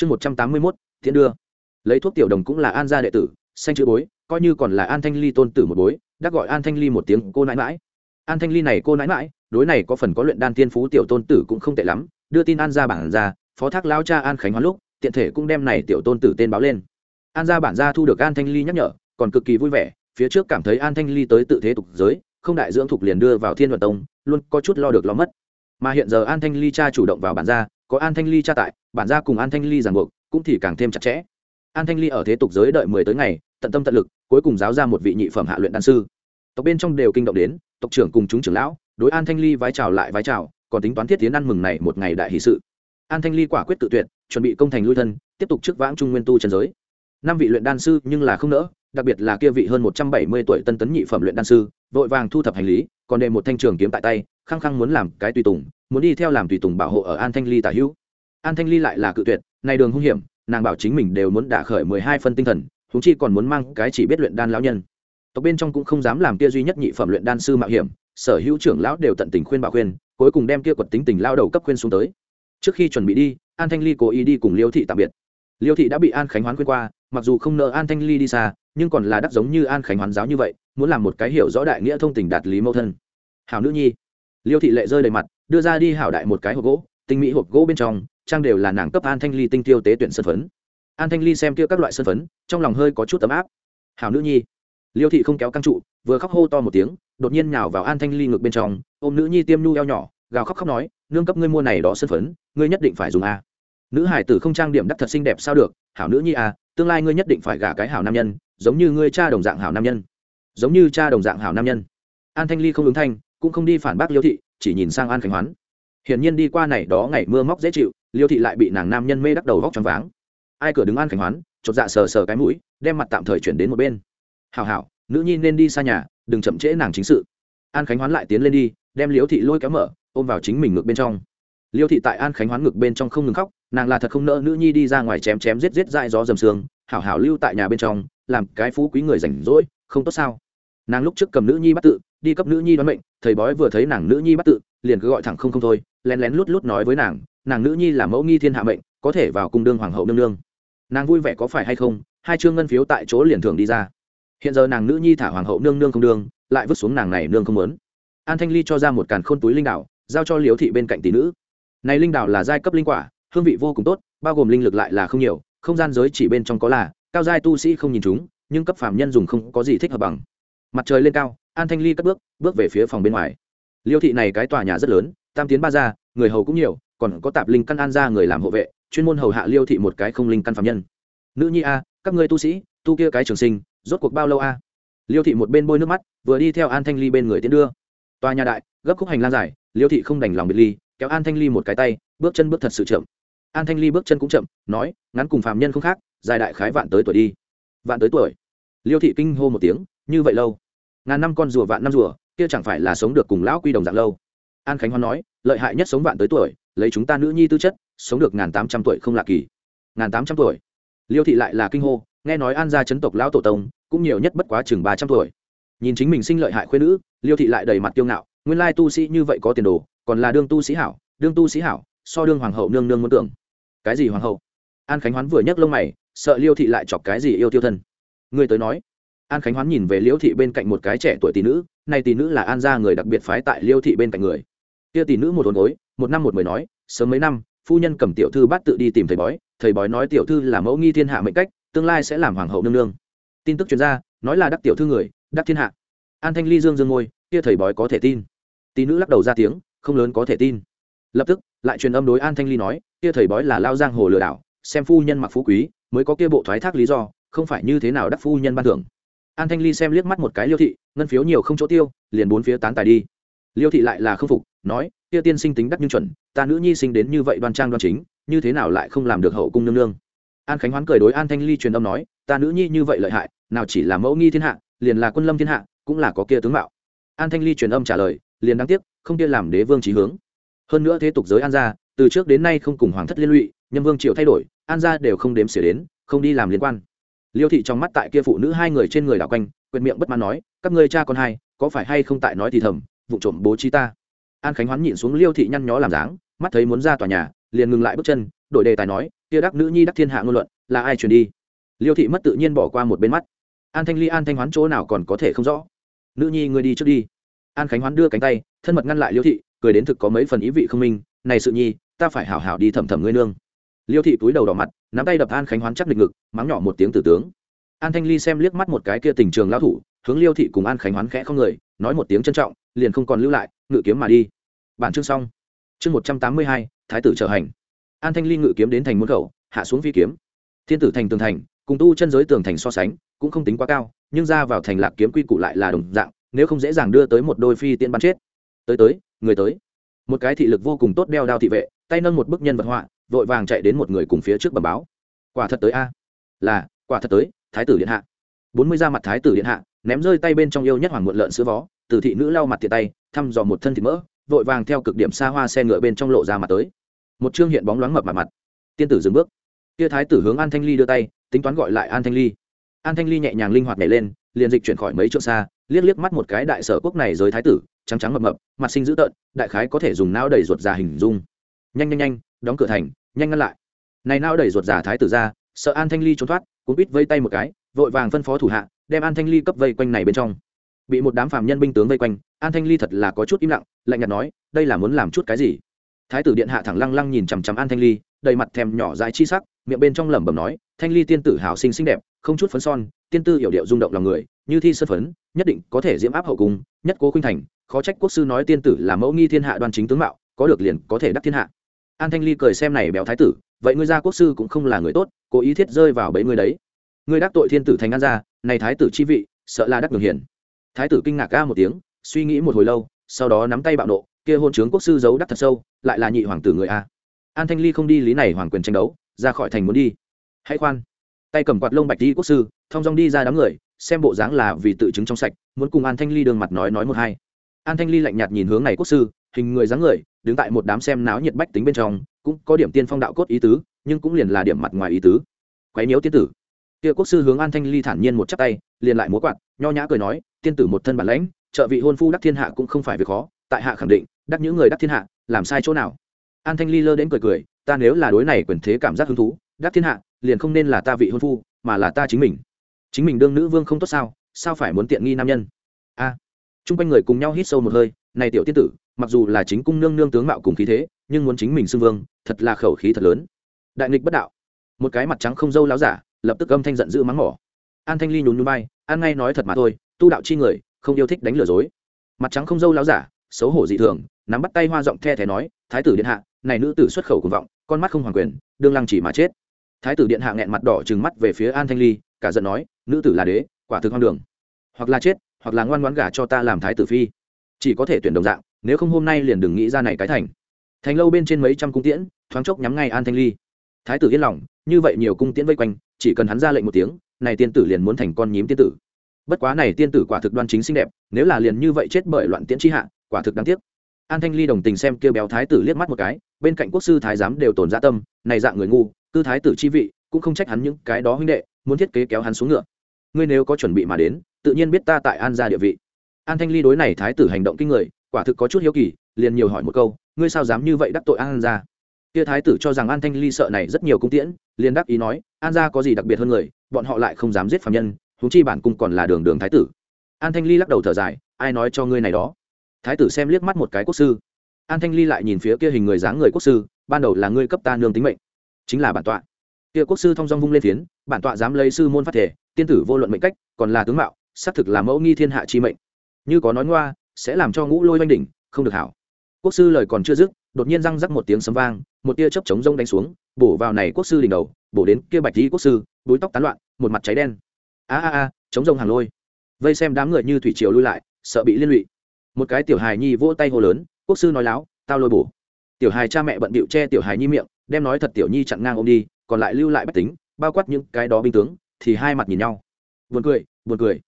chương một trăm tám mươi mốt thiện đưa. Lấy thuốc tiểu đồng cũng là an gia đệ tử, xanh chữ bối, coi như còn là an thanh ly tôn tử một bối, đắc gọi an thanh ly một tiếng cô nãi mãi. An thanh ly này cô nãi mãi, đối này có phần có luyện đan tiên phú tiểu tôn tử cũng không tệ lắm, đưa tin an gia bản ra, phó thác lao cha an khánh hoán lúc, tiện thể cũng đem này tiểu tôn tử tên báo lên. An gia bản gia thu được an thanh ly nhắc nhở, còn cực kỳ vui vẻ, phía trước cảm thấy an thanh ly tới tự thế tục giới, không đại dưỡng thục liền đưa vào thiên vận tông, luôn có chút lo được lo mất. Mà hiện giờ an thanh ly cha chủ động vào bản gia có an thanh ly cha tại, bản gia cùng an thanh ly ràng buộc, cũng thì càng thêm chặt chẽ. An thanh ly ở thế tục giới đợi mười tới ngày, tận tâm tận lực, cuối cùng giáo ra một vị nhị phẩm hạ luyện đan sư. Tộc bên trong đều kinh động đến, tộc trưởng cùng chúng trưởng lão, đối an thanh ly vái chào lại vái chào, còn tính toán thiết tiến ăn mừng này một ngày đại hỷ sự. An thanh ly quả quyết tự tuyệt, chuẩn bị công thành lui thân, tiếp tục trước vãng trung nguyên tu trần giới. Năm vị luyện đan sư nhưng là không nỡ, đặc biệt là kia vị hơn một trăm bảy mươi tuổi tân tấn nhị phẩm luyện đan sư, vội vàng thu thập hành lý, còn đề một thanh trường kiếm tại tay, khăng khăng muốn làm cái tùy tùng muốn đi theo làm tùy tùng bảo hộ ở an thanh ly tả hữu. An thanh ly lại là cự tuyệt này đường hung hiểm, nàng bảo chính mình đều muốn đả khởi mười hai phân tinh thần húng chi còn muốn mang cái chỉ biết luyện đan lão nhân. Tộc bên trong cũng không dám làm kia duy nhất nhị phẩm luyện đan sư mạo hiểm, sở hữu trưởng lão đều tận tình khuyên bảo khuyên, cuối cùng đem kia quật tính tình lao đầu cấp khuyên xuống tới. Trước khi chuẩn bị đi, an thanh ly cố ý đi cùng liêu thị tạm biệt. Liêu thị đã bị an khánh hoán khuyên qua, mặc dù không nợ an thanh ly đi xa, nhưng còn là đắc giống như an khánh hoán giáo như vậy, muốn làm một cái hiểu rõ đại nghĩa thông tình đạt lý mâu thân. Hảo nữ nhi. Liêu thị lệ rơi đầy mặt đưa ra đi hảo đại một cái hộp gỗ, tinh mỹ hộp gỗ bên trong, trang đều là nàng cấp an thanh ly tinh tiêu tế tuyển sân phấn. An thanh ly xem kia các loại sân phấn, trong lòng hơi có chút ấm áp. Hảo nữ nhi. Liêu thị không kéo căng trụ, vừa khóc hô to một tiếng, đột nhiên nhào vào an thanh ly ngược bên trong, ôm nữ nhi tiêm nhu eo nhỏ, gào khóc khóc nói, nương cấp ngươi mua này đó sân phấn, ngươi nhất định phải dùng a. Nữ hải tử không trang điểm đắc thật xinh đẹp sao được, hảo nữ nhi a tương lai ngươi nhất định phải gả cái hảo nam nhân, giống như ngươi cha đồng dạng hảo nam nhân. Giống như cha đồng dạng hảo nam nhân. An thanh ly không ứng thanh, cũng không đi phản bác liêu thị chỉ nhìn sang an khánh hoán. Hiển nhiên đi qua này đó ngày mưa móc dễ chịu, liêu thị lại bị nàng nam nhân mê đắc đầu vóc tròn váng. Ai cửa đứng an khánh hoán, chột dạ sờ sờ cái mũi, đem mặt tạm thời chuyển đến một bên. Hảo hảo, nữ nhi nên đi xa nhà, đừng chậm trễ nàng chính sự. An khánh hoán lại tiến lên đi, đem liêu thị lôi kéo mở, ôm vào chính mình ngực bên trong. Liêu thị tại an khánh hoán ngực bên trong không ngừng khóc, nàng là thật không nỡ nữ nhi đi ra ngoài chém chém giết giết dại gió dầm sương. Hảo hảo lưu tại nhà bên trong, làm cái phú quý người rảnh rỗi, không tốt sao? Nàng lúc trước cầm nữ nhi bắt tự, đi cấp nữ nhi đoán mệnh, thầy bói vừa thấy nàng nữ nhi bắt tự, liền cứ gọi thẳng không không thôi, lén lén lút lút nói với nàng nàng nữ nhi là mẫu nghi thiên hạ mệnh, có thể vào cung đương hoàng hậu nương nương. Nàng vui vẻ có phải hay không, hai chương ngân phiếu tại chỗ liền thường đi ra. Hiện giờ nàng nữ nhi thả hoàng hậu nương nương không đương, lại vứt xuống nàng này nương không muốn. An thanh ly cho ra một càn khôn túi linh đạo giao cho liếu thị bên cạnh tỷ nữ. Này linh đạo là giai cấp linh quả, hương vị vô cùng tốt, bao gồm linh lực lại là không nhiều, không gian giới chỉ bên trong có là, cao giai tu sĩ không nhìn chúng, nhưng cấp phạm nhân dùng không có gì thích hợp bằng mặt trời lên cao, an thanh ly cất bước bước về phía phòng bên ngoài. Liêu thị này cái tòa nhà rất lớn, tam tiến ba gia, người hầu cũng nhiều, còn có tạp linh căn an gia người làm hộ vệ, chuyên môn hầu hạ liêu thị một cái không linh căn phạm nhân. Nữ nhi a, các ngươi tu sĩ, tu kia cái trường sinh, rốt cuộc bao lâu a? Liêu thị một bên bôi nước mắt, vừa đi theo an thanh ly bên người tiến đưa. Tòa nhà đại, gấp khúc hành lang dài, liêu thị không đành lòng biệt ly, kéo an thanh ly một cái tay, bước chân bước thật sự chậm. An thanh ly bước chân cũng chậm, nói, ngắn cùng phạm nhân không khác, dài đại khái vạn tới tuổi đi. Vạn tới tuổi. Liêu thị kinh hô một tiếng như vậy lâu. Ngàn năm con rùa vạn năm rùa, kia chẳng phải là sống được cùng lão quy đồng dạng lâu. An khánh Hoan nói, lợi hại nhất sống vạn tới tuổi, lấy chúng ta nữ nhi tư chất, sống được ngàn tám trăm tuổi không lạ kỳ. Ngàn tám trăm tuổi. Liêu thị lại là kinh hô, nghe nói an gia chấn tộc lão tổ tông, cũng nhiều nhất bất quá chừng ba trăm tuổi. Nhìn chính mình sinh lợi hại khuyên nữ, liêu thị lại đầy mặt kiêu ngạo, nguyên lai tu sĩ như vậy có tiền đồ, còn là đương tu sĩ hảo, đương tu sĩ hảo, so đương hoàng hậu nương nương muốn tưởng. Cái gì hoàng hậu? An khánh hoán vừa nhấc lông mày, sợ liêu thị lại chọc cái gì yêu tiêu thân. Người tới nói an khánh hoán nhìn về liễu thị bên cạnh một cái trẻ tuổi tỷ nữ, nay tỷ nữ là an gia người đặc biệt phái tại liêu thị bên cạnh người. Kia tỷ nữ một hồn gối một năm một mười nói, sớm mấy năm, phu nhân cầm tiểu thư bắt tự đi tìm thầy bói thầy bói nói tiểu thư là mẫu nghi thiên hạ mệnh cách, tương lai sẽ làm hoàng hậu nương nương. Tin tức chuyên gia nói là đắc tiểu thư người, đắc thiên hạ. An thanh ly dương dương ngôi kia thầy bói có thể tin. Tỷ nữ lắc đầu ra tiếng, không lớn có thể tin. Lập tức, lại truyền âm đối an thanh ly nói, kia thầy bói là lao giang hồ lừa đảo, xem phu nhân mặc phú quý, mới có kia bộ thoái thác lý do, không phải như thế nào đắc phu nhân ban thưởng an thanh ly xem liếc mắt một cái liêu thị, ngân phiếu nhiều không chỗ tiêu, liền bốn phía tán tài đi. Liêu thị lại là k phục, nói, kia tiên sinh tính đắc nhưng chuẩn, ta nữ nhi sinh đến như vậy đoan trang đoan chính, như thế nào lại không làm được hậu cung nương nương? An khánh hoán cười đối an thanh ly truyền âm nói, ta nữ nhi như vậy lợi hại, nào chỉ là mẫu nghi thiên hạ, liền là quân lâm thiên hạ, cũng là có kia tướng mạo. An thanh ly truyền âm trả lời, liền đáng tiếc, không kia làm đế vương trí hướng. Hơn nữa thế tục giới an gia, từ trước đến nay không cùng hoàng thất liên lụy, nhân vương triệu thay đổi, an gia đều không đếm xỉa đến, không đi làm liên quan liêu thị trong mắt tại kia phụ nữ hai người trên người đảo quanh quyệt miệng bất mãn nói, các ngươi cha con hai, có phải hay không tại nói thì thầm, vụ trộm bố trí ta? An khánh hoán nhịn xuống liêu thị nhăn nhó làm dáng, mắt thấy muốn ra tòa nhà, liền ngừng lại bước chân, đổi đề tài nói, kia đắc nữ nhi đắc thiên hạ ngôn luận, là ai truyền đi? Liêu thị mất tự nhiên bỏ qua một bên mắt. An thanh ly, an thanh hoán chỗ nào còn có thể không rõ. Nữ nhi người đi trước đi. An khánh hoán đưa cánh tay, thân mật ngăn lại liêu thị, cười đến thực có mấy phần ý vị không minh, này sự nhi, ta phải hảo hảo đi thẩm thẩm ngươi nương. Liêu thị túi đầu đỏ mặt nắm tay đập an khánh hoán chắc lịch ngực, mắng nhỏ một tiếng tử tướng. An thanh ly xem liếc mắt một cái kia tình trường lao thủ, hướng liêu thị cùng an khánh hoán khẽ không người, nói một tiếng trân trọng, liền không còn lưu lại, ngự kiếm mà đi. Bản chương xong. Chương một trăm tám mươi hai, thái tử trở hành. An thanh ly ngự kiếm đến thành môn khẩu, hạ xuống phi kiếm. Thiên tử thành tường thành, cùng tu chân giới tường thành so sánh, cũng không tính quá cao, nhưng ra vào thành lạc kiếm quy củ lại là đồng dạng, nếu không dễ dàng đưa tới một đôi phi tiễn bắn chết. Tới tới, người tới. Một cái thị lực vô cùng tốt đeo đao thị vệ, tay nâng một bức nhân vật họa vội vàng chạy đến một người cùng phía trước bẩm báo. Quả thật tới a. Là, quả thật tới, thái tử điện hạ. Bốn mươi ra mặt thái tử điện hạ, ném rơi tay bên trong yêu nhất hoàng muộn lợn sữa vó, từ thị nữ lau mặt tiện tay, thăm dò một thân thịt mỡ, vội vàng theo cực điểm xa hoa xe ngựa bên trong lộ ra mặt tới. Một chương hiện bóng loáng mập mặt mặt. Tiên tử dừng bước. Kia thái tử hướng an thanh ly đưa tay, tính toán gọi lại an thanh ly. An thanh ly nhẹ nhàng linh hoạt nhảy lên, liền dịch chuyển khỏi mấy chỗ xa, liếc liếc mắt một cái đại sở quốc này giới thái tử, trắng trắng mập mập, mặt sinh dữ tợn, đại khái có thể dùng não đầy ruột già hình dung. Nhanh nhanh nhanh đóng cửa thành, nhanh ngăn lại. Này nao đẩy ruột giả thái tử ra, sợ an thanh ly trốn thoát, cuốn quýt vây tay một cái, vội vàng phân phó thủ hạ, đem an thanh ly cấp vây quanh này bên trong. Bị một đám phạm nhân binh tướng vây quanh, an thanh ly thật là có chút im lặng, lạnh nhạt nói, đây là muốn làm chút cái gì? Thái tử điện hạ thẳng lăng lăng nhìn chằm chằm an thanh ly, đầy mặt thèm nhỏ dãi chi sắc, miệng bên trong lẩm bẩm nói, thanh ly tiên tử hào sinh xinh đẹp, không chút phấn son, tiên tư hiểu điệu rung động lòng người, như thi sân phấn, nhất định có thể diễm áp hậu cung, nhất cố khuynh thành, khó trách quốc sư nói tiên tử là mẫu nghi thiên hạ đoan chính tướng mạo, có được liền có thể đắc thiên hạ an thanh ly cười xem này béo thái tử, vậy ngươi gia quốc sư cũng không là người tốt, cố ý thiết rơi vào bẫy ngươi đấy. Ngươi đắc tội thiên tử thành an gia, này thái tử chi vị, sợ là đắc đường hiển thái tử kinh ngạc ca một tiếng, suy nghĩ một hồi lâu, sau đó nắm tay bạo nộ, kia hôn trướng quốc sư giấu đắc thật sâu, lại là nhị hoàng tử người a. An thanh ly không đi lý này hoàng quyền tranh đấu, ra khỏi thành muốn đi. Hãy khoan. Tay cầm quạt lông bạch đi quốc sư, thong dong đi ra đám người, xem bộ dáng là vì tự chứng trong sạch, muốn cùng an thanh ly đường mặt nói nói một hai. An thanh ly lạnh nhạt nhìn hướng này quốc sư, hình người dáng người đứng tại một đám xem náo nhiệt bách tính bên trong cũng có điểm tiên phong đạo cốt ý tứ nhưng cũng liền là điểm mặt ngoài ý tứ. Quấy nhiễu tiên tử. Kia quốc sư hướng an thanh ly thản nhiên một chắp tay liền lại múa quạt nho nhã cười nói tiên tử một thân bản lãnh trợ vị hôn phu đắc thiên hạ cũng không phải việc khó tại hạ khẳng định đắc những người đắc thiên hạ làm sai chỗ nào? An thanh ly lơ đến cười cười ta nếu là đối này quyền thế cảm giác hứng thú đắc thiên hạ liền không nên là ta vị hôn phu mà là ta chính mình. Chính mình đương nữ vương không tốt sao? Sao phải muốn tiện nghi nam nhân? A. À, chung quanh người cùng nhau hít sâu một hơi này tiểu tiên tử mặc dù là chính cung nương nương tướng mạo cùng khí thế, nhưng muốn chính mình xưng vương, thật là khẩu khí thật lớn. Đại nghịch bất đạo. Một cái mặt trắng không dâu láo giả, lập tức âm thanh giận dữ mắng mỏ. An thanh ly nhún nhún bay an ngay nói thật mà thôi, tu đạo chi người, không yêu thích đánh lừa dối. Mặt trắng không dâu láo giả, xấu hổ dị thường, nắm bắt tay hoa giọng the thé nói, thái tử điện hạ, này nữ tử xuất khẩu cùng vọng, con mắt không hoàng quyền, đương lăng chỉ mà chết. Thái tử điện hạ nghẹn mặt đỏ trừng mắt về phía an thanh ly, cả giận nói, nữ tử là đế, quả thực hoang đường. Hoặc là chết, hoặc là ngoan ngoãn gả cho ta làm thái tử phi chỉ có thể tuyển đồng dạng, nếu không hôm nay liền đừng nghĩ ra này cái thành. Thành lâu bên trên mấy trăm cung tiễn, thoáng chốc nhắm ngay an thanh ly. Thái tử yên lòng, như vậy nhiều cung tiễn vây quanh, chỉ cần hắn ra lệnh một tiếng, này tiên tử liền muốn thành con nhím tiên tử. Bất quá này tiên tử quả thực đoan chính xinh đẹp, nếu là liền như vậy chết bởi loạn tiễn chi hạ, quả thực đáng tiếc. An thanh ly đồng tình xem kêu béo thái tử liếc mắt một cái, bên cạnh quốc sư thái giám đều tổn gia tâm, này dạng người ngu, cư thái tử chi vị, cũng không trách hắn những cái đó huynh đệ, muốn thiết kế kéo hắn xuống ngựa. Ngươi nếu có chuẩn bị mà đến, tự nhiên biết ta tại an gia địa vị an thanh ly đối này thái tử hành động kinh người, quả thực có chút hiếu kỳ, liền nhiều hỏi một câu, ngươi sao dám như vậy đắc tội an gia? Kia thái tử cho rằng an thanh ly sợ này rất nhiều cung tiễn, liền đắc ý nói, an gia có gì đặc biệt hơn người, bọn họ lại không dám giết phạm nhân thúng chi bản cung còn là đường đường thái tử. An thanh ly lắc đầu thở dài, ai nói cho ngươi này đó? Thái tử xem liếc mắt một cái quốc sư. An thanh ly lại nhìn phía kia hình người dáng người quốc sư, ban đầu là ngươi cấp ta nương tính mệnh, chính là bản tọa. Kia quốc sư thông dong vung lên phiến, bản tọa dám lấy sư môn phát thể, tiên tử vô luận mệnh cách, còn là tướng mạo, xác thực là mẫu nghi thiên hạ chi mệnh như có nói ngoa, sẽ làm cho ngũ lôi oanh đỉnh, không được hảo. Quốc sư lời còn chưa dứt, đột nhiên răng rắc một tiếng sấm vang, một tia chớp chống rông đánh xuống, bổ vào này quốc sư đỉnh đầu, bổ đến kia bạch lý quốc sư, búi tóc tán loạn, một mặt cháy đen. A a a, chống rông hàng lôi. Vây xem đám người như thủy triều lui lại, sợ bị liên lụy. Một cái tiểu hài nhi vỗ tay hô lớn, quốc sư nói láo, tao lôi bổ. Tiểu hài cha mẹ bận bịu che tiểu hài nhi miệng, đem nói thật tiểu nhi chặn ngang ôm đi, còn lại lưu lại bách tính, bao quát những cái đó binh tướng, thì hai mặt nhìn nhau. Buồn cười buồn cười.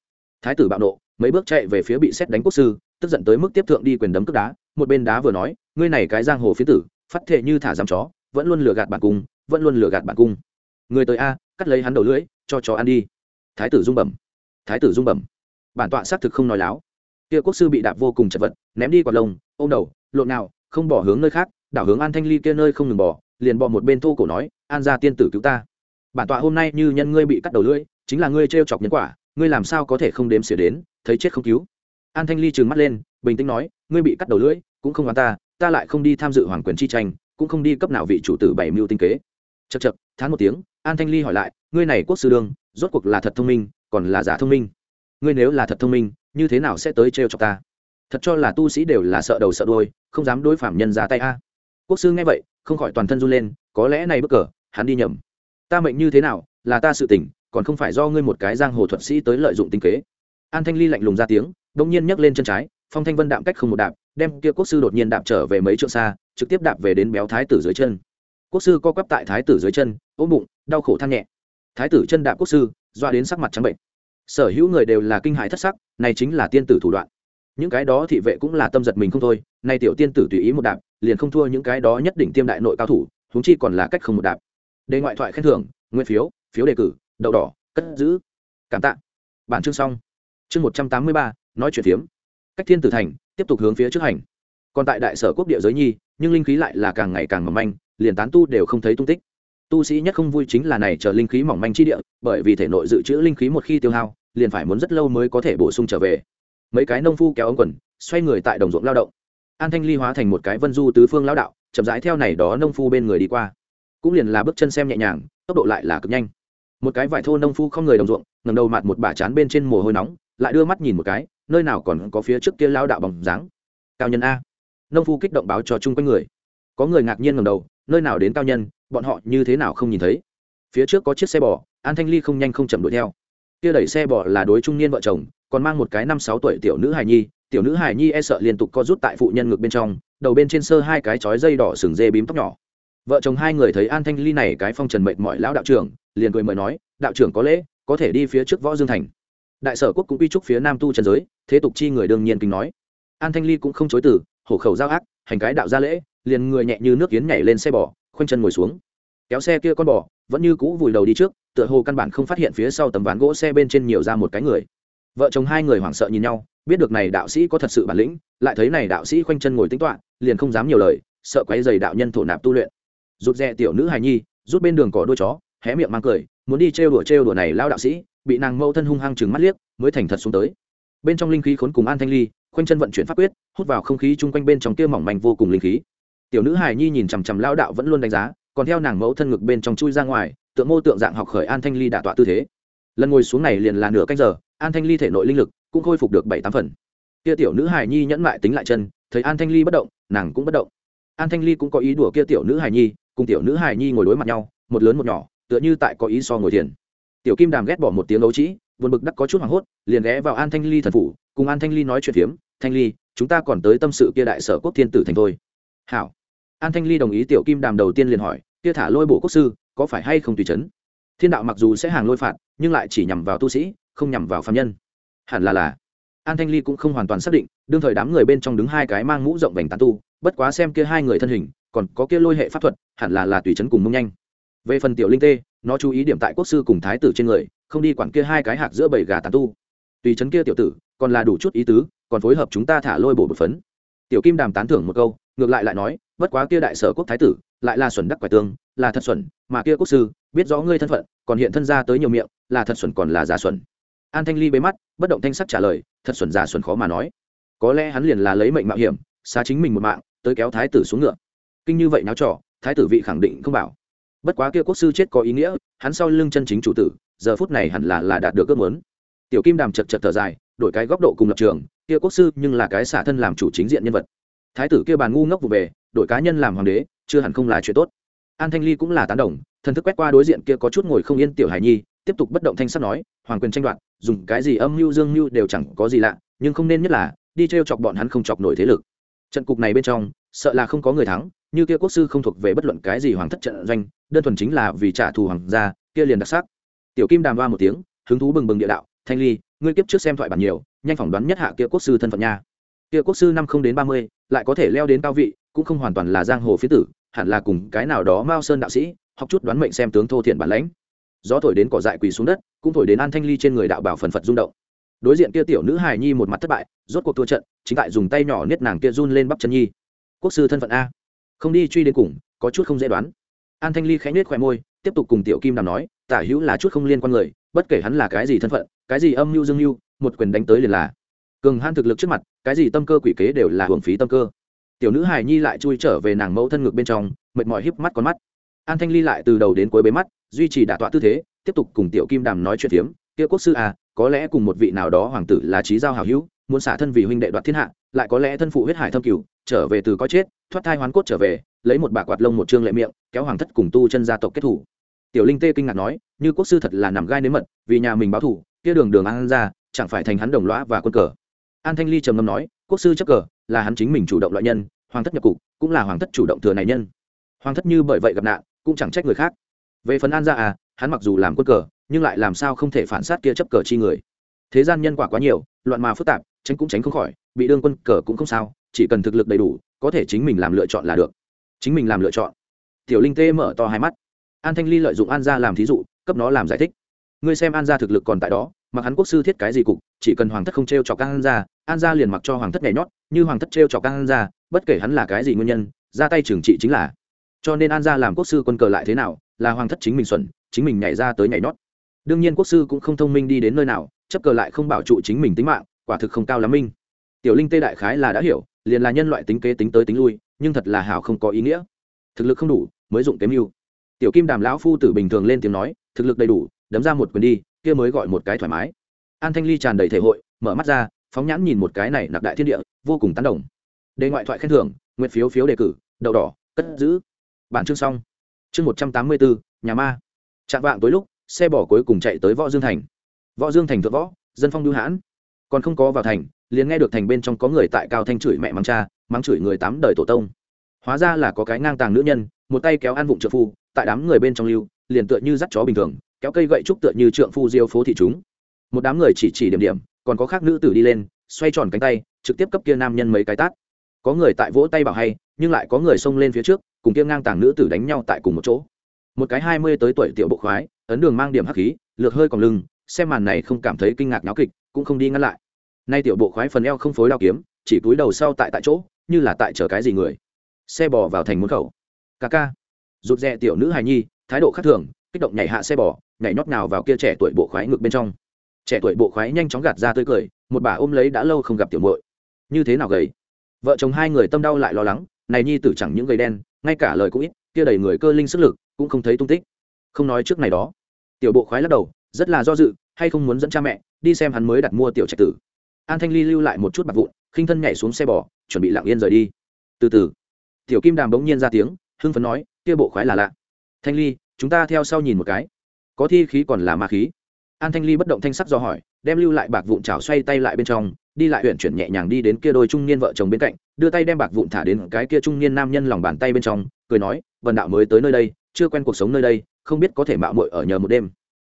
Thái tử bạo nộ mấy bước chạy về phía bị xét đánh quốc sư, tức giận tới mức tiếp thượng đi quyền đấm cướp đá, một bên đá vừa nói, ngươi này cái giang hồ phía tử, phát thệ như thả giam chó, vẫn luôn lừa gạt bản cung, vẫn luôn lừa gạt bản cung. Người tới a, cắt lấy hắn đầu lưỡi, cho chó ăn đi. Thái tử dung bẩm. Thái tử dung bẩm. Bản tọa xác thực không nói láo. Kia quốc sư bị đạp vô cùng chật vật, ném đi quạt lông, ôm đầu, lộn nào, không bỏ hướng nơi khác, đảo hướng an thanh ly kia nơi không ngừng bỏ, liền bỏ một bên thô cổ nói, an gia tiên tử cứu ta. Bản tọa hôm nay như nhân ngươi bị cắt đầu lưỡi, chính là ngươi t chọc nhân quả, ngươi làm sao có thể không đếm xỉa đến? Thấy chết không cứu. An thanh ly trừng mắt lên, bình tĩnh nói, ngươi bị cắt đầu lưỡi, cũng không oán ta ta lại không đi tham dự hoàng quyền chi tranh, cũng không đi cấp nào vị chủ tử bảy mưu tinh kế. Chật chật thán một tiếng, an thanh ly hỏi lại, ngươi này quốc sư đương, rốt cuộc là thật thông minh, còn là giả thông minh? Ngươi nếu là thật thông minh, như thế nào sẽ tới trêu chọc ta? Thật cho là tu sĩ đều là sợ đầu sợ đôi không dám đối phạm nhân ra tay a. Quốc sư nghe vậy, không khỏi toàn thân run lên, có lẽ này bất cờ, hắn đi nhầm. Ta mệnh như thế nào, là ta sự tỉnh còn không phải do ngươi một cái giang hồ thuật sĩ tới lợi dụng tinh kế an thanh ly lạnh lùng ra tiếng đông nhiên nhấc lên chân trái, phong thanh vân đạm cách không một đạp, đem kia quốc sư đột nhiên đạp trở về mấy trượng xa, trực tiếp đạp về đến béo thái tử dưới chân. Quốc sư co quắp tại thái tử dưới chân, ôm bụng, đau khổ than nhẹ. Thái tử chân đạp quốc sư, doa đến sắc mặt trắng bệnh. Sở hữu người đều là kinh hại thất sắc, này chính là tiên tử thủ đoạn. Những cái đó thị vệ cũng là tâm giật mình không thôi, nay tiểu tiên tử tùy ý một đạp, liền không thua những cái đó nhất định tiêm đại nội cao thủ, huống chi còn là cách không một đạp. Đề ngoại thoại khen thưởng nguyên phiếu phiếu đề cử, đậu đỏ, cất giữ. Cảm tạ. Bản chương xong chương một trăm tám mươi ba, nói chuyện phiếm. Cách thiên tử thành, tiếp tục hướng phía trước hành. Còn tại đại sở quốc địa giới nhi, nhưng linh khí lại là càng ngày càng mỏng manh, liền tán tu đều không thấy tung tích. Tu sĩ nhất không vui chính là này chờ linh khí mỏng manh chi địa, bởi vì thể nội dự trữ linh khí một khi tiêu hao, liền phải muốn rất lâu mới có thể bổ sung trở về. Mấy cái nông phu kéo ống quần, xoay người tại đồng ruộng lao động. An thanh ly hóa thành một cái vân du tứ phương lao đạo, chậm rãi theo này đó nông phu bên người đi qua. Cũng liền là bước chân xem nhẹ nhàng, tốc độ lại là cực nhanh. Một cái vải thô nông phu không người đồng ruộng ngầm đầu mặt một bả chán bên trên mồ hôi nóng lại đưa mắt nhìn một cái, nơi nào còn có phía trước kia lao đạo bằng dáng. Cao nhân a. Nông phu kích động báo cho chung quanh người. Có người ngạc nhiên ngầm đầu, nơi nào đến cao nhân, bọn họ như thế nào không nhìn thấy. Phía trước có chiếc xe bò, an thanh ly không nhanh không chậm đuổi theo. Kia đẩy xe bò là đối trung niên vợ chồng, còn mang một cái năm sáu tuổi tiểu nữ hài nhi, tiểu nữ hài nhi e sợ liên tục co rút tại phụ nhân ngực bên trong, đầu bên trên sơ hai cái chói dây đỏ sừng dê bím tóc nhỏ. Vợ chồng hai người thấy an thanh ly này cái phong trần mệnh mọi lão đạo trưởng, liền cười mời nói, đạo trưởng có lễ, có thể đi phía trước võ dương thành đại sở quốc cũng quy trúc phía nam tu trần giới, thế tục chi người đương nhiên kính nói. An thanh ly cũng không chối từ, hổ khẩu giao ác, hành cái đạo gia lễ, liền người nhẹ như nước kiến nhảy lên xe bò, khoanh chân ngồi xuống. Kéo xe kia con bò, vẫn như cũ vùi đầu đi trước, tựa hồ căn bản không phát hiện phía sau tấm ván gỗ xe bên trên nhiều ra một cái người. Vợ chồng hai người hoảng sợ nhìn nhau, biết được này đạo sĩ có thật sự bản lĩnh, lại thấy này đạo sĩ khoanh chân ngồi tính toạ liền không dám nhiều lời, sợ quấy dày đạo nhân thổ nạp tu luyện. Rụt rè tiểu nữ hài nhi, rút bên đường cỏ đuôi chó, hé miệng mang cười, muốn đi trêu đùa trêu đùa này lao đạo sĩ bị nàng mẫu thân hung hăng chừng mắt liếc, mới thành thật xuống tới. Bên trong linh khí khốn cùng an thanh ly, khoanh chân vận chuyển pháp quyết, hút vào không khí chung quanh bên trong kia mỏng manh vô cùng linh khí. Tiểu nữ hài nhi nhìn chằm chằm lao đạo vẫn luôn đánh giá, còn theo nàng mẫu thân ngực bên trong chui ra ngoài tượng mô tượng dạng học khởi an thanh ly đả tọa tư thế. Lần ngồi xuống này liền là nửa canh giờ, an thanh ly thể nội linh lực cũng khôi phục được bảy tám phần. Kia tiểu nữ hài nhi nhẫn mại tính lại chân, thấy an thanh ly bất động, nàng cũng bất động. An thanh ly cũng có ý đùa kia tiểu nữ hài nhi, cùng tiểu nữ hài nhi ngồi đối mặt nhau, một lớn một nhỏ, tựa như tại có ý so ngồi thiền tiểu kim đàm ghét bỏ một tiếng đấu trĩ vượt bực đắc có chút hoảng hốt, liền ghé vào an thanh ly thần phủ, cùng an thanh ly nói chuyện phiếm, thanh ly, chúng ta còn tới tâm sự kia đại sở quốc thiên tử thành thôi. Hảo. An thanh ly đồng ý tiểu kim đàm đầu tiên liền hỏi, kia thả lôi bộ quốc sư, có phải hay không tùy chấn? Thiên đạo mặc dù sẽ hàng lôi phạt, nhưng lại chỉ nhằm vào tu sĩ, không nhằm vào phạm nhân. Hẳn là là. An thanh ly cũng không hoàn toàn xác định, đương thời đám người bên trong đứng hai cái mang mũ rộng vành tán tu, bất quá xem kia hai người thân hình, còn có kia lôi hệ pháp thuật, hẳn là là tùy chấn cùng mông nhanh. Về phần tiểu linh tê nó chú ý điểm tại quốc sư cùng thái tử trên người, không đi quản kia hai cái hạc giữa bầy gà tán tu. Tùy chấn kia tiểu tử, còn là đủ chút ý tứ, còn phối hợp chúng ta thả lôi bổ bột phấn. Tiểu kim đàm tán thưởng một câu, ngược lại lại nói, bất quá kia đại sở quốc thái tử, lại là xuẩn đắc quải tương, là thật xuẩn, mà kia quốc sư, biết rõ ngươi thân phận, còn hiện thân ra tới nhiều miệng, là thật xuẩn còn là giả xuẩn. An thanh ly bế mắt, bất động thanh sắc trả lời, thật xuẩn giả xuẩn khó mà nói. Có lẽ hắn liền là lấy mệnh mạo hiểm xa chính mình một mạng, tới kéo thái tử xuống ngựa. Kinh như vậy náo trò, thái tử vị khẳng định không bảo bất quá kia quốc sư chết có ý nghĩa, hắn sau lưng chân chính chủ tử, giờ phút này hẳn là là đạt được ước muốn. Tiểu kim đàm chật chật thở dài, đổi cái góc độ cùng lập trường, kia quốc sư nhưng là cái xả thân làm chủ chính diện nhân vật. Thái tử kia bàn ngu ngốc vụ về, đổi cá nhân làm hoàng đế, chưa hẳn không là chuyện tốt. An thanh ly cũng là tán đồng, thần thức quét qua đối diện kia có chút ngồi không yên tiểu hải nhi, tiếp tục bất động thanh sắt nói, hoàng quyền tranh đoạt, dùng cái gì âm mưu dương mưu đều chẳng có gì lạ, nhưng không nên nhất là, đi t r e o chọc bọn hắn không chọc nổi thế lực. Trận cục này bên trong, sợ là không có người thắng như kia quốc sư không thuộc về bất luận cái gì hoàng thất trận doanh, đơn thuần chính là vì trả thù hoàng gia, kia liền đặc sắc. Tiểu kim đàm va một tiếng, hứng thú bừng bừng địa đạo, thanh ly, ngươi kiếp trước xem thoại bản nhiều, nhanh phỏng đoán nhất hạ kia quốc sư thân phận nha. Kia quốc sư năm không đến ba mươi, lại có thể leo đến cao vị, cũng không hoàn toàn là giang hồ phía tử, hẳn là cùng cái nào đó mao sơn đạo sĩ, học chút đoán mệnh xem tướng thô thiện bản lãnh. Gió thổi đến cỏ dại quỳ xuống đất, cũng thổi đến an thanh ly trên người đạo bảo phần phật rung động. Đối diện kia tiểu nữ hài nhi một mặt thất bại, rốt cuộc thua trận, chính tại dùng tay nhỏ niết nàng kia run lên bắp chân nhi. Quốc sư thân phận a không đi truy đến cùng, có chút không dễ đoán. An thanh ly khẽ nết khoe môi, tiếp tục cùng tiểu kim đàm nói, tả hữu là chút không liên quan người, bất kể hắn là cái gì thân phận, cái gì âm mưu dương mưu, một quyền đánh tới liền là. Cường han thực lực trước mặt, cái gì tâm cơ quỷ kế đều là hưởng phí tâm cơ. Tiểu nữ hài nhi lại chui trở về nàng mẫu thân ngực bên trong, mệt mỏi híp mắt con mắt. An thanh ly lại từ đầu đến cuối bế mắt, duy trì đả tọa tư thế, tiếp tục cùng tiểu kim đàm nói chuyện phiếm, kia quốc sư à có lẽ cùng một vị nào đó hoàng tử là trí giao hảo hữu, muốn xả thân vì huynh đệ đoạt thiên hạ, lại có lẽ thân phụ huyết hải thâm cửu, trở về từ có chết thoát thai hoán cốt trở về, lấy một bà quạt lông một trương lệ miệng, kéo hoàng thất cùng tu chân gia tộc kết thủ. Tiểu linh tê kinh ngạc nói, như quốc sư thật là nằm gai nếm mật, vì nhà mình báo thủ, kia đường đường an ra chẳng phải thành hắn đồng lõa và quân cờ. An thanh ly trầm ngâm nói, quốc sư chấp cờ, là hắn chính mình chủ động loại nhân, hoàng thất nhập cục, cũng là hoàng thất chủ động thừa này nhân. Hoàng thất như bởi vậy gặp nạn, cũng chẳng trách người khác. Về phần an gia à hắn mặc dù làm quân cờ, nhưng lại làm sao không thể phản sát kia chấp cờ chi người. Thế gian nhân quả quá nhiều, loạn mà phức tạp, tránh cũng tránh không khỏi, bị đương quân cờ cũng không sao, chỉ cần thực lực đầy đủ có thể chính mình làm lựa chọn là được. Chính mình làm lựa chọn. Tiểu linh tê mở to hai mắt. An thanh ly lợi dụng an gia làm thí dụ, cấp nó làm giải thích. Ngươi xem an gia thực lực còn tại đó, mặc hắn quốc sư thiết cái gì cục, chỉ cần hoàng thất không t r e o chọc an gia an gia liền mặc cho hoàng thất nhảy nhót, như hoàng thất t r e o chọc an gia, bất kể hắn là cái gì nguyên nhân, ra tay trừng trị chính là. Cho nên an gia làm quốc sư quân cờ lại thế nào, là hoàng thất chính mình xuẩn, chính mình nhảy ra tới nhảy nhót. Đương nhiên quốc sư cũng không thông minh đi đến nơi nào, chấp cờ lại không bảo trụ chính mình tính mạng, quả thực không cao lắm minh. Tiểu linh tê đại khái là đã hiểu liền là nhân loại tính kế tính tới tính lui, nhưng thật là hảo không có ý nghĩa. Thực lực không đủ, mới dụng kiếm mưu. Tiểu kim đàm lão phu tử bình thường lên tiếng nói, thực lực đầy đủ, đấm ra một quyền đi, kia mới gọi một cái thoải mái. An thanh ly tràn đầy thể hội, mở mắt ra, phóng nhãn nhìn một cái này nạp đại thiên địa, vô cùng tán đồng. Đề ngoại thoại khen thưởng, nguyện phiếu phiếu đề cử, đậu đỏ, cất giữ. Bản chương xong. Chương một trăm tám mươi bốn, nhà ma. Chạm vạng tối lúc, xe bỏ cuối cùng chạy tới võ dương thành. Võ dương thành thượng võ, dân phong đưu hãn. Còn không có vào thành liền nghe được thành bên trong có người tại cao thanh chửi mẹ mắng cha, mắng chửi người tám đời tổ tông. Hóa ra là có cái ngang tàng nữ nhân, một tay kéo ăn vụng trợ phu, tại đám người bên trong lưu, liền tựa như dắt chó bình thường, kéo cây gậy trúc tựa như trượng phu diêu phố thị chúng. Một đám người chỉ chỉ điểm điểm, còn có khác nữ tử đi lên, xoay tròn cánh tay, trực tiếp cấp kia nam nhân mấy cái tát. Có người tại vỗ tay bảo hay, nhưng lại có người xông lên phía trước, cùng kia ngang tàng nữ tử đánh nhau tại cùng một chỗ. Một cái hai mươi tới tuổi tiểu bộ khoái, ấn đường mang điểm hắc khí, lược hơi còn lưng, xem màn này không cảm thấy kinh ngạc náo kịch, cũng không đi ngăn lại nay tiểu bộ khoái phần eo không phối đao kiếm, chỉ túi đầu sau tại tại chỗ, như là tại chở cái gì người. Xe bò vào thành môn khẩu. Ca ca. Rụt rè tiểu nữ hài nhi, thái độ khác thường, kích động nhảy hạ xe bò, nhảy nhót nào vào kia trẻ tuổi bộ khoái ngực bên trong. Trẻ tuổi bộ khoái nhanh chóng gạt ra tươi cười, một bà ôm lấy đã lâu không gặp tiểu muội. Như thế nào gầy? Vợ chồng hai người tâm đau lại lo lắng, này nhi tử chẳng những gầy đen, ngay cả lời cũng ít, kia đầy người cơ linh sức lực, cũng không thấy tung tích. Không nói trước này đó. Tiểu bộ khoái lắc đầu, rất là do dự, hay không muốn dẫn cha mẹ, đi xem hắn mới đặt mua tiểu trạch tử an thanh ly lưu lại một chút bạc vụn, khinh thân nhảy xuống xe bò, chuẩn bị lặng yên rời đi. Từ từ. Tiểu kim đàm bỗng nhiên ra tiếng, hưng phấn nói, kia bộ khoái là lạ. Thanh ly, chúng ta theo sau nhìn một cái. Có thi khí còn là ma khí. An thanh ly bất động thanh sắc do hỏi, đem lưu lại bạc vụn chảo xoay tay lại bên trong, đi lại huyện chuyển nhẹ nhàng đi đến kia đôi trung niên vợ chồng bên cạnh, đưa tay đem bạc vụn thả đến cái kia trung niên nam nhân lòng bàn tay bên trong, cười nói vần đạo mới tới nơi đây, chưa quen cuộc sống nơi đây, không biết có thể mạo muội ở nhờ một đêm.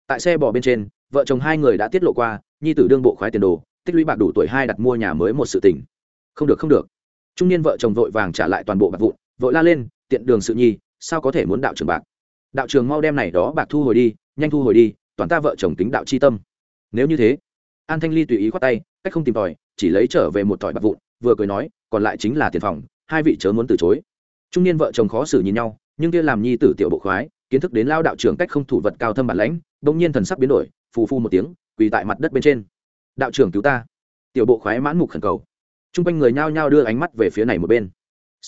Tại xe bò bên trên, vợ chồng hai người đã tiết lộ qua, nhi tử đương bộ khoái tiền đồ tích lũy bạc đủ tuổi hai đặt mua nhà mới một sự tình. Không được không được. Trung niên vợ chồng vội vàng trả lại toàn bộ bạc vụn, vội la lên, tiện đường sự nhi, sao có thể muốn đạo trường bạc? Đạo trường mau đem này đó bạc thu hồi đi, nhanh thu hồi đi, toàn ta vợ chồng tính đạo chi tâm. Nếu như thế, an thanh ly tùy ý khoát tay, cách không tìm tòi, chỉ lấy trở về một tỏi bạc vụn, vừa cười nói, còn lại chính là tiền phòng, hai vị chớ muốn từ chối. Trung niên vợ chồng khó xử nhìn nhau, nhưng kia làm nhi tử tiểu bộ khoái, kiến thức đến lao đạo trưởng cách không thủ vật cao thâm bản lãnh, bỗng nhiên thần sắc biến đổi, phù phu một tiếng, quỳ tại mặt đất bên trên đạo trưởng cứu ta. Tiểu bộ khoái mãn mục khẩn cầu. T r u n g quanh người nhao nhao đưa ánh mắt về phía này một bên.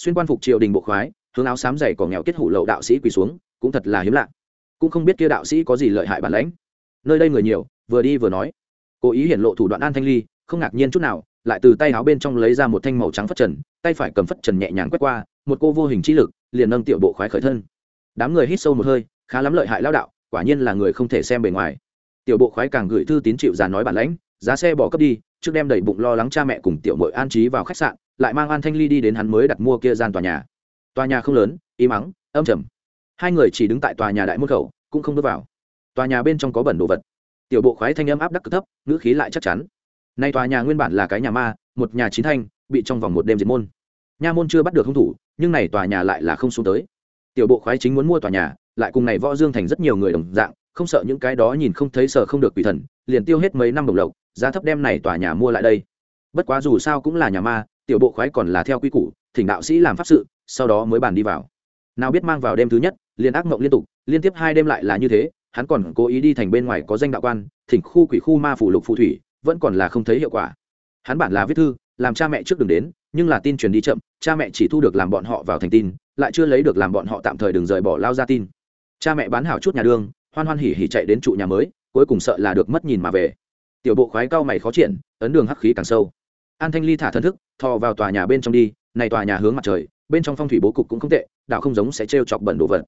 Xuyên quan phục triều đình bộ khoái, hướng áo xám dày cỏ nghèo kết hủ lậu đạo sĩ quỳ xuống, cũng thật là hiếm lạ. Cũng không biết kia đạo sĩ có gì lợi hại bản lãnh. Nơi đây người nhiều, vừa đi vừa nói. Cố ý hiển lộ thủ đoạn an thanh ly, không ngạc nhiên chút nào, lại từ tay áo bên trong lấy ra một thanh màu trắng phất trần, tay phải cầm phất trần nhẹ nhàng quét qua, một cô vô hình trí lực, liền nâng tiểu bộ khoái khởi thân. Đám người hít sâu một hơi, khá lắm lợi hại lao đạo, quả nhiên là người không thể xem bề ngoài. Tiểu bộ khoái càng gửi thư tín chịu già nói bản lãnh giá xe bỏ cấp đi, trước đem đầy bụng lo lắng cha mẹ cùng tiểu mội an trí vào khách sạn, lại mang an thanh ly đi đến hắn mới đặt mua kia gian tòa nhà. Tòa nhà không lớn, im ắng, âm trầm. Hai người chỉ đứng tại tòa nhà đại môn khẩu, cũng không bước vào. Tòa nhà bên trong có bẩn đồ vật. Tiểu bộ khoái thanh âm áp đắc cực thấp, ngữ khí lại chắc chắn. Nay tòa nhà nguyên bản là cái nhà ma, một nhà chín thanh, bị trong vòng một đêm diệt môn. Nha môn chưa bắt được hung thủ, nhưng này tòa nhà lại là không xuống tới. Tiểu bộ khoái chính muốn mua tòa nhà, lại cùng này võ dương thành rất nhiều người đồng dạng không sợ những cái đó nhìn không thấy sợ không được quỷ thần, liền tiêu hết mấy năm đồng lộc, giá thấp đem này tòa nhà mua lại đây. Bất quá dù sao cũng là nhà ma, tiểu bộ khoái còn là theo quy củ, thỉnh đạo sĩ làm pháp sự, sau đó mới bàn đi vào. Nào biết mang vào đêm thứ nhất, liền ác mộng liên tục, liên tiếp hai đêm lại là như thế, hắn còn cố ý đi thành bên ngoài có danh đạo quan, thỉnh khu quỷ khu ma phủ lục phù thủy, vẫn còn là không thấy hiệu quả. Hắn bản là viết thư, làm cha mẹ trước đừng đến, nhưng là tin truyền đi chậm, cha mẹ chỉ thu được làm bọn họ vào thành tin, lại chưa lấy được làm bọn họ tạm thời đừng rời bỏ lao ra tin. Cha mẹ bán hảo chút nhà đương hoan hoan hỉ hỉ chạy đến trụ nhà mới, cuối cùng sợ là được mất nhìn mà về. Tiểu bộ khoái cao mày khó triển, ấn đường hắc khí càng sâu. An thanh ly thả thân thức, thò vào tòa nhà bên trong đi, này tòa nhà hướng mặt trời, bên trong phong thủy bố cục cũng không tệ, đảo không giống sẽ t chọc bẩn đồ vật.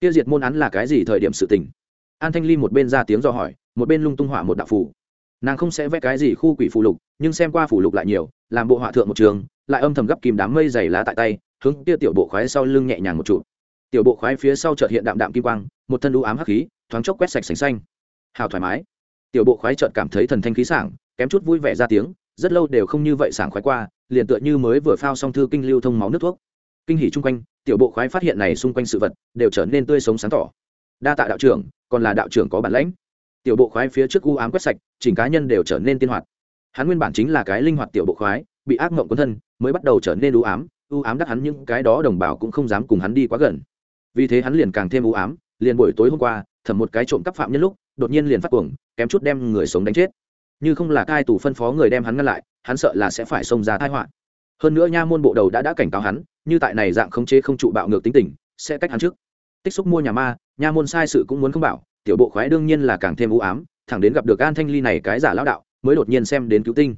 Tiêu diệt môn án là cái gì thời điểm sự tình? An thanh ly một bên ra tiếng do hỏi, một bên lung tung hỏa một đạo phủ nàng không sẽ vẽ cái gì khu quỷ phù lục, nhưng xem qua phù lục lại nhiều, làm bộ họa thượng một trường, lại âm thầm gấp kìm đám mây dày lá tại tay, hướng kia tiểu bộ khoái sau lưng nhẹ nhàng một trụ. Tiểu bộ khoái phía sau chợt hiện đạm đạm kim quang một thân u ám hắc khí, thoáng chốc quét sạch sành xanh. Hào thoải mái. Tiểu bộ khoái chợt cảm thấy thần thanh khí sảng, kém chút vui vẻ ra tiếng, rất lâu đều không như vậy sảng khoái qua, liền tựa như mới vừa phao xong thư kinh lưu thông máu nước thuốc. Kinh hỉ chung quanh, tiểu bộ khoái phát hiện này xung quanh sự vật, đều trở nên tươi sống sáng tỏ. Đa tạ đạo trưởng, còn là đạo trưởng có bản lãnh. Tiểu bộ khoái phía trước u ám quét sạch, chỉnh cá nhân đều trở nên tiên hoạt. Hắn nguyên bản chính là cái linh hoạt tiểu bộ khoái, bị ác mộng quấn thân, mới bắt đầu trở nên u ám u ám đắc hắn những cái đó đồng bào cũng không dám cùng hắn đi quá gần. Vì thế hắn liền càng thêm u ám liền buổi tối hôm qua, thẩm một cái trộm cắp phạm nhân lúc, đột nhiên liền phát cuồng, kém chút đem người sống đánh chết. Như không là cai tù phân phó người đem hắn ngăn lại, hắn sợ là sẽ phải xông ra thái họa. Hơn nữa nha môn bộ đầu đã đã cảnh cáo hắn, như tại này dạng khống chế không trụ bạo ngược tính tình, sẽ cách hắn trước. Tích xúc mua nhà ma, nha môn sai sự cũng muốn không bảo, tiểu bộ khoái đương nhiên là càng thêm u ám, thẳng đến gặp được an thanh ly này cái giả lão đạo, mới đột nhiên xem đến cứu tinh.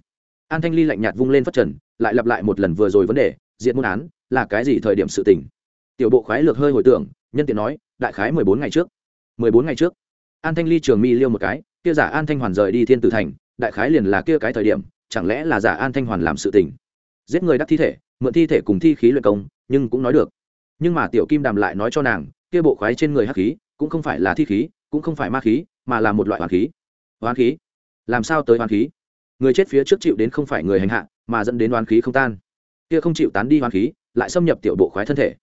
An thanh ly lạnh nhạt vung lên phát trần, lại lặp lại một lần vừa rồi vấn đề diện môn án, là cái gì thời điểm sự tình? Tiểu bộ khoái lược hơi hồi tưởng, nhân tiện nói, đại khái mười bốn ngày trước. Mười bốn ngày trước, an thanh ly trường mi liêu một cái, kia giả an thanh hoàn rời đi thiên tử thành, đại khái liền là kia cái thời điểm, chẳng lẽ là giả an thanh hoàn làm sự tình. Giết người đắc thi thể, mượn thi thể cùng thi khí luyện công, nhưng cũng nói được. Nhưng mà tiểu kim đàm lại nói cho nàng, kia bộ khoái trên người hắc khí, cũng không phải là thi khí, cũng không phải ma khí, mà là một loại hoàn khí. Hoàn khí? Làm sao tới hoàn khí? Người chết phía trước chịu đến không phải người hành hạ, mà dẫn đến hoàn khí không tan. Kia không chịu tán đi hoàn khí, lại xâm nhập tiểu bộ khoái thân thể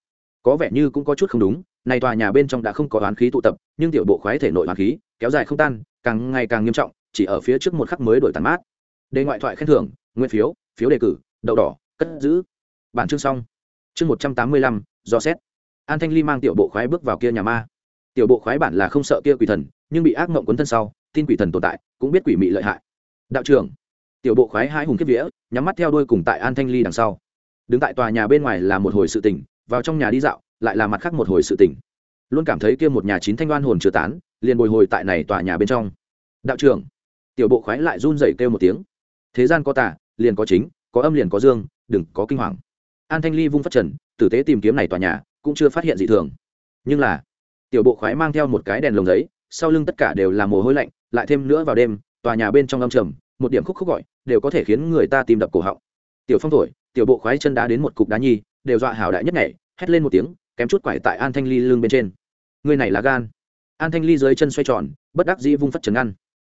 có vẻ như cũng có chút không đúng, này tòa nhà bên trong đã không có oán khí tụ tập, nhưng tiểu bộ khoái thể nội hoàn khí, kéo dài không tan, càng ngày càng nghiêm trọng, chỉ ở phía trước một khắc mới đổi tàn mát. Đề ngoại thoại khen thưởng, nguyên phiếu phiếu đề cử, đậu đỏ, cất giữ. Bản chương xong. Chương một trăm tám mươi lăm, do xét. An thanh ly mang tiểu bộ khoái bước vào kia nhà ma. Tiểu bộ khoái bản là không sợ kia quỷ thần, nhưng bị ác mộng quấn thân sau, tin quỷ thần tồn tại, cũng biết quỷ mị lợi hại. Đạo trưởng. Tiểu bộ khoái hai hùng kiếp vía, nhắm mắt theo đuôi cùng tại an thanh ly đằng sau. Đứng tại tòa nhà bên ngoài là một hồi sự tình vào trong nhà đi dạo, lại là mặt khác một hồi sự tỉnh luôn cảm thấy kia một nhà chín thanh đoan hồn chưa tán, liền bồi hồi tại này tòa nhà bên trong. Đạo trưởng, tiểu bộ khoái lại run rẩy kêu một tiếng. Thế gian có tà, liền có chính, có âm liền có dương, đừng có kinh hoàng. An thanh ly vung phát trần, tử tế tìm kiếm này tòa nhà, cũng chưa phát hiện gì thường. Nhưng là, tiểu bộ khoái mang theo một cái đèn lồng giấy, sau lưng tất cả đều là mồ hôi lạnh, lại thêm nữa vào đêm, tòa nhà bên trong âm trầm, một điểm khúc khúc gọi, đều có thể khiến người ta tìm đập cổ họng. Tiểu phong thổi, tiểu bộ khoái chân đá đến một cục đá nhi, đều dọa hào đại nhất nhảy hét lên một tiếng, kém chút quải tại an thanh ly lưng bên trên. Người này là gan. An thanh ly dưới chân xoay tròn, bất đắc dĩ vung phất trần ngăn.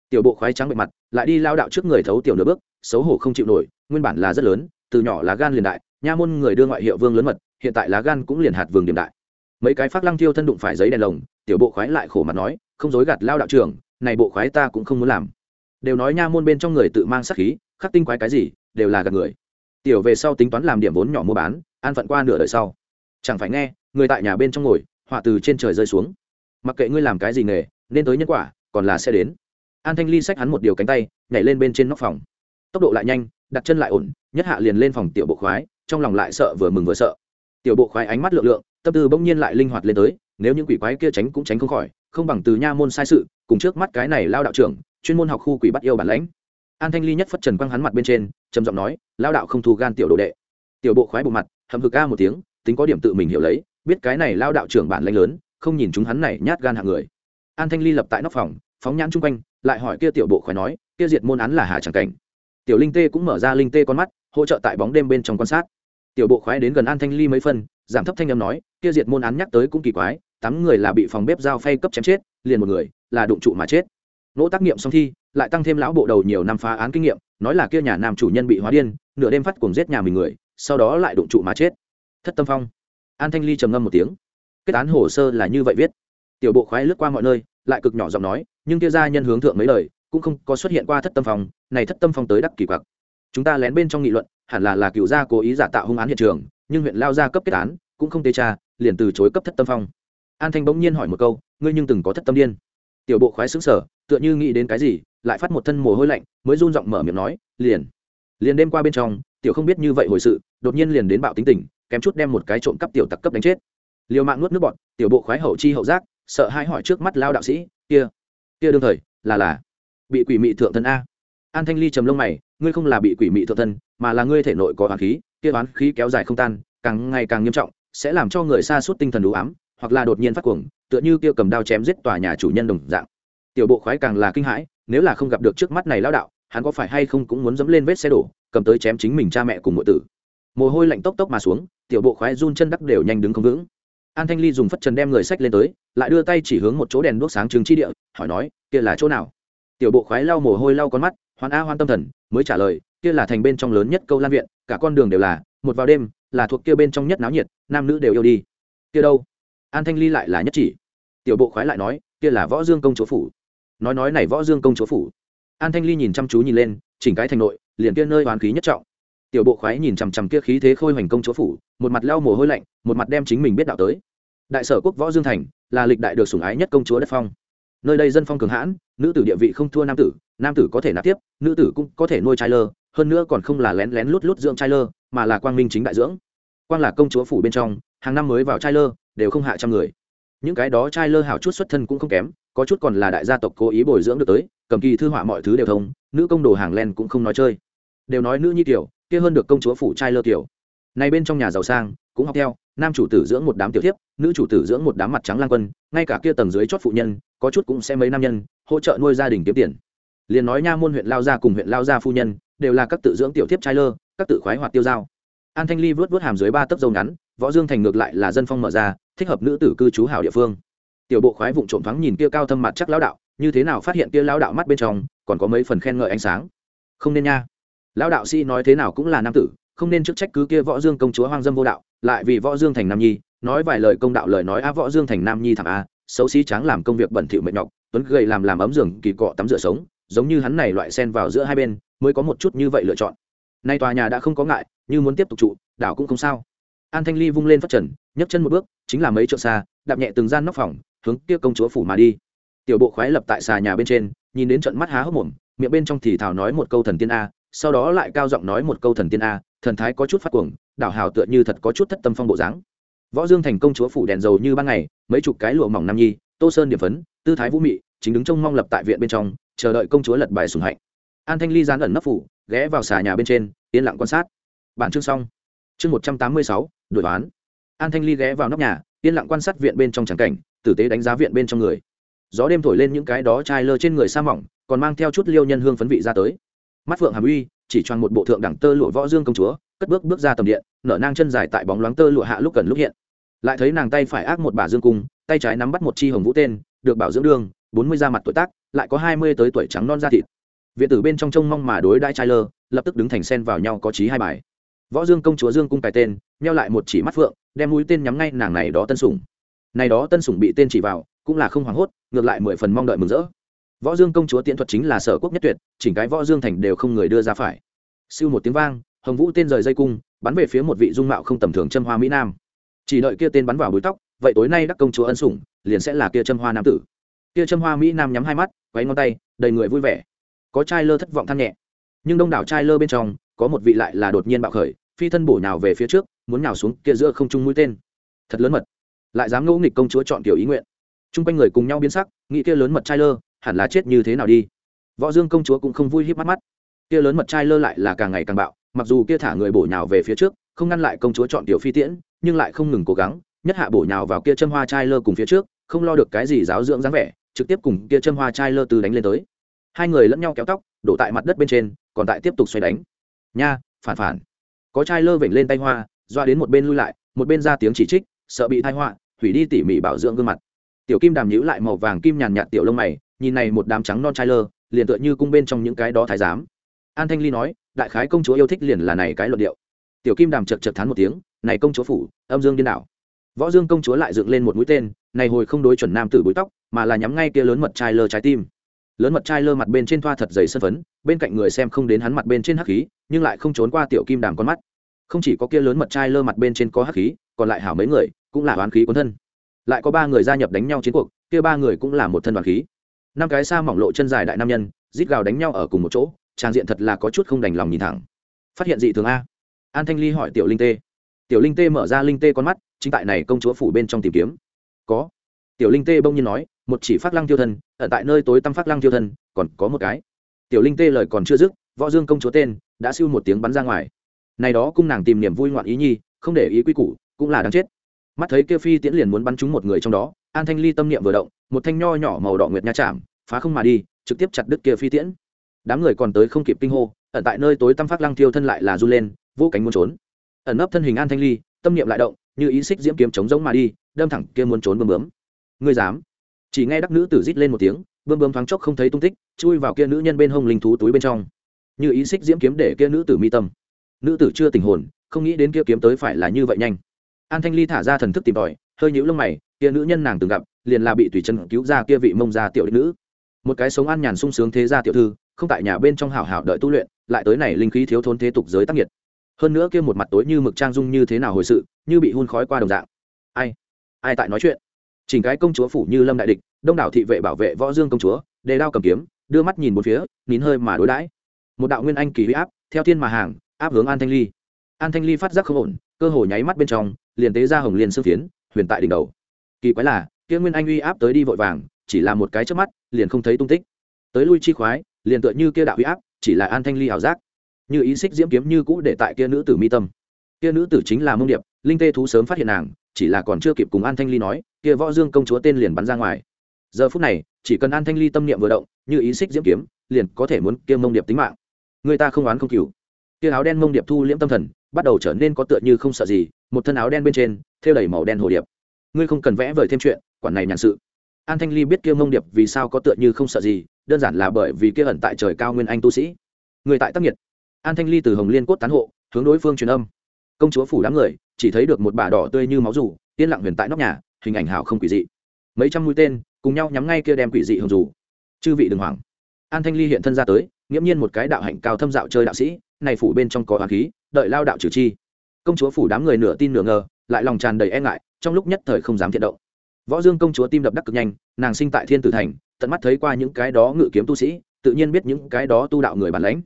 Tiểu bộ khoái trắng bệ mặt, lại đi lao đạo trước người thấu tiểu nửa bước, xấu hổ không chịu nổi, nguyên bản là rất lớn, từ nhỏ là gan liền đại, nha môn người đưa ngoại hiệu vương lớn mật, hiện tại lá gan cũng liền hạt vương điểm đại. Mấy cái phát lăng thiêu thân đụng phải giấy đèn lồng, tiểu bộ khoái lại khổ mặt nói, không dối gạt lao đạo trưởng, này bộ khoái ta cũng không muốn làm. Đều nói nha môn bên trong người tự mang sát khí, khắc tinh quái cái gì, đều là gạt người. Tiểu về sau tính toán làm điểm vốn nhỏ mua bán, an phận qua nửa đời sau chẳng phải nghe, người tại nhà bên trong ngồi, họa từ trên trời rơi xuống. Mặc kệ ngươi làm cái gì nghề, nên tới nhân quả, còn là sẽ đến. An thanh ly xách hắn một điều cánh tay, nhảy lên bên trên nóc phòng. Tốc độ lại nhanh, đặt chân lại ổn, nhất hạ liền lên phòng tiểu bộ khoái, trong lòng lại sợ vừa mừng vừa sợ. Tiểu bộ khoái ánh mắt lượng lượng, tâm tư bỗng nhiên lại linh hoạt lên tới, nếu những quỷ quái kia tránh cũng tránh không khỏi, không bằng từ nha môn sai sự, cùng trước mắt cái này lao đạo trưởng, chuyên môn học khu quỷ bắt yêu bản lãnh. An thanh ly nhất phất trần quăng hắn mặt bên trên, trầm giọng nói, lao đạo không thu gan tiểu đồ đệ. Tiểu bộ khoái bộ mặt hầm hực ca một tiếng tính có điểm tự mình hiểu lấy, biết cái này lao đạo trưởng bản lãnh lớn, không nhìn chúng hắn này nhát gan hạng người. An thanh ly lập tại nóc phòng, phóng nhãn chung quanh, lại hỏi kia tiểu bộ khoái nói, kia diệt môn án là hà chẳng cảnh. Tiểu linh tê cũng mở ra linh tê con mắt, hỗ trợ tại bóng đêm bên trong quan sát. Tiểu bộ khoái đến gần an thanh ly mấy phân, giảm thấp thanh âm nói, kia diệt môn án nhắc tới cũng kỳ quái, tám người là bị phòng bếp dao phay cấp chém chết, liền một người là đụng trụ mà chết. Nỗ tác nghiệm xong thi, lại tăng thêm lão bộ đầu nhiều năm phá án kinh nghiệm, nói là kia nhà nam chủ nhân bị hóa điên, nửa đêm phát cuồng giết nhà mình người, sau đó lại đụng trụ mà chết thất tâm phong. An thanh ly trầm ngâm một tiếng. Kết án hồ sơ là như vậy viết. Tiểu bộ khoái lướt qua mọi nơi, lại cực nhỏ giọng nói, nhưng kia gia nhân hướng thượng mấy lời, cũng không có xuất hiện qua thất tâm phong, này thất tâm phong tới đắc kỳ quặc. Chúng ta lén bên trong nghị luận, hẳn là là cựu gia cố ý giả tạo hung án hiện trường, nhưng huyện lao gia cấp kết án, cũng không tê tra, liền từ chối cấp thất tâm phong. An thanh bỗng nhiên hỏi một câu, ngươi nhưng từng có thất tâm điên? Tiểu bộ khoái xứng sở tựa như nghĩ đến cái gì, lại phát một thân mồ hôi lạnh, mới run giọng mở miệng nói, liền. Liền đêm qua bên trong, tiểu không biết như vậy hồi sự, đột nhiên liền đến bạo tính tình kém chút đem một cái trộm cắp tiểu tặc cấp đánh chết. Liều mạng nuốt nước bọn tiểu bộ khoái hậu chi hậu giác, sợ hai hỏi trước mắt lao đạo sĩ, kia kia đương thời, là là bị quỷ mị thượng thân a. An thanh ly trầm lông mày, ngươi không là bị quỷ mị thượng thân, mà là ngươi thể nội có oán khí, kia oán khí kéo dài không tan, càng ngày càng nghiêm trọng, sẽ làm cho người xa suốt tinh thần đủ ám, hoặc là đột nhiên phát cuồng, tựa như kia cầm đao chém giết tòa nhà chủ nhân đồng dạng. Tiểu bộ khoái càng là kinh hãi, nếu là không gặp được trước mắt này lao đạo, hắn có phải hay không cũng muốn dẫm lên vết xe đổ, cầm tới chém chính mình cha mẹ cùng ngụy tử. Mồ hôi lạnh tốc tốc mà xuống tiểu bộ khoái run chân đắc đều nhanh đứng không vững. An thanh ly dùng phất trần đem người sách lên tới, lại đưa tay chỉ hướng một chỗ đèn đuốc sáng trứng chi địa, hỏi nói, kia là chỗ nào? Tiểu bộ khoái lau mồ hôi lau con mắt, hoan a hoan tâm thần, mới trả lời, kia là thành bên trong lớn nhất câu lan viện, cả con đường đều là, một vào đêm, là thuộc kia bên trong nhất náo nhiệt, nam nữ đều yêu đi. Kia đâu? An thanh ly lại là nhất chỉ. Tiểu bộ khoái lại nói, kia là võ dương công chúa phủ. Nói nói này võ dương công chúa phủ. An thanh ly nhìn chăm chú nhìn lên, chỉnh cái thành nội, liền kia nơi hoàn khí nhất trọng tiểu bộ khoái nhìn chằm chằm kia khí thế khôi hoành công chúa phủ, một mặt leo mồ hôi lạnh, một mặt đem chính mình biết đạo tới. Đại sở quốc võ dương thành là lịch đại được sủng ái nhất công chúa đất phong. Nơi đây dân phong cường hãn, nữ tử địa vị không thua nam tử nam tử có thể nạp tiếp, nữ tử cũng có thể nuôi trai lơ, hơn nữa còn không là lén lén lút lút dưỡng trai lơ, mà là quang minh chính đại dưỡng. Quang là công chúa phủ bên trong, hàng năm mới vào trai lơ, đều không hạ trăm người. Những cái đó trai lơ hảo chút xuất thân cũng không kém, có chút còn là đại gia tộc cố ý bồi dưỡng được tới, cầm kỳ thư họa mọi thứ đều thông, nữ công đồ hàng len cũng không nói chơi. Đều nói nữ nhi tiểu kia hơn được công chúa phủ trai lơ tiểu này bên trong nhà giàu sang, cũng học theo, nam chủ tử dưỡng một đám tiểu thiếp, nữ chủ tử dưỡng một đám mặt trắng lang quân, ngay cả kia tầng dưới chót phụ nhân, có chút cũng sẽ mấy nam nhân, hỗ trợ nuôi gia đình kiếm tiền. Liền nói nha môn huyện lao gia cùng huyện lao gia phu nhân, đều là các tự dưỡng tiểu thiếp trai lơ, các tự khoái hoạt tiêu dao. An thanh ly vớt vớt hàm dưới ba tấc dâu ngắn, võ dương thành ngược lại là dân phong mở ra, thích hợp nữ tử cư trú hảo địa phương. Tiểu bộ khoái vụng trộm thoáng nhìn kia cao thâm mặt chắc lão đạo, như thế nào phát hiện kia lão đạo mắt bên trong, còn có mấy phần khen ngợi ánh sáng. Không nên nha lão đạo sĩ nói thế nào cũng là nam tử, không nên chức trách cứ kia võ dương công chúa hoang dâm vô đạo, lại vì võ dương thành nam nhi, nói vài lời công đạo lời nói, a, võ dương thành nam nhi thảm a, xấu xí tráng làm công việc bẩn thỉu mệt nhọc, tuấn gầy làm làm ấm giường, kỳ cọ tắm rửa sống, giống như hắn này loại sen vào giữa hai bên, mới có một chút như vậy lựa chọn. Nay tòa nhà đã không có ngại, như muốn tiếp tục trụ, đảo cũng không sao. An thanh ly vung lên phát trần, nhấc chân một bước, chính là mấy chỗ xa, đạp nhẹ từng gian nóc phòng, hướng kia công chúa phủ mà đi. Tiểu bộ khoái lập tại xà nhà bên trên, nhìn đến trận mắt há hốc mồm, miệng bên trong thì thảo nói một câu thần tiên a sau đó lại cao giọng nói một câu thần tiên a, thần thái có chút phát cuồng, đảo hào tựa như thật có chút thất tâm phong bộ dáng. Võ dương thành công chúa phủ đèn dầu như ban ngày, mấy chục cái lụa mỏng nam nhi, tô sơn điểm phấn, tư thái vũ mị, chính đứng trông mong lập tại viện bên trong, chờ đợi công chúa lật bài sùng hạnh. An thanh ly gián ẩn nấp phủ, ghé vào xà nhà bên trên, yên lặng quan sát. Bản chương xong. Chương một trăm tám mươi sáu, đổi toán an thanh ly ghé vào nóc nhà, yên lặng quan sát viện bên trong tràng cảnh, tử tế đánh giá viện bên trong người. Gió đêm thổi lên những cái đó chai lơ trên người sa mỏng, còn mang theo chút liêu nhân hương phấn vị ra tới mắt phượng hàm uy chỉ choàng một bộ thượng đẳng tơ lụa võ dương công chúa, cất bước bước ra tầm điện, nở nang chân dài tại bóng loáng tơ lụa hạ lúc cần lúc hiện. Lại thấy nàng tay phải ác một bà dương cung, tay trái nắm bắt một chi hồng vũ tên, được bảo dưỡng đương, bốn mươi da mặt tuổi tác, lại có hai mươi tới tuổi trắng non da thịt. Viện tử bên trong trông mong mà đối đai trai lơ, lập tức đứng thành sen vào nhau có trí hai bài. Võ dương công chúa dương cung cài tên neo lại một chỉ mắt phượng, đem mũi tên nhắm ngay nàng này đó tân sủng. Này đó tân sủng bị tên chỉ vào, cũng là không hoảng hốt, ngược lại mười phần mong đợi mừng rỡ võ dương công chúa tiễn thuật chính là sở quốc nhất tuyệt, chỉnh cái võ dương thành đều không người đưa ra phải. Siêu một tiếng vang, hồng vũ tên rời dây cung, bắn về phía một vị dung mạo không tầm thường châm hoa mỹ nam. Chỉ đợi kia tên bắn vào búi tóc, vậy tối nay đắc công chúa ân sủng, liền sẽ là kia châm hoa nam tử. Kia châm hoa mỹ nam nhắm hai mắt, quấy ngón tay, đầy người vui vẻ. Có trai lơ thất vọng than nhẹ. Nhưng đông đảo trai lơ bên trong, có một vị lại là đột nhiên bạo khởi, phi thân bổ nào về phía trước, muốn nào xuống kia giữa không trung mũi tên. Thật lớn mật. Lại dám ngẫu nghịch công chúa chọn tiểu ý nguyện. Chung quanh người cùng nhau biến sắc, nghĩ kia lớn mật trai lơ hẳn là chết như thế nào đi. Võ dương công chúa cũng không vui híp mắt mắt. Kia lớn mật trai lơ lại là càng ngày càng bạo, mặc dù kia thả người bổ nhào về phía trước, không ngăn lại công chúa chọn tiểu phi tiễn, nhưng lại không ngừng cố gắng, nhất hạ bổ nhào vào kia châm hoa trai lơ cùng phía trước, không lo được cái gì giáo dưỡng dáng vẻ, trực tiếp cùng kia châm hoa trai lơ từ đánh lên tới. Hai người lẫn nhau kéo tóc, đổ tại mặt đất bên trên, còn tại tiếp tục xoay đánh. Nha, phản phản. Có trai lơ vểnh lên tay hoa, doa đến một bên lui lại, một bên ra tiếng chỉ trích, sợ bị thai họa, hủy đi tỉ mỉ bảo dưỡng gương mặt. Tiểu kim đàm nhữ lại màu vàng kim nhàn nhạt tiểu lông mày nhìn này một đám trắng non trai lơ liền tựa như cung bên trong những cái đó thái giám. An thanh ly nói, đại khái công chúa yêu thích liền là này cái luận điệu. Tiểu kim đàm chật chật thán một tiếng, này công chúa phủ, âm dương điên đảo. Võ dương công chúa lại dựng lên một mũi tên, này hồi không đối chuẩn nam tử búi tóc, mà là nhắm ngay kia lớn mật trai lơ trái tim. Lớn mật trai lơ mặt bên trên thoa thật dày sân phấn, bên cạnh người xem không đến hắn mặt bên trên hắc khí, nhưng lại không trốn qua tiểu kim đàm con mắt. Không chỉ có kia lớn mật trai lơ mặt bên trên có hắc khí, còn lại hảo mấy người, cũng là oán khí cuốn thân. Lại có ba người gia nhập đánh nhau chiến cuộc, kia ba người cũng là một thân đoàn khí năm cái xa mỏng lộ chân dài đại nam nhân, rít gào đánh nhau ở cùng một chỗ, trang diện thật là có chút không đành lòng nhìn thẳng. Phát hiện dị thường a. An thanh ly hỏi tiểu linh tê. Tiểu linh tê mở ra linh tê con mắt, chính tại này công chúa phủ bên trong tìm kiếm. Có. Tiểu linh tê bông nhiên nói, một chỉ phát lăng tiêu thân, ở tại nơi tối tăm phát lăng tiêu thân, còn có một cái. Tiểu linh tê lời còn chưa dứt, võ dương công chúa tên, đã siêu một tiếng bắn ra ngoài. Này đó cung nàng tìm niềm vui ngoạn ý nhi, không để ý quy củ, cũng là đáng chết. Mắt thấy kêu phi tiễn liền muốn bắn trúng một người trong đó an thanh ly tâm niệm vừa động, một thanh nho nhỏ màu đỏ nguyệt nha chạm, phá không mà đi, trực tiếp chặt đứt kia phi tiễn. Đám người còn tới không kịp kinh hô, ẩn tại nơi tối tăm phát lăng thiêu thân lại là du lên, vô cánh muốn trốn. Ẩn nấp thân hình an thanh ly, tâm niệm lại động, như ý xích diễm kiếm chống giống mà đi, đâm thẳng kia muốn trốn bơm bướm. Ngươi dám? Chỉ nghe đắc nữ tử rít lên một tiếng bơm bơm thoáng chốc không thấy tung tích, chui vào kia nữ nhân bên hông linh thú túi bên trong. Như ý xích diễm kiếm để kia nữ tử mi tâm. Nữ tử chưa tình hồn, không nghĩ đến kia kiếm tới phải là như vậy nhanh. An thanh ly thả ra thần thức tìm tòi hơi nhũ lông mày, kia nữ nhân nàng từng gặp, liền là bị tùy chân cứu ra kia vị mông gia tiểu đích nữ. Một cái sống an nhàn sung sướng thế gia tiểu thư, không tại nhà bên trong hảo hảo đợi tu luyện, lại tới này linh khí thiếu thốn thế tục giới tác nghiệt hơn nữa kia một mặt tối như mực trang dung như thế nào hồi sự, như bị hun khói qua đồng dạng. Ai? Ai tại nói chuyện? Chỉnh cái công chúa phủ như lâm đại địch, đông đảo thị vệ bảo vệ võ dương công chúa, đề đao cầm kiếm, đưa mắt nhìn một phía, nín hơi mà đối đãi. Một đạo nguyên anh kỳ huy áp, theo thiên mà hàng, áp hướng an thanh ly. An thanh ly phát giác không ổn, cơ hồ nháy mắt bên trong, liền tế ra hồng liên sương phiến huyền tại đỉnh đầu. Kỳ quái là, kia nguyên anh uy áp tới đi vội vàng, chỉ là một cái trước mắt, liền không thấy tung tích. Tới lui chi khoái, liền tựa như kia đạo uy áp, chỉ là an thanh ly ảo giác. Như ý xích diễm kiếm như cũ để tại kia nữ tử mi tâm. Kia nữ tử chính là mông điệp, linh tê thú sớm phát hiện nàng, chỉ là còn chưa kịp cùng an thanh ly nói, kia võ dương công chúa tên liền bắn ra ngoài. Giờ phút này, chỉ cần an thanh ly tâm niệm vừa động, như ý xích diễm kiếm, liền có thể muốn kia mông điệp tính mạng. Người ta không oán không cừu. Kia áo đen mông điệp thu liễm tâm thần, bắt đầu trở nên có tựa như không sợ gì, một thân áo đen bên trên thêu đầy màu đen hồ điệp. Ngươi không cần vẽ vời thêm chuyện, quản này nhàn sự. An thanh ly biết kia mông điệp vì sao có tựa như không sợ gì, đơn giản là bởi vì kia ẩn tại trời cao nguyên anh tu sĩ. Người tại tác nhiệt an thanh ly từ hồng liên cốt tán hộ, hướng đối phương truyền âm. Công chúa phủ đám người, chỉ thấy được một bà đỏ tươi như máu rủ, yên lặng huyền tại nóc nhà, hình ảnh hảo không quỷ dị. Mấy trăm mũi tên, cùng nhau nhắm ngay kia đem quỷ dị hồng rủ. Chư vị đừng hoảng. An thanh ly hiện thân ra tới, nghiễm nhiên một cái đạo hạnh cao thâm dạo chơi đạo sĩ, này phủ bên trong có hoàng khí, đợi lao đạo trừ chi. Công chúa phủ đám người nửa tin nửa ngờ lại lòng tràn đầy e ngại, trong lúc nhất thời không dám thiện động. Võ dương công chúa tim đập đắc cực nhanh, nàng sinh tại thiên tử thành, tận mắt thấy qua những cái đó ngự kiếm tu sĩ, tự nhiên biết những cái đó tu đạo người bản lãnh.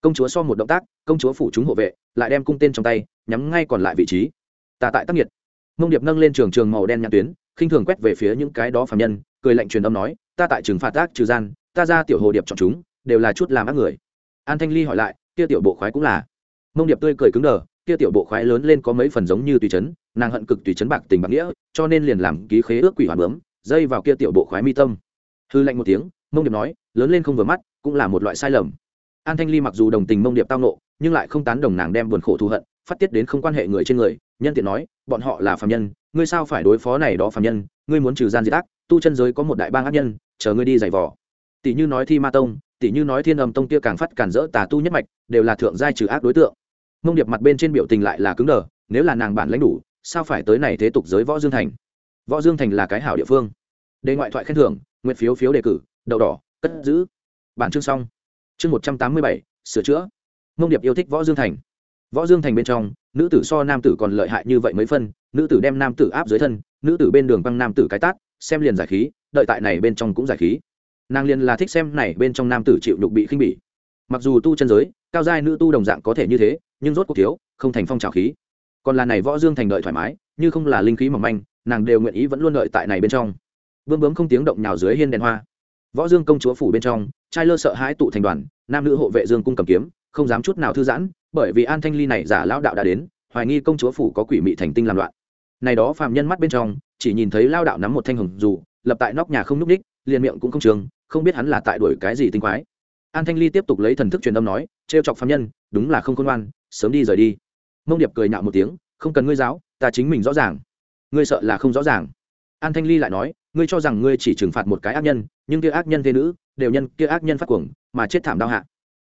Công chúa so một động tác, công chúa phủ chúng hộ vệ, lại đem cung tên trong tay, nhắm ngay còn lại vị trí. Tà tại tác nhiệt mông điệp nâng lên trường trường màu đen nhãn tuyến, khinh thường quét về phía những cái đó phạm nhân, cười lạnh truyền âm nói, ta tại trường phạt tác trừ gian, ta ra tiểu hồ điệp chọn chúng, đều là chút làm ác người. An thanh ly hỏi lại, kia tiểu bộ khoái cũng là? Mông điệp tươi cười cứng đờ, kia tiểu bộ khoái lớn lên có mấy phần giống như tùy chấn nàng hận cực tùy chấn bạc tình bạc nghĩa, cho nên liền làm ký khế ước quỷ hoàn bướm, dây vào kia tiểu bộ khoái mi tâm. Hư lạnh một tiếng, mông điệp nói, lớn lên không vừa mắt, cũng là một loại sai lầm. An thanh ly mặc dù đồng tình mông điệp tao nộ, nhưng lại không tán đồng nàng đem buồn khổ thù hận, phát tiết đến không quan hệ người trên người, nhân tiện nói, bọn họ là phạm nhân, ngươi sao phải đối phó này đó phạm nhân, ngươi muốn trừ gian diệt ác, tu chân giới có một đại bang ác nhân, chờ ngươi đi giày vò. Tỷ như nói thi ma tông, tỷ như nói thiên âm tông kia càng phát cản rỡ tà tu nhất mạch, đều là thượng giai trừ ác đối tượng. Mông điệp mặt bên trên biểu tình lại là cứng đờ, nếu là nàng bản lãnh đủ sao phải tới này thế tục giới võ dương thành? Võ dương thành là cái hảo địa phương. Đề ngoại thoại khen thưởng, nguyện phiếu phiếu đề cử, đậu đỏ, cất giữ. Bản chương xong. Chương một trăm tám mươi bảy, sửa chữa. Mông điệp yêu thích võ dương thành. Võ dương thành bên trong, nữ tử so nam tử còn lợi hại như vậy mấy phân, nữ tử đem nam tử áp dưới thân, nữ tử bên đường băng nam tử cái tát, xem liền giải khí, đợi tại này bên trong cũng giải khí. Nàng liền là thích xem này bên trong nam tử chịu đục bị khinh bỉ. Mặc dù tu chân giới, cao giai nữ tu đồng dạng có thể như thế, nhưng rốt cuộc thiếu, không thành phong trào khí còn là này võ dương thành đợi thoải mái, như không là linh khí mỏng manh, nàng đều nguyện ý vẫn luôn đợi tại này bên trong. Vương bướm không tiếng động nhào dưới hiên đèn hoa. Võ dương công chúa phủ bên trong, trai lơ sợ hãi tụ thành đoàn, nam nữ hộ vệ dương cung cầm kiếm, không dám chút nào thư giãn, bởi vì an thanh ly này giả lao đạo đã đến, hoài nghi công chúa phủ có quỷ mị thành tinh làm loạn. Này đó phàm nhân mắt bên trong, chỉ nhìn thấy lao đạo nắm một thanh hồng dù, lập tại nóc nhà không núp ních liền miệng cũng không trường, không biết hắn là tại đuổi cái gì tinh quái. An thanh ly tiếp tục lấy thần thức truyền âm nói, trêu chọc phạm nhân, đúng là không khôn ngoan, sớm đi rời đi mông điệp cười nhạo một tiếng, không cần ngươi giáo, ta chính mình rõ ràng. Ngươi sợ là không rõ ràng. An thanh ly lại nói, ngươi cho rằng ngươi chỉ trừng phạt một cái ác nhân, nhưng kia ác nhân thế nữ, đều nhân, kia ác nhân phát cuồng, mà chết thảm đau hạ.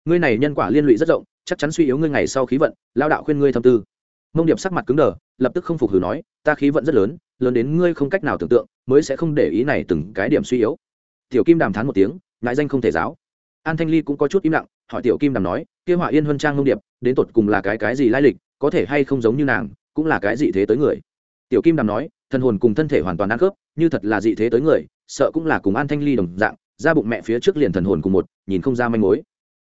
Ngươi này nhân quả liên lụy rất rộng, chắc chắn suy yếu ngươi ngày sau khí vận, lao đạo khuyên ngươi thâm tư. Mông điệp sắc mặt cứng đờ, lập tức không phục hử nói, ta khí vận rất lớn lớn đến ngươi không cách nào tưởng tượng, mới sẽ không để ý này từng cái điểm suy yếu. Tiểu kim đàm thán một tiếng, ngại danh không thể giáo. An thanh ly cũng có chút im lặng, hỏi tiểu kim đàm nói, kia họa yên huân trang mông điệp, đến tột cùng là cái cái gì lai lịch có thể hay không giống như nàng, cũng là cái dị thế tới người. Tiểu kim đàm nói, thần hồn cùng thân thể hoàn toàn ăn khớp, như thật là dị thế tới người, sợ cũng là cùng an thanh ly đồng dạng ra bụng mẹ phía trước liền thần hồn cùng một, nhìn không ra manh mối.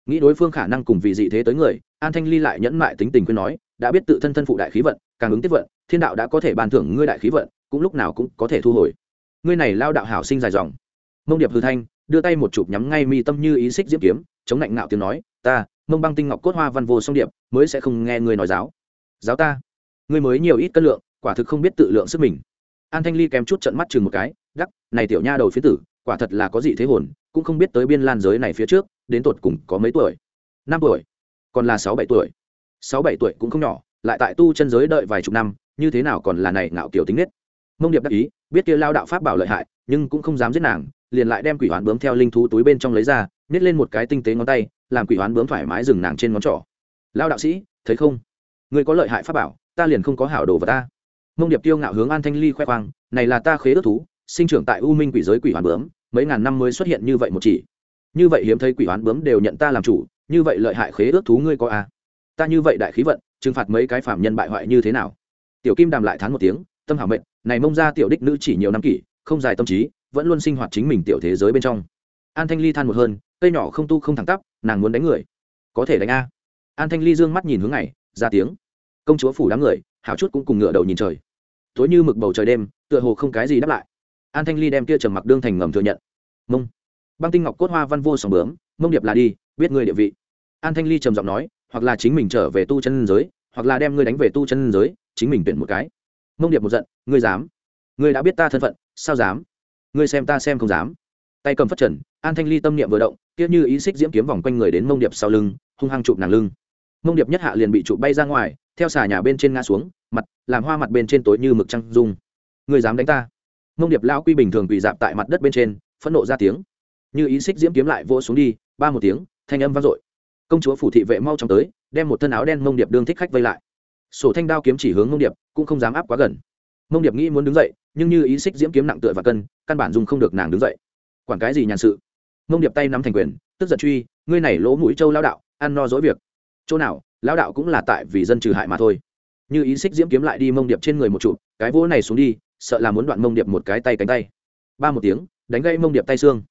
Nghĩ đối phương khả năng cùng vì dị thế tới người, an thanh ly lại nhẫn mại tính tình khuyên nói, đã biết tự thân thân phụ đại khí vận, càng ứng tiếp vận, thiên đạo đã có thể ban thưởng ngươi đại khí vận, cũng lúc nào cũng có thể thu hồi. Ngươi này lao đạo hảo sinh dài dòng. Mông điệp hư thanh, đưa tay một chụp nhắm ngay mi tâm như ý xích diễm kiếm, chống lạnh ngạo tiếng nói, ta, mông băng tinh ngọc cốt hoa văn vô song điệp, mới sẽ không nghe ngươi nói giáo giáo ta. Ngươi mới nhiều ít cân lượng, quả thực không biết tự lượng sức mình. An thanh ly kém chút trận mắt chừng một cái, đắc, này tiểu nha đầu phía tử, quả thật là có gì thế hồn, cũng không biết tới biên lan giới này phía trước, đến tột cùng có mấy tuổi? Năm tuổi. Còn là sáu bảy tuổi. Sáu bảy tuổi cũng không nhỏ, lại tại tu chân giới đợi vài chục năm, như thế nào còn là này ngạo kiểu tính nết. Mông điệp đắc ý, biết kia lao đạo pháp bảo lợi hại, nhưng cũng không dám giết nàng, liền lại đem quỷ hoán bướm theo linh thú túi bên trong lấy ra, nhét lên một cái tinh tế ngón tay, làm quỷ hoán bướm thoải mái dừng nàng trên ngón trỏ. Lao đạo sĩ, thấy không? Người có lợi hại pháp bảo, ta liền không có hảo đồ vào ta. Mông điệp tiêu ngạo hướng an thanh ly khoe khoang, này là ta khế ước thú, sinh trưởng tại u minh quỷ giới quỷ hoán bướm, mấy ngàn năm mới xuất hiện như vậy một chỉ. Như vậy hiếm thấy quỷ hoán bướm đều nhận ta làm chủ, như vậy lợi hại khế ước thú ngươi có a à? ta như vậy đại khí vận, trừng phạt mấy cái phạm nhân bại hoại như thế nào? Tiểu kim đàm lại thán một tiếng, tâm hảo mệnh này mông ra tiểu đích nữ chỉ nhiều năm kỷ, không dài tâm trí, vẫn luôn sinh hoạt chính mình tiểu thế giới bên trong. An thanh ly than một hơn, cây nhỏ không tu không thẳng tắp, nàng muốn đánh người. Có thể đánh a. An thanh ly dương mắt nhìn hướng này ra tiếng. Công chúa phủ đám người, hảo chút cũng cùng ngựa đầu nhìn trời. Tối như mực bầu trời đêm, tựa hồ không cái gì đáp lại. An thanh ly đem kia trầm mặc đương thành ngầm thừa nhận. Mông. Băng tinh ngọc cốt hoa văn vô sòng bướm, mông điệp là đi, biết người địa vị. An thanh ly trầm giọng nói, hoặc là chính mình trở về tu chân giới, hoặc là đem ngươi đánh về tu chân giới, chính mình tuyển một cái. Mông điệp một giận, ngươi dám? Ngươi đã biết ta thân phận, sao dám? Ngươi xem ta xem không dám. Tay cầm phất trần, an thanh ly tâm niệm vừa động, kia như ý xích diễm kiếm vòng quanh người đến mông điệp sau lưng, hung hăng chụp nàng lưng mông điệp nhất hạ liền bị trụ bay ra ngoài, theo xà nhà bên trên ngã xuống, mặt, làm hoa mặt bên trên tối như mực trăng dung người dám đánh ta? Mông điệp lao quy bình thường bị dạp tại mặt đất bên trên, phẫn nộ ra tiếng. Như ý xích diễm kiếm lại vỗ xuống đi, ba một tiếng, thanh âm vang dội. Công chúa phủ thị vệ mau chóng tới, đem một thân áo đen mông điệp đương thích khách vây lại. Sổ thanh đao kiếm chỉ hướng mông điệp, cũng không dám áp quá gần. Mông điệp nghĩ muốn đứng dậy, nhưng như ý xích diễm kiếm nặng tựa và cân, căn bản dùng không được nàng đứng dậy. Quản cái gì nhàn sự? Mông điệp tay nắm thành quyền, tức giận truy, ngươi này lỗ mũi châu lao đạo, ăn no dối việc chỗ nào, lão đạo cũng là tại vì dân trừ hại mà thôi. Như ý xích diễm kiếm lại đi mông điệp trên người một chụp cái vỗ này xuống đi, sợ là muốn đoạn mông điệp một cái tay cánh tay. Ba một tiếng, đánh gây mông điệp tay xương.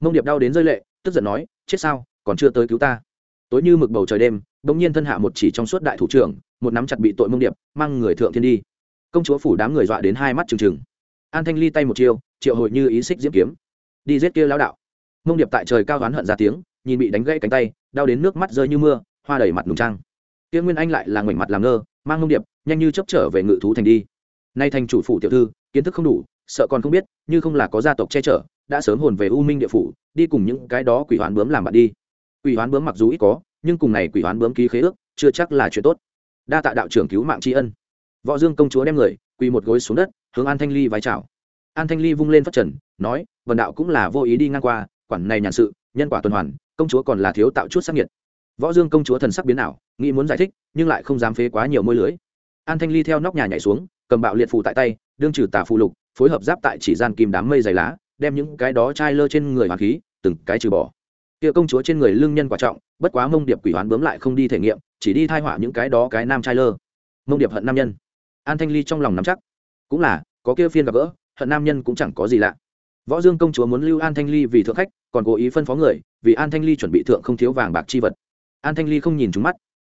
Mông điệp đau đến rơi lệ, tức giận nói, chết sao, còn chưa tới cứu ta. Tối như mực bầu trời đêm, bỗng nhiên thân hạ một chỉ trong suốt đại thủ trưởng, một nắm chặt bị tội mông điệp, mang người thượng thiên đi. Công chúa phủ đám người dọa đến hai mắt trừng trừng. An thanh ly tay một chiêu, triệu hồi như ý xích diễm kiếm. Đi giết kia lao đạo. Mông điệp tại trời cao oán hận ra tiếng, nhìn bị đánh gãy cánh tay, đau đến nước mắt rơi như mưa hoa đầy mặt nùng trang. Kia nguyên anh lại là ngoảnh mặt làm ngơ, mang ngông điệp, nhanh như chấp trở về ngự thú thành đi. Nay thành chủ phủ tiểu thư, kiến thức không đủ, sợ còn không biết, như không là có gia tộc che chở, đã sớm hồn về u minh địa phủ, đi cùng những cái đó quỷ hoán bướm làm bạn đi. Quỷ hoán bướm mặc dù ít có, nhưng cùng này quỷ hoán bướm ký khế ước, chưa chắc là chuyện tốt. Đa tạ đạo trưởng cứu mạng tri ân. Võ dương công chúa đem người, quỳ một gối xuống đất, hướng an thanh ly vái chào. An thanh ly vung lên phát trần, nói vần đạo cũng là vô ý đi ngang qua, quản này nhàn sự, nhân quả tuần hoàn, công chúa còn là thiếu tạo chút sắc nhiệt võ dương công chúa thần sắc biến ảo, nghĩ muốn giải thích, nhưng lại không dám phế quá nhiều môi lưới. An thanh ly theo nóc nhà nhảy xuống, cầm bạo liệt phù tại tay, đương trừ tà phù lục, phối hợp giáp tại chỉ gian kim đám mây dày lá, đem những cái đó chai lơ trên người hoàng khí, từng cái trừ bỏ. Kia công chúa trên người lương nhân quả trọng, bất quá mông điệp quỷ hoán bướm lại không đi thể nghiệm, chỉ đi thai họa những cái đó cái nam trai lơ. Mông điệp hận nam nhân. An thanh ly trong lòng nắm chắc. Cũng là, có kia phiên gặp gỡ, hận nam nhân cũng chẳng có gì lạ. Võ dương công chúa muốn lưu an thanh ly vì thượng khách, còn cố ý phân phó người, vì an thanh ly chuẩn bị thượng không thiếu vàng bạc chi vật an thanh ly không nhìn trúng mắt.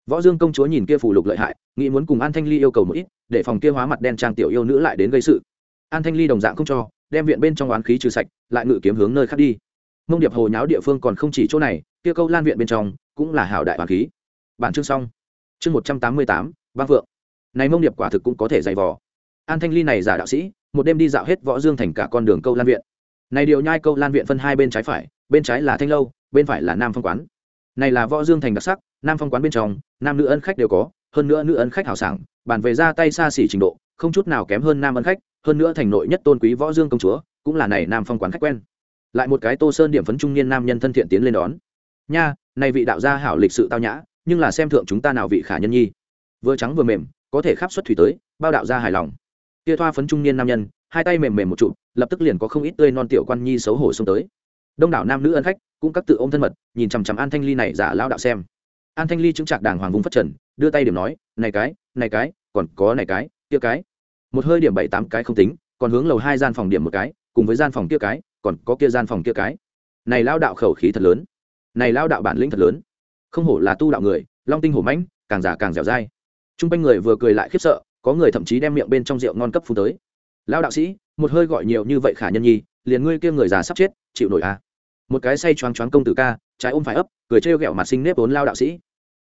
Võ dương công chúa nhìn kia phù lục lợi hại, nghĩ muốn cùng an thanh ly yêu cầu một ít, để phòng kia hóa mặt đen trang tiểu yêu nữ lại đến gây sự. An thanh ly đồng dạng không cho, đem viện bên trong oán khí trừ sạch, lại ngự kiếm hướng nơi khác đi. Mông điệp hồ nháo địa phương còn không chỉ chỗ này, kia câu lan viện bên trong cũng là hảo đại oán khí. Bản chương xong. Chương một trăm tám mươi tám băng vượng này mông điệp quả thực cũng có thể dày vò. An thanh ly này giả đạo sĩ, một đêm đi dạo hết võ dương thành cả con đường câu lan viện. Này điều nhai câu lan viện phân hai bên trái phải, bên trái là thanh lâu, bên phải là nam phong quán này là võ dương thành đặc sắc, nam phong quán bên trong, nam nữ ân khách đều có, hơn nữa nữ ân khách hảo sảng, bàn về ra tay xa xỉ trình độ, không chút nào kém hơn nam ân khách, hơn nữa thành nội nhất tôn quý võ dương công chúa, cũng là này nam phong quán khách quen. Lại một cái tô sơn điểm phấn trung niên nam nhân thân thiện tiến lên đón. Nha, này vị đạo gia hảo lịch sự tao nhã, nhưng là xem thượng chúng ta nào vị khả nhân nhi. Vừa trắng vừa mềm, có thể khắp xuất thủy tới, bao đạo gia hài lòng. Kia thoa phấn trung niên nam nhân, hai tay mềm mềm một trụ, lập tức liền có không ít tươi non tiểu quan nhi xấu hổ xông tới đông đảo nam nữ ân khách cũng các tự ôm thân mật, nhìn chằm chằm an thanh ly này giả lao đạo xem. An thanh ly chứng trạc đàng hoàng vùng phát trần, đưa tay điểm nói, này cái này cái, còn có này cái, kia cái. Một hơi điểm bảy tám cái không tính, còn hướng lầu hai gian phòng điểm một cái, cùng với gian phòng kia cái, còn có kia gian phòng kia cái. Này lao đạo khẩu khí thật lớn. Này lao đạo bản lĩnh thật lớn. Không hổ là tu đạo người, long tinh hổ mãnh, càng già càng dẻo dai. T r u n g quanh người vừa cười lại khiếp sợ, có người thậm chí đem miệng bên trong rượu ngon cấp phun tới. Lao đạo sĩ, một hơi gọi nhiều như vậy khả nhân nhi liền ngươi kia người già sắp chết, chịu nổi à. Một cái say choáng choáng công tử ca, trái ôm phải ấp, cười trêu ghẹo mặt sinh nếp vốn lao đạo sĩ.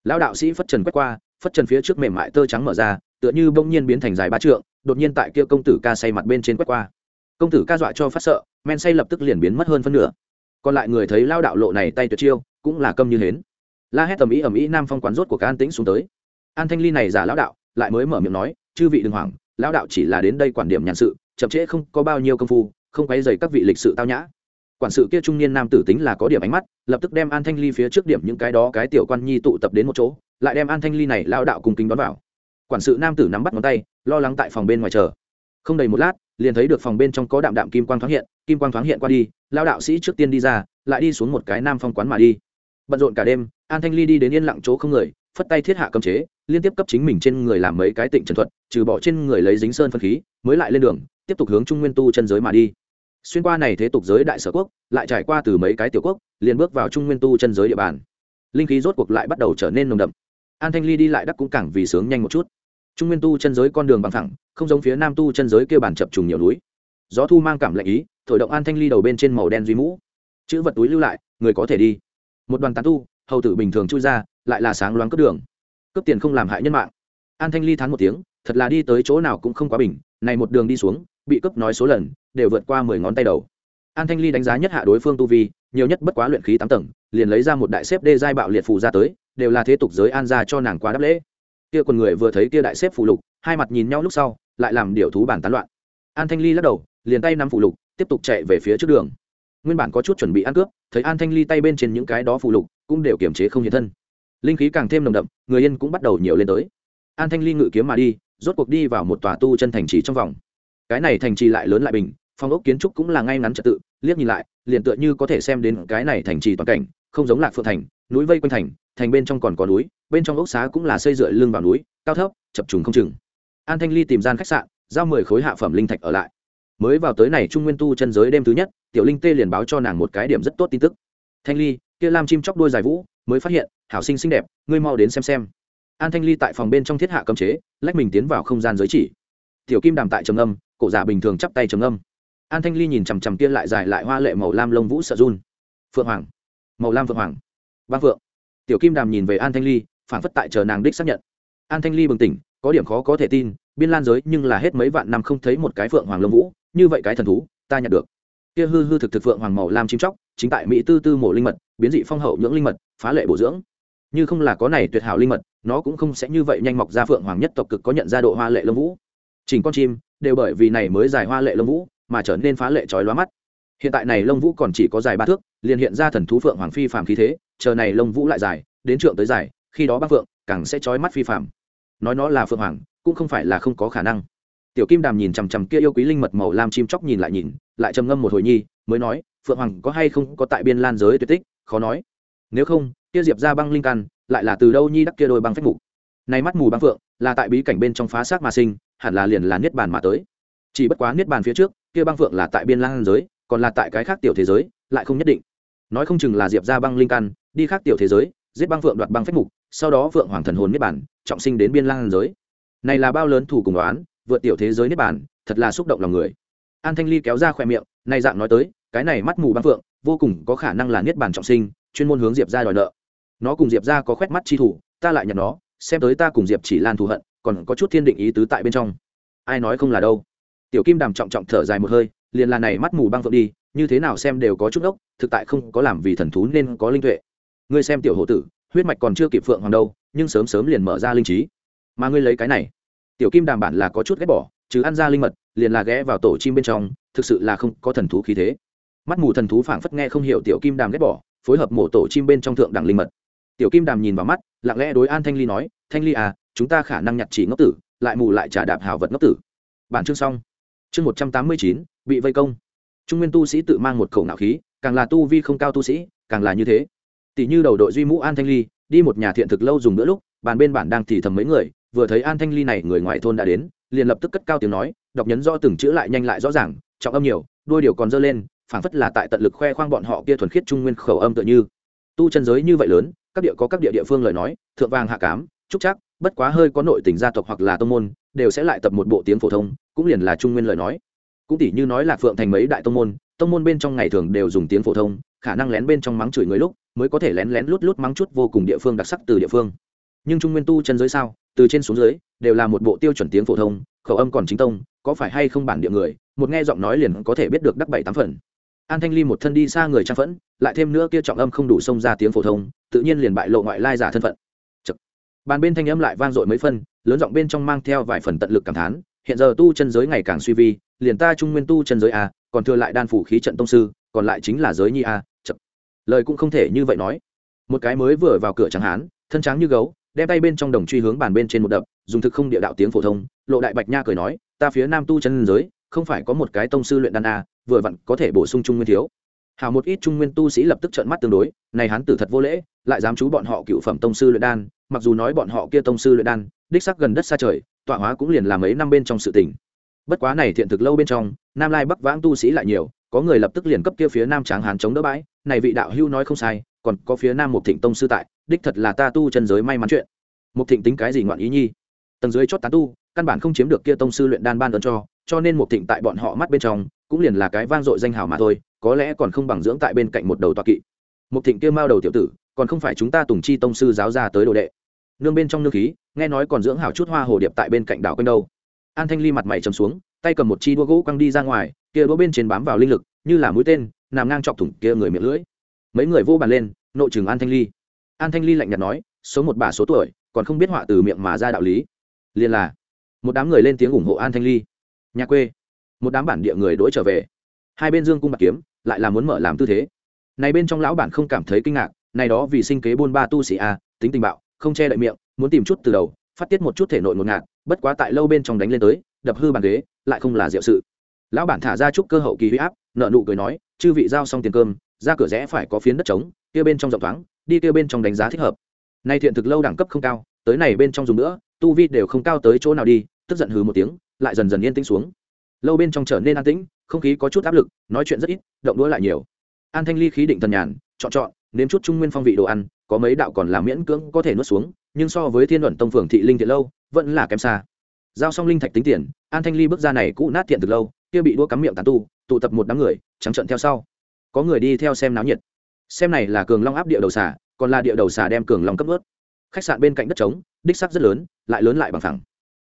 Lao đạo sĩ phất trần quét qua, phất trần phía trước mềm mại tơ trắng mở ra, tựa như bỗng nhiên biến thành dài ba trượng, đột nhiên tại kia công tử ca say mặt bên trên quét qua. Công tử ca dọa cho phát sợ, men say lập tức liền biến mất hơn phân nửa. Còn lại người thấy lao đạo lộ này tay tuyệt chiêu, cũng là câm như hến. La hét tầm ý ầm ĩ nam phong quán rốt của an tĩnh xuống tới. An thanh ly này giả lão đạo, lại mới mở miệng nói, chư vị đừng hoảng, lão đạo chỉ là đến đây quản điểm nhàn sự, chậm trễ không có bao nhiêu công phu không quấy dày các vị lịch sự tao nhã. Quản sự kia trung niên nam tử tính là có điểm ánh mắt, lập tức đem an thanh ly phía trước điểm những cái đó cái tiểu quan nhi tụ tập đến một chỗ, lại đem an thanh ly này lao đạo cùng kính đón vào. Quản sự nam tử nắm bắt ngón tay, lo lắng tại phòng bên ngoài chờ. Không đầy một lát, liền thấy được phòng bên trong có đạm đạm kim quang thoáng hiện, kim quang thoáng hiện qua đi, lao đạo sĩ trước tiên đi ra, lại đi xuống một cái nam phong quán mà đi. Bận rộn cả đêm, an thanh ly đi đến yên lặng chỗ không người, phất tay thiết hạ cấm chế, liên tiếp cấp chính mình trên người làm mấy cái tịnh trần thuật, trừ bỏ trên người lấy dính sơn phân khí, mới lại lên đường, tiếp tục hướng trung nguyên tu chân giới mà đi xuyên qua này thế tục giới đại sở quốc, lại trải qua từ mấy cái tiểu quốc, liền bước vào trung nguyên tu chân giới địa bàn. Linh khí rốt cuộc lại bắt đầu trở nên nồng đậm. An thanh ly đi lại đắc cũng càng vì sướng nhanh một chút. Trung nguyên tu chân giới con đường bằng thẳng, không giống phía nam tu chân giới kêu bản chập trùng nhiều núi. Gió thu mang cảm lạnh ý, thổi động an thanh ly đầu bên trên màu đen duy mũ. Chữ vật túi lưu lại, người có thể đi. Một đoàn tán tu, hầu tử bình thường chui ra, lại là sáng loáng cướp đường. Cướp tiền không làm hại nhân mạng. An thanh ly thán một tiếng, thật là đi tới chỗ nào cũng không quá bình, này một đường đi xuống bị cướp nói số lần, đều vượt qua mười ngón tay đầu. An thanh ly đánh giá nhất hạ đối phương tu vi, nhiều nhất bất quá luyện khí tám tầng, liền lấy ra một đại xếp đê giai bạo liệt phù ra tới, đều là thế tục giới an ra cho nàng quá đáp lễ. Kia quần người vừa thấy kia đại xếp phù lục, hai mặt nhìn nhau lúc sau, lại làm điều thú bản tán loạn. An thanh ly lắc đầu, liền tay nắm phù lục, tiếp tục chạy về phía trước đường. Nguyên bản có chút chuẩn bị ăn cướp, thấy an thanh ly tay bên trên những cái đó phù lục, cũng đều kiềm chế không hiện thân. Linh khí càng thêm nồng đậm, người yên cũng bắt đầu nhiều lên tới. An thanh ly ngự kiếm mà đi, rốt cuộc đi vào một tòa tu chân thành trì trong vòng cái này thành trì lại lớn lại bình, phong ốc kiến trúc cũng là ngay ngắn trật tự, liếc nhìn lại, liền tựa như có thể xem đến cái này thành trì toàn cảnh, không giống lạc phượng thành, núi vây quanh thành thành bên trong còn có núi, bên trong ốc xá cũng là xây dựa lưng vào núi, cao thấp, chập trùng không chừng. An thanh ly tìm gian khách sạn, giao mười khối hạ phẩm linh thạch ở lại. Mới vào tới này trung nguyên tu chân giới đêm thứ nhất, tiểu linh tê liền báo cho nàng một cái điểm rất tốt tin tức. Thanh ly, kia lam chim chóc đôi dài vũ, mới phát hiện, hảo sinh xinh đẹp, ngươi mau đến xem xem. An thanh ly tại phòng bên trong thiết hạ cấm chế, lách mình tiến vào không gian giới chỉ. Tiểu kim đàm tại trầm âm cổ giả bình thường chắp tay trầm âm an thanh ly nhìn chằm chằm kia lại dài lại hoa lệ màu lam lông vũ sợ run. Phượng hoàng. Màu lam phượng hoàng. Băng phượng. Tiểu kim đàm nhìn về an thanh ly phản phất tại chờ nàng đích xác nhận. An thanh ly bừng tỉnh, có điểm khó có thể tin, biên lan giới nhưng là hết mấy vạn năm không thấy một cái phượng hoàng lông vũ, như vậy cái thần thú, ta nhận được. Kia hư hư thực thực phượng hoàng màu lam chim chóc, chính tại mỹ tư tư mổ linh mật, biến dị phong hậu nhưỡng linh mật, phá lệ bổ dưỡng. Như không là có này tuyệt hảo linh mật, nó cũng không sẽ như vậy nhanh mọc ra phượng hoàng nhất tộc cực có nhận ra độ hoa lệ lông vũ. Chỉnh con chim đều bởi vì này mới dài hoa lệ lông vũ mà trở nên phá lệ trói lóa mắt. Hiện tại này lông vũ còn chỉ có dài ba thước, liền hiện ra thần thú phượng hoàng phi phàm khí thế, chờ này lông vũ lại dài, đến trượng tới dài, khi đó bác phượng càng sẽ trói mắt phi phàm. Nói nó là phượng hoàng, cũng không phải là không có khả năng. Tiểu kim đàm nhìn chằm chằm kia yêu quý linh mật màu lam chim chóc nhìn lại nhìn, lại trầm ngâm một hồi nhi, mới nói, phượng hoàng có hay không có tại biên lan giới tuyệt tích? Khó nói. Nếu không, kia diệp ra băng linh căn lại là từ đâu nhi đắc kia đôi băng phách mục? Nay mắt mù băng phượng là tại bí cảnh bên trong phá xác mà sinh hẳn là liền là niết bàn mà tới. Chỉ bất quá niết bàn phía trước, kia băng phượng là tại biên lang giới, còn là tại cái khác tiểu thế giới, lại không nhất định. Nói không chừng là diệp ra băng linh căn, đi khác tiểu thế giới, giết băng phượng đoạt băng phách mục, sau đó phượng hoàng thần hồn niết bàn, trọng sinh đến biên lang giới. Này là bao lớn thủ cùng đoán, vượt tiểu thế giới niết bàn, thật là xúc động lòng người. An thanh ly kéo ra khỏe miệng, này dạng nói tới, cái này mắt mù băng phượng, vô cùng có khả năng là niết bàn trọng sinh, chuyên môn hướng diệp ra đòi nợ. Nó cùng diệp ra có khoét mắt chi thủ, ta lại nhận nó, xem tới ta cùng diệp chỉ lan thù hận còn có chút thiên định ý tứ tại bên trong. Ai nói không là đâu. Tiểu kim đàm trọng trọng thở dài một hơi, liền là này mắt mù băng phượng đi, như thế nào xem đều có chút ốc, thực tại không có làm vì thần thú nên có linh tuệ. Ngươi xem tiểu hộ tử, huyết mạch còn chưa kịp phượng hoàng đâu, nhưng sớm sớm liền mở ra linh trí. Mà ngươi lấy cái này. Tiểu kim đàm bản là có chút ghét bỏ chứ ăn ra linh mật, liền là ghé vào tổ chim bên trong, thực sự là không có thần thú khí thế. Mắt mù thần thú phảng phất nghe không hiểu tiểu kim đàm ghét bỏ, phối hợp mổ tổ chim bên trong thượng đẳng linh mật. Tiểu kim đàm nhìn vào mắt, lặng lẽ đối an thanh ly nói thanh ly à chúng ta khả năng nhặt chỉ ngốc tử, lại mù lại trả đạp hào vật ngốc tử. Bản chương xong. Chương một trăm tám mươi chín, bị vây công. Trung nguyên tu sĩ tự mang một khẩu nạo khí, càng là tu vi không cao tu sĩ, càng là như thế. Tỷ như đầu đội duy mũ an thanh ly, đi một nhà thiện thực lâu dùng bữa lúc, bàn bên bản đang thì thầm mấy người, vừa thấy an thanh ly này người ngoài thôn đã đến, liền lập tức cất cao tiếng nói, đọc nhấn do từng chữ lại nhanh lại rõ ràng, trọng âm nhiều đôi điều còn dơ lên, phảng phất là tại tận lực khoe khoang bọn họ kia thuần khiết trung nguyên khẩu âm tựa như. Tu chân giới như vậy lớn, các địa có các địa địa phương lời nói, thượng vàng hạ cám trúc chắc bất quá hơi có nội tình gia tộc hoặc là tông môn, đều sẽ lại tập một bộ tiếng phổ thông, cũng liền là trung nguyên lời nói. Cũng tỷ như nói là phượng thành mấy đại tông môn tông môn bên trong ngày thường đều dùng tiếng phổ thông, khả năng lén bên trong mắng chửi người lúc, mới có thể lén lén lút lút mắng chút vô cùng địa phương đặc sắc từ địa phương. Nhưng trung nguyên tu chân giới sao, từ trên xuống dưới, đều là một bộ tiêu chuẩn tiếng phổ thông, khẩu âm còn chính tông, có phải hay không bản địa người, một nghe giọng nói liền có thể biết được đắc bảy tám phần. An thanh ly một thân đi xa người trang phẫn, lại thêm nữa kia trọng âm không đủ xông ra tiếng phổ thông, tự nhiên liền bại lộ ngoại lai giả thân phận bàn bên thanh âm lại vang dội mấy phân, lớn giọng bên trong mang theo vài phần tận lực cảm thán, hiện giờ tu chân giới ngày càng suy vi, liền ta trung nguyên tu chân giới a còn thừa lại đan phủ khí trận tông sư, còn lại chính là giới nhi a chậm. Lời cũng không thể như vậy nói. Một cái mới vừa vào cửa trắng hán, thân trắng như gấu, đem tay bên trong đồng truy hướng bàn bên trên một đập, dùng thực không địa đạo tiếng phổ thông, lộ đại bạch nha cười nói, ta phía nam tu chân giới, không phải có một cái tông sư luyện đan a vừa vặn có thể bổ sung trung nguyên thiếu. Hào một ít trung nguyên tu sĩ lập tức trợn mắt tương đối, này hắn tử thật vô lễ, lại dám chú bọn họ cựu phẩm tông sư luyện đan mặc dù nói bọn họ kia tông sư luyện đan, đích sắc gần đất xa trời, tọa hóa cũng liền làm mấy năm bên trong sự tình. Bất quá này thiện thực lâu bên trong, nam lai bắc vãng tu sĩ lại nhiều, có người lập tức liền cấp kia phía nam tráng hán chống đỡ bãi, này vị đạo hưu nói không sai, còn có phía nam một thịnh tông sư tại, đích thật là ta tu chân giới may mắn chuyện. Một thịnh tính cái gì ngoạn ý nhi? Tầng dưới chót tán tu, căn bản không chiếm được kia tông sư luyện đan ban ơn cho cho nên một thịnh tại bọn họ mắt bên trong, cũng liền là cái vang dội danh hào mà thôi, có lẽ còn không bằng dưỡng tại bên cạnh một đầu toa kỵ. Một thịnh kia mao đầu tiểu tử, còn không phải chúng ta tùng chi tông sư giáo ra tới đồ đệ nương bên trong nương khí, nghe nói còn dưỡng hảo chút hoa hồ điệp tại bên cạnh đảo quanh đâu. An thanh ly mặt mày chầm xuống, tay cầm một chi đua gỗ quăng đi ra ngoài, kia đũa bên trên bám vào linh lực, như là mũi tên, nằm ngang chọc thủng kia người miệng lưỡi. Mấy người vô bàn lên, nội chừng an thanh ly. An thanh ly lạnh nhạt nói số một bà số tuổi, còn không biết họa từ miệng mà ra đạo lý. Liền là, một đám người lên tiếng ủng hộ an thanh ly. Nhà quê. Một đám bản địa người đỗi trở về. Hai bên dương cung bạc kiếm, lại là muốn mở làm tư thế. Này bên trong lão bản không cảm thấy kinh ngạc, này đó vì sinh kế buôn ba tu sĩ a, tính tình bạo không che đậy miệng, muốn tìm chút từ đầu, phát tiết một chút thể nội ngột ngạt, bất quá tại lâu bên trong đánh lên tới, đập hư bàn ghế, lại không là diệu sự. Lão bản thả ra chút cơ hậu kỳ huy áp nợ nụ cười nói, chư vị giao xong tiền cơm, ra cửa rẽ phải có phiến đất trống, kia bên trong rộng thoáng, đi kia bên trong đánh giá thích hợp. Nay thiện thực lâu đẳng cấp không cao, tới này bên trong dùng nữa, tu vi đều không cao tới chỗ nào đi, tức giận hừ một tiếng, lại dần dần yên tĩnh xuống. Lâu bên trong trở nên an tĩnh, không khí có chút áp lực, nói chuyện rất ít, động đũa lại nhiều. An thanh ly khí định thần nhàn, chọn chọn nếm chút trung nguyên phong vị đồ ăn, có mấy đạo còn là miễn cưỡng có thể nuốt xuống, nhưng so với thiên luận tông phường thị linh thiện lâu, vẫn là kém xa. Giao xong linh thạch tính tiền, an thanh ly bước ra này cũ nát thiện từ lâu, kia bị đua cắm miệng tàn tu, tụ tập một đám người, trắng trận theo sau. Có người đi theo xem náo nhiệt. Xem này là cường long áp địa đầu xà, còn là địa đầu xà đem cường long cấp ướt khách sạn bên cạnh đất trống, đích sắc rất lớn, lại lớn lại bằng phẳng.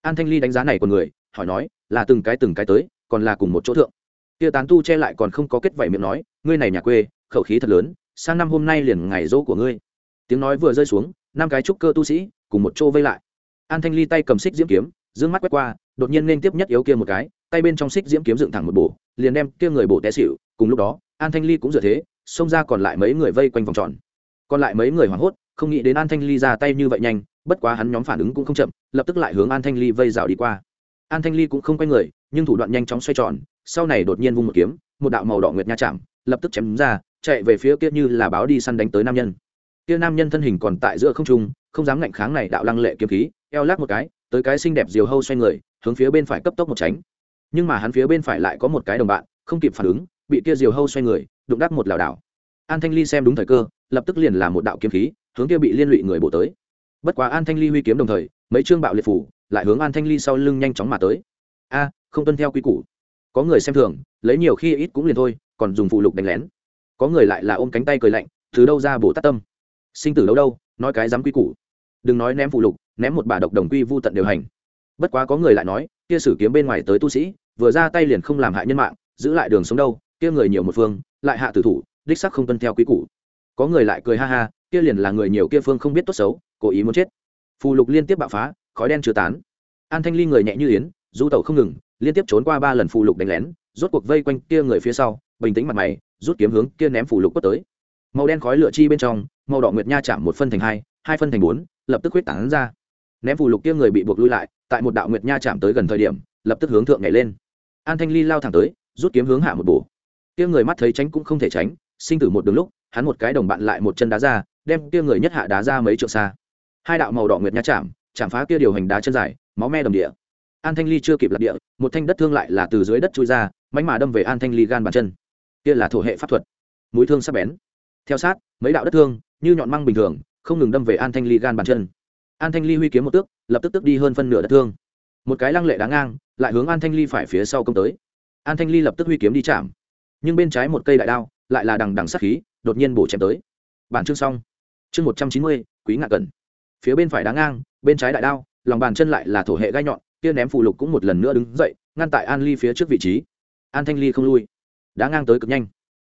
An thanh ly đánh giá này của người, hỏi nói, là từng cái từng cái tới, còn là cùng một chỗ thượng? Kia tán tu che lại còn không có kết vảy miệng nói, ngươi này nhà quê, khẩu khí thật lớn sang năm hôm nay liền ngày dỗ của ngươi. Tiếng nói vừa rơi xuống, năm cái trúc cơ tu sĩ cùng một chỗ vây lại. An thanh ly tay cầm xích diễm kiếm d mắt quét qua, đột nhiên nên tiếp nhất yếu kia một cái, tay bên trong xích diễm kiếm dựng thẳng một bổ, liền đem kia người bổ té xịu cùng lúc đó, an thanh ly cũng dựa thế, xông ra còn lại mấy người vây quanh vòng tròn. Còn lại mấy người hoảng hốt, không nghĩ đến an thanh ly ra tay như vậy nhanh, bất quá hắn nhóm phản ứng cũng không chậm, lập tức lại hướng an thanh ly vây rào đi qua. An thanh ly cũng không quay người, nhưng thủ đoạn nhanh chóng xoay tròn, sau này đột nhiên vung một kiếm, một đạo màu đỏ nguyệt nha chạm, lập tức chém ra chạy về phía kia như là báo đi săn đánh tới nam nhân. Kia nam nhân thân hình còn tại giữa không trung, không dám ngạnh kháng này đạo lăng lệ kiếm khí, eo lắc một cái, tới cái xinh đẹp diều hâu xoay người, hướng phía bên phải cấp tốc một tránh. Nhưng mà hắn phía bên phải lại có một cái đồng bạn, không kịp phản ứng, bị kia diều hâu xoay người, đụng đắc một lảo đảo. An thanh ly xem đúng thời cơ, lập tức liền là một đạo kiếm khí, hướng kia bị liên lụy người bổ tới. Bất quá an thanh ly huy kiếm đồng thời, mấy chương bạo liệt phủ, lại hướng an thanh ly sau lưng nhanh chóng mà tới. A, không tuân theo quy củ. Có người xem thường, lấy nhiều khi ít cũng liền thôi, còn dùng phụ lục đánh lén có người lại là ôm cánh tay cười lạnh, từ đâu ra bổ tát tâm? Sinh tử đâu đâu, nói cái dám quy củ. Đừng nói ném phụ lục, ném một bà độc đồng quy vô tận điều hành. Bất quá có người lại nói, kia sử kiếm bên ngoài tới tu sĩ, vừa ra tay liền không làm hại nhân mạng, giữ lại đường sống đâu, kia người nhiều một phương, lại hạ tử thủ, đích sắc không tuân theo quy củ. Có người lại cười ha ha, kia liền là người nhiều kia phương không biết tốt xấu, cố ý muốn chết. Phù lục liên tiếp bạo phá, khói đen chưa tán. An thanh ly người nhẹ như yến, du tẩu không ngừng, liên tiếp trốn qua ba lần phù lục đánh lén, rốt cuộc vây quanh kia người phía sau, bình tĩnh mặt mày rút kiếm hướng kia ném phủ lục quất tới. Màu đen khói lửa chi bên trong, màu đỏ nguyệt nha chạm một phân thành hai hai phân thành bốn, lập tức huyết tán ra. Ném phủ lục kia người bị buộc lui lại, tại một đạo nguyệt nha chạm tới gần thời điểm, lập tức hướng thượng nhảy lên. An thanh ly lao thẳng tới, rút kiếm hướng hạ một bổ. Kia người mắt thấy tránh cũng không thể tránh, sinh tử một đường lúc, hắn một cái đồng bạn lại một chân đá ra, đem kia người nhất hạ đá ra mấy trượng xa. Hai đạo màu đỏ nguyệt nha chạm chạm phá kia điều hành đá chân dài, máu me đồng địa. An thanh ly chưa kịp lật địa, một thanh đất thương lại là từ dưới đất chui ra mánh mà đâm về an thanh ly gan bàn chân kia là thổ hệ pháp thuật. Mũi thương sắp bén. Theo sát, mấy đạo đất thương, như nhọn măng bình thường, không ngừng đâm về an thanh ly gan bàn chân. An thanh ly huy kiếm một tước, lập tức tức đi hơn phân nửa đất thương. Một cái lăng lệ đáng ngang, lại hướng an thanh ly phải phía sau công tới. An thanh ly lập tức huy kiếm đi chạm. Nhưng bên trái một cây đại đao, lại là đằng đằng sát khí, đột nhiên bổ chém tới. Bản chương xong. Chương một trăm chín mươi, quý ngạc cần. Phía bên phải đáng ngang, bên trái đại đao, lòng bàn chân lại là thổ hệ gai nhọn, kia ném phù lục cũng một lần nữa đứng dậy, ngăn tại an ly phía trước vị trí. An thanh ly không lui đã ngang tới cực nhanh.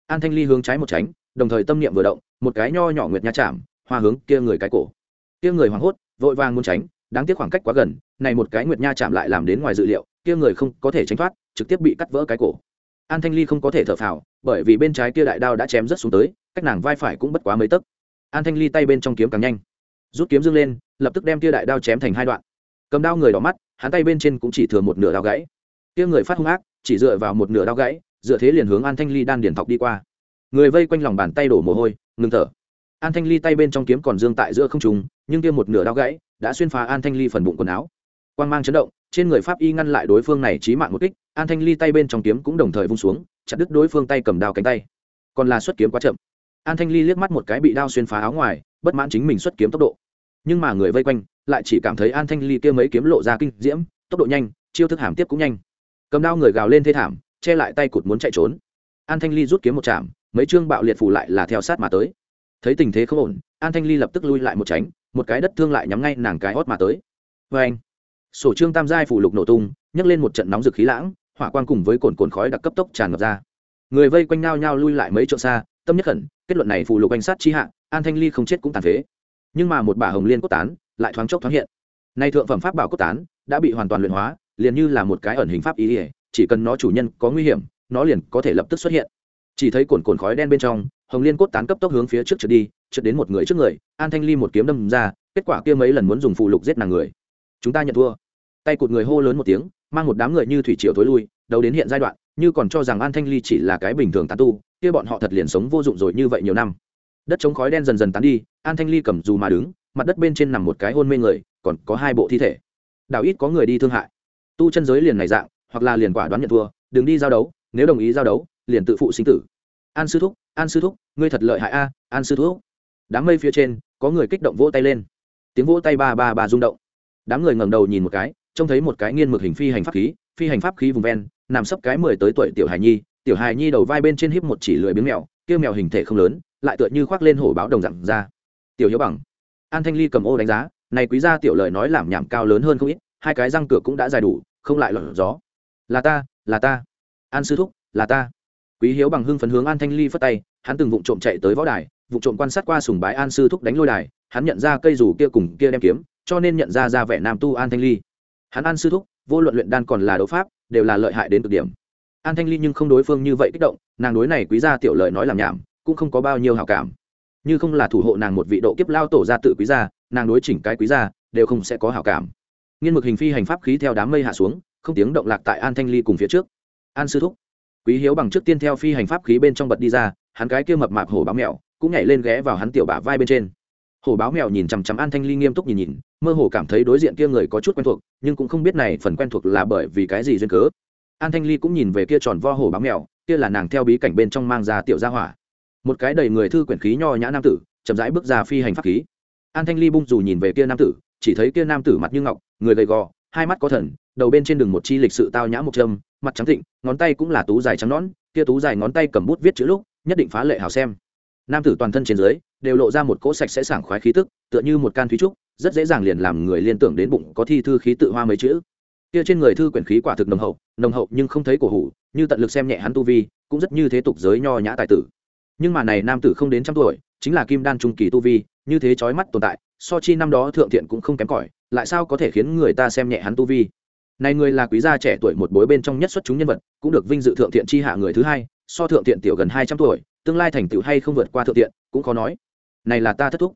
An thanh ly hướng trái một tránh, đồng thời tâm niệm vừa động, một cái nho nhỏ nguyệt nha chạm, hoa hướng kia người cái cổ. Kia người hoảng hốt, vội vàng muốn tránh, đáng tiếc khoảng cách quá gần, này một cái nguyệt nha chạm lại làm đến ngoài dự liệu, kia người không có thể tránh thoát, trực tiếp bị cắt vỡ cái cổ. An thanh ly không có thể thở phào, bởi vì bên trái kia đại đao đã chém rất xuống tới, cách nàng vai phải cũng bất quá mấy tấc. An thanh ly tay bên trong kiếm càng nhanh, rút kiếm dâng lên, lập tức đem kia đại đao chém thành hai đoạn. Cầm đao người đỏ mắt, hắn tay bên trên cũng chỉ thừa một nửa đao gãy. Kia người phát hung ác, chỉ dựa vào một nửa đao gãy dựa thế liền hướng an thanh ly đan điển thọc đi qua. Người vây quanh lòng bàn tay đổ mồ hôi, ngừng thở. An thanh ly tay bên trong kiếm còn dương tại giữa không trùng nhưng kia một nửa đao gãy đã xuyên phá an thanh ly phần bụng quần áo. Quan g mang chấn động, trên người pháp y ngăn lại đối phương này trí mạng một kích, an thanh ly tay bên trong kiếm cũng đồng thời vung xuống, chặt đứt đối phương tay cầm đao cánh tay. Còn là xuất kiếm quá chậm. An thanh ly liếc mắt một cái bị đao xuyên phá áo ngoài, bất mãn chính mình xuất kiếm tốc độ. Nhưng mà người vây quanh lại chỉ cảm thấy an thanh ly kia mấy kiếm lộ ra kinh diễm, tốc độ nhanh, chiêu thức hàm tiếp cũng nhanh. Cầm đao người gào lên thê thảm che lại tay cụt muốn chạy trốn. An thanh ly rút kiếm một chạm, mấy chương bạo liệt phủ lại là theo sát mà tới. Thấy tình thế không ổn, an thanh ly lập tức lui lại một tránh, một cái đất thương lại nhắm ngay nàng cái hót mà tới. Vê anh sổ trương tam giai phủ lục nổ tung, nhấc lên một trận nóng rực khí lãng, hỏa quang cùng với cồn cồn khói đặc cấp tốc tràn ngập ra. Người vây quanh nhau nhau lui lại mấy chỗ xa, tâm nhất khẩn, kết luận này phủ lục anh sát chi hạ, an thanh ly không chết cũng tàn phế. Nhưng mà một bà hồng liên cốt tán, lại thoáng chốc thoáng hiện. Nay thượng phẩm pháp bảo cốt tán, đã bị hoàn toàn luyện hóa, liền như là một cái ẩn hình pháp ý ỉa chỉ cần nó chủ nhân có nguy hiểm, nó liền có thể lập tức xuất hiện. Chỉ thấy cồn cồn khói đen bên trong, hồng liên cốt tán cấp tốc hướng phía trước trượt đi, trượt đến một người trước người, an thanh ly một kiếm đâm ra, kết quả kia mấy lần muốn dùng phụ lục giết nàng người. Chúng ta nhận thua. Tay cụt người hô lớn một tiếng, mang một đám người như thủy triều thối lui đầu đến hiện giai đoạn, như còn cho rằng an thanh ly chỉ là cái bình thường tán tu, kia bọn họ thật liền sống vô dụng rồi như vậy nhiều năm. Đất chống khói đen dần dần tán đi, an thanh ly cầm dù mà đứng, mặt đất bên trên nằm một cái hôn mê người, còn có hai bộ thi thể. Đảo ít có người đi thương hại. Tu chân giới liền này dạng hoặc là liền quả đoán nhận thua, đừng đi giao đấu, nếu đồng ý giao đấu, liền tự phụ sinh tử. An sư thúc, an sư thúc, ngươi thật lợi hại a, an sư thúc. Đám mây phía trên, có người kích động vỗ tay lên. Tiếng vỗ tay ba ba ba rung động. Đám người ngẩng đầu nhìn một cái, trông thấy một cái nghiên mực hình phi hành pháp khí, phi hành pháp khí vùng ven, nằm sấp cái mười tới tuổi tiểu hài nhi, tiểu hài nhi đầu vai bên trên híp một chỉ lười biếng mèo kêu mèo hình thể không lớn, lại tựa như khoác lên hổ báo đồng dặn ra. Tiểu hiếu bằng. An thanh ly cầm ô đánh giá, này quý gia tiểu lời nói làm nhảm cao lớn hơn không ít, hai cái răng cửa cũng đã dài đủ, không lại lọt gió là ta là ta. An sư thúc, là ta. Quý hiếu bằng hưng phấn hướng an thanh ly phất tay, hắn từng vụng trộm chạy tới võ đài, vụng trộm quan sát qua sùng bái an sư thúc đánh lôi đài, hắn nhận ra cây dù kia cùng kia đem kiếm, cho nên nhận ra ra vẻ nam tu an thanh ly. Hắn an sư thúc, vô luận luyện đan còn là đấu pháp, đều là lợi hại đến cực điểm. An thanh ly nhưng không đối phương như vậy kích động, nàng đối này quý gia tiểu lợi nói làm nhảm, cũng không có bao nhiêu hảo cảm. Như không là thủ hộ nàng một vị độ kiếp lao tổ ra tự quý gia, nàng đối chỉnh cái quý gia, đều không sẽ có hảo cảm. Nghiên mực hình phi hành pháp khí theo đám mây hạ xuống không tiếng động lạc tại an thanh ly cùng phía trước. An sư thúc, quý hiếu bằng trước tiên theo phi hành pháp khí bên trong bật đi ra, hắn cái kia mập mạp hổ báo mèo cũng nhảy lên ghé vào hắn tiểu bả vai bên trên. Hổ báo mèo nhìn chằm chằm an thanh ly nghiêm túc nhìn nhìn, mơ hồ cảm thấy đối diện kia người có chút quen thuộc, nhưng cũng không biết này phần quen thuộc là bởi vì cái gì duyên cớ. An thanh ly cũng nhìn về kia tròn vo hổ báo mèo kia là nàng theo bí cảnh bên trong mang ra tiểu gia hỏa. Một cái đầy người thư quyển khí nho nhã nam tử, chậm rãi bước ra phi hành pháp khí. An thanh ly bung dù nhìn về kia nam tử, chỉ thấy kia nam tử mặt như ngọc, người gầy gò, hai mắt có thần đầu bên trên đường một chi lịch sự tao nhã một trâm, mặt trắng thịnh, ngón tay cũng là tú dài trắng nõn, kia tú dài ngón tay cầm bút viết chữ lúc, nhất định phá lệ hào xem. Nam tử toàn thân trên dưới, đều lộ ra một cỗ sạch sẽ sảng khoái khí tức, tựa như một can thúy trúc, rất dễ dàng liền làm người liên tưởng đến bụng có thi thư khí tự hoa mấy chữ. Kia trên người thư quyển khí quả thực nồng hậu nồng hậu nhưng không thấy cổ hủ, như tận lực xem nhẹ hắn tu vi, cũng rất như thế tục giới nho nhã tài tử. Nhưng mà này nam tử không đến trăm tuổi, chính là kim đan trung kỳ tu vi, như thế chói mắt tồn tại, so chi năm đó thượng thiện cũng không kém cỏi, lại sao có thể khiến người ta xem nhẹ hắn tu vi? Này người là quý gia trẻ tuổi một bối bên trong nhất xuất chúng nhân vật, cũng được vinh dự thượng thiện chi hạ người thứ hai, so thượng thiện tiểu gần hai trăm tuổi, tương lai thành tựu hay không vượt qua thượng thiện, cũng khó nói. Này là ta thất thúc.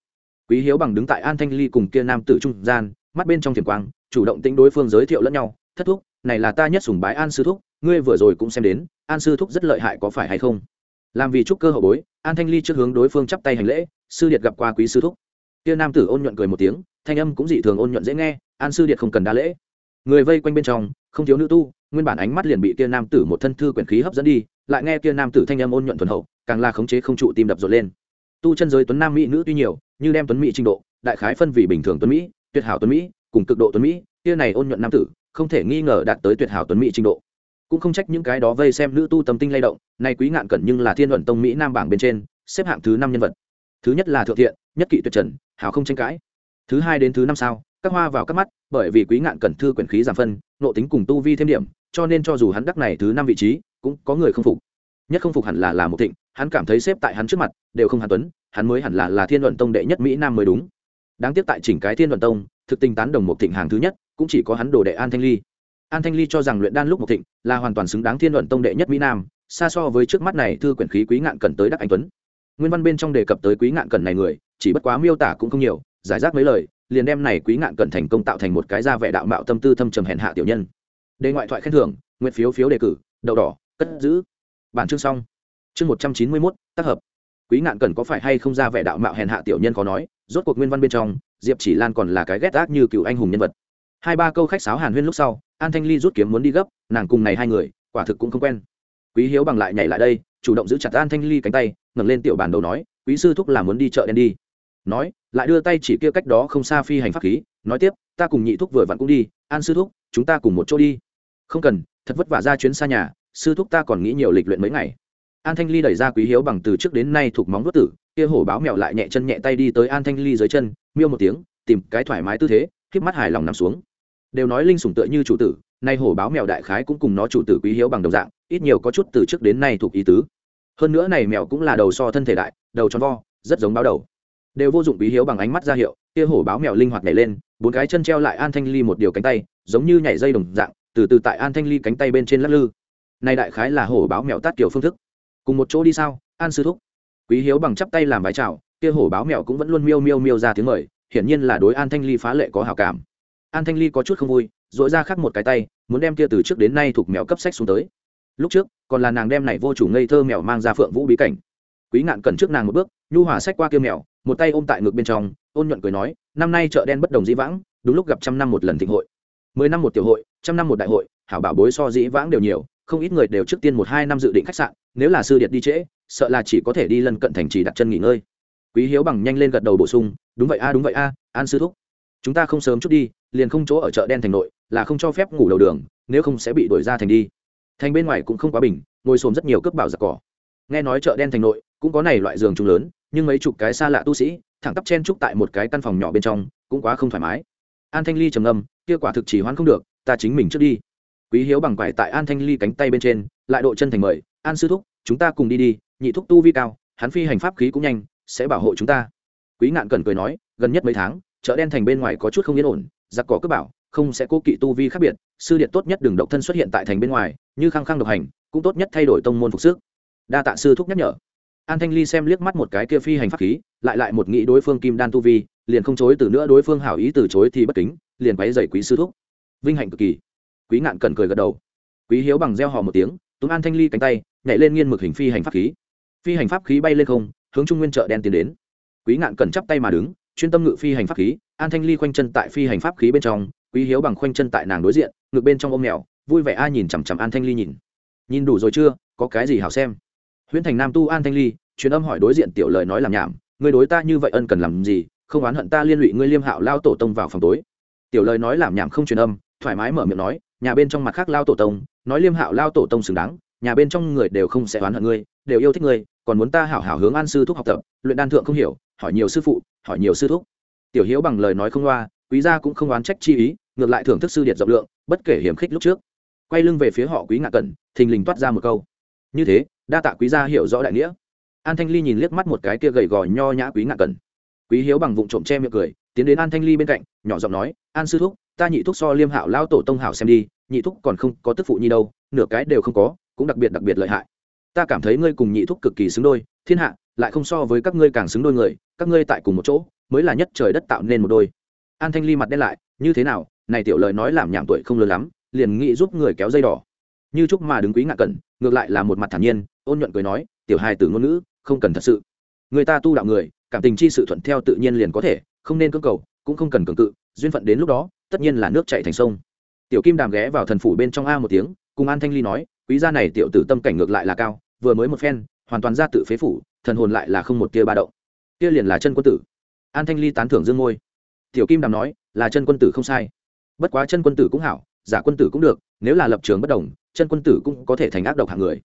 Quý hiếu bằng đứng tại an thanh ly cùng kia nam tử trung gian, mắt bên trong thiền quang, chủ động tính đối phương giới thiệu lẫn nhau, thất thúc, này là ta nhất sùng bái an sư thúc, ngươi vừa rồi cũng xem đến, an sư thúc rất lợi hại có phải hay không? Làm vì trúc cơ hậu bối, an thanh ly trước hướng đối phương chắp tay hành lễ, sư điệt gặp qua quý sư thúc. Kia nam tử ôn nhuận cười một tiếng, thanh âm cũng dị thường ôn nhuận dễ nghe, an sư điệt không cần đa lễ người vây quanh bên trong, không thiếu nữ tu, nguyên bản ánh mắt liền bị kia nam tử một thân thư quyển khí hấp dẫn đi, lại nghe kia nam tử thanh âm ôn nhuận thuần hậu, càng là khống chế không trụ tim đập rộn lên. Tu chân giới tuấn nam mỹ nữ tuy nhiều, như đem tuấn mỹ trình độ, đại khái phân vì bình thường tuấn mỹ, tuyệt hảo tuấn mỹ, cùng cực độ tuấn mỹ, kia này ôn nhuận nam tử, không thể nghi ngờ đạt tới tuyệt hảo tuấn mỹ trình độ. Cũng không trách những cái đó vây xem nữ tu tâm tinh lay động, nay quý ngạn cẩn nhưng là thiên luận tông mỹ nam bảng bên trên, xếp hạng thứ năm nhân vật. Thứ nhất là thượng thiện, nhất kỵ tuyệt trần, hảo không tranh cãi. Thứ hai đến thứ năm sao các hoa vào các mắt, bởi vì quý ngạn cần thư quyển khí giảm phân, nộ tính cùng tu vi thêm điểm, cho nên cho dù hắn đắc này thứ năm vị trí, cũng có người không phục. Nhất không phục hẳn là là một thịnh, hắn cảm thấy xếp tại hắn trước mặt, đều không hàn tuấn, hắn mới hẳn là là thiên luận tông đệ nhất mỹ nam mới đúng. Đáng tiếc tại chỉnh cái thiên luận tông, thực tình tán đồng một thịnh hàng thứ nhất, cũng chỉ có hắn đồ đệ an thanh ly. An thanh ly cho rằng luyện đan lúc một thịnh, là hoàn toàn xứng đáng thiên luận tông đệ nhất mỹ nam, xa so với trước mắt này thư quyển khí quý ngạn cần tới đắc anh tuấn. Nguyên văn bên trong đề cập tới quý ngạn cần này người, chỉ bất quá miêu tả cũng không nhiều, giải rác mấy lời liền đem này quý ngạn cẩn thành công tạo thành một cái ra vẻ đạo mạo tâm tư thâm trầm hèn hạ tiểu nhân. Đề ngoại thoại khen thưởng, nguyện phiếu phiếu đề cử, đậu đỏ, cất giữ. Bản chương xong. Chương một trăm chín mươi mốt, tác hợp. Quý ngạn cần có phải hay không ra vẻ đạo mạo hèn hạ tiểu nhân có nói, rốt cuộc nguyên văn bên trong, diệp chỉ lan còn là cái ghét ác như cựu anh hùng nhân vật. Hai ba câu khách sáo hàn huyên lúc sau, an thanh ly rút kiếm muốn đi gấp, nàng cùng này hai người, quả thực cũng không quen. Quý hiếu bằng lại nhảy lại đây, chủ động giữ chặt an thanh ly cánh tay, ngẩng lên tiểu bản đầu nói, quý sư thúc là muốn đi chợ đen đi. Nói lại đưa tay chỉ kia cách đó không xa phi hành pháp khí, nói tiếp, ta cùng nhị thúc vừa vặn cũng đi, an sư thúc, chúng ta cùng một chỗ đi. Không cần, thật vất vả ra chuyến xa nhà, sư thúc ta còn nghĩ nhiều lịch luyện mấy ngày. An thanh ly đẩy ra quý hiếu bằng từ trước đến nay thuộc móng vớt tử, kia hổ báo mèo lại nhẹ chân nhẹ tay đi tới an thanh ly dưới chân, miêu một tiếng, tìm cái thoải mái tư thế, khiếp mắt hài lòng nằm xuống. Đều nói linh sủng tựa như chủ tử, nay hổ báo mèo đại khái cũng cùng nó chủ tử quý hiếu bằng đồng dạng, ít nhiều có chút từ trước đến nay thuộc ý tứ. Hơn nữa này mèo cũng là đầu so thân thể đại, đầu tròn vo, rất giống báo đầu đều vô dụng quý hiếu bằng ánh mắt ra hiệu, kia hổ báo mèo linh hoạt nhảy lên, bốn cái chân treo lại an thanh ly một điều cánh tay, giống như nhảy dây đồng dạng, từ từ tại an thanh ly cánh tay bên trên lắc lư. Nay đại khái là hổ báo mèo tát kiểu phương thức. Cùng một chỗ đi sao, an sư thúc? Quý hiếu bằng chắp tay làm vái chào, kia hổ báo mèo cũng vẫn luôn miêu miêu miêu ra tiếng mời, hiển nhiên là đối an thanh ly phá lệ có hảo cảm. An thanh ly có chút không vui dội ra khắc một cái tay, muốn đem kia từ trước đến nay thuộc mèo cấp sách xuống tới. Lúc trước, còn là nàng đem này vô chủ ngây thơ mèo mang ra phượng vũ bí cảnh. Quý ngạn cần trước nàng một bước, nhu hòa sách qua kia mèo một tay ôm tại ngực bên trong, ôn nhuận cười nói, năm nay chợ đen bất đồng dĩ vãng, đúng lúc gặp trăm năm một lần thịnh hội. Mười năm một tiểu hội, trăm năm một đại hội, hảo bảo bối so dĩ vãng đều nhiều, không ít người đều trước tiên một hai năm dự định khách sạn, nếu là sư điệt đi trễ, sợ là chỉ có thể đi lân cận thành trì đặt chân nghỉ ngơi. Quý hiếu bằng nhanh lên gật đầu bổ sung, đúng vậy a, đúng vậy a, an sư thúc. Chúng ta không sớm chút đi, liền không chỗ ở chợ đen thành nội, là không cho phép ngủ đầu đường, nếu không sẽ bị đuổi ra thành đi. Thành bên ngoài cũng không quá bình, ngồi xồm rất nhiều cướp bảo giặc cỏ nghe nói chợ đen thành nội cũng có này loại giường chung lớn, nhưng mấy chục cái xa lạ tu sĩ, thẳng tắp chen trúc tại một cái căn phòng nhỏ bên trong, cũng quá không thoải mái. An thanh ly trầm ngâm, kia quả thực chỉ hoãn không được, ta chính mình trước đi. Quý hiếu bằng quải tại an thanh ly cánh tay bên trên, lại độ chân thành mời, an sư thúc, chúng ta cùng đi đi, nhị thúc tu vi cao, hắn phi hành pháp khí cũng nhanh, sẽ bảo hộ chúng ta. Quý ngạn cần cười nói, gần nhất mấy tháng, chợ đen thành bên ngoài có chút không yên ổn, giặc cỏ cướp bảo, không sẽ cố kỵ tu vi khác biệt, sư điện tốt nhất đừng độc thân xuất hiện tại thành bên ngoài, như khăng khăng độc hành, cũng tốt nhất thay đổi tông môn phục sức đa tạ sư thúc nhắc nhở. An thanh ly xem liếc mắt một cái kia phi hành pháp khí, lại lại một nghĩ đối phương kim đan tu vi, liền không chối từ nữa đối phương hảo ý từ chối thì bất kính, liền quáy dậy quý sư thúc. Vinh hạnh cực kỳ. Quý ngạn cần cười gật đầu. Quý hiếu bằng gieo họ một tiếng, túm an thanh ly cánh tay, nhảy lên nghiên mực hình phi hành pháp khí. Phi hành pháp khí bay lên không, hướng trung nguyên chợ đen tiến đến. Quý ngạn cần chắp tay mà đứng, chuyên tâm ngự phi hành pháp khí, an thanh ly khoanh chân tại phi hành pháp khí bên trong, quý hiếu bằng khoanh chân tại nàng đối diện, ngực bên trong ôm mèo, vui vẻ ai nhìn chằm chằm an thanh ly nhìn. Nhìn đủ rồi chưa, có cái gì hảo xem? Huyễn thành nam tu an thanh ly, truyền âm hỏi đối diện tiểu lời nói làm nhảm người đối ta như vậy ân cần làm gì? Không oán hận ta liên lụy ngươi liêm hạo lao tổ tông vào phòng tối. Tiểu lời nói làm nhảm không truyền âm, thoải mái mở miệng nói, nhà bên trong mặt khác lao tổ tông, nói liêm hạo lao tổ tông xứng đáng, nhà bên trong người đều không sẽ oán hận ngươi, đều yêu thích ngươi, còn muốn ta hảo hảo hướng an sư thúc học tập, luyện đan thượng không hiểu, hỏi nhiều sư phụ, hỏi nhiều sư thúc. Tiểu hiếu bằng lời nói không loa, quý gia cũng không oán trách chi ý, ngược lại thưởng thức sư điệt rộng lượng, bất kể hiểm khích lúc trước. Quay lưng về phía họ quý ngạ cẩn, thình lình toát ra một câu. Như thế đa tạ quý gia hiểu rõ đại nghĩa. An thanh ly nhìn liếc mắt một cái kia gầy gò nho nhã quý ngạ cẩn quý hiếu bằng vụng trộm che miệng cười, tiến đến an thanh ly bên cạnh, nhỏ giọng nói, an sư thúc, ta nhị thúc so liêm hạo lao tổ tông hảo xem đi, nhị thúc còn không có tức phụ nhi đâu, nửa cái đều không có, cũng đặc biệt đặc biệt lợi hại. Ta cảm thấy ngươi cùng nhị thúc cực kỳ xứng đôi, thiên hạ lại không so với các ngươi càng xứng đôi người, các ngươi tại cùng một chỗ, mới là nhất trời đất tạo nên một đôi. An thanh ly mặt đen lại, như thế nào, này tiểu lời nói làm nhảm tuổi không lớn lắm, liền nghĩ giúp người kéo dây đỏ. Như trúc mà đứng quý ngạ cẩn ngược lại là một mặt thản nhiên ôn nhuận cười nói tiểu hài tử ngôn ngữ không cần thật sự. Người ta tu đạo người cảm tình chi sự thuận theo tự nhiên liền có thể không nên cưỡng cầu cũng không cần cường cự duyên phận đến lúc đó tất nhiên là nước chạy thành sông. Tiểu kim đàm ghé vào thần phủ bên trong a một tiếng cùng an thanh ly nói quý gia này tiểu tử tâm cảnh ngược lại là cao vừa mới một phen hoàn toàn ra tự phế phủ thần hồn lại là không một tia ba động. Kia liền là chân quân tử. An thanh ly tán thưởng dương môi, tiểu kim đàm nói là chân quân tử không sai. Bất quá chân quân tử cũng hảo giả quân tử cũng được nếu là lập trường bất đồng chân quân tử cũng có thể thành ác độc hạng người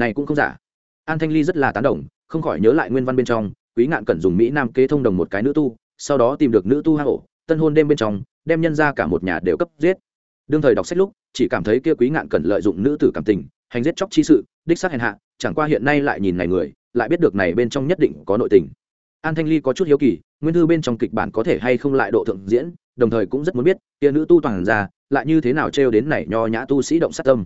này cũng không giả. An thanh ly rất là tán đồng, không khỏi nhớ lại nguyên văn bên trong, quý ngạn cần dùng mỹ nam kế thông đồng một cái nữ tu, sau đó tìm được nữ tu hang ổ, tân hôn đêm bên trong, đem nhân ra cả một nhà đều cấp giết. Đương thời đọc sách lúc, chỉ cảm thấy kia quý ngạn cần lợi dụng nữ tử cảm tình, hành giết chóc chi sự, đích xác hèn hạ, chẳng qua hiện nay lại nhìn này người, lại biết được này bên trong nhất định có nội tình. An thanh ly có chút hiếu kỳ, nguyên thư bên trong kịch bản có thể hay không lại độ thượng diễn, đồng thời cũng rất muốn biết, kia nữ tu toàn ra, lại như thế nào trêu đến này nho nhã tu sĩ động sát tâm.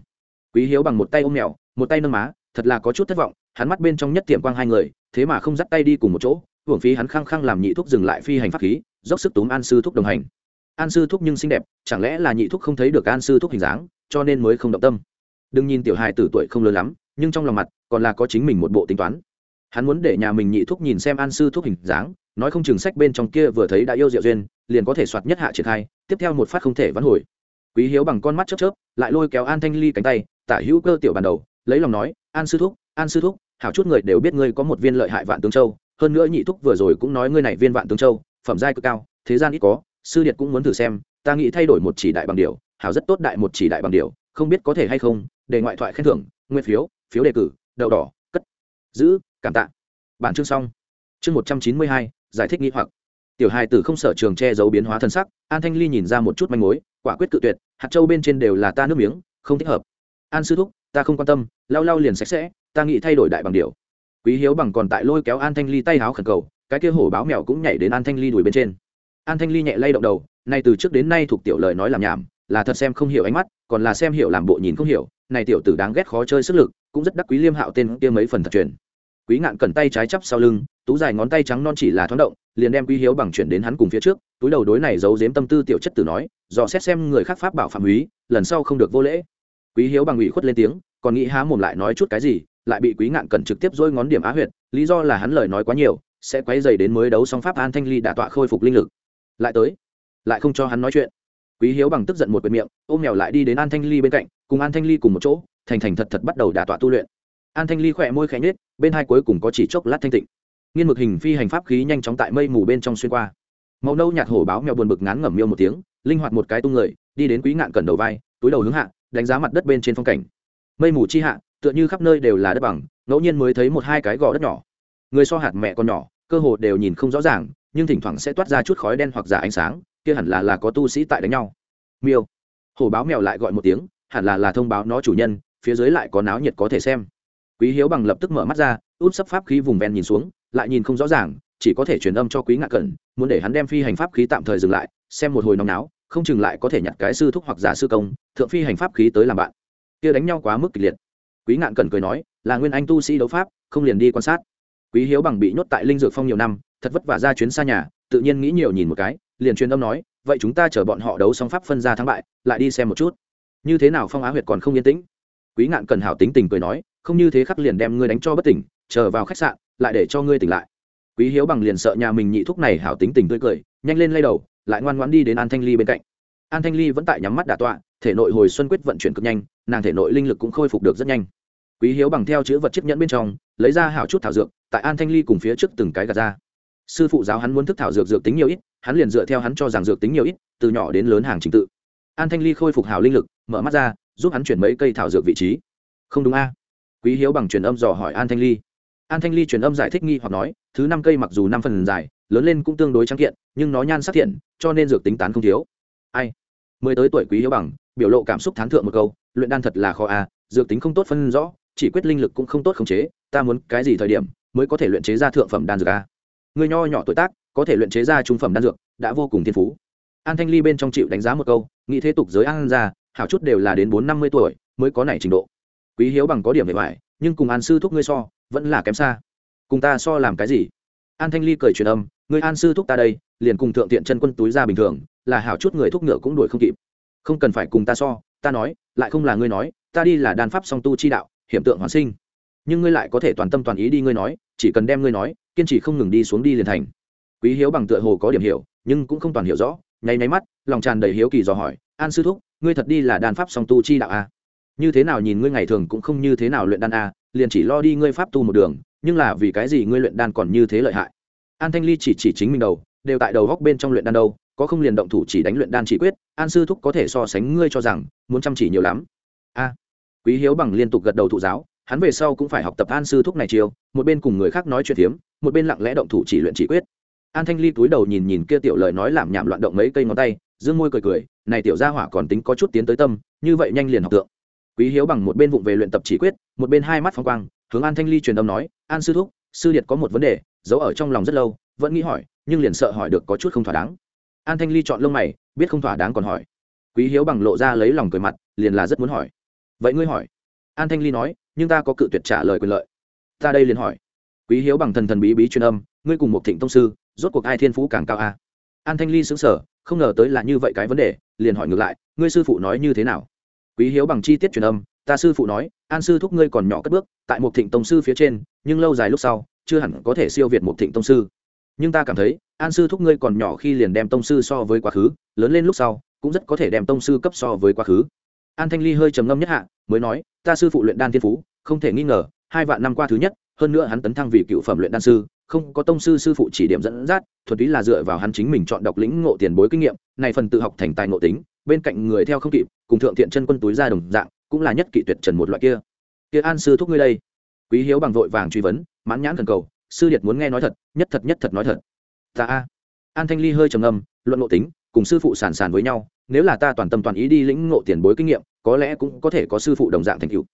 Quý hiếu bằng một tay ôm mèo một tay nâng má thật là có chút thất vọng, hắn mắt bên trong nhất tiệm quang hai người, thế mà không dắt tay đi cùng một chỗ, hưởng phí hắn khăng khăng làm nhị thúc dừng lại phi hành pháp khí, dốc sức túm an sư thúc đồng hành. An sư thúc nhưng xinh đẹp, chẳng lẽ là nhị thúc không thấy được an sư thúc hình dáng, cho nên mới không động tâm. Đừng nhìn tiểu hài tử tuổi không lớn lắm, nhưng trong lòng mặt, còn là có chính mình một bộ tính toán. Hắn muốn để nhà mình nhị thúc nhìn xem an sư thúc hình dáng, nói không chừng sách bên trong kia vừa thấy đã yêu diệu duyên, liền có thể soạt nhất hạ triển khai, tiếp theo một phát không thể vắn hồi. Quý hiếu bằng con mắt chớp chớp, lại lôi kéo an thanh ly cánh tay, tả hữu cơ tiểu bàn đầu, lấy lòng nói an sư thúc, an sư thúc, hảo chút người đều biết ngươi có một viên lợi hại vạn tướng châu, hơn nữa nhị thúc vừa rồi cũng nói ngươi này viên vạn tướng châu, phẩm giai cực cao, thế gian ít có, sư điệt cũng muốn thử xem, ta nghĩ thay đổi một chỉ đại bằng điều, hảo rất tốt đại một chỉ đại bằng điều, không biết có thể hay không, để ngoại thoại khen thưởng, nguyên phiếu phiếu đề cử, đậu đỏ, cất, giữ, cảm tạ. Bản chương xong. Chương một trăm chín mươi hai, giải thích nghĩ hoặc. Tiểu hài tử không sở trường che giấu biến hóa thân sắc, an thanh ly nhìn ra một chút manh mối, quả quyết cự tuyệt, hạt châu bên trên đều là ta nước miếng, không thích hợp. An sư thúc ta không quan tâm, lau lau liền sạch sẽ, ta nghĩ thay đổi đại bằng điều. Quý hiếu bằng còn tại lôi kéo an thanh ly tay háo khẩn cầu, cái kia hổ báo mèo cũng nhảy đến an thanh ly đùi bên trên. An thanh ly nhẹ lay động đầu, nay từ trước đến nay thuộc tiểu lời nói làm nhảm, là thật xem không hiểu ánh mắt, còn là xem hiểu làm bộ nhìn không hiểu, này tiểu tử đáng ghét khó chơi sức lực, cũng rất đắc quý liêm hạo tên kia mấy phần thật truyền. Quý ngạn cần tay trái chắp sau lưng, tú dài ngón tay trắng non chỉ là thoáng động, liền đem quý hiếu bằng chuyển đến hắn cùng phía trước, túi đầu đối này giấu giếm tâm tư tiểu chất tử nói, dò xét xem người khác pháp bảo phạm húy lần sau không được vô lễ quý hiếu bằng ủy khuất lên tiếng, còn nghĩ há mồm lại nói chút cái gì, lại bị quý ngạn cần trực tiếp dôi ngón điểm á huyệt, lý do là hắn lời nói quá nhiều, sẽ quấy dày đến mới đấu song pháp an thanh ly đã tọa khôi phục linh lực. Lại tới, lại không cho hắn nói chuyện. Quý hiếu bằng tức giận một bệt miệng, ôm mèo lại đi đến an thanh ly bên cạnh, cùng an thanh ly cùng một chỗ, thành thành thật thật bắt đầu đả tọa tu luyện. An thanh ly khỏe môi khẽ nhết bên hai cuối cùng có chỉ chốc lát thanh tịnh. Nghiên mực hình phi hành pháp khí nhanh chóng tại mây mù bên trong xuyên qua. Màu nâu nhạt hổ báo mèo buồn bực ngán ngẩm miêu một tiếng, linh hoạt một cái tung người, đi đến quý ngạn cẩn đầu vai, túi đầu hướng hạ đánh giá mặt đất bên trên phong cảnh. Mây mù chi hạ, tựa như khắp nơi đều là đất bằng, ngẫu nhiên mới thấy một hai cái gò đất nhỏ. Người so hạt mẹ con nhỏ, cơ hồ đều nhìn không rõ ràng, nhưng thỉnh thoảng sẽ toát ra chút khói đen hoặc giả ánh sáng, kia hẳn là là có tu sĩ tại đánh nhau. Miêu. Hổ báo mèo lại gọi một tiếng, hẳn là là thông báo nó chủ nhân, phía dưới lại có náo nhiệt có thể xem. Quý hiếu bằng lập tức mở mắt ra, út sấp pháp khí vùng ven nhìn xuống, lại nhìn không rõ ràng, chỉ có thể truyền âm cho quý ngạ cẩn, muốn để hắn đem phi hành pháp khí tạm thời dừng lại, xem một hồi nóng náo không chừng lại có thể nhặt cái sư thúc hoặc giả sư công, thượng phi hành pháp khí tới làm bạn. Kia đánh nhau quá mức kịch liệt. Quý ngạn cần cười nói, là nguyên anh tu sĩ đấu pháp, không liền đi quan sát. Quý hiếu bằng bị nhốt tại linh dược phong nhiều năm, thật vất vả ra chuyến xa nhà, tự nhiên nghĩ nhiều nhìn một cái, liền truyền âm nói, vậy chúng ta chờ bọn họ đấu xong pháp phân ra thắng bại, lại đi xem một chút. Như thế nào phong á huyệt còn không yên tĩnh? Quý ngạn cần hảo tính tình cười nói, không như thế khắc liền đem ngươi đánh cho bất tỉnh, chờ vào khách sạn, lại để cho ngươi tỉnh lại. Quý hiếu bằng liền sợ nhà mình nhị thúc này hảo tính tình tươi cười, nhanh lên lay đầu lại ngoan ngoãn đi đến an thanh ly bên cạnh. An thanh ly vẫn tại nhắm mắt đả tọa, thể nội hồi xuân quyết vận chuyển cực nhanh, nàng thể nội linh lực cũng khôi phục được rất nhanh. Quý hiếu bằng theo chữ vật chiếc nhẫn bên trong, lấy ra hảo chút thảo dược, tại an thanh ly cùng phía trước từng cái gạt ra. Sư phụ giáo hắn muốn thức thảo dược dược tính nhiều ít, hắn liền dựa theo hắn cho rằng dược tính nhiều ít, từ nhỏ đến lớn hàng trình tự. An thanh ly khôi phục hảo linh lực, mở mắt ra, giúp hắn chuyển mấy cây thảo dược vị trí. Không đúng a? Quý hiếu bằng truyền âm dò hỏi an thanh ly. An thanh ly truyền âm giải thích nghi hoặc nói, thứ năm cây mặc dù năm phần dài lớn lên cũng tương đối trắng kiện, nhưng nó nhan sắc thiện, cho nên dược tính tán không thiếu. Ai? Mới tới tuổi quý hiếu bằng, biểu lộ cảm xúc thán thượng một câu, luyện đan thật là khó a dược tính không tốt phân rõ, chỉ quyết linh lực cũng không tốt khống chế, ta muốn cái gì thời điểm mới có thể luyện chế ra thượng phẩm đan dược a người nho nhỏ tuổi tác, có thể luyện chế ra trung phẩm đan dược, đã vô cùng thiên phú. An thanh ly bên trong chịu đánh giá một câu, nghĩ thế tục giới an ra, hảo chút đều là đến bốn năm mươi tuổi, mới có này trình độ. Quý hiếu bằng có điểm về vải nhưng cùng an sư thúc ngươi so, vẫn là kém xa. Cùng ta so làm cái gì? An thanh ly cười truyền âm người an sư thúc ta đây, liền cùng thượng tiện chân quân túi ra bình thường, là hảo chút người thúc ngựa cũng đuổi không kịp. Không cần phải cùng ta so, ta nói, lại không là ngươi nói, ta đi là đan pháp song tu chi đạo, hiểm tượng hoàn sinh. Nhưng ngươi lại có thể toàn tâm toàn ý đi ngươi nói, chỉ cần đem ngươi nói, kiên trì không ngừng đi xuống đi liền thành. Quý hiếu bằng tựa hồ có điểm hiểu, nhưng cũng không toàn hiểu rõ, nháy nháy mắt, lòng tràn đầy hiếu kỳ dò hỏi, an sư thúc, ngươi thật đi là đan pháp song tu chi đạo a như thế nào nhìn ngươi ngày thường cũng không như thế nào luyện đan a liền chỉ lo đi ngươi pháp tu một đường nhưng là vì cái gì ngươi luyện đan còn như thế lợi hại? An thanh ly chỉ chỉ chính mình đầu, đều tại đầu góc bên trong luyện đan đâu, có không liền động thủ chỉ đánh luyện đan chỉ quyết, an sư thúc có thể so sánh ngươi cho rằng, muốn chăm chỉ nhiều lắm. A, quý hiếu bằng liên tục gật đầu thụ giáo, hắn về sau cũng phải học tập an sư thúc này chiều. một bên cùng người khác nói chuyện phiếm, một bên lặng lẽ động thủ chỉ luyện chỉ quyết. An thanh ly túi đầu nhìn nhìn kia tiểu lời nói làm nhảm loạn động mấy cây ngón tay, dương môi cười cười, này tiểu gia hỏa còn tính có chút tiến tới tâm, như vậy nhanh liền học tượng. Quý hiếu bằng một bên vụng về luyện tập chỉ quyết, một bên hai mắt phong quang hướng an thanh ly truyền âm nói, an sư thúc, sư điệt có một vấn đề, giấu ở trong lòng rất lâu, vẫn nghĩ hỏi, nhưng liền sợ hỏi được có chút không thỏa đáng. An thanh ly chọn lông mày, biết không thỏa đáng còn hỏi. Quý hiếu bằng lộ ra lấy lòng cười mặt, liền là rất muốn hỏi. Vậy ngươi hỏi. An thanh ly nói, nhưng ta có cự tuyệt trả lời quyền lợi. Ta đây liền hỏi. Quý hiếu bằng thần thần bí bí truyền âm, ngươi cùng một thịnh tông sư, rốt cuộc ai thiên phú càng cao a? An thanh ly xứng sở không ngờ tới là như vậy cái vấn đề, liền hỏi ngược lại, ngươi sư phụ nói như thế nào? Quý hiếu bằng chi tiết truyền âm ta sư phụ nói, an sư thúc ngươi còn nhỏ cất bước, tại một thịnh tông sư phía trên, nhưng lâu dài lúc sau, chưa hẳn có thể siêu việt một thịnh tông sư. Nhưng ta cảm thấy, an sư thúc ngươi còn nhỏ khi liền đem tông sư so với quá khứ, lớn lên lúc sau, cũng rất có thể đem tông sư cấp so với quá khứ. An thanh ly hơi trầm ngâm nhất hạ, mới nói, ta sư phụ luyện đan thiên phú, không thể nghi ngờ, hai vạn năm qua thứ nhất, hơn nữa hắn tấn thăng vì cựu phẩm luyện đan sư, không có tông sư sư phụ chỉ điểm dẫn dắt thuật túy là dựa vào hắn chính mình chọn đọc lĩnh ngộ tiền bối kinh nghiệm, này phần tự học thành tài ngộ tính, bên cạnh người theo không kịp, cùng thượng thiện chân quân túi ra đồng dạng cũng là nhất kỵ tuyệt trần một loại kia. Kia an sư thúc ngươi đây. Quý hiếu bằng vội vàng truy vấn, mãn nhãn thần cầu, sư điệt muốn nghe nói thật, nhất thật nhất thật nói thật. Ta a. An thanh ly hơi trầm ngâm, luận ngộ tính, cùng sư phụ sàn sàn với nhau, nếu là ta toàn tâm toàn ý đi lĩnh ngộ tiền bối kinh nghiệm, có lẽ cũng có thể có sư phụ đồng dạng thành cựu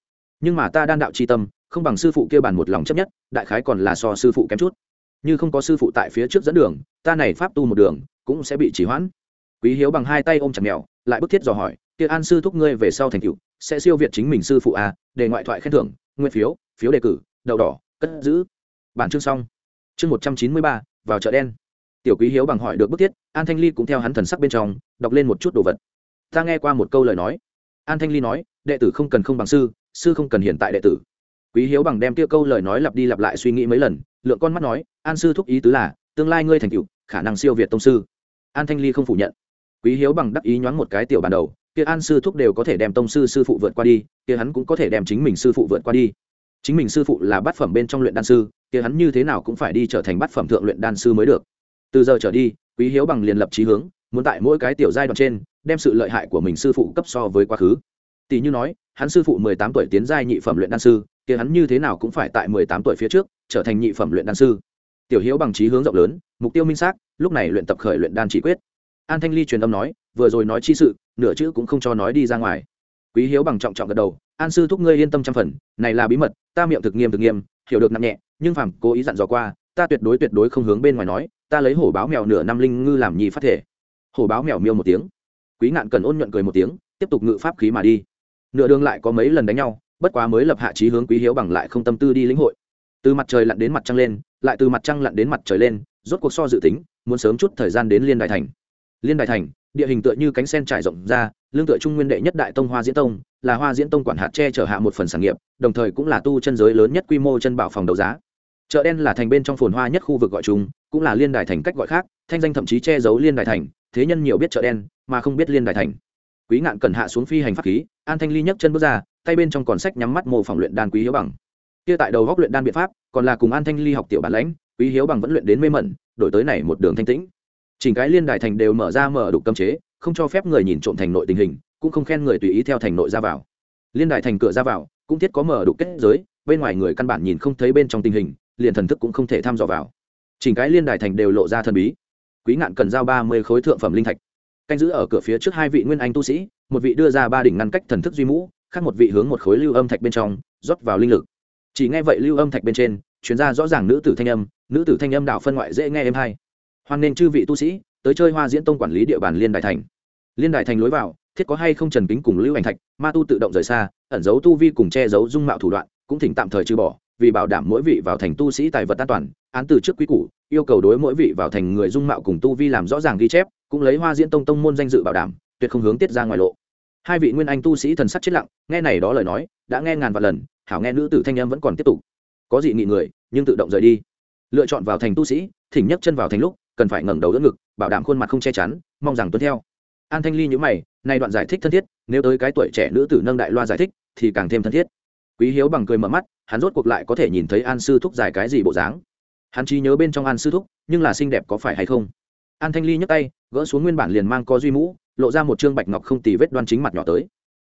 nhưng mà ta đan đạo c tâm, không bằng sư phụ kia bàn một lòng chấp nhất, đại khái còn là so sư phụ kém chút. Như không có sư phụ tại phía trước dẫn đường, ta này pháp tu một đường, cũng sẽ bị chỉ hoãn. Quý hiếu bằng hai tay ôm chặt mèo lại bức thiết dò hỏi kia an sư thúc ngươi về sau thành cựu sẽ siêu việt chính mình sư phụ à để ngoại thoại khen thưởng, nguyên phiếu phiếu đề cử, đậu đỏ, cất giữ. Bản chương xong. Chương một trăm chín mươi ba, vào chợ đen. Tiểu quý hiếu bằng hỏi được bức thiết, an thanh ly cũng theo hắn thần sắc bên trong, đọc lên một chút đồ vật. Ta nghe qua một câu lời nói. An thanh ly nói, đệ tử không cần không bằng sư sư không cần hiện tại đệ tử. Quý hiếu bằng đem tiêu câu lời nói lặp đi lặp lại suy nghĩ mấy lần, lượng con mắt nói, an sư thúc ý tứ là, tương lai ngươi thành cựu khả năng siêu việt tông sư. An thanh ly không phủ nhận. Quý hiếu bằng đắc ý nhoáng một cái tiểu bàn đầu kia an sư thúc đều có thể đem tông sư sư phụ vượt qua đi, kia hắn cũng có thể đem chính mình sư phụ vượt qua đi. Chính mình sư phụ là bát phẩm bên trong luyện đan sư, kia hắn như thế nào cũng phải đi trở thành bát phẩm thượng luyện đan sư mới được. Từ giờ trở đi, quý hiếu bằng liền lập trí hướng, muốn tại mỗi cái tiểu giai đoạn trên, đem sự lợi hại của mình sư phụ cấp so với quá khứ. Tỷ như nói, hắn sư phụ mười tám tuổi tiến giai nhị phẩm luyện đan sư, kia hắn như thế nào cũng phải tại mười tám tuổi phía trước, trở thành nhị phẩm luyện đan sư. Tiểu hiếu bằng trí hướng rộng lớn, mục tiêu minh xác, lúc này luyện tập khởi luyện đan chỉ quyết. An thanh ly truyền âm nói, vừa rồi nói chi sự nửa chữ cũng không cho nói đi ra ngoài. Quý hiếu bằng trọng trọng gật đầu, an sư thúc ngươi yên tâm trăm phần, này là bí mật, ta miệng thực nghiêm thực nghiêm, hiểu được nặng nhẹ, nhưng phàm cố ý dặn dò qua, ta tuyệt đối tuyệt đối không hướng bên ngoài nói, ta lấy hổ báo mèo nửa năm linh ngư làm nhi phát thể. Hổ báo mèo miêu một tiếng. Quý ngạn cần ôn nhuận cười một tiếng, tiếp tục ngự pháp khí mà đi. Nửa đường lại có mấy lần đánh nhau, bất quá mới lập hạ trí hướng quý hiếu bằng lại không tâm tư đi lĩnh hội. Từ mặt trời lặn đến mặt trăng lên, lại từ mặt trăng lặn đến mặt trời lên, rốt cuộc so dự tính, muốn sớm chút thời gian đến liên đại thành. Liên đại thành địa hình tựa như cánh sen trải rộng ra lương tựa trung nguyên đệ nhất đại tông hoa diễn tông, là hoa diễn tông quản hạt che chở hạ một phần sản nghiệp, đồng thời cũng là tu chân giới lớn nhất quy mô chân bảo phòng đấu giá. Chợ đen là thành bên trong phồn hoa nhất khu vực gọi chung, cũng là liên đài thành cách gọi khác, thanh danh thậm chí che giấu liên đài thành, thế nhân nhiều biết chợ đen, mà không biết liên đài thành. Quý ngạn cần hạ xuống phi hành pháp khí, an thanh ly nhấc chân bước ra, tay bên trong còn sách nhắm mắt mô phỏng luyện đan quý hiếu bằng. Kia tại đầu góc luyện đan biện pháp, còn là cùng an thanh ly học tiểu bản lãnh, quý hiếu bằng vẫn luyện đến mê mẩn, đổi tới này một đường thanh tĩnh chỉnh cái liên đài thành đều mở ra mở đục cấm chế, không cho phép người nhìn trộm thành nội tình hình, cũng không khen người tùy ý theo thành nội ra vào. Liên đài thành cửa ra vào, cũng thiết có mở đục kết giới, bên ngoài người căn bản nhìn không thấy bên trong tình hình, liền thần thức cũng không thể thăm dò vào. Chỉnh cái liên đài thành đều lộ ra thần bí. Quý ngạn cần giao ba mươi khối thượng phẩm linh thạch. Canh giữ ở cửa phía trước hai vị nguyên anh tu sĩ, một vị đưa ra ba đỉnh ngăn cách thần thức duy mũ, khác một vị hướng một khối lưu âm thạch bên trong, rót vào linh lực. Chỉ nghe vậy lưu âm thạch bên trên chuyến ra rõ ràng nữ tử thanh âm, nữ tử thanh âm đạo phân ngoại dễ nghe em hay hoan nên chư vị tu sĩ, tới chơi hoa diễn tông quản lý địa bàn liên đại thành. Liên đại thành lối vào, thiết có hay không trần kính cùng lưu ảnh thạch, ma tu tự động rời xa, ẩn giấu tu vi cùng che giấu dung mạo thủ đoạn, cũng thỉnh tạm thời trừ bỏ, vì bảo đảm mỗi vị vào thành tu sĩ tài vật an toàn, án từ trước quý củ, yêu cầu đối mỗi vị vào thành người dung mạo cùng tu vi làm rõ ràng ghi chép, cũng lấy hoa diễn tông tông môn danh dự bảo đảm, tuyệt không hướng tiết ra ngoài lộ. Hai vị nguyên anh tu sĩ thần sắc chết lặng, nghe này đó lời nói, đã nghe ngàn vạn lần, hảo nghe nữ tử thanh em vẫn còn tiếp tục. Có dị nghị người, nhưng tự động rời đi. Lựa chọn vào thành tu sĩ, thỉnh nhấc chân vào thành lúc cần phải ngẩng đầu đỡ ngực, bảo đảm khuôn mặt không che chắn, mong rằng tuân theo. An thanh ly nhữ mày, nay đoạn giải thích thân thiết, nếu tới cái tuổi trẻ nữ tử nâng đại loa giải thích, thì càng thêm thân thiết. Quý hiếu bằng cười mở mắt, hắn rốt cuộc lại có thể nhìn thấy an sư thúc dài cái gì bộ dáng. Hắn chỉ nhớ bên trong an sư thúc, nhưng là xinh đẹp có phải hay không? An thanh ly nhấc tay, gỡ xuống nguyên bản liền mang có duy mũ, lộ ra một trương bạch ngọc không tì vết đoan chính mặt nhỏ tới.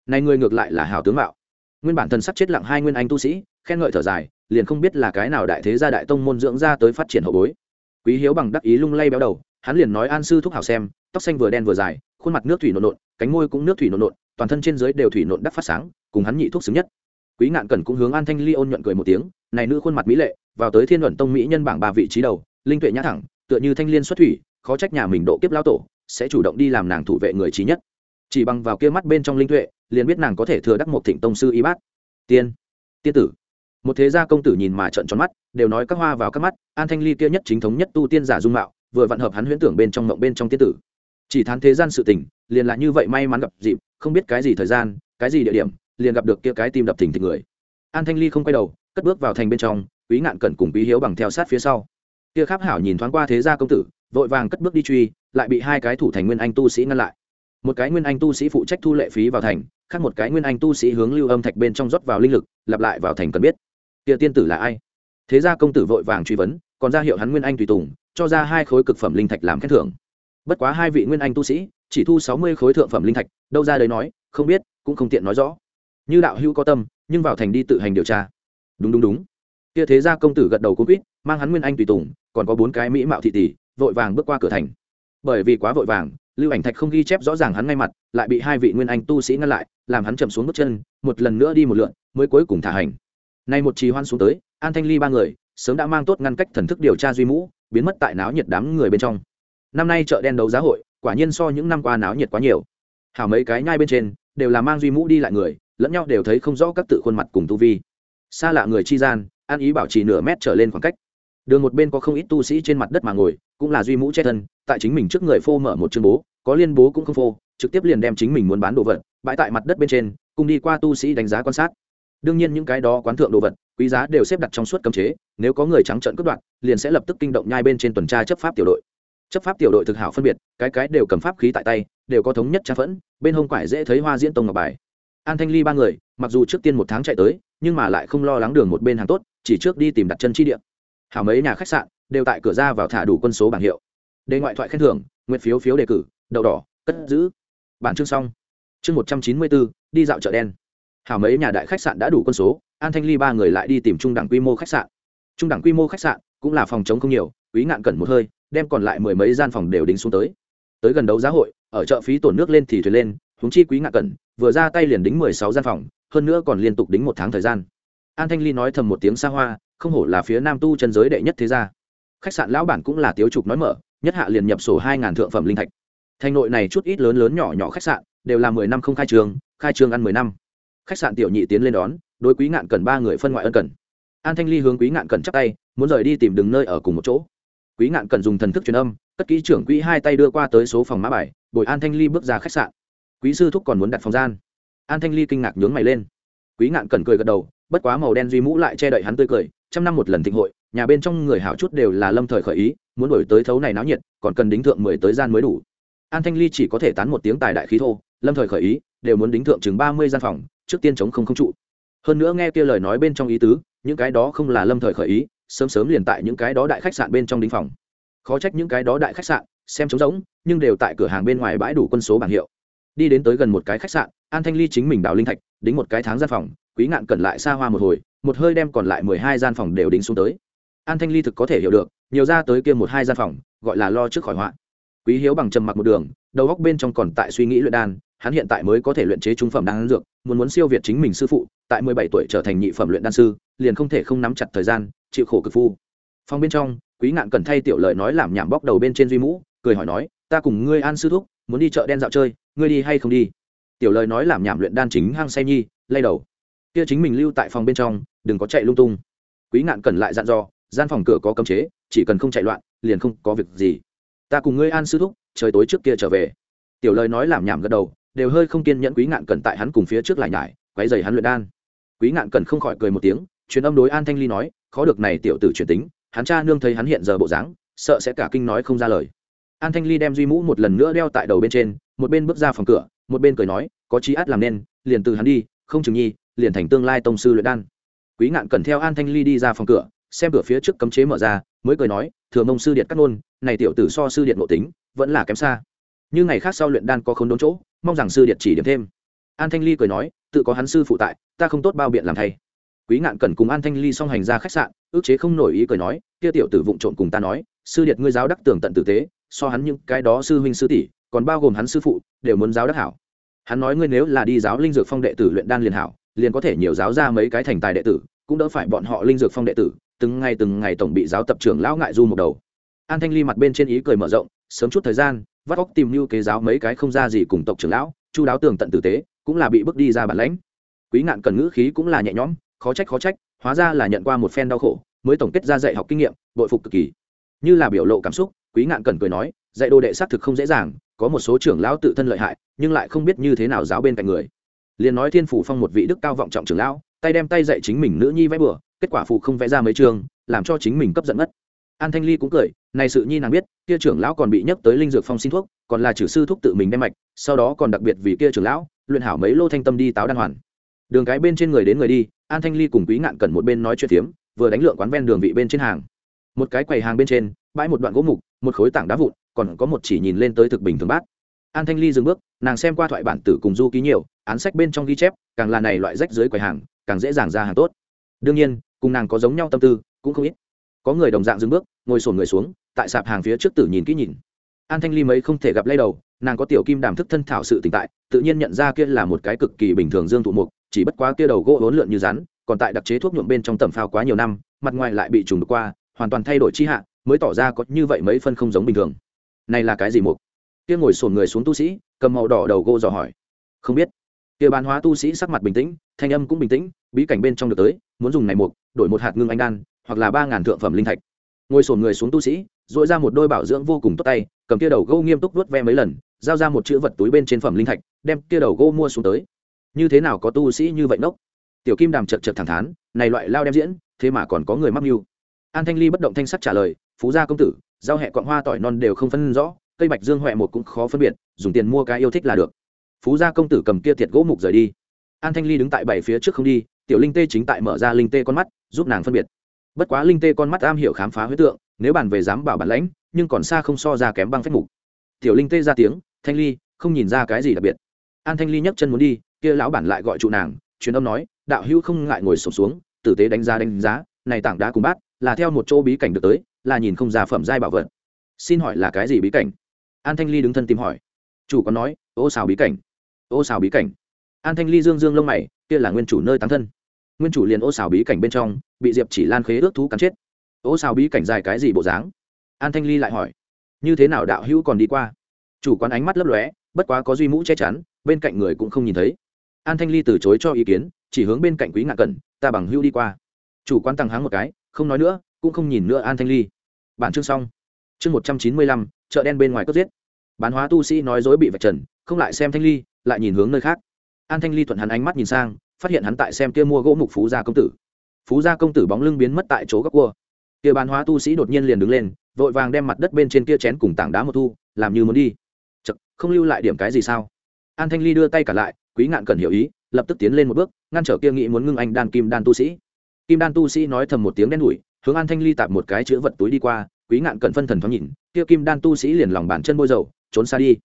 Này người ngược lại là hào tướng mạo. Nguyên bản thần sắc chết lặng hai nguyên anh tu sĩ, khen ngợi thở dài, liền không biết là cái nào đại thế gia đại tông môn dưỡng ra tới phát triển hậu bối quý hiếu bằng đắc ý lung lay béo đầu, hắn liền nói an sư thúc hảo xem, tóc xanh vừa đen vừa dài, khuôn mặt nước thủy nộn nộn, cánh môi cũng nước thủy nộn nộn, toàn thân trên dưới đều thủy nộn đắc phát sáng, cùng hắn nhị thuốc xứng nhất. Quý ngạn cẩn cũng hướng an thanh ly ôn nhuận cười một tiếng, này nữ khuôn mặt mỹ lệ, vào tới thiên luận tông mỹ nhân bảng ba vị trí đầu, linh tuệ nhã thẳng, tựa như thanh liên xuất thủy, khó trách nhà mình độ kiếp lao tổ sẽ chủ động đi làm nàng thủ vệ người trí nhất. Chỉ bằng vào kia mắt bên trong linh tuệ, liền biết nàng có thể thừa đắc một thịnh tông sư y bát. Tiên tiên tử một thế gia công tử nhìn mà trợn tròn mắt, đều nói các hoa vào các mắt, an thanh ly kia nhất chính thống nhất tu tiên giả dung mạo, vừa vặn hợp hắn huyễn tưởng bên trong mộng bên trong tiên tử. Chỉ thán thế gian sự tình, liền là như vậy may mắn gặp dịp, không biết cái gì thời gian, cái gì địa điểm, liền gặp được kia cái tim đập thình thịch người. An thanh ly không quay đầu, cất bước vào thành bên trong, quý ngạn cẩn cùng quý hiếu bằng theo sát phía sau. Kia kháp hảo nhìn thoáng qua thế gia công tử, vội vàng cất bước đi truy, lại bị hai cái thủ thành nguyên anh tu sĩ ngăn lại. Một cái nguyên anh tu sĩ phụ trách thu lệ phí vào thành, khác một cái nguyên anh tu sĩ hướng lưu âm thạch bên trong rót vào linh lực, lặp lại vào thành cần biết kia tiên tử là ai? Thế gia công tử vội vàng truy vấn, còn ra hiệu hắn nguyên anh tùy tùng, cho ra hai khối cực phẩm linh thạch làm khen thưởng. Bất quá hai vị nguyên anh tu sĩ, chỉ thu sáu mươi khối thượng phẩm linh thạch, đâu ra đấy nói, không biết, cũng không tiện nói rõ. Như đạo hữu có tâm, nhưng vào thành đi tự hành điều tra. Đúng đúng đúng. Kia thế gia công tử gật đầu cung quýt, mang hắn nguyên anh tùy tùng, còn có bốn cái mỹ mạo thị tỷ, vội vàng bước qua cửa thành. Bởi vì quá vội vàng, lưu ảnh thạch không ghi chép rõ ràng hắn ngay mặt, lại bị hai vị nguyên anh tu sĩ ngăn lại, làm hắn chậm xuống bước chân, một lần nữa đi một lượn, mới cuối cùng thả hành nay một trì hoan xuống tới, an thanh ly ba người, sớm đã mang tốt ngăn cách thần thức điều tra duy mũ, biến mất tại náo nhiệt đám người bên trong. Năm nay chợ đen đấu giá hội, quả nhiên so những năm qua náo nhiệt quá nhiều. Hảo mấy cái nhai bên trên, đều là mang duy mũ đi lại người, lẫn nhau đều thấy không rõ các tự khuôn mặt cùng tu vi. Xa lạ người chi gian, an ý bảo trì nửa mét trở lên khoảng cách. Đường một bên có không ít tu sĩ trên mặt đất mà ngồi, cũng là duy mũ che thân, tại chính mình trước người phô mở một chương bố, có liên bố cũng không phô, trực tiếp liền đem chính mình muốn bán đồ vật, bãi tại mặt đất bên trên, cùng đi qua tu sĩ đánh giá quan sát đương nhiên những cái đó quán thượng đồ vật, quý giá đều xếp đặt trong suốt cấm chế, nếu có người trắng trợn cướp đoạt, liền sẽ lập tức kinh động nhai bên trên tuần tra chấp pháp tiểu đội. Chấp pháp tiểu đội thực hảo phân biệt, cái cái đều cầm pháp khí tại tay, đều có thống nhất trang phẫn, bên hông quải dễ thấy hoa diễn tông ngọc bài. An thanh ly ba người, mặc dù trước tiên một tháng chạy tới, nhưng mà lại không lo lắng đường một bên hàng tốt, chỉ trước đi tìm đặt chân chi địa. Hảo mấy nhà khách sạn đều tại cửa ra vào thả đủ quân số bảng hiệu. Đề ngoại thoại khen thưởng, nguyện phiếu phiếu đề cử, đậu đỏ, cất giữ. Bản chương xong. Chương một trăm chín mươi bốn, đi dạo chợ đen hảo mấy nhà đại khách sạn đã đủ quân số an thanh ly ba người lại đi tìm trung đẳng quy mô khách sạn. Trung đẳng quy mô khách sạn cũng là phòng chống không nhiều quý ngạn cần một hơi đem còn lại mười mấy gian phòng đều đính xuống tới. Tới gần đấu giá hội ở chợ phí tổn nước lên thì thuyền lên húng chi quý ngạn cần, vừa ra tay liền đính mười sáu gian phòng hơn nữa còn liên tục đính một tháng thời gian. An thanh ly nói thầm một tiếng xa hoa không hổ là phía nam tu chân giới đệ nhất thế gia. Khách sạn lão bản cũng là tiếu trục nói mở nhất hạ liền nhập sổ hai ngàn thượng phẩm linh thạch. Thành nội này chút ít lớn lớn nhỏ nhỏ khách sạn đều là mười năm không khai trường khai trường ăn mười năm khách sạn tiểu nhị tiến lên đón, đối quý ngạn cần ba người phân ngoại ân cần. An thanh ly hướng quý ngạn cần chắc tay, muốn rời đi tìm đường nơi ở cùng một chỗ. Quý ngạn cần dùng thần thức truyền âm, cất kỹ trưởng quỹ hai tay đưa qua tới số phòng mã bài, bồi an thanh ly bước ra khách sạn. Quý sư thúc còn muốn đặt phòng gian. An thanh ly kinh ngạc nhướng mày lên. Quý ngạn cần cười gật đầu, bất quá màu đen duy mũ lại che đậy hắn tươi cười, trăm năm một lần thịnh hội, nhà bên trong người hảo chút đều là lâm thời khởi ý, muốn đổi tới thấu này náo nhiệt, còn cần đính thượng mười tới gian mới đủ. An thanh ly chỉ có thể tán một tiếng tài đại khí thô, lâm thời khởi ý đều muốn đính thượng chừng ba mươi gian phòng, trước tiên chống không không trụ. Hơn nữa nghe kia lời nói bên trong ý tứ, những cái đó không là lâm thời khởi ý, sớm sớm liền tại những cái đó đại khách sạn bên trong đính phòng. Khó trách những cái đó đại khách sạn, xem trống rỗng, nhưng đều tại cửa hàng bên ngoài bãi đủ quân số bảng hiệu. Đi đến tới gần một cái khách sạn, an thanh ly chính mình đào linh thạch, đính một cái tháng gian phòng, quý ngạn cần lại xa hoa một hồi, một hơi đem còn lại mười hai gian phòng đều đính xuống tới. An thanh ly thực có thể hiểu được, nhiều ra tới kia một hai gian phòng, gọi là lo trước khỏi họa. Quý hiếu bằng trầm mặc một đường, đầu góc bên trong còn tại suy nghĩ luyện đan hắn hiện tại mới có thể luyện chế trung phẩm đan dược, muốn muốn siêu việt chính mình sư phụ, tại mười bảy tuổi trở thành nhị phẩm luyện đan sư, liền không thể không nắm chặt thời gian, chịu khổ cực phu. Phòng bên trong, quý ngạn cần thay tiểu lợi nói làm nhảm bóc đầu bên trên duy mũ, cười hỏi nói, ta cùng ngươi an sư thúc, muốn đi chợ đen dạo chơi, ngươi đi hay không đi? Tiểu lời nói làm nhảm luyện đan chính hang say nhi, lay đầu. Kia chính mình lưu tại phòng bên trong, đừng có chạy lung tung. Quý ngạn cần lại dặn dò, gian phòng cửa có cấm chế, chỉ cần không chạy loạn, liền không có việc gì. Ta cùng ngươi an sư thúc, trời tối trước kia trở về. Tiểu lời nói làm nhảm gật đầu đều hơi không kiên nhẫn quý ngạn cần tại hắn cùng phía trước lại nhải, quấy dày hắn luyện đan. Quý ngạn cần không khỏi cười một tiếng, truyền âm đối an thanh ly nói, khó được này tiểu tử truyền tính, hắn cha nương thấy hắn hiện giờ bộ dáng, sợ sẽ cả kinh nói không ra lời. An thanh ly đem duy mũ một lần nữa đeo tại đầu bên trên, một bên bước ra phòng cửa, một bên cười nói, có chi át làm nên, liền từ hắn đi, không chừng nhi, liền thành tương lai tông sư luyện đan. Quý ngạn cần theo an thanh ly đi ra phòng cửa, xem cửa phía trước cấm chế mở ra, mới cười nói, thừa mông sư điện cắt nôn này tiểu tử so sư điện ngộ tính, vẫn là kém xa. Như ngày khác sau luyện đan có không đốn chỗ mong rằng sư điện chỉ điểm thêm. An thanh ly cười nói, tự có hắn sư phụ tại, ta không tốt bao biện làm thay. Quý ngạn cần cùng an thanh ly song hành ra khách sạn, ước chế không nổi ý cười nói, kia tiểu tử vụng trộm cùng ta nói, sư điện ngươi giáo đắc tường tận tử tế, so hắn những cái đó sư huynh sư tỷ, còn bao gồm hắn sư phụ, đều muốn giáo đắc hảo. Hắn nói ngươi nếu là đi giáo linh dược phong đệ tử luyện đan liền hảo, liền có thể nhiều giáo ra mấy cái thành tài đệ tử, cũng đỡ phải bọn họ linh dược phong đệ tử, từng ngày từng ngày tổng bị giáo tập trưởng lão ngại du một đầu. An thanh ly mặt bên trên ý cười mở rộng, sớm chút thời gian vắt óc tìm như kế giáo mấy cái không ra gì cùng tộc trưởng lão, chu đáo tường tận tử tế, cũng là bị bước đi ra bản lãnh. Quý ngạn cần ngữ khí cũng là nhẹ nhõm, khó trách khó trách, hóa ra là nhận qua một phen đau khổ, mới tổng kết ra dạy học kinh nghiệm, bội phục cực kỳ. Như là biểu lộ cảm xúc, quý ngạn cần cười nói, dạy đồ đệ xác thực không dễ dàng, có một số trưởng lão tự thân lợi hại, nhưng lại không biết như thế nào giáo bên cạnh người. Liền nói thiên phủ phong một vị đức cao vọng trọng trưởng lão, tay đem tay dạy chính mình nữ nhi vẽ bừa, kết quả phụ không vẽ ra mấy trường, làm cho chính mình cấp giận mất an thanh ly cũng cười, này sự nhi nàng biết, kia trưởng lão còn bị nhắc tới linh dược phong xin thuốc, còn là chử sư thuốc tự mình đem mạch, sau đó còn đặc biệt vì kia trưởng lão, luyện hảo mấy lô thanh tâm đi táo đan hoàn. Đường cái bên trên người đến người đi, an thanh ly cùng quý ngạn cần một bên nói chuyện tiếm vừa đánh lượng quán ven đường vị bên trên hàng. Một cái quầy hàng bên trên, bãi một đoạn gỗ mục, một khối tảng đá vụn, còn có một chỉ nhìn lên tới thực bình thường bát. An thanh ly dừng bước, nàng xem qua thoại bản tử cùng du ký nhiều, án sách bên trong ghi chép, càng là này loại rách dưới quầy hàng, càng dễ dàng ra hàng tốt. Đương nhiên, cùng nàng có giống nhau tâm tư, cũng không ít có người đồng dạng dừng bước, ngồi sổn người xuống, tại sạp hàng phía trước tử nhìn kỹ nhìn. An thanh ly mấy không thể gặp lay đầu, nàng có tiểu kim đàm thức thân thảo sự tỉnh tại, tự nhiên nhận ra kia là một cái cực kỳ bình thường dương thụ mục, chỉ bất quá kia đầu gỗ hỗn lượn như rắn, còn tại đặc chế thuốc nhuộm bên trong tẩm phao quá nhiều năm, mặt ngoài lại bị trùng qua, hoàn toàn thay đổi chi hạ, mới tỏ ra có như vậy mấy phân không giống bình thường. Này là cái gì mục? Kia ngồi sổn người xuống tu sĩ, cầm màu đỏ đầu gỗ dò hỏi. Không biết. Kia bán hóa tu sĩ sắc mặt bình tĩnh, thanh âm cũng bình tĩnh, bí cảnh bên trong được tới, muốn dùng này mục, đổi một hạt ngưng anh đan hoặc là ba ngàn thượng phẩm linh thạch. Ngồi sổn người xuống tu sĩ dội ra một đôi bảo dưỡng vô cùng tốt tay, cầm kia đầu gỗ nghiêm túc vớt ve mấy lần, giao ra một chữ vật túi bên trên phẩm linh thạch, đem kia đầu gỗ mua xuống tới. Như thế nào có tu sĩ như vậy nốc tiểu kim đàm chật chật thẳng thắn, này loại lao đem diễn, thế mà còn có người mắc mưu. An thanh ly bất động thanh sắc trả lời, phú gia công tử, giao hẹ quặng hoa tỏi non đều không phân rõ, cây bạch dương huệ một cũng khó phân biệt, dùng tiền mua cái yêu thích là được. Phú gia công tử cầm kia thiệt gỗ mục rời đi. An thanh ly đứng tại bảy phía trước không đi, tiểu linh tê chính tại mở ra linh tê con mắt, giúp nàng phân biệt bất quá linh tê con mắt am hiểu khám phá huyết tượng, nếu bàn về dám bảo bản lãnh, nhưng còn xa không so ra kém băng phách mục. Tiểu linh tê ra tiếng, thanh ly, không nhìn ra cái gì đặc biệt. An thanh ly nhấc chân muốn đi, kia lão bản lại gọi trụ nàng, truyền âm nói, đạo hữu không ngại ngồi sụp xuống, tử tế đánh giá đánh giá, này tảng đá cùng bát, là theo một chỗ bí cảnh được tới, là nhìn không ra phẩm giai bảo vật. Xin hỏi là cái gì bí cảnh? An thanh ly đứng thân tìm hỏi. Chủ có nói, ô xào bí cảnh. Ô xào bí cảnh. An thanh ly dương dương lông mày, kia là nguyên chủ nơi tán thân. Nguyên chủ liền ô xào bí cảnh bên trong bị diệp chỉ lan khế ước thú cắn chết ô sao bí cảnh dài cái gì bộ dáng an thanh ly lại hỏi như thế nào đạo hữu còn đi qua chủ quán ánh mắt lấp lóe bất quá có duy mũ che chắn bên cạnh người cũng không nhìn thấy an thanh ly từ chối cho ý kiến chỉ hướng bên cạnh quý ngạn cần ta bằng hữu đi qua chủ quán tăng háng một cái không nói nữa cũng không nhìn nữa an thanh ly bản chương xong chương một trăm chín mươi lăm chợ đen bên ngoài cướp giết bán hóa tu sĩ nói dối bị vạch trần không lại xem thanh ly lại nhìn hướng nơi khác an thanh ly thuận hắn ánh mắt nhìn sang phát hiện hắn tại xem kia mua gỗ mục phú gia công tử phú gia công tử bóng lưng biến mất tại chỗ góc cua. Kia bán hóa tu sĩ đột nhiên liền đứng lên vội vàng đem mặt đất bên trên kia chén cùng tảng đá một thu làm như muốn đi. Chật, không lưu lại điểm cái gì sao? An thanh ly đưa tay cả lại quý ngạn cần hiểu ý lập tức tiến lên một bước ngăn trở kia nghĩ muốn ngưng anh đan kim đan tu sĩ. Kim đan tu sĩ nói thầm một tiếng đen đủi hướng an thanh ly tạp một cái chữ vật túi đi qua quý ngạn cần phân thần thoáng nhìn kia kim đan tu sĩ liền lòng bàn chân bôi dầu trốn xa đi.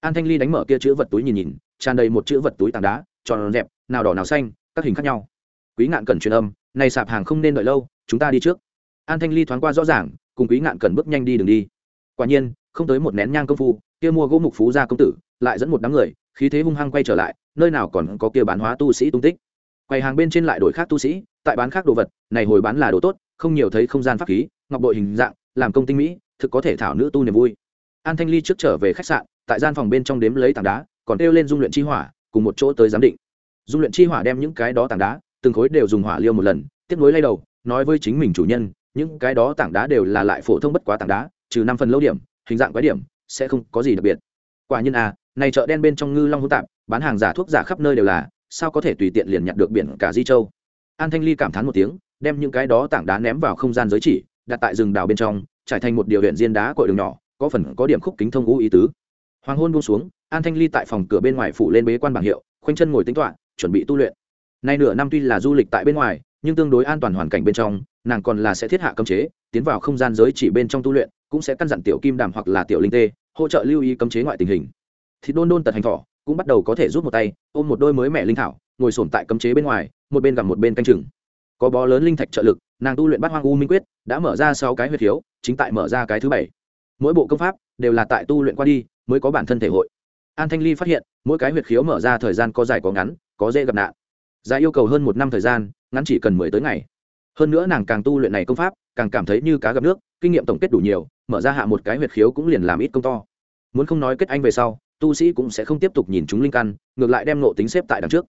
An thanh ly đánh mở kia chữ vật túi nhìn nhìn tràn đầy một chữ vật túi tảng đá tròn đẹp nào đỏ nào xanh các hình khác nhau. Quý ngạn cần truyền âm này sạp hàng không nên đợi lâu, chúng ta đi trước. An thanh ly thoáng qua rõ ràng, cùng quý ngạn cần bước nhanh đi đường đi. Quả nhiên, không tới một nén nhang công phu, kia mua gỗ mục phú ra công tử, lại dẫn một đám người, khí thế hung hăng quay trở lại, nơi nào còn có kia bán hóa tu sĩ tung tích. Quầy hàng bên trên lại đổi khác tu sĩ, tại bán khác đồ vật, này hồi bán là đồ tốt, không nhiều thấy không gian pháp khí, ngọc bội hình dạng, làm công tinh mỹ, thực có thể thảo nữ tu niềm vui. An thanh ly trước trở về khách sạn, tại gian phòng bên trong đếm lấy tảng đá, còn kêu lên dung luyện chi hỏa, cùng một chỗ tới giám định. Dung luyện chi hỏa đem những cái đó tảng đá từng khối đều dùng hỏa liêu một lần, tiếp nối lay đầu, nói với chính mình chủ nhân, những cái đó tảng đá đều là lại phổ thông bất quá tảng đá, trừ năm phần lâu điểm, hình dạng quái điểm, sẽ không có gì đặc biệt. Quả nhiên à này chợ đen bên trong ngư long hữu tạp, bán hàng giả thuốc giả khắp nơi đều là, sao có thể tùy tiện liền nhặt được biển cả di châu? An thanh ly cảm thán một tiếng, đem những cái đó tảng đá ném vào không gian giới chỉ, đặt tại rừng đào bên trong, trải thành một điều huyện diên đá cội đường nhỏ, có phần có điểm khúc kính thông ngũ ý tứ. Hoàng hôn buông xuống, an thanh ly tại phòng cửa bên ngoài phủ lên bế quan bảng hiệu, khoanh chân ngồi tính toạ chuẩn bị tu luyện nay nửa năm tuy là du lịch tại bên ngoài nhưng tương đối an toàn hoàn cảnh bên trong nàng còn là sẽ thiết hạ cấm chế tiến vào không gian giới chỉ bên trong tu luyện cũng sẽ căn dặn tiểu kim đàm hoặc là tiểu linh tê hỗ trợ lưu ý cấm chế ngoại tình hình. Thì đôn đôn tật hành thỏ cũng bắt đầu có thể rút một tay ôm một đôi mới mẹ linh thảo ngồi sổm tại cấm chế bên ngoài một bên gặp một bên canh chừng. Có bó lớn linh thạch trợ lực nàng tu luyện bát hoang u minh quyết đã mở ra sáu cái huyệt hiếu, chính tại mở ra cái thứ bảy. Mỗi bộ công pháp đều là tại tu luyện qua đi mới có bản thân thể hội. An thanh ly phát hiện mỗi cái huyệt khiếu mở ra thời gian có dài có ngắn có dễ gặp nạn dài yêu cầu hơn một năm thời gian, ngắn chỉ cần mười tới ngày. Hơn nữa nàng càng tu luyện này công pháp, càng cảm thấy như cá gặp nước, kinh nghiệm tổng kết đủ nhiều, mở ra hạ một cái huyệt khiếu cũng liền làm ít công to. Muốn không nói kết anh về sau, tu sĩ cũng sẽ không tiếp tục nhìn chúng linh căn, ngược lại đem nộ tính xếp tại đằng trước.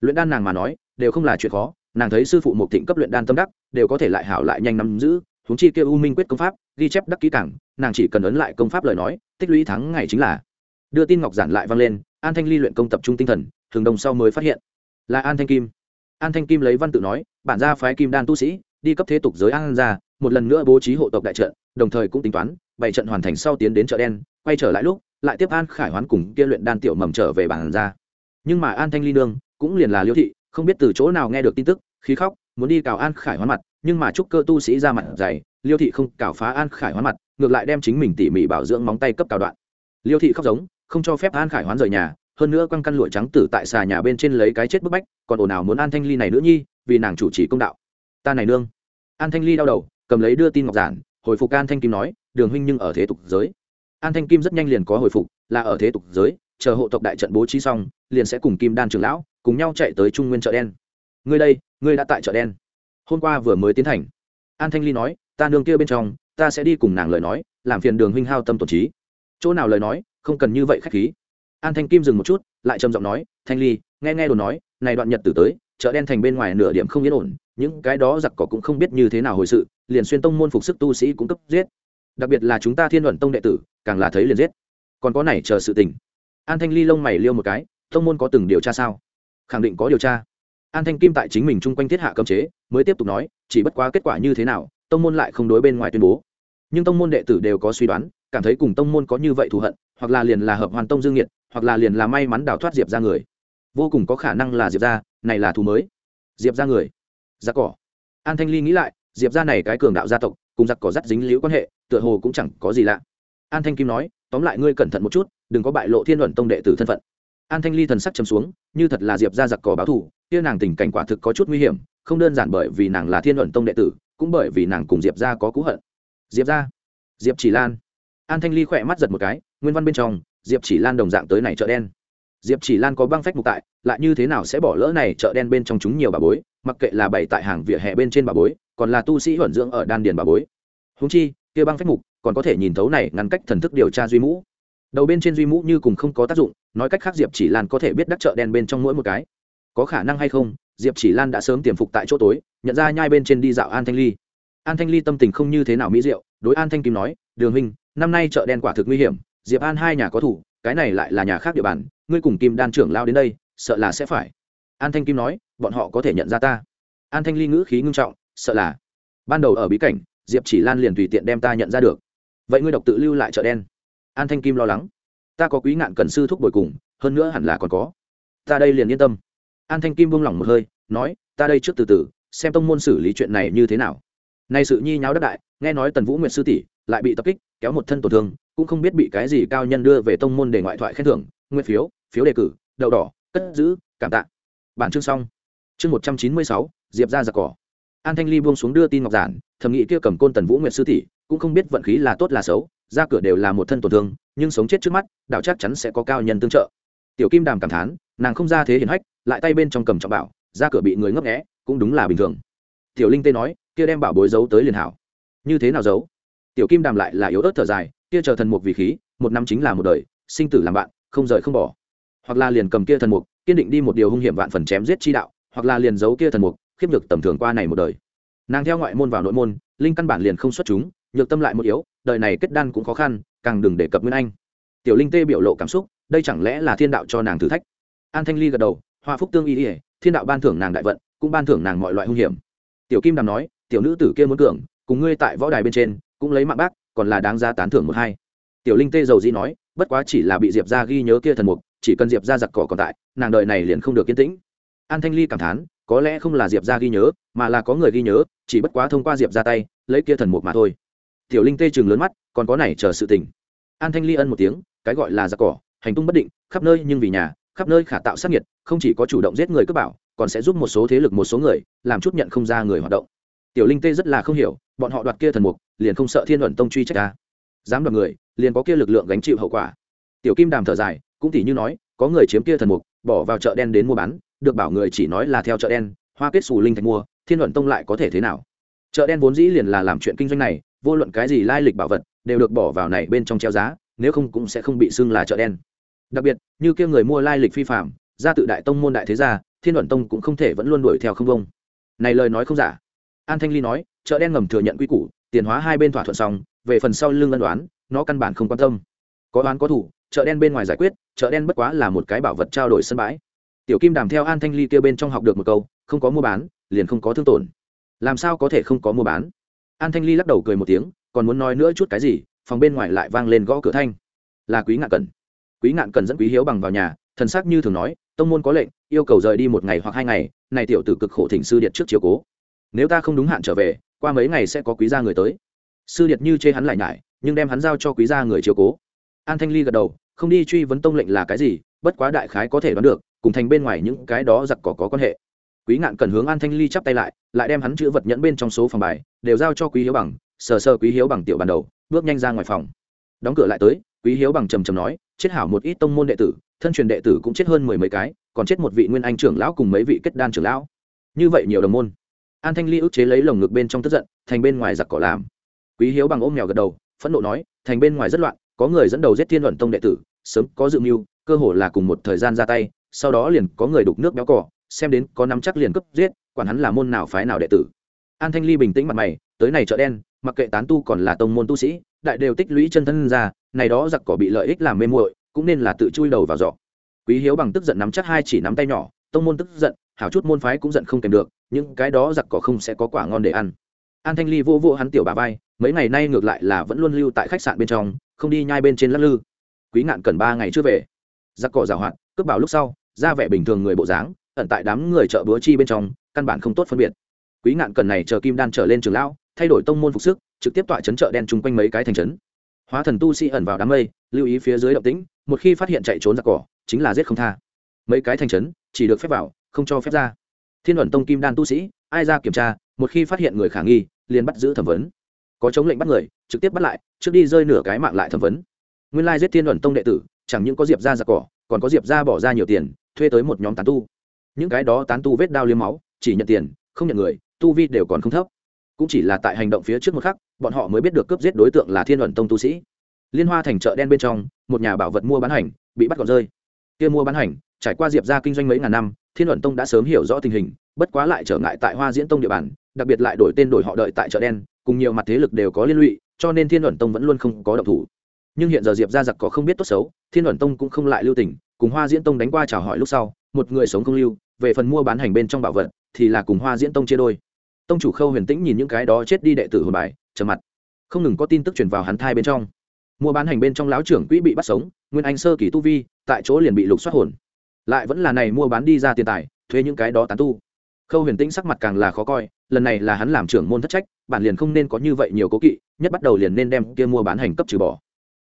Luyện đan nàng mà nói, đều không là chuyện khó, nàng thấy sư phụ một thịnh cấp luyện đan tâm đắc, đều có thể lại hảo lại nhanh nắm giữ, huống chi kêu u minh quyết công pháp, ghi chép đắc kỹ cảng nàng chỉ cần ấn lại công pháp lời nói, tích lũy thắng ngày chính là. Đưa tin ngọc giản lại vang lên, an thanh ly luyện công tập trung tinh thần, thường đồng sau mới phát hiện là an thanh kim an thanh kim lấy văn tự nói, bản gia phái kim đan tu sĩ, đi cấp thế tục giới an ra một lần nữa bố trí hộ tộc đại trận, đồng thời cũng tính toán, bảy trận hoàn thành sau tiến đến chợ đen, quay trở lại lúc, lại tiếp an khải hoán cùng kia luyện đan tiểu mầm trở về bản gia. nhưng mà an thanh ly nương cũng liền là liêu thị, không biết từ chỗ nào nghe được tin tức, khí khóc, muốn đi cào an khải hoán mặt, nhưng mà chúc cơ tu sĩ ra mặt dày, liêu thị không cào phá an khải hoán mặt, ngược lại đem chính mình tỉ mỉ bảo dưỡng móng tay cấp cào đoạn liêu thị khóc giống, không cho phép an khải hoán rời nhà hơn nữa quăng căn lụa trắng tử tại xà nhà bên trên lấy cái chết bức bách, còn ồn ào muốn an thanh ly này nữa nhi, vì nàng chủ trì công đạo. Ta này nương. An thanh ly đau đầu, cầm lấy đưa tin ngọc giản, hồi phục an thanh kim nói, đường huynh nhưng ở thế tục giới. An thanh kim rất nhanh liền có hồi phục, là ở thế tục giới, chờ hộ tộc đại trận bố trí xong, liền sẽ cùng kim đan trường lão, cùng nhau chạy tới trung nguyên chợ đen. Ngươi đây, ngươi đã tại chợ đen. Hôm qua vừa mới tiến thành. An thanh ly nói, ta nương kia bên trong, ta sẽ đi cùng nàng lời nói, làm phiền đường huynh hao tâm tổn trí. Chỗ nào lời nói, không cần như vậy khách khí an thanh kim dừng một chút, lại trầm giọng nói, thanh ly, nghe nghe đồ nói, này đoạn nhật tử tới, chợ đen thành bên ngoài nửa điểm không yên ổn, những cái đó giặc cỏ cũng không biết như thế nào hồi sự, liền xuyên tông môn phục sức tu sĩ cũng cấp giết. Đặc biệt là chúng ta thiên luận tông đệ tử, càng là thấy liền giết. Còn có này chờ sự tình. An thanh ly lông mày liêu một cái, tông môn có từng điều tra sao? Khẳng định có điều tra. An thanh kim tại chính mình chung quanh thiết hạ cấm chế, mới tiếp tục nói, chỉ bất quá kết quả như thế nào, tông môn lại không đối bên ngoài tuyên bố. Nhưng tông môn đệ tử đều có suy đoán, cảm thấy cùng tông môn có như vậy thù hận hoặc là liền là hợp hoàn tông dương nhiệt, hoặc là liền là may mắn đào thoát diệp ra người. Vô cùng có khả năng là diệp ra này là thù mới. Diệp ra người. Giặc cỏ. An thanh ly nghĩ lại, diệp ra này cái cường đạo gia tộc, cùng giặc cỏ dắt dính liễu quan hệ, tựa hồ cũng chẳng có gì lạ. An thanh kim nói, tóm lại ngươi cẩn thận một chút, đừng có bại lộ thiên luận tông đệ tử thân phận. An thanh ly thần sắc chấm xuống, như thật là diệp ra giặc cỏ báo thù, kia nàng tình cảnh quả thực có chút nguy hiểm, không đơn giản bởi vì nàng là thiên luận tông đệ tử, cũng bởi vì nàng cùng diệp ra có cú hận. Diệp ra diệp chỉ lan. An thanh ly khỏe mắt giật một cái nguyên văn bên trong, diệp chỉ lan đồng dạng tới này chợ đen. Diệp chỉ lan có băng phách mục tại, lại như thế nào sẽ bỏ lỡ này chợ đen bên trong chúng nhiều bà bối, mặc kệ là bày tại hàng vỉa hè bên trên bà bối, còn là tu sĩ huẩn dưỡng ở đan điền bà bối. Húng chi, kia băng phách mục còn có thể nhìn thấu này ngăn cách thần thức điều tra duy mũ. Đầu bên trên duy mũ như cùng không có tác dụng, nói cách khác diệp chỉ lan có thể biết đắc chợ đen bên trong mỗi một cái. Có khả năng hay không, diệp chỉ lan đã sớm tiềm phục tại chỗ tối, nhận ra nhai bên trên đi dạo an thanh ly. An thanh ly tâm tình không như thế nào mỹ diệu, đối an thanh kim nói, đường huynh, năm nay chợ đen quả thực nguy hiểm diệp an hai nhà có thủ, cái này lại là nhà khác địa bàn, ngươi cùng kim đan trưởng lao đến đây, sợ là sẽ phải. An thanh kim nói, bọn họ có thể nhận ra ta. An thanh ly ngữ khí ngưng trọng, sợ là. Ban đầu ở bí cảnh, diệp chỉ lan liền tùy tiện đem ta nhận ra được. Vậy ngươi độc tự lưu lại chợ đen. An thanh kim lo lắng. Ta có quý ngạn cần sư thúc bồi cùng, hơn nữa hẳn là còn có. Ta đây liền yên tâm. An thanh kim buông lỏng một hơi, nói, ta đây trước từ từ, xem tông môn xử lý chuyện này như thế nào. Nay sự nhi nháo đất đại, nghe nói tần vũ nguyệt sư tỷ lại bị tập kích, kéo một thân tổn thương cũng không biết bị cái gì cao nhân đưa về tông môn để ngoại thoại khen thưởng, nguyên phiếu phiếu đề cử, đậu đỏ, cất giữ, cảm tạ. Bản chương xong. Chương một trăm chín mươi sáu, diệp ra giặc cỏ. An thanh ly buông xuống đưa tin ngọc giản, thầm nghĩ kia cầm côn tần vũ nguyệt sư tỷ, cũng không biết vận khí là tốt là xấu, ra cửa đều là một thân tổn thương, nhưng sống chết trước mắt, đạo chắc chắn sẽ có cao nhân tương trợ. Tiểu kim đàm cảm thán, nàng không ra thế hiển hách, lại tay bên trong cầm trọng bảo, ra cửa bị người ngấp nghẽ cũng đúng là bình thường. Tiểu linh tê nói, kia đem bảo bối giấu tới liền hảo. Như thế nào giấu? Tiểu kim đàm lại là yếu ớt thở dài kia chờ thần mục vì khí, một năm chính là một đời, sinh tử làm bạn, không rời không bỏ. Hoặc là liền cầm kia thần mục, kiên định đi một điều hung hiểm vạn phần chém giết chi đạo, hoặc là liền giấu kia thần mục, khiếp nhược tầm thường qua này một đời. Nàng theo ngoại môn vào nội môn, linh căn bản liền không xuất chúng, nhược tâm lại một yếu, đời này kết đan cũng khó khăn, càng đừng đề cập nguyên anh. Tiểu linh tê biểu lộ cảm xúc, đây chẳng lẽ là thiên đạo cho nàng thử thách? An thanh ly gật đầu, hoa phúc tương y ỉa thiên đạo ban thưởng nàng đại vận, cũng ban thưởng nàng mọi loại hung hiểm. Tiểu kim đàm nói, tiểu nữ tử kia muốn cường, cùng ngươi tại võ đài bên trên, cũng lấy mạng bác còn là đáng giá tán thưởng một hai. Tiểu linh tê dầu dĩ nói, bất quá chỉ là bị diệp ra ghi nhớ kia thần mục, chỉ cần diệp ra giặc cỏ còn tại, nàng đợi này liền không được kiên tĩnh. An thanh ly cảm thán, có lẽ không là diệp ra ghi nhớ, mà là có người ghi nhớ, chỉ bất quá thông qua diệp ra tay, lấy kia thần mục mà thôi. Tiểu linh tê chừng lớn mắt, còn có này chờ sự tình. An thanh ly ân một tiếng, cái gọi là giặc cỏ, hành tung bất định, khắp nơi nhưng vì nhà, khắp nơi khả tạo sát nhiệt không chỉ có chủ động giết người cướp bảo, còn sẽ giúp một số thế lực một số người, làm chút nhận không ra người hoạt động tiểu linh tê rất là không hiểu, bọn họ đoạt kia thần mục, liền không sợ thiên luận tông truy trách ta. Dám đoạt người, liền có kia lực lượng gánh chịu hậu quả. Tiểu kim đàm thở dài, cũng tỉ như nói, có người chiếm kia thần mục, bỏ vào chợ đen đến mua bán, được bảo người chỉ nói là theo chợ đen, hoa kết xù linh thạch mua, thiên luận tông lại có thể thế nào? Chợ đen vốn dĩ liền là làm chuyện kinh doanh này, vô luận cái gì lai lịch bảo vật, đều được bỏ vào này bên trong treo giá, nếu không cũng sẽ không bị xưng là chợ đen. Đặc biệt, như kia người mua lai lịch phi phạm ra tự đại tông môn đại thế gia, thiên luận tông cũng không thể vẫn luôn đuổi theo không công này lời nói không giả an thanh ly nói, chợ đen ngầm thừa nhận quy củ, tiền hóa hai bên thỏa thuận xong, về phần sau lương ân đoán, nó căn bản không quan tâm. Có đoán có thủ, chợ đen bên ngoài giải quyết, chợ đen bất quá là một cái bảo vật trao đổi sân bãi. Tiểu kim đàm theo an thanh ly kêu bên trong học được một câu, không có mua bán, liền không có thương tổn. Làm sao có thể không có mua bán? An thanh ly lắc đầu cười một tiếng, còn muốn nói nữa chút cái gì, phòng bên ngoài lại vang lên gõ cửa thanh. Là quý ngạn cần. Quý ngạn cần dẫn quý hiếu bằng vào nhà, thần sắc như thường nói, tông môn có lệnh, yêu cầu rời đi một ngày hoặc hai ngày, này tiểu tử cực khổ thỉnh sư điện trước chiều cố nếu ta không đúng hạn trở về, qua mấy ngày sẽ có quý gia người tới. Sư điệt như chê hắn lại nhải, nhưng đem hắn giao cho quý gia người chiều cố. An thanh ly gật đầu, không đi truy vấn tông lệnh là cái gì, bất quá đại khái có thể đoán được, cùng thành bên ngoài những cái đó giặc cỏ có quan hệ. Quý ngạn cần hướng an thanh ly chắp tay lại lại đem hắn chữ vật nhẫn bên trong số phòng bài, đều giao cho quý hiếu bằng, sờ sờ quý hiếu bằng tiểu bàn đầu, bước nhanh ra ngoài phòng. Đóng cửa lại tới, quý hiếu bằng trầm trầm nói, chết hảo một ít tông môn đệ tử, thân truyền đệ tử cũng chết hơn mười mấy cái, còn chết một vị nguyên anh trưởng lão cùng mấy vị kết đan trưởng lão. Như vậy nhiều đồng môn an thanh ly ức chế lấy lồng ngực bên trong tức giận, thành bên ngoài giặc cỏ làm. Quý hiếu bằng ôm mèo gật đầu, phẫn nộ nói, thành bên ngoài rất loạn, có người dẫn đầu giết thiên luận tông đệ tử, sớm có dự mưu, cơ hồ là cùng một thời gian ra tay, sau đó liền có người đục nước béo cỏ xem đến có nắm chắc liền cấp giết, quản hắn là môn nào phái nào đệ tử. An thanh ly bình tĩnh mặt mày, tới này chợ đen, mặc kệ tán tu còn là tông môn tu sĩ, đại đều tích lũy chân thân ra, này đó giặc cỏ bị lợi ích làm mê muội, cũng nên là tự chui đầu vào giỏ. Quý hiếu bằng tức giận nắm chắc hai chỉ nắm tay nhỏ, tông môn tức giận, hảo chút môn phái cũng giận không kèm được những cái đó giặc cỏ không sẽ có quả ngon để ăn. An thanh ly vô vô hắn tiểu bà vai, mấy ngày nay ngược lại là vẫn luôn lưu tại khách sạn bên trong, không đi nhai bên trên lắc lư. Quý ngạn cần ba ngày chưa về. Giặc cỏ giảo hoạt, cướp bảo lúc sau, ra vẻ bình thường người bộ dáng, ẩn tại đám người chợ búa chi bên trong, căn bản không tốt phân biệt. Quý ngạn cần này chờ kim đan trở lên trường lão, thay đổi tông môn phục sức, trực tiếp tọa chấn chợ đen chung quanh mấy cái thành trấn. Hóa thần tu sĩ ẩn vào đám mây, lưu ý phía dưới động tĩnh, một khi phát hiện chạy trốn giặc cỏ, chính là giết không tha. Mấy cái thành trấn, chỉ được phép vào, không cho phép ra thiên luận tông kim đan tu sĩ, ai ra kiểm tra, một khi phát hiện người khả nghi, liền bắt giữ thẩm vấn. Có chống lệnh bắt người, trực tiếp bắt lại, trước đi rơi nửa cái mạng lại thẩm vấn. Nguyên lai giết thiên luận tông đệ tử, chẳng những có diệp ra giặc cỏ, còn có diệp ra bỏ ra nhiều tiền, thuê tới một nhóm tán tu. Những cái đó tán tu vết đao liếm máu, chỉ nhận tiền, không nhận người, tu vi đều còn không thấp. Cũng chỉ là tại hành động phía trước một khắc, bọn họ mới biết được cướp giết đối tượng là thiên luận tông tu sĩ. Liên hoa thành chợ đen bên trong, một nhà bảo vật mua bán hành, bị bắt gọn rơi. Kia mua bán hành, trải qua diệp ra kinh doanh mấy ngàn năm thiên luận tông đã sớm hiểu rõ tình hình, bất quá lại trở ngại tại hoa diễn tông địa bàn, đặc biệt lại đổi tên đổi họ đợi tại chợ đen, cùng nhiều mặt thế lực đều có liên lụy, cho nên thiên luận tông vẫn luôn không có động thủ. Nhưng hiện giờ diệp ra giặc có không biết tốt xấu, thiên luận tông cũng không lại lưu tình, cùng hoa diễn tông đánh qua chào hỏi lúc sau, một người sống không lưu, về phần mua bán hành bên trong bảo vật, thì là cùng hoa diễn tông chia đôi. Tông chủ khâu huyền tĩnh nhìn những cái đó chết đi đệ tử hồn bài, trầm mặt. Không ngừng có tin tức truyền vào hắn thai bên trong. Mua bán hành bên trong láo trưởng quỹ bị bắt sống, nguyên anh sơ kỳ tu vi, tại chỗ liền bị lục xoát hồn lại vẫn là này mua bán đi ra tiền tài, thuê những cái đó tán tu. Khâu huyền tĩnh sắc mặt càng là khó coi, lần này là hắn làm trưởng môn thất trách, bản liền không nên có như vậy nhiều cố kỵ, nhất bắt đầu liền nên đem kia mua bán hành cấp trừ bỏ.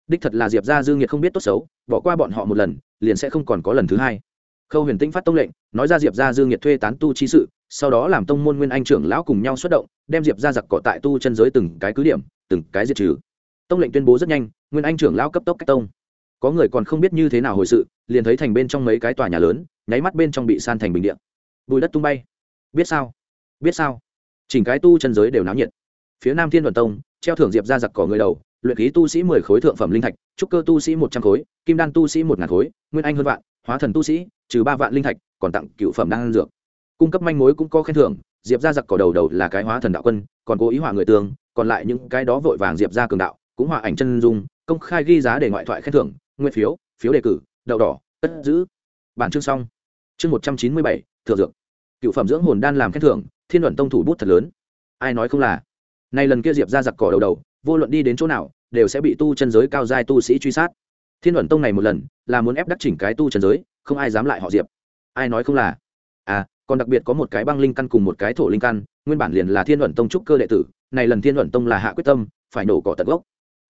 Đích thật là diệp ra dư nghiệt không biết tốt xấu, bỏ qua bọn họ một lần, liền sẽ không còn có lần thứ hai. Khâu huyền tĩnh phát tông lệnh, nói ra diệp ra dư nghiệt thuê tán tu chi sự, sau đó làm tông môn nguyên anh trưởng lão cùng nhau xuất động, đem diệp ra giặc cọ tại tu chân giới từng cái cứ điểm, từng cái diệt trừ. Tông lệnh tuyên bố rất nhanh, nguyên anh trưởng lão cấp tốc cách tông có người còn không biết như thế nào hồi sự, liền thấy thành bên trong mấy cái tòa nhà lớn, nháy mắt bên trong bị san thành bình điện bùi đất tung bay. Biết sao? Biết sao? Chỉnh cái tu chân giới đều náo nhiệt. Phía nam thiên đoàn tông, treo thưởng diệp ra giặc cỏ người đầu, luyện khí tu sĩ mười khối thượng phẩm linh thạch, trúc cơ tu sĩ một trăm khối, kim đan tu sĩ một ngàn khối, nguyên anh hơn vạn, hóa thần tu sĩ, trừ ba vạn linh thạch, còn tặng cựu phẩm đan dược. Cung cấp manh mối cũng có khen thưởng, diệp ra giặc cỏ đầu đầu là cái hóa thần đạo quân, còn cố ý hỏa người tương còn lại những cái đó vội vàng diệp ra cường đạo, cũng hỏa ảnh chân dung, công khai ghi giá để ngoại thoại khen thưởng nguyên phiếu phiếu đề cử, đậu đỏ, cất giữ. Bản chương xong. Chương một trăm chín mươi bảy thừa dược. Cựu phẩm dưỡng hồn đan làm khen thưởng, thiên luận tông thủ bút thật lớn. Ai nói không là? Nay lần kia diệp ra giặc cỏ đầu đầu, vô luận đi đến chỗ nào, đều sẽ bị tu chân giới cao giai tu sĩ truy sát. Thiên luận tông này một lần, là muốn ép đắc chỉnh cái tu chân giới, không ai dám lại họ diệp. Ai nói không là? À còn đặc biệt có một cái băng linh căn cùng một cái thổ linh căn, nguyên bản liền là thiên luận tông trúc cơ đệ tử, này lần thiên luận tông là hạ quyết tâm, phải nổ cỏ tận gốc.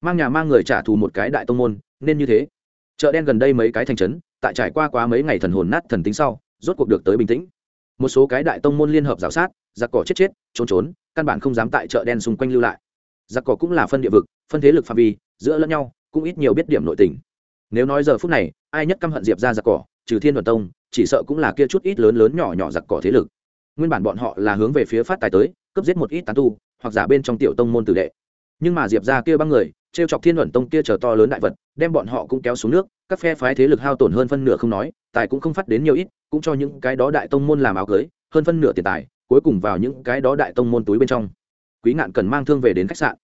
Mang nhà mang người trả thù một cái đại tông môn, nên như thế chợ đen gần đây mấy cái thành trấn, tại trải qua quá mấy ngày thần hồn nát thần tính sau, rốt cuộc được tới bình tĩnh. Một số cái đại tông môn liên hợp g i sát, giặc cỏ chết chết, trốn trốn, căn bản không dám tại chợ đen xung quanh lưu lại. Giặc cỏ cũng là phân địa vực, phân thế lực phạm vi, giữa lẫn nhau, cũng ít nhiều biết điểm nội tình. Nếu nói giờ phút này, ai nhất căm hận diệp ra giặc cỏ, trừ thiên đoàn tông, chỉ sợ cũng là kia chút ít lớn lớn nhỏ nhỏ giặc cỏ thế lực. Nguyên bản bọn họ là hướng về phía phát tài tới, cướp giết một ít tán tu, hoặc giả bên trong tiểu tông môn tử đệ. Nhưng mà diệp ra kia băng người trêu chọc thiên luận tông kia chờ to lớn đại vật, đem bọn họ cũng kéo xuống nước, các phe phái thế lực hao tổn hơn phân nửa không nói, tài cũng không phát đến nhiều ít, cũng cho những cái đó đại tông môn làm áo cưới, hơn phân nửa tiền tài, cuối cùng vào những cái đó đại tông môn túi bên trong. Quý ngạn cần mang thương về đến khách sạn.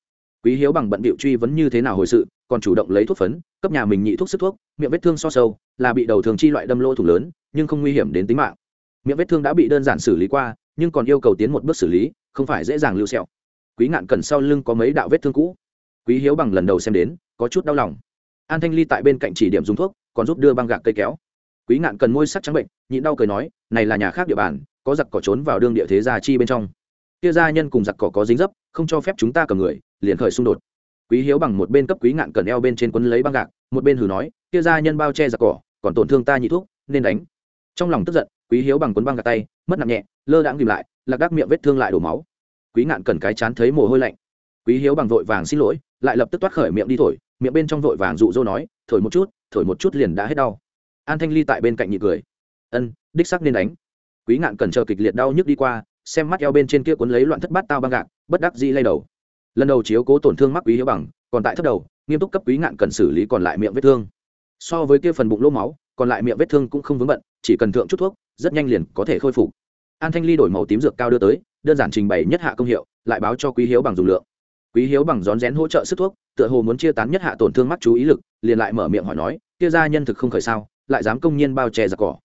Quý hiếu bằng bận bịu truy vấn như thế nào hồi sự, còn chủ động lấy thuốc phấn, cấp nhà mình nhị thuốc sức thuốc, miệng vết thương so sâu, là bị đầu thường chi loại đâm lỗ thủ lớn, nhưng không nguy hiểm đến tính mạng. Miệng vết thương đã bị đơn giản xử lý qua, nhưng còn yêu cầu tiến một bước xử lý, không phải dễ dàng lưu sẹo. Quý ngạn cần sau lưng có mấy đạo vết thương cũ quý hiếu bằng lần đầu xem đến, có chút đau lòng. An thanh ly tại bên cạnh chỉ điểm dùng thuốc, còn giúp đưa băng gạc cây kéo. Quý ngạn cần môi sắc trắng bệnh, nhịn đau cười nói, này là nhà khác địa bàn, có giặc cỏ trốn vào đương địa thế gia chi bên trong. Kia gia nhân cùng giặc cỏ có dính dấp, không cho phép chúng ta cầm người, liền khởi xung đột. Quý hiếu bằng một bên cấp quý ngạn cần eo bên trên quấn lấy băng gạc, một bên hử nói, kia gia nhân bao che giặc cỏ, còn tổn thương ta nhị thuốc, nên đánh. Trong lòng tức giận, quý hiếu bằng quấn băng gạc tay, mất nặng nhẹ, lơ đãng tìm lại, lạc đắc miệng vết thương lại đổ máu. Quý ngạn cần cái chán thấy mồ hôi lạnh. Quý hiếu bằng vội vàng xin lỗi lại lập tức toát khởi miệng đi thổi, miệng bên trong vội vàng dụ dỗ nói, thổi một chút, thổi một chút liền đã hết đau. An thanh ly tại bên cạnh nhị cười. Ân, đích sắc nên đánh. Quý ngạn cần chờ kịch liệt đau nhức đi qua, xem mắt eo bên trên kia cuốn lấy loạn thất bát tao băng gạc, bất đắc dĩ lay đầu. Lần đầu chiếu cố tổn thương mắc quý hiếu bằng, còn tại thất đầu, nghiêm túc cấp quý ngạn cần xử lý còn lại miệng vết thương. So với kia phần bụng lỗ máu, còn lại miệng vết thương cũng không vướng bận, chỉ cần thượng chút thuốc, rất nhanh liền có thể khôi phục. An thanh ly đổi màu tím dược cao đưa tới, đơn giản trình bày nhất hạ công hiệu, lại báo cho quý hiếu bằng dùng lượng quý hiếu bằng rón rén hỗ trợ sức thuốc, tựa hồ muốn chia tán nhất hạ tổn thương mắc chú ý lực, liền lại mở miệng hỏi nói, kia ra nhân thực không khởi sao, lại dám công nhiên bao che giặc cỏ?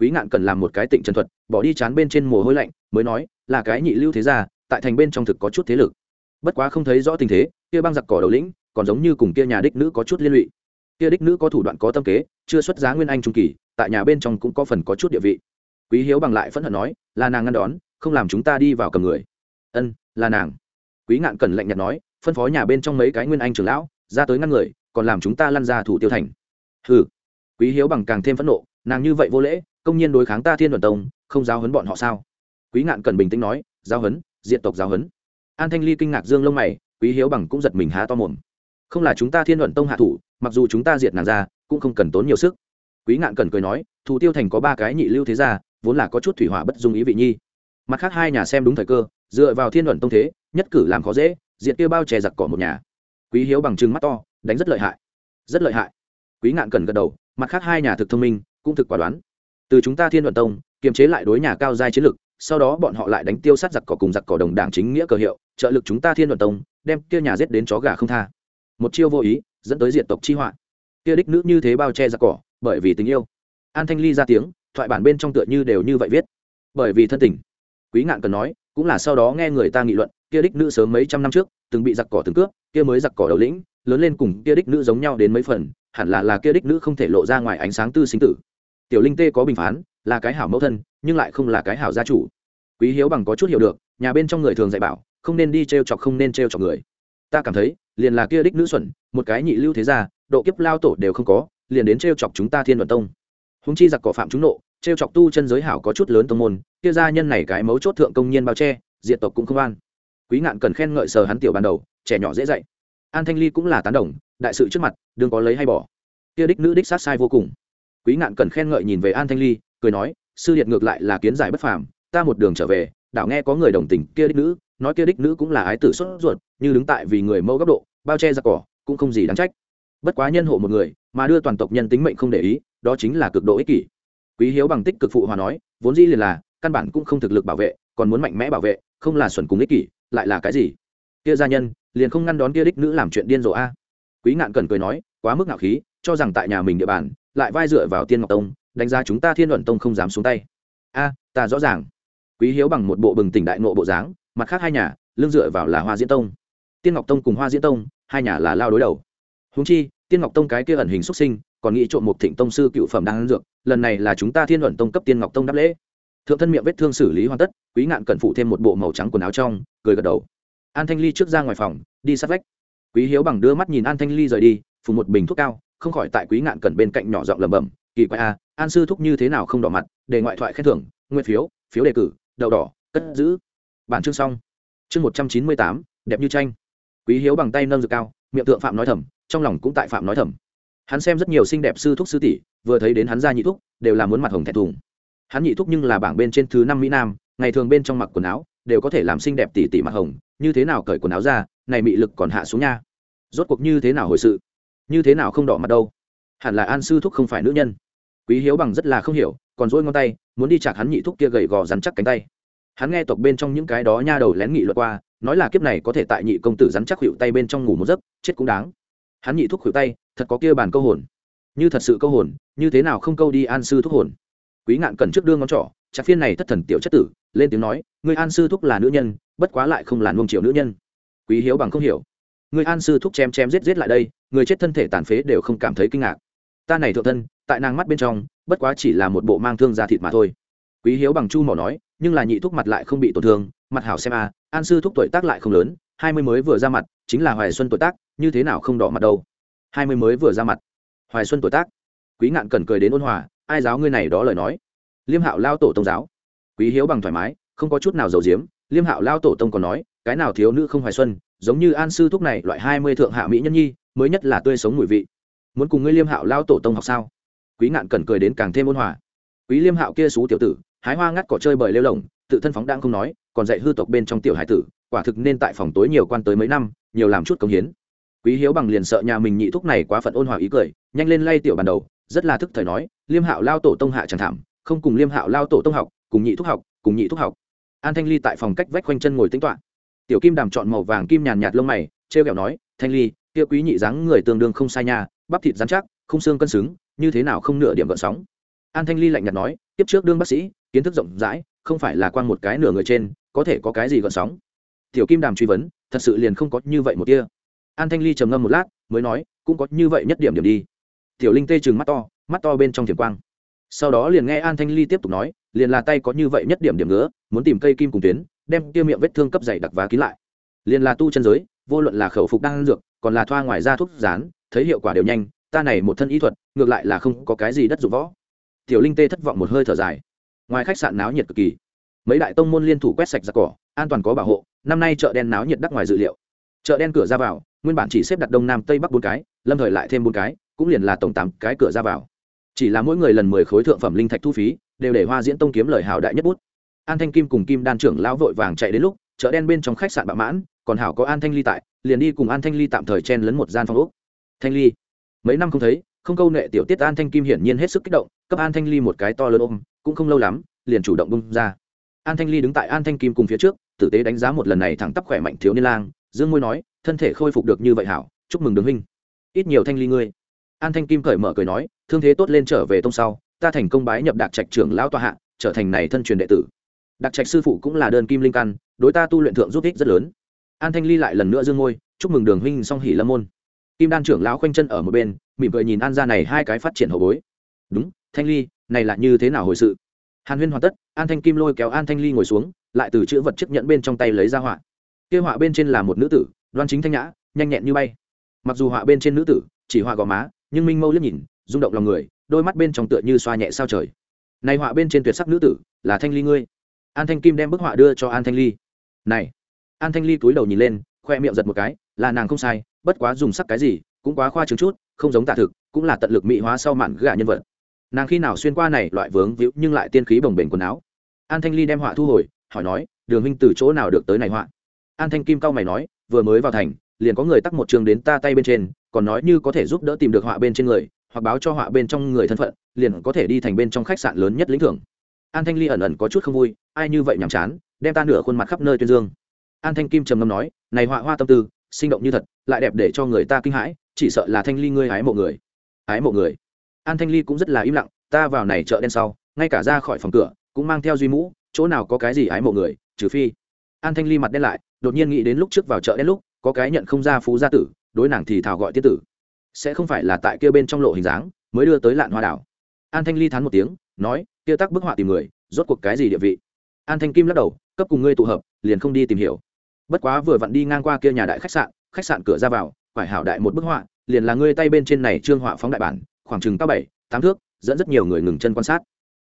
Quý ngạn cần làm một cái tịnh trần thuật, bỏ đi chán bên trên mồ hôi lạnh, mới nói, là cái nhị lưu thế gia, tại thành bên trong thực có chút thế lực. Bất quá không thấy rõ tình thế, kia băng giặc cỏ đầu lĩnh, còn giống như cùng kia nhà đích nữ có chút liên lụy. Kia đích nữ có thủ đoạn có tâm kế, chưa xuất giá nguyên anh trung kỳ, tại nhà bên trong cũng có phần có chút địa vị. Quý hiếu bằng lại phẫn hận nói, là nàng ngăn đón, không làm chúng ta đi vào cầm người. Ân, là nàng quý ngạn cần lạnh nhạt nói, phân phó nhà bên trong mấy cái nguyên anh trưởng lão, ra tới ngăn người, còn làm chúng ta lăn ra thủ tiêu thành. Hừ. Quý hiếu bằng càng thêm phẫn nộ, nàng như vậy vô lễ, công nhiên đối kháng ta thiên đoàn tông, không giáo hấn bọn họ sao? Quý ngạn cần bình tĩnh nói, giáo hấn diện tộc giáo hấn an thanh ly kinh ngạc dương lông mày, quý hiếu bằng cũng giật mình há to mồm. Không là chúng ta thiên luận tông hạ thủ, mặc dù chúng ta diệt nàng ra, cũng không cần tốn nhiều sức. Quý ngạn cần cười nói, thủ tiêu thành có ba cái nhị lưu thế gia, vốn là có chút thủy hỏa bất dung ý vị nhi. Mặt khác hai nhà xem đúng thời cơ, dựa vào thiên luận tông thế nhất cử làm khó dễ diệt kia bao chè giặc cỏ một nhà. Quý hiếu bằng chừng mắt to, đánh rất lợi hại. Rất lợi hại. Quý ngạn cần gật đầu, mặt khác hai nhà thực thông minh, cũng thực quả đoán. Từ chúng ta thiên luận tông, kiềm chế lại đối nhà cao giai chiến lực, sau đó bọn họ lại đánh tiêu sát giặc cỏ cùng giặc cỏ đồng đảng chính nghĩa cờ hiệu, trợ lực chúng ta thiên luận tông, đem kia nhà giết đến chó gà không tha. Một chiêu vô ý, dẫn tới diện tộc chi họa. Kia đích nữ như thế bao che giặc cỏ, bởi vì tình yêu. An thanh ly ra tiếng, thoại bản bên trong tựa như đều như vậy viết. Bởi vì thân tình. Quý ngạn cần nói, cũng là sau đó nghe người ta nghị luận kia đích nữ sớm mấy trăm năm trước, từng bị giặc cỏ từng cướp, kia mới giặc cỏ đầu lĩnh, lớn lên cùng kia đích nữ giống nhau đến mấy phần, hẳn là là kia đích nữ không thể lộ ra ngoài ánh sáng tư sinh tử. Tiểu linh tê có bình phán, là cái hảo mẫu thân, nhưng lại không là cái hảo gia chủ. Quý hiếu bằng có chút hiểu được, nhà bên trong người thường dạy bảo, không nên đi t r e o chọc không nên t r e o chọc người. Ta cảm thấy, liền là kia đích nữ xuẩn, một cái nhị lưu thế gia, độ kiếp lao tổ đều không có, liền đến t r e o chọc chúng ta thiên luận tông. Húng chi giặc cỏ phạm chúng nộ t r e o chọc tu chân giới hảo có chút lớn tông môn, kia gia nhân này cái mấu chốt thượng công nhiên bao che, diệt tộc cũng không an quý ngạn cần khen ngợi sờ hắn tiểu ban đầu, trẻ nhỏ dễ dạy. An thanh ly cũng là tán đồng, đại sự trước mặt, đừng có lấy hay bỏ. Kia đích nữ đích sát sai vô cùng. Quý ngạn cần khen ngợi nhìn về an thanh ly, cười nói, sư liệt ngược lại là kiến giải bất phàm, ta một đường trở về, đảo nghe có người đồng tình kia đích nữ, nói kia đích nữ cũng là ái tử xuất ruột, như đứng tại vì người mẫu góc độ, bao che ra cỏ, cũng không gì đáng trách. Bất quá nhân hộ một người, mà đưa toàn tộc nhân tính mệnh không để ý, đó chính là cực độ ích kỷ. Quý hiếu bằng tích cực phụ hòa nói, vốn dĩ liền là, căn bản cũng không thực lực bảo vệ, còn muốn mạnh mẽ bảo vệ, không là xuẩn cùng ích kỷ lại là cái gì? Kia gia nhân, liền không ngăn đón kia đích nữ làm chuyện điên rồ a. Quý ngạn cần cười nói, quá mức ngạo khí, cho rằng tại nhà mình địa bàn, lại vai dựa vào tiên ngọc tông, đánh giá chúng ta thiên luận tông không dám xuống tay. A, ta rõ ràng. Quý hiếu bằng một bộ bừng tỉnh đại nộ bộ dáng, mặt khác hai nhà, lưng dựa vào là hoa diễn tông. Tiên ngọc tông cùng hoa diễn tông, hai nhà là lao đối đầu. Húng chi, tiên ngọc tông cái kia ẩn hình xuất sinh, còn nghĩ trộm một thịnh tông sư cựu phẩm đang dược, lần này là chúng ta thiên luận tông cấp tiên ngọc tông đáp lễ thượng thân miệng vết thương xử lý hoàn tất, quý ngạn cần phụ thêm một bộ màu trắng quần áo trong, cười gật đầu. An thanh ly trước ra ngoài phòng, đi sát vách. Quý hiếu bằng đưa mắt nhìn an thanh ly rời đi, phủ một bình thuốc cao, không khỏi tại quý ngạn cần bên cạnh nhỏ giọng lẩm bẩm, kỳ quái a an sư thúc như thế nào không đỏ mặt, để ngoại thoại khen thưởng nguyên phiếu phiếu đề cử, đậu đỏ, cất giữ. Bản chương xong. Chương một trăm chín mươi tám, đẹp như tranh. Quý hiếu bằng tay nâng dược cao, miệng tượng phạm nói thầm, trong lòng cũng tại phạm nói thầm. Hắn xem rất nhiều xinh đẹp sư thúc sư tỷ, vừa thấy đến hắn ra nhị thúc, đều là muốn mặt hồng thẹn thùng hắn nhị thúc nhưng là bảng bên trên thứ năm mỹ nam, ngày thường bên trong mặc quần áo, đều có thể làm xinh đẹp tỷ tỷ mặt hồng, như thế nào cởi quần áo ra, này mị lực còn hạ xuống nha. Rốt cuộc như thế nào hồi sự? Như thế nào không đỏ mặt đâu? Hẳn là an sư thúc không phải nữ nhân. Quý hiếu bằng rất là không hiểu, còn dỗi ngón tay, muốn đi chạc hắn nhị thúc kia gầy gò rắn chắc cánh tay. Hắn nghe tộc bên trong những cái đó nha đầu lén nghị luật qua, nói là kiếp này có thể tại nhị công tử rắn chắc hiệu tay bên trong ngủ một giấc, chết cũng đáng. Hắn nhị thúc hiệu tay, thật có kia bàn câu hồn. Như thật sự câu hồn, như thế nào không câu đi an sư thúc hồn? Quý ngạn cần trước đương ngón trỏ chắc phiên này thất thần tiểu chất tử, lên tiếng nói người an sư thúc là nữ nhân, bất quá lại không là nuông triệu nữ nhân. Quý hiếu bằng không hiểu. Người an sư thúc chém chém giết giết lại đây, người chết thân thể tàn phế đều không cảm thấy kinh ngạc. Ta này thượng thân, tại nàng mắt bên trong, bất quá chỉ là một bộ mang thương da thịt mà thôi. Quý hiếu bằng chu mỏ nói, nhưng là nhị thúc mặt lại không bị tổn thương, mặt hảo xem a, an sư thúc tuổi tác lại không lớn, hai mươi mới vừa ra mặt, chính là hoài xuân tuổi tác, như thế nào không đỏ mặt đâu? Hai mươi mới vừa ra mặt. Hoài xuân tuổi tác. Quý ngạn cần cười đến ôn hòa ai giáo ngươi này đó lời nói? Liêm hạo lao tổ tông giáo. Quý hiếu bằng thoải mái, không có chút nào giàu diếm liêm hạo lao tổ tông còn nói, cái nào thiếu nữ không hoài xuân, giống như an sư thúc này, loại hai mươi thượng hạ mỹ nhân nhi, mới nhất là tươi sống mùi vị. Muốn cùng ngươi liêm hạo lao tổ tông học sao? Quý ngạn cần cười đến càng thêm ôn hòa. Quý liêm hạo kia xú tiểu tử, hái hoa ngắt cỏ chơi bời lêu lồng, tự thân phóng đang không nói, còn dạy hư tộc bên trong tiểu hải tử, quả thực nên tại phòng tối nhiều quan tới mấy năm, nhiều làm chút công hiến. Quý hiếu bằng liền sợ nhà mình nhị thúc này quá phận ôn hòa ý cười, nhanh lên lay tiểu bàn đầu rất là thức thời nói, liêm hạo lao tổ tông hạ chẳng thảm, không cùng liêm hạo lao tổ tông học, cùng nhị thúc học, cùng nhị thúc học. An thanh ly tại phòng cách vách quanh chân ngồi tính toạ tiểu kim đàm chọn màu vàng kim nhàn nhạt lông mày, trêu kẹo nói, thanh ly, kia quý nhị dáng người tương đương không sai nha, bắp thịt dán chắc, không xương cân xứng, như thế nào không nửa điểm gợn sóng? An thanh ly lạnh nhạt nói, tiếp trước đương bác sĩ, kiến thức rộng rãi, không phải là quan một cái nửa người trên, có thể có cái gì gợn sóng? Tiểu kim đàm truy vấn, thật sự liền không có như vậy một kia. An thanh ly trầm ngâm một lát, mới nói, cũng có như vậy nhất điểm điểm đi tiểu linh tê chừng mắt to mắt to bên trong thiền quang. Sau đó liền nghe an thanh ly tiếp tục nói, liền là tay có như vậy nhất điểm điểm nữa muốn tìm cây kim cùng tuyến, đem kia miệng vết thương cấp dày đặc và kín lại. Liền là tu chân giới, vô luận là khẩu phục đang dược, còn là thoa ngoài ra thuốc rán, thấy hiệu quả đều nhanh, ta này một thân ý thuật, ngược lại là không có cái gì đất dụng võ. Tiểu linh tê thất vọng một hơi thở dài. Ngoài khách sạn náo nhiệt cực kỳ. Mấy đại tông môn liên thủ quét sạch ra cỏ, an toàn có bảo hộ, năm nay chợ đen náo nhiệt đắc ngoài dự liệu. Chợ đen cửa ra vào, nguyên bản chỉ xếp đặt đông nam tây bắc bốn cái, lâm thời lại thêm bốn cái cũng liền là tổng tám cái cửa ra vào. Chỉ là mỗi người lần mười khối thượng phẩm linh thạch thu phí, đều để hoa diễn tông kiếm lời hào đại nhất bút. An thanh kim cùng kim đan trưởng lão vội vàng chạy đến lúc, chợ đen bên trong khách sạn bạo mãn, còn hảo có an thanh ly tại, liền đi cùng an thanh ly tạm thời chen lấn một gian phòng úc thanh ly, mấy năm không thấy, không câu nệ tiểu tiết an thanh kim hiển nhiên hết sức kích động, cấp an thanh ly một cái to lớn ôm, cũng không lâu lắm, liền chủ động bung ra. An thanh ly đứng tại an thanh kim cùng phía trước, tử tế đánh giá một lần này thẳng tắp khỏe mạnh thiếu niên lang, dương môi nói, thân thể khôi phục được như vậy hảo, chúc mừng đường huynh. Ít nhiều thanh ly ngươi an thanh kim cởi mở cười nói, thương thế tốt lên trở về tông sau, ta thành công bái nhập đạc trạch trưởng lão tòa hạ, trở thành này thân truyền đệ tử. Đặc trạch sư phụ cũng là đơn kim linh căn, đối ta tu luyện thượng giúp ích rất lớn. An thanh ly lại lần nữa dương ngôi chúc mừng đường huynh song hỷ lâm môn. Kim đan trưởng lão khoanh chân ở một bên, mỉm cười nhìn an ra này hai cái phát triển hậu bối. Đúng, thanh ly, này là như thế nào hồi sự? Hàn huyên hoàn tất, an thanh kim lôi kéo an thanh ly ngồi xuống, lại từ chữ vật chiếc nhẫn bên trong tay lấy ra họa. Kia họa bên trên là một nữ tử, đoan chính thanh nhã, nhanh nhẹn như bay. Mặc dù họa bên trên nữ tử, chỉ họa gò má nhưng minh mâu liếc nhìn rung động lòng người đôi mắt bên trong tựa như xoa nhẹ sao trời này họa bên trên tuyệt sắc nữ tử là thanh ly ngươi an thanh kim đem bức họa đưa cho an thanh ly này an thanh ly cúi đầu nhìn lên khoe miệng giật một cái là nàng không sai bất quá dùng sắc cái gì cũng quá khoa trương chút không giống tạ thực cũng là tận lực mỹ hóa sau mạn gà nhân vật nàng khi nào xuyên qua này loại vướng víu nhưng lại tiên khí bồng bềnh quần áo an thanh ly đem họa thu hồi hỏi nói đường huynh từ chỗ nào được tới này họa an thanh kim cao mày nói vừa mới vào thành liền có người tắc một trường đến ta tay bên trên còn nói như có thể giúp đỡ tìm được họa bên trên người, hoặc báo cho họa bên trong người thân phận, liền có thể đi thành bên trong khách sạn lớn nhất lĩnh thưởng. An thanh ly ẩn ẩn có chút không vui, ai như vậy nhàm chán, đem ta nửa khuôn mặt khắp nơi tuyên dương. An thanh kim trầm ngâm nói, này họa hoa tâm tư, sinh động như thật, lại đẹp để cho người ta kinh hãi, chỉ sợ là thanh ly ngươi hái mộ người. Hái mộ người? An thanh ly cũng rất là im lặng, ta vào này chợ đen sau, ngay cả ra khỏi phòng cửa, cũng mang theo duy mũ, chỗ nào có cái gì hái mộ người, trừ phi. An thanh ly mặt đen lại, đột nhiên nghĩ đến lúc trước vào chợ đen lúc, có cái nhận không ra phú gia tử đối nàng thì thào gọi tiết tử. Sẽ không phải là tại kia bên trong lộ hình dáng, mới đưa tới lạn hoa đảo. An thanh ly thán một tiếng, nói, kia tắc bức họa tìm người, rốt cuộc cái gì địa vị? An thanh kim lắc đầu, cấp cùng ngươi tụ hợp, liền không đi tìm hiểu. Bất quá vừa vặn đi ngang qua kia nhà đại khách sạn khách sạn cửa ra vào, phải hảo đại một bức họa, liền là ngươi tay bên trên này trương họa phóng đại bản, khoảng chừng cao bảy, tám thước, dẫn rất nhiều người ngừng chân quan sát.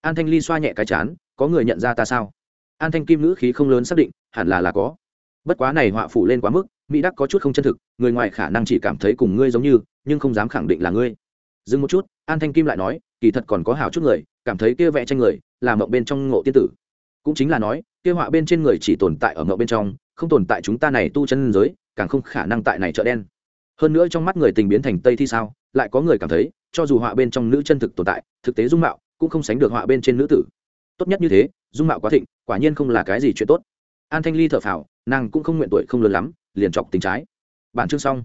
An thanh ly xoa nhẹ cái chán, có người nhận ra ta sao? An thanh kim ngữ khí không lớn xác định, hẳn là là có. Bất quá này họa phủ lên quá mức mỹ đắc có chút không chân thực, người ngoài khả năng chỉ cảm thấy cùng ngươi giống như, nhưng không dám khẳng định là ngươi. Dừng một chút, an thanh kim lại nói, kỳ thật còn có hảo chút người, cảm thấy kia vẽ tranh người, là mộng bên trong ngộ tiên tử. Cũng chính là nói, kia họa bên trên người chỉ tồn tại ở mộng bên trong, không tồn tại chúng ta này tu chân giới, càng không khả năng tại này chợ đen. Hơn nữa trong mắt người tình biến thành tây thì sao, lại có người cảm thấy, cho dù họa bên trong nữ chân thực tồn tại, thực tế dung mạo, cũng không sánh được họa bên trên nữ tử. Tốt nhất như thế, dung mạo quá thịnh, quả nhiên không là cái gì chuyện tốt. An thanh ly thở phào, nàng cũng không nguyện tuổi không lớn lắm liền chọc tình trái. Bản chương xong.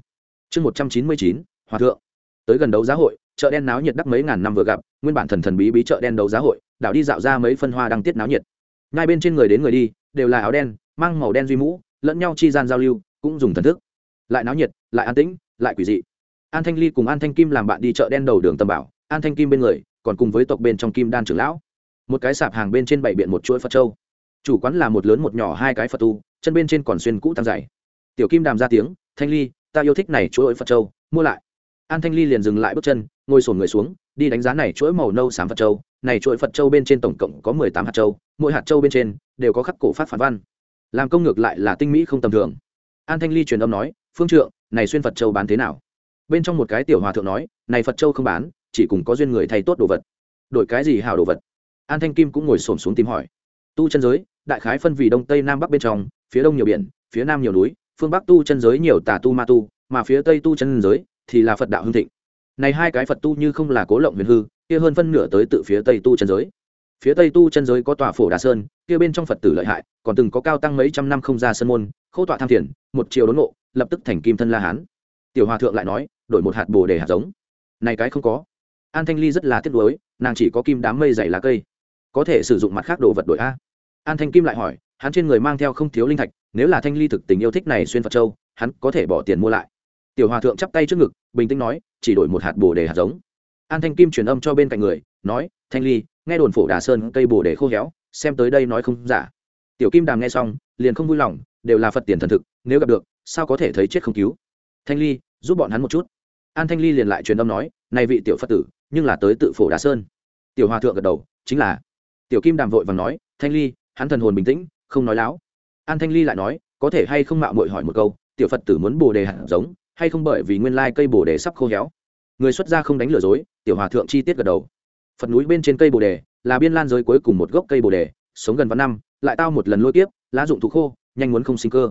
Chương một trăm chín mươi chín, hòa thượng. Tới gần đấu giá hội, chợ đen náo nhiệt đắc mấy ngàn năm vừa gặp, nguyên bản thần thần bí bí chợ đen đấu giá hội, đảo đi dạo ra mấy phân hoa đăng tiết náo nhiệt. Ngay bên trên người đến người đi, đều là áo đen, mang màu đen duy mũ, lẫn nhau chi gian giao lưu, cũng dùng thần thức. Lại náo nhiệt, lại an tĩnh, lại quỷ dị. An thanh ly cùng an thanh kim làm bạn đi chợ đen đầu đường tầm bảo, an thanh kim bên người, còn cùng với tộc bên trong kim đan trưởng lão. Một cái sạp hàng bên trên bảy biện một chuỗi phật châu. Chủ quán là một lớn một nhỏ hai cái phật tu, chân bên trên còn xuyên cũ tăng dày tiểu kim đàm ra tiếng, thanh ly, ta yêu thích này chuỗi phật châu, mua lại. An thanh ly liền dừng lại bước chân, ngồi sổn người xuống, đi đánh giá này chuỗi màu nâu xám phật châu. Này chuỗi phật châu bên trên tổng cộng có mười tám hạt châu, mỗi hạt châu bên trên đều có khắc cổ phát phản văn. Làm công ngược lại là tinh mỹ không tầm thường. An thanh ly truyền âm nói, phương trượng, này xuyên phật châu bán thế nào? Bên trong một cái tiểu hòa thượng nói, này phật châu không bán, chỉ cùng có duyên người thay tốt đồ vật. Đổi cái gì hảo đồ vật? An thanh kim cũng ngồi xổm xuống tìm hỏi. Tu chân giới, đại khái phân vì đông tây nam bắc bên trong, phía đông nhiều biển, phía nam nhiều núi phương bắc tu chân giới nhiều tà tu ma tu, mà phía tây tu chân giới thì là phật đạo hưng thịnh. Này hai cái phật tu như không là cố lộng huyền hư, kia hơn phân nửa tới tự phía tây tu chân giới. Phía tây tu chân giới có tòa phổ đà sơn, kia bên trong phật tử lợi hại, còn từng có cao tăng mấy trăm năm không ra sân môn khâu tọa tham thiền, một chiều đốn ngộ, lập tức thành kim thân la hán. Tiểu hòa thượng lại nói, đổi một hạt bồ để hạt giống. Này cái không có. An thanh ly rất là tiếc nuối, nàng chỉ có kim đám mây dày lá cây. Có thể sử dụng mặt khác đồ vật đổi a. An thanh kim lại hỏi hắn trên người mang theo không thiếu linh thạch, nếu là thanh ly thực tình yêu thích này xuyên phật châu, hắn có thể bỏ tiền mua lại. Tiểu hòa thượng chắp tay trước ngực, bình tĩnh nói, chỉ đổi một hạt bồ đề hạt giống. An thanh kim truyền âm cho bên cạnh người, nói, thanh ly, nghe đồn phổ đà sơn cây bồ đề khô héo, xem tới đây nói không giả. Tiểu kim đàm nghe xong, liền không vui lòng, đều là phật tiền thần thực, nếu gặp được, sao có thể thấy chết không cứu? Thanh ly, giúp bọn hắn một chút. An thanh ly liền lại truyền âm nói, này vị tiểu phật tử, nhưng là tới tự phổ đà sơn. Tiểu hòa thượng gật đầu, chính là. Tiểu kim đàm vội và nói, thanh ly, hắn thần hồn bình tĩnh không nói láo. An thanh ly lại nói, có thể hay không mạo mội hỏi một câu, tiểu phật tử muốn bồ đề hạt giống, hay không bởi vì nguyên lai cây bồ đề sắp khô héo. Người xuất gia không đánh lừa dối, tiểu hòa thượng chi tiết gật đầu. Phật núi bên trên cây bồ đề, là biên lan giới cuối cùng một gốc cây bồ đề, sống gần vạn năm, lại tao một lần lôi tiếp lá dụng thụ khô, nhanh muốn không sinh cơ.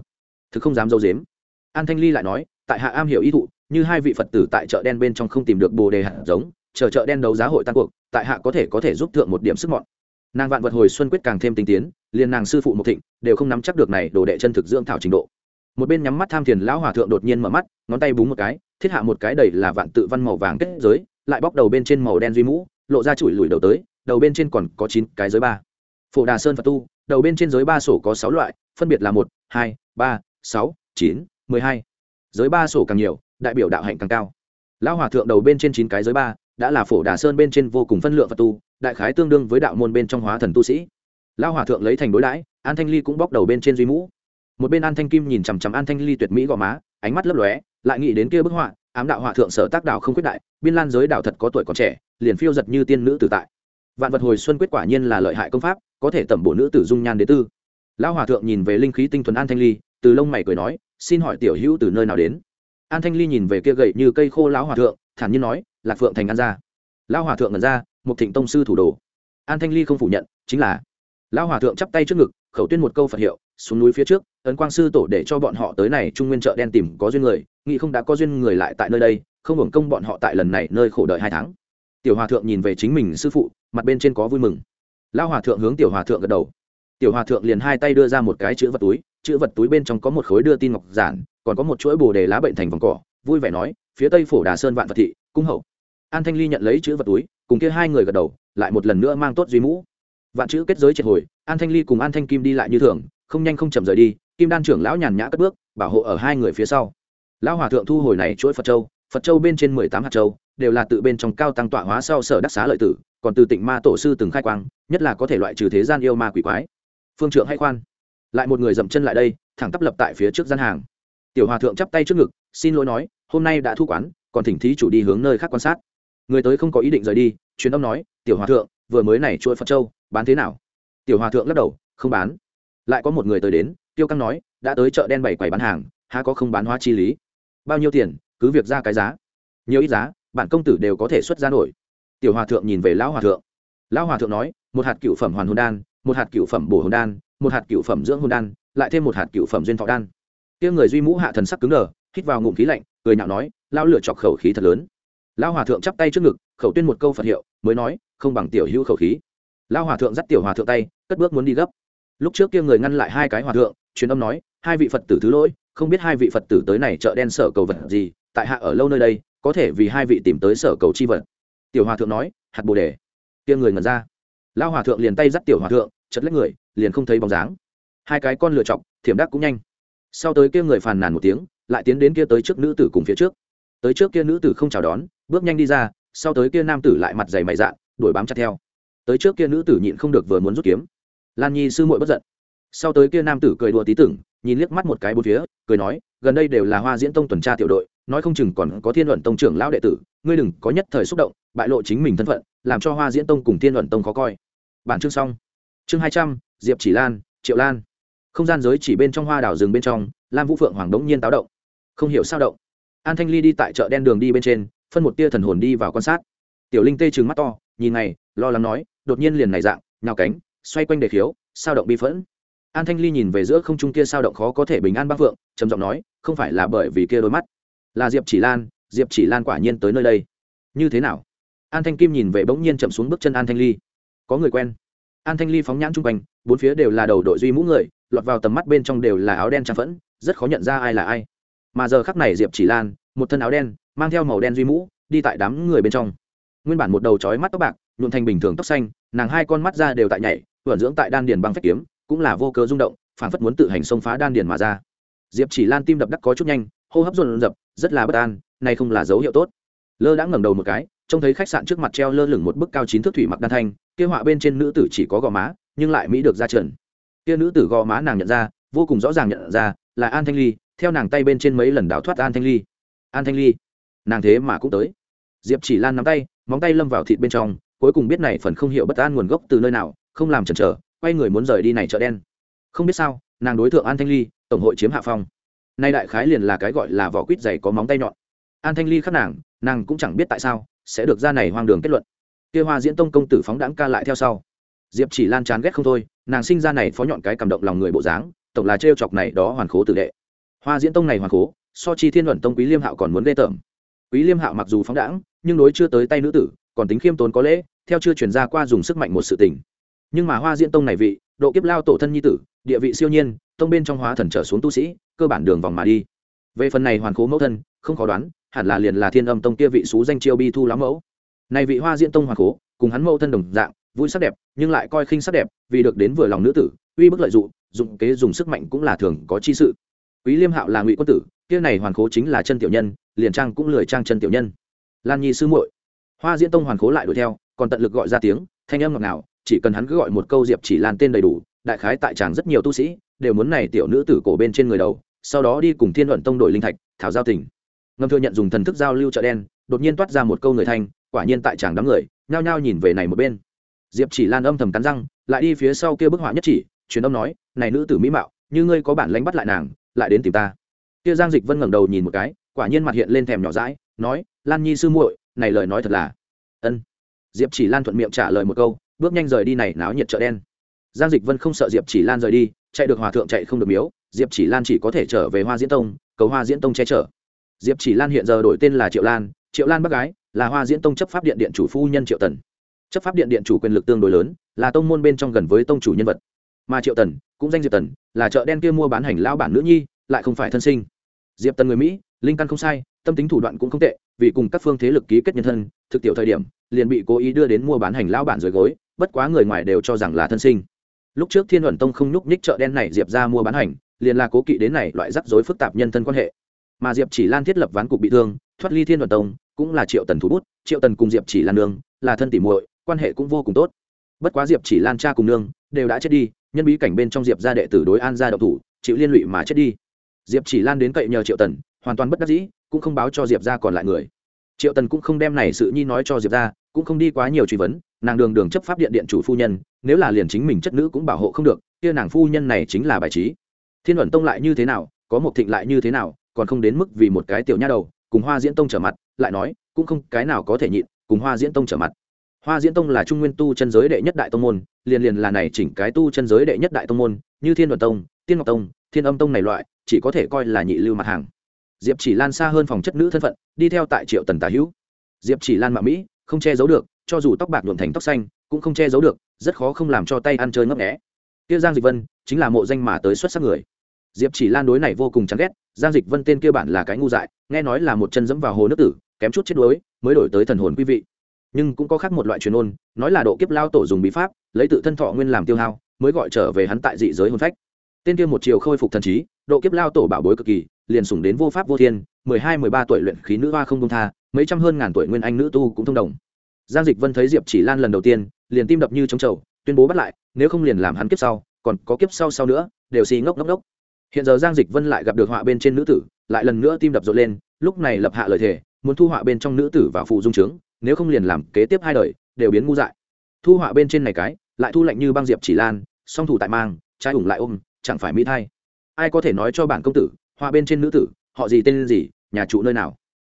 Thực không dám dâu dếm. An thanh ly lại nói, tại hạ am hiểu ý thụ, như hai vị phật tử tại chợ đen bên trong không tìm được bồ đề hạt giống, chờ chợ đen đấu giá hội tan cuộc, tại hạ có thể có thể giúp thượng một điểm sức mọn nàng vạn vật hồi xuân quyết càng thêm tinh tiến, liền nàng sư phụ một thịnh đều không nắm chắc được này đồ đệ chân thực dưỡng thảo trình độ. Một bên nhắm mắt tham thiền lão hòa thượng đột nhiên mở mắt, ngón tay búng một cái, thiết hạ một cái đầy là vạn tự văn màu vàng kết giới, lại bóc đầu bên trên màu đen duy mũ, lộ ra chùi lùi đầu tới, đầu bên trên còn có chín cái giới ba. Phổ đà sơn phật tu, đầu bên trên giới ba sổ có sáu loại, phân biệt là một, hai, ba, sáu, chín, mười hai. Giới ba sổ càng nhiều, đại biểu đạo hạnh càng cao. Lão hòa thượng đầu bên trên chín cái giới ba, đã là phổ đà sơn bên trên vô cùng phân lượng phật tu đại khái tương đương với đạo môn bên trong hóa thần tu sĩ. Lão hòa thượng lấy thành đối đãi, an thanh ly cũng bóc đầu bên trên duy mũ. Một bên an thanh kim nhìn chằm chằm an thanh ly tuyệt mỹ gò má, ánh mắt lấp lóe, lại nghĩ đến kia bức họa, ám đạo hòa thượng sở tác đạo không quyết đại, biên lan giới đạo thật có tuổi còn trẻ, liền phiêu giật như tiên nữ tử tại. Vạn vật hồi xuân quyết quả nhiên là lợi hại công pháp, có thể tẩm bổ nữ tử dung nhan đế tư. Lão hòa thượng nhìn về linh khí tinh thuần an thanh ly, từ lông mày cười nói, xin hỏi tiểu hữu từ nơi nào đến? An thanh ly nhìn về kia gậy như cây khô lão hòa thượng, thản nhiên nói, lạc phượng thành an gia. Lão hòa thượng ngẩn ra một thịnh tông sư thủ đồ. An thanh ly không phủ nhận, chính là, lão hòa thượng chắp tay trước ngực, khẩu tuyên một câu phật hiệu, xuống núi phía trước, ấn quang sư tổ để cho bọn họ tới này trung nguyên chợ đen tìm có duyên người, nghĩ không đã có duyên người lại tại nơi đây, không hưởng công bọn họ tại lần này nơi khổ đợi hai tháng. Tiểu hòa thượng nhìn về chính mình sư phụ, mặt bên trên có vui mừng. Lão hòa thượng hướng tiểu hòa thượng gật đầu. Tiểu hòa thượng liền hai tay đưa ra một cái chữ vật túi, chữ vật túi bên trong có một khối đưa tin ngọc giản, còn có một chuỗi bồ đề lá bệnh thành vòng cỏ, vui vẻ nói, phía tây phổ đà sơn vạn vật thị, cung hậu. An thanh ly nhận lấy chữ vật túi cùng kia hai người gật đầu, lại một lần nữa mang tốt duy mũ. Vạn chữ kết giới triệt hồi, an thanh ly cùng an thanh kim đi lại như thường, không nhanh không chậm rời đi, kim đan trưởng lão nhàn nhã cất bước, bảo hộ ở hai người phía sau. Lão hòa thượng thu hồi này chuỗi phật châu phật châu bên trên mười tám hạt châu, đều là tự bên trong cao tăng tọa hóa sau sở đắc xá lợi tử, còn từ tịnh ma tổ sư từng khai quang, nhất là có thể loại trừ thế gian yêu ma quỷ quái. Phương trượng hay khoan. Lại một người dậm chân lại đây, thẳng tắp lập tại phía trước gian hàng. Tiểu hòa thượng chắp tay trước ngực, xin lỗi nói, hôm nay đã thu quán, còn thỉnh thí chủ đi hướng nơi khác quan sát người tới không có ý định rời đi, truyền âm nói, tiểu hòa thượng, vừa mới này chuỗi phật châu, bán thế nào? Tiểu hòa thượng lắc đầu, không bán. Lại có một người tới đến, tiêu căng nói, đã tới chợ đen bảy quầy bán hàng, há có không bán hóa chi lý? Bao nhiêu tiền, cứ việc ra cái giá. Nhiều ít giá, bản công tử đều có thể xuất ra nổi. Tiểu hòa thượng nhìn về lão hòa thượng. Lão hòa thượng nói, một hạt cựu phẩm hoàn hồn đan, một hạt cựu phẩm bổ hồn đan, một hạt cựu phẩm dưỡng hồn đan, lại thêm một hạt cựu phẩm duyên thọ đan. Kia người duy mũ hạ thần sắc cứng đờ, hít vào ngụm khí lạnh, cười nhạo nói, lão lửa chọc khẩu khí thật lớn lão hòa thượng chắp tay trước ngực, khẩu tuyên một câu phật hiệu, mới nói, không bằng tiểu hữu khẩu khí. Lão hòa thượng dắt tiểu hòa thượng tay, cất bước muốn đi gấp. Lúc trước kia người ngăn lại hai cái hòa thượng, truyền âm nói, hai vị phật tử thứ lỗi, không biết hai vị phật tử tới này chợ đen sở cầu vật gì, tại hạ ở lâu nơi đây, có thể vì hai vị tìm tới sở cầu chi vật. Tiểu hòa thượng nói, hạt bồ đề. Kia người ngẩn ra. Lao hòa thượng liền tay dắt tiểu hòa thượng, chật lấy người, liền không thấy bóng dáng. Hai cái con lựa chọc, thiểm đắc cũng nhanh. Sau tới kia người phàn nàn một tiếng, lại tiến đến kia tới trước nữ tử cùng phía trước tới trước kia nữ tử không chào đón, bước nhanh đi ra, sau tới kia nam tử lại mặt dày mày dạn, đuổi bám chặt theo. Tới trước kia nữ tử nhịn không được vừa muốn rút kiếm. Lan nhi sư muội bất giận. Sau tới kia nam tử cười đùa tí tưởng, nhìn liếc mắt một cái bốn phía, cười nói, gần đây đều là hoa diễn tông tuần tra tiểu đội, nói không chừng còn có thiên luận tông trưởng lão đệ tử, ngươi đừng có nhất thời xúc động, bại lộ chính mình thân phận, làm cho hoa diễn tông cùng thiên luận tông khó coi. Bản chương xong. Chương hai trăm, diệp chỉ lan, triệu lan. Không gian giới chỉ bên trong hoa đảo rừng bên trong, lam vũ phượng hoàng đống nhiên táo động. Không hiểu sao động an thanh ly đi tại chợ đen đường đi bên trên, phân một tia thần hồn đi vào quan sát. Tiểu linh tê trừng mắt to, nhìn này lo lắng nói, đột nhiên liền này dạng, nhào cánh, xoay quanh đề khiếu, sao động bi phẫn. An thanh ly nhìn về giữa không trung kia sao động khó có thể bình an bác phượng trầm giọng nói, không phải là bởi vì kia đôi mắt. Là diệp chỉ lan, diệp chỉ lan quả nhiên tới nơi đây. Như thế nào? An thanh kim nhìn về bỗng nhiên chậm xuống bước chân an thanh ly. Có người quen. An thanh ly phóng nhãn chung quanh, bốn phía đều là đầu đội duy mũ người, lọt vào tầm mắt bên trong đều là áo đen trang phẫn, rất khó nhận ra ai là ai mà giờ khắc này diệp chỉ lan, một thân áo đen, mang theo màu đen duy mũ, đi tại đám người bên trong. Nguyên bản một đầu trói mắt tóc bạc, nhuộm thành bình thường tóc xanh, nàng hai con mắt ra đều tại nhảy, vẩn dưỡng tại đan điền bằng phách kiếm, cũng là vô cớ rung động phản phất muốn tự hành xông phá đan điền mà ra. Diệp chỉ lan tim đập đắc có chút nhanh, hô hấp dồn dập, rất là bất an, này không là dấu hiệu tốt. Lơ đã ngẩng đầu một cái, trông thấy khách sạn trước mặt treo lơ lửng một bức cao chín thước thủy mặc đan thanh, kia họa bên trên nữ tử chỉ có gò má, nhưng lại mỹ được ra trần. Kia nữ tử gò má nàng nhận ra, vô cùng rõ ràng nhận ra, là an thanh ly theo nàng tay bên trên mấy lần đào thoát an thanh ly. An thanh ly, nàng thế mà cũng tới. Diệp chỉ lan nắm tay, móng tay lâm vào thịt bên trong, cuối cùng biết này phần không hiểu bất an nguồn gốc từ nơi nào, không làm chần chờ, quay người muốn rời đi này chợ đen. Không biết sao, nàng đối tượng an thanh ly, tổng hội chiếm hạ phong. Nay đại khái liền là cái gọi là vỏ quýt dày có móng tay nhọn. An thanh ly khắc nàng nàng cũng chẳng biết tại sao, sẽ được ra này hoang đường kết luận. Kia hoa diễn tông công tử phóng đãng ca lại theo sau. Diệp chỉ lan chán ghét không thôi, nàng sinh ra này phó nhọn cái cảm động lòng người bộ dáng, tổng là trêu chọc này đó hoàn khố tử đệ hoa diễn tông này hoàn cố, so chi thiên luận tông quý liêm hạo còn muốn ghê tởm. Quý liêm hạo mặc dù phóng đãng nhưng đối chưa tới tay nữ tử còn tính khiêm tốn có lễ theo chưa chuyển ra qua dùng sức mạnh một sự tình. Nhưng mà hoa diễn tông này vị độ kiếp lao tổ thân nhi tử địa vị siêu nhiên tông bên trong hóa thần trở xuống tu sĩ cơ bản đường vòng mà đi. Về phần này hoàn cố mẫu thân không khó đoán hẳn là liền là thiên âm tông kia vị xú danh chiêu bi thu lắm mẫu. Này vị hoa diễn tông hoàn cố cùng hắn mẫu thân đồng dạng vui sắc đẹp nhưng lại coi khinh sắc đẹp vì được đến vừa lòng nữ tử uy bức lợi dụng dụng kế dùng sức mạnh cũng là thường có chi sự quý liêm hạo là ngụy quân tử, kia này hoàn khố chính là chân tiểu nhân, liền trang cũng lười trang chân tiểu nhân. Lan nhi sư muội. Hoa diễn tông hoàn khố lại đuổi theo, còn tận lực gọi ra tiếng, thanh âm ngọt ngào, chỉ cần hắn cứ gọi một câu diệp chỉ lan tên đầy đủ, đại khái tại tràng rất nhiều tu sĩ, đều muốn này tiểu nữ tử cổ bên trên người đầu, sau đó đi cùng thiên luận tông đổi linh thạch, thảo giao tỉnh ngâm thừa nhận dùng thần thức giao lưu chợ đen, đột nhiên toát ra một câu người thanh, quả nhiên tại tràng đám người, nhao nhao nhìn về này một bên. Diệp chỉ lan âm thầm cắn răng, lại đi phía sau kia bức họa nhất chỉ, truyền âm nói, này nữ tử mỹ mạo, như ngươi có bản lãnh bắt lại nàng lại đến tìm ta. Kia giang dịch vân ngẩng đầu nhìn một cái, quả nhiên mặt hiện lên thèm nhỏ dãi, nói, lan nhi sư muội, này lời nói thật là. Ân. Diệp chỉ lan thuận miệng trả lời một câu, bước nhanh rời đi này náo nhiệt chợ đen. Giang dịch vân không sợ diệp chỉ lan rời đi, chạy được hòa thượng chạy không được miếu, diệp chỉ lan chỉ có thể trở về hoa diễn tông, cầu hoa diễn tông che chở. Diệp chỉ lan hiện giờ đổi tên là triệu lan triệu lan bác gái, là hoa diễn tông chấp pháp điện điện chủ phu nhân triệu tần. Chấp pháp điện điện chủ quyền lực tương đối lớn, là tông môn bên trong gần với tông chủ nhân vật mà triệu tần cũng danh diệp tần là chợ đen kia mua bán hành lao bản nữ nhi, lại không phải thân sinh. Diệp tần người mỹ, linh căn không sai, tâm tính thủ đoạn cũng không tệ, vì cùng các phương thế lực ký kết nhân thân, thực tiểu thời điểm, liền bị cố ý đưa đến mua bán hành lao bản dưới gối, bất quá người ngoài đều cho rằng là thân sinh. Lúc trước thiên luận tông không nhúc nhích chợ đen này diệp ra mua bán hành, liền là cố kỵ đến này loại rắc rối phức tạp nhân thân quan hệ. Mà diệp chỉ lan thiết lập ván cục bị thương, thoát ly thiên đoàn tông, cũng là triệu tần thủ bút, triệu tần cùng diệp chỉ lan nương, là thân tỉ muội, quan hệ cũng vô cùng tốt. Bất quá diệp chỉ lan cha cùng nương, đều đã chết đi nhân bí cảnh bên trong diệp gia đệ tử đối an gia độc thủ, chịu liên lụy mà chết đi. Diệp chỉ lan đến cậy nhờ triệu tần, hoàn toàn bất đắc dĩ, cũng không báo cho diệp gia còn lại người. Triệu tần cũng không đem này sự nhi nói cho diệp gia cũng không đi quá nhiều truy vấn, nàng đường đường chấp pháp điện điện chủ phu nhân, nếu là liền chính mình chất nữ cũng bảo hộ không được, kia nàng phu nhân này chính là bài trí. Thiên luận tông lại như thế nào, có một thịnh lại như thế nào, còn không đến mức vì một cái tiểu nha đầu, cùng hoa diễn tông trở mặt, lại nói, cũng không cái nào có thể nhịn, cùng hoa diễn tông trở mặt. Hoa diễn tông là trung nguyên tu chân giới đệ nhất đại tông môn liền liền là này chỉnh cái tu chân giới đệ nhất đại tông môn, như thiên đoàn tông, tiên ngọc tông, thiên âm tông này loại, chỉ có thể coi là nhị lưu mặt hàng. Diệp chỉ lan xa hơn phòng chất nữ thân phận, đi theo tại triệu tần tà hữu. Diệp chỉ lan mạ mỹ, không che giấu được, cho dù tóc bạc nhuộm thành tóc xanh, cũng không che giấu được, rất khó không làm cho tay ăn chơi ngấp nghẽ kia giang dịch vân, chính là mộ danh mà tới xuất sắc người. Diệp chỉ lan đối này vô cùng chán ghét, giang dịch vân tên kia bản là cái ngu dại, nghe nói là một chân dẫm vào hồ nước tử, kém chút chết đuối, mới đổi tới thần hồn quý vị nhưng cũng có khác một loại truyền ôn, nói là độ kiếp lao tổ dùng bí pháp, lấy tự thân thọ nguyên làm tiêu hao, mới gọi trở về hắn tại dị giới hôn phách. Tên kia một chiều khôi phục thần trí, độ kiếp lao tổ bảo bối cực kỳ, liền sủng đến vô pháp vô thiên, mười hai, mười ba tuổi luyện khí nữ hoa không công tha, mấy trăm hơn ngàn tuổi nguyên anh nữ tu cũng thông đồng. Giang dịch vân thấy diệp chỉ lan lần đầu tiên, liền tim đập như trống trầu, tuyên bố bắt lại, nếu không liền làm hắn kiếp sau, còn có kiếp sau sau nữa, đều xì ngốc ngốc ngốc. Hiện giờ giang dịch vân lại gặp được họa bên trên nữ tử, lại lần nữa tim đập rộn lên, lúc này lập hạ lời thề, muốn thu họa bên trong nữ tử và phụ dung trướng nếu không liền làm kế tiếp hai đời, đều biến ngu dại. Thu họa bên trên này cái, lại thu lạnh như băng diệp chỉ lan, song thủ tại mang, trai ủng lại ôm, chẳng phải mỹ thay ai có thể nói cho bản công tử, họa bên trên nữ tử, họ gì tên gì, nhà trụ nơi nào?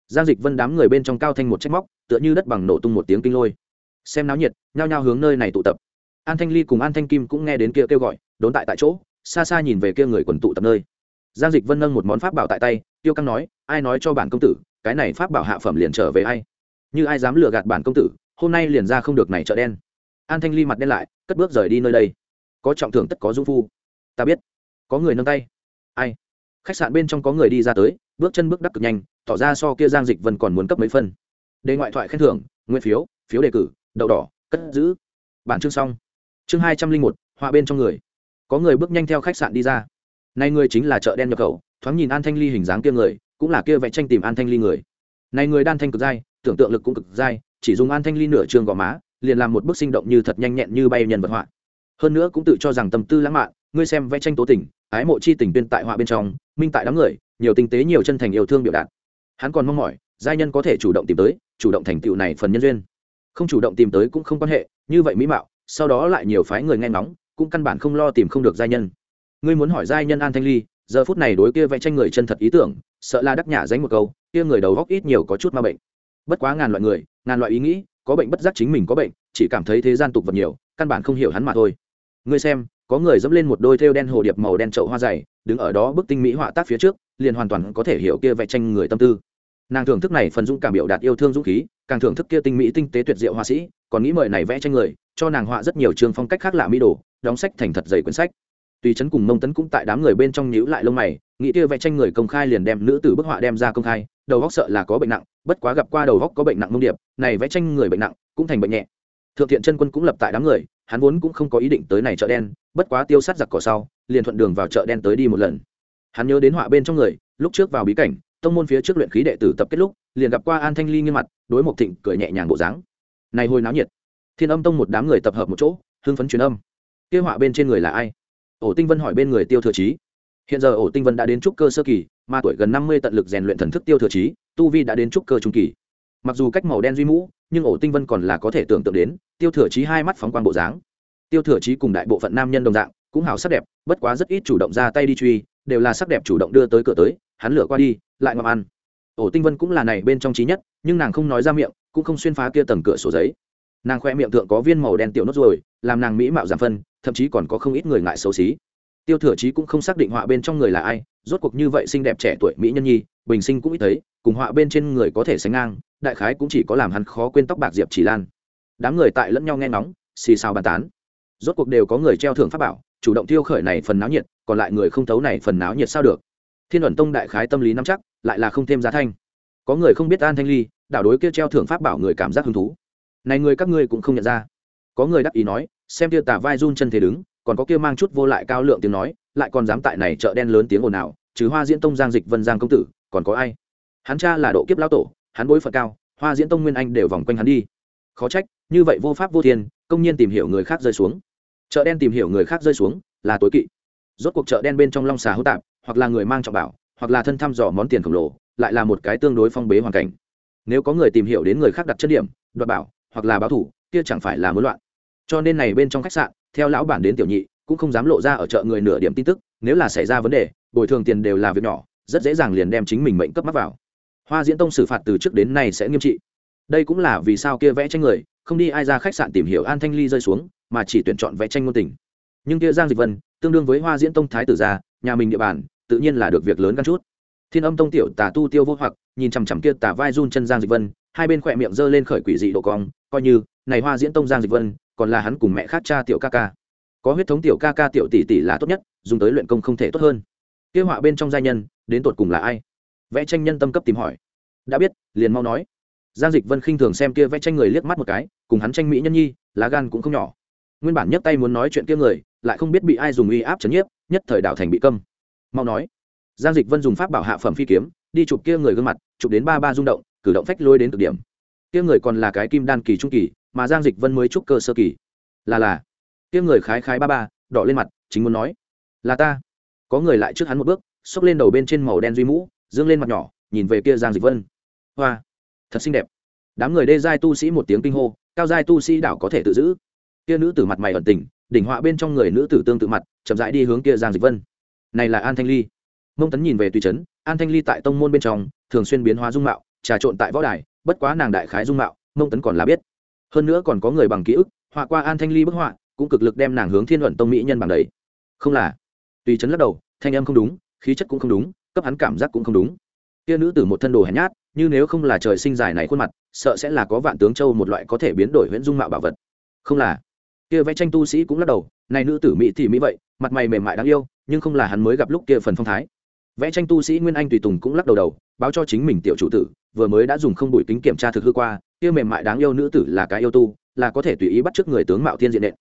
Giang dịch vân đám người bên trong cao thanh một trách móc, tựa như đất bằng nổ tung một tiếng kinh lôi. Xem náo nhiệt, nhao nhao hướng nơi này tụ tập. An thanh ly cùng an thanh kim cũng nghe đến kia kêu gọi, đốn tại tại chỗ, xa xa nhìn về kia người quần tụ tập nơi. Giang dịch vân nâng một món pháp bảo tại tay, tiêu căng nói, ai nói cho bản công tử, cái này pháp bảo hạ phẩm liền trở về ai? Như ai dám lừa gạt bản công tử, hôm nay liền ra không được này chợ đen. An thanh ly mặt đen lại, cất bước rời đi nơi đây. Có trọng thưởng tất có dung phu. Ta biết. Có người nâng tay. Ai? Khách sạn bên trong có người đi ra tới, bước chân bước đắc cực nhanh, tỏ ra so kia giang dịch vân còn muốn cấp mấy phân. Đề ngoại thoại khen thưởng, nguyên phiếu phiếu đề cử, đậu đỏ, cất giữ. Bản chương xong. Chương hai trăm linh một, họa bên trong người. Có người bước nhanh theo khách sạn đi ra. Nay người chính là chợ đen nhập khẩu, thoáng nhìn an thanh ly hình dáng kia người, cũng là kia vẽ tranh tìm an thanh ly người. Này người đan thanh cực dai tưởng tượng lực cũng cực dai, chỉ dùng an thanh ly nửa trường gò má, liền làm một bức sinh động như thật nhanh nhẹn như bay nhân vật họa. Hơn nữa cũng tự cho rằng tâm tư lãng mạn, ngươi xem vẽ tranh tố tình, ái mộ chi tình tuyên tại họa bên trong, minh tại đám người, nhiều tinh tế nhiều chân thành yêu thương biểu đạt. Hắn còn mong mỏi, giai nhân có thể chủ động tìm tới, chủ động thành tựu này phần nhân duyên. Không chủ động tìm tới cũng không quan hệ, như vậy mỹ mạo, sau đó lại nhiều phái người nghe ngóng, cũng căn bản không lo tìm không được giai nhân. Ngươi muốn hỏi giai nhân an thanh ly, giờ phút này đối kia vẽ tranh người chân thật ý tưởng, sợ là đắc nhả dánh một câu, kia người đầu góc ít nhiều có chút ma bệnh bất quá ngàn loại người, ngàn loại ý nghĩ, có bệnh bất giác chính mình có bệnh, chỉ cảm thấy thế gian tục vật nhiều, căn bản không hiểu hắn mà thôi. Ngươi xem, có người dẫm lên một đôi thêu đen hồ điệp màu đen trậu hoa dày, đứng ở đó bức tinh mỹ họa tác phía trước, liền hoàn toàn có thể hiểu kia vẽ tranh người tâm tư. Nàng thưởng thức này phần dũng cảm biểu đạt yêu thương dũng khí, càng thưởng thức kia tinh mỹ tinh tế tuyệt diệu họa sĩ, còn nghĩ mời này vẽ tranh người, cho nàng họa rất nhiều trường phong cách khác lạ mỹ đồ, đóng sách thành thật dày quyển sách tùy chấn cùng mông tấn cũng tại đám người bên trong nhíu lại lông mày, nghĩ kia vẽ tranh người công khai liền đem nữ tử bức họa đem ra công khai, đầu góc sợ là có bệnh nặng, bất quá gặp qua đầu góc có bệnh nặng mông điệp, này vẽ tranh người bệnh nặng cũng thành bệnh nhẹ. Thượng thiện chân quân cũng lập tại đám người, hắn vốn cũng không có ý định tới này chợ đen, bất quá tiêu sát giặc cỏ sau, liền thuận đường vào chợ đen tới đi một lần. Hắn nhớ đến họa bên trong người, lúc trước vào bí cảnh, tông môn phía trước luyện khí đệ tử tập kết lúc, liền gặp qua an thanh ly nghiêm mặt, đối một thịnh cười nhẹ nhàng bộ dáng. Này hồi náo nhiệt. Thiên âm tông một đám người tập hợp một chỗ, hưng phấn truyền âm. Kia họa bên trên người là ai? Ổ tinh vân hỏi bên người tiêu thừa trí hiện giờ ổ tinh vân đã đến trúc cơ sơ kỳ, mà tuổi gần năm mươi tận lực rèn luyện thần thức tiêu thừa trí tu vi đã đến trúc cơ trung kỳ. Mặc dù cách màu đen duy mũ, nhưng ổ tinh vân còn là có thể tưởng tượng đến, tiêu thừa trí hai mắt phóng quan bộ dáng. Tiêu thừa trí cùng đại bộ phận nam nhân đồng dạng, cũng hào sắc đẹp, bất quá rất ít chủ động ra tay đi truy, đều là sắc đẹp chủ động đưa tới cửa tới, hắn lửa qua đi, lại ngọc ăn. Ổ tinh vân cũng là này bên trong trí nhất, nhưng nàng không nói ra miệng, cũng không xuyên phá kia tầng cửa sổ giấy. Nàng khoe miệng thượng có viên màu đen tiểu nốt rồi làm nàng mỹ mạo giảm phân thậm chí còn có không ít người ngại xấu xí. Tiêu thừa chí cũng không xác định họa bên trong người là ai, rốt cuộc như vậy xinh đẹp trẻ tuổi mỹ nhân nhi, bình sinh cũng ít thấy, cùng họa bên trên người có thể sánh ngang, đại khái cũng chỉ có làm hắn khó quên tóc bạc diệp chỉ lan. Đám người tại lẫn nhau nghe ngóng, xì xào bàn tán. Rốt cuộc đều có người treo thưởng pháp bảo, chủ động tiêu khởi này phần náo nhiệt, còn lại người không thấu này phần náo nhiệt sao được. Thiên ẩn tông đại khái tâm lý nắm chắc, lại là không thêm giá thanh. Có người không biết an thanh ly, đảo đối kia treo thưởng pháp bảo người cảm giác hứng thú. Này người các ngươi cũng không nhận ra. Có người đắc ý nói xem kia tả vai run chân thế đứng, còn có kia mang chút vô lại cao lượng tiếng nói, lại còn dám tại này chợ đen lớn tiếng ồn ào, trừ hoa diễn tông giang dịch vân giang công tử, còn có ai? Hắn cha là độ kiếp lao tổ, hắn bối phận cao, hoa diễn tông nguyên anh đều vòng quanh hắn đi. Khó trách, như vậy vô pháp vô thiên, công nhiên tìm hiểu người khác rơi xuống. Chợ đen tìm hiểu người khác rơi xuống, là tối kỵ. Rốt cuộc chợ đen bên trong long xà hữu tạp, hoặc là người mang trọng bảo, hoặc là thân thăm dò món tiền khổng lồ, lại là một cái tương đối phong bế hoàn cảnh. Nếu có người tìm hiểu đến người khác đặt chất điểm, đoạt bảo, hoặc là báo thủ, kia chẳng phải là mối loạn cho nên này bên trong khách sạn, theo lão bản đến tiểu nhị, cũng không dám lộ ra ở chợ người nửa điểm tin tức, nếu là xảy ra vấn đề, bồi thường tiền đều là việc nhỏ, rất dễ dàng liền đem chính mình mệnh cấp mắc vào. Hoa diễn tông xử phạt từ trước đến nay sẽ nghiêm trị. Đây cũng là vì sao kia vẽ tranh người, không đi ai ra khách sạn tìm hiểu an thanh ly rơi xuống, mà chỉ tuyển chọn vẽ tranh ngôn tình. Nhưng kia giang dịch vân, tương đương với hoa diễn tông thái tử gia, nhà mình địa bàn, tự nhiên là được việc lớn căn chút. Thiên âm tông tiểu tà tu tiêu vô hoặc, nhìn chằm chằm kia tà vai run chân giang dịch vân hai bên khỏe miệng giơ lên khởi quỷ dị độ cong, coi như, này hoa diễn tông giang dịch vân, còn là hắn cùng mẹ khác cha tiểu ca ca. Có huyết thống tiểu ca ca tiểu tỷ tỷ là tốt nhất, dùng tới luyện công không thể tốt hơn. Kia họa bên trong gia nhân, đến tột cùng là ai? Vẽ tranh nhân tâm cấp tìm hỏi. Đã biết, liền mau nói. Giang dịch vân khinh thường xem kia vẽ tranh người liếc mắt một cái, cùng hắn tranh mỹ nhân nhi, lá gan cũng không nhỏ. Nguyên bản nhấc tay muốn nói chuyện kia người, lại không biết bị ai dùng uy áp chấn nhiếp, nhất thời đạo thành bị câm. Mau nói. Giang dịch vân dùng pháp bảo hạ phẩm phi kiếm, đi chụp kia người gương mặt, chụp đến ba ba rung động cử động phách lôi đến cực điểm. Tiêm người còn là cái kim đan kỳ trung kỳ, mà giang dịch vân mới trúc cơ sơ kỳ. Là là. Tiêm người khái khái ba ba, đỏ lên mặt, chính muốn nói. Là ta. Có người lại trước hắn một bước, xốc lên đầu bên trên màu đen duy mũ, dương lên mặt nhỏ, nhìn về kia giang dịch vân. Hoa. Thật xinh đẹp. Đám người đê giai tu sĩ một tiếng kinh hô, cao giai tu sĩ đảo có thể tự giữ. Kia nữ tử mặt mày ẩn tình, đỉnh họa bên trong người nữ tử tương tự mặt, chậm rãi đi hướng kia giang dịch vân. Này là an thanh ly. Mông tấn nhìn về tùy trấn an thanh ly tại tông môn bên trong, thường xuyên biến hóa dung mạo trà trộn tại võ đài, bất quá nàng đại khái dung mạo, mông tấn còn là biết. Hơn nữa còn có người bằng ký ức, họa qua an thanh ly bức họa, cũng cực lực đem nàng hướng thiên luận tông mỹ nhân bằng đấy. Không là. Tùy trấn lắc đầu, thanh âm không đúng, khí chất cũng không đúng, cấp hắn cảm giác cũng không đúng. Kia nữ tử một thân đồ hèn nhát, như nếu không là trời sinh dài này khuôn mặt, sợ sẽ là có vạn tướng châu một loại có thể biến đổi huyễn dung mạo bảo vật. Không là. Kia vẽ tranh tu sĩ cũng lắc đầu, này nữ tử mỹ thì mỹ vậy, mặt mày mềm mại đáng yêu, nhưng không là hắn mới gặp lúc kia phần phong thái vẽ tranh tu sĩ nguyên anh tùy tùng cũng lắc đầu đầu, báo cho chính mình tiểu chủ tử, vừa mới đã dùng không bụi kính kiểm tra thực hư qua, kia mềm mại đáng yêu nữ tử là cái yêu tu, là có thể tùy ý bắt trước người tướng mạo thiên diện nện.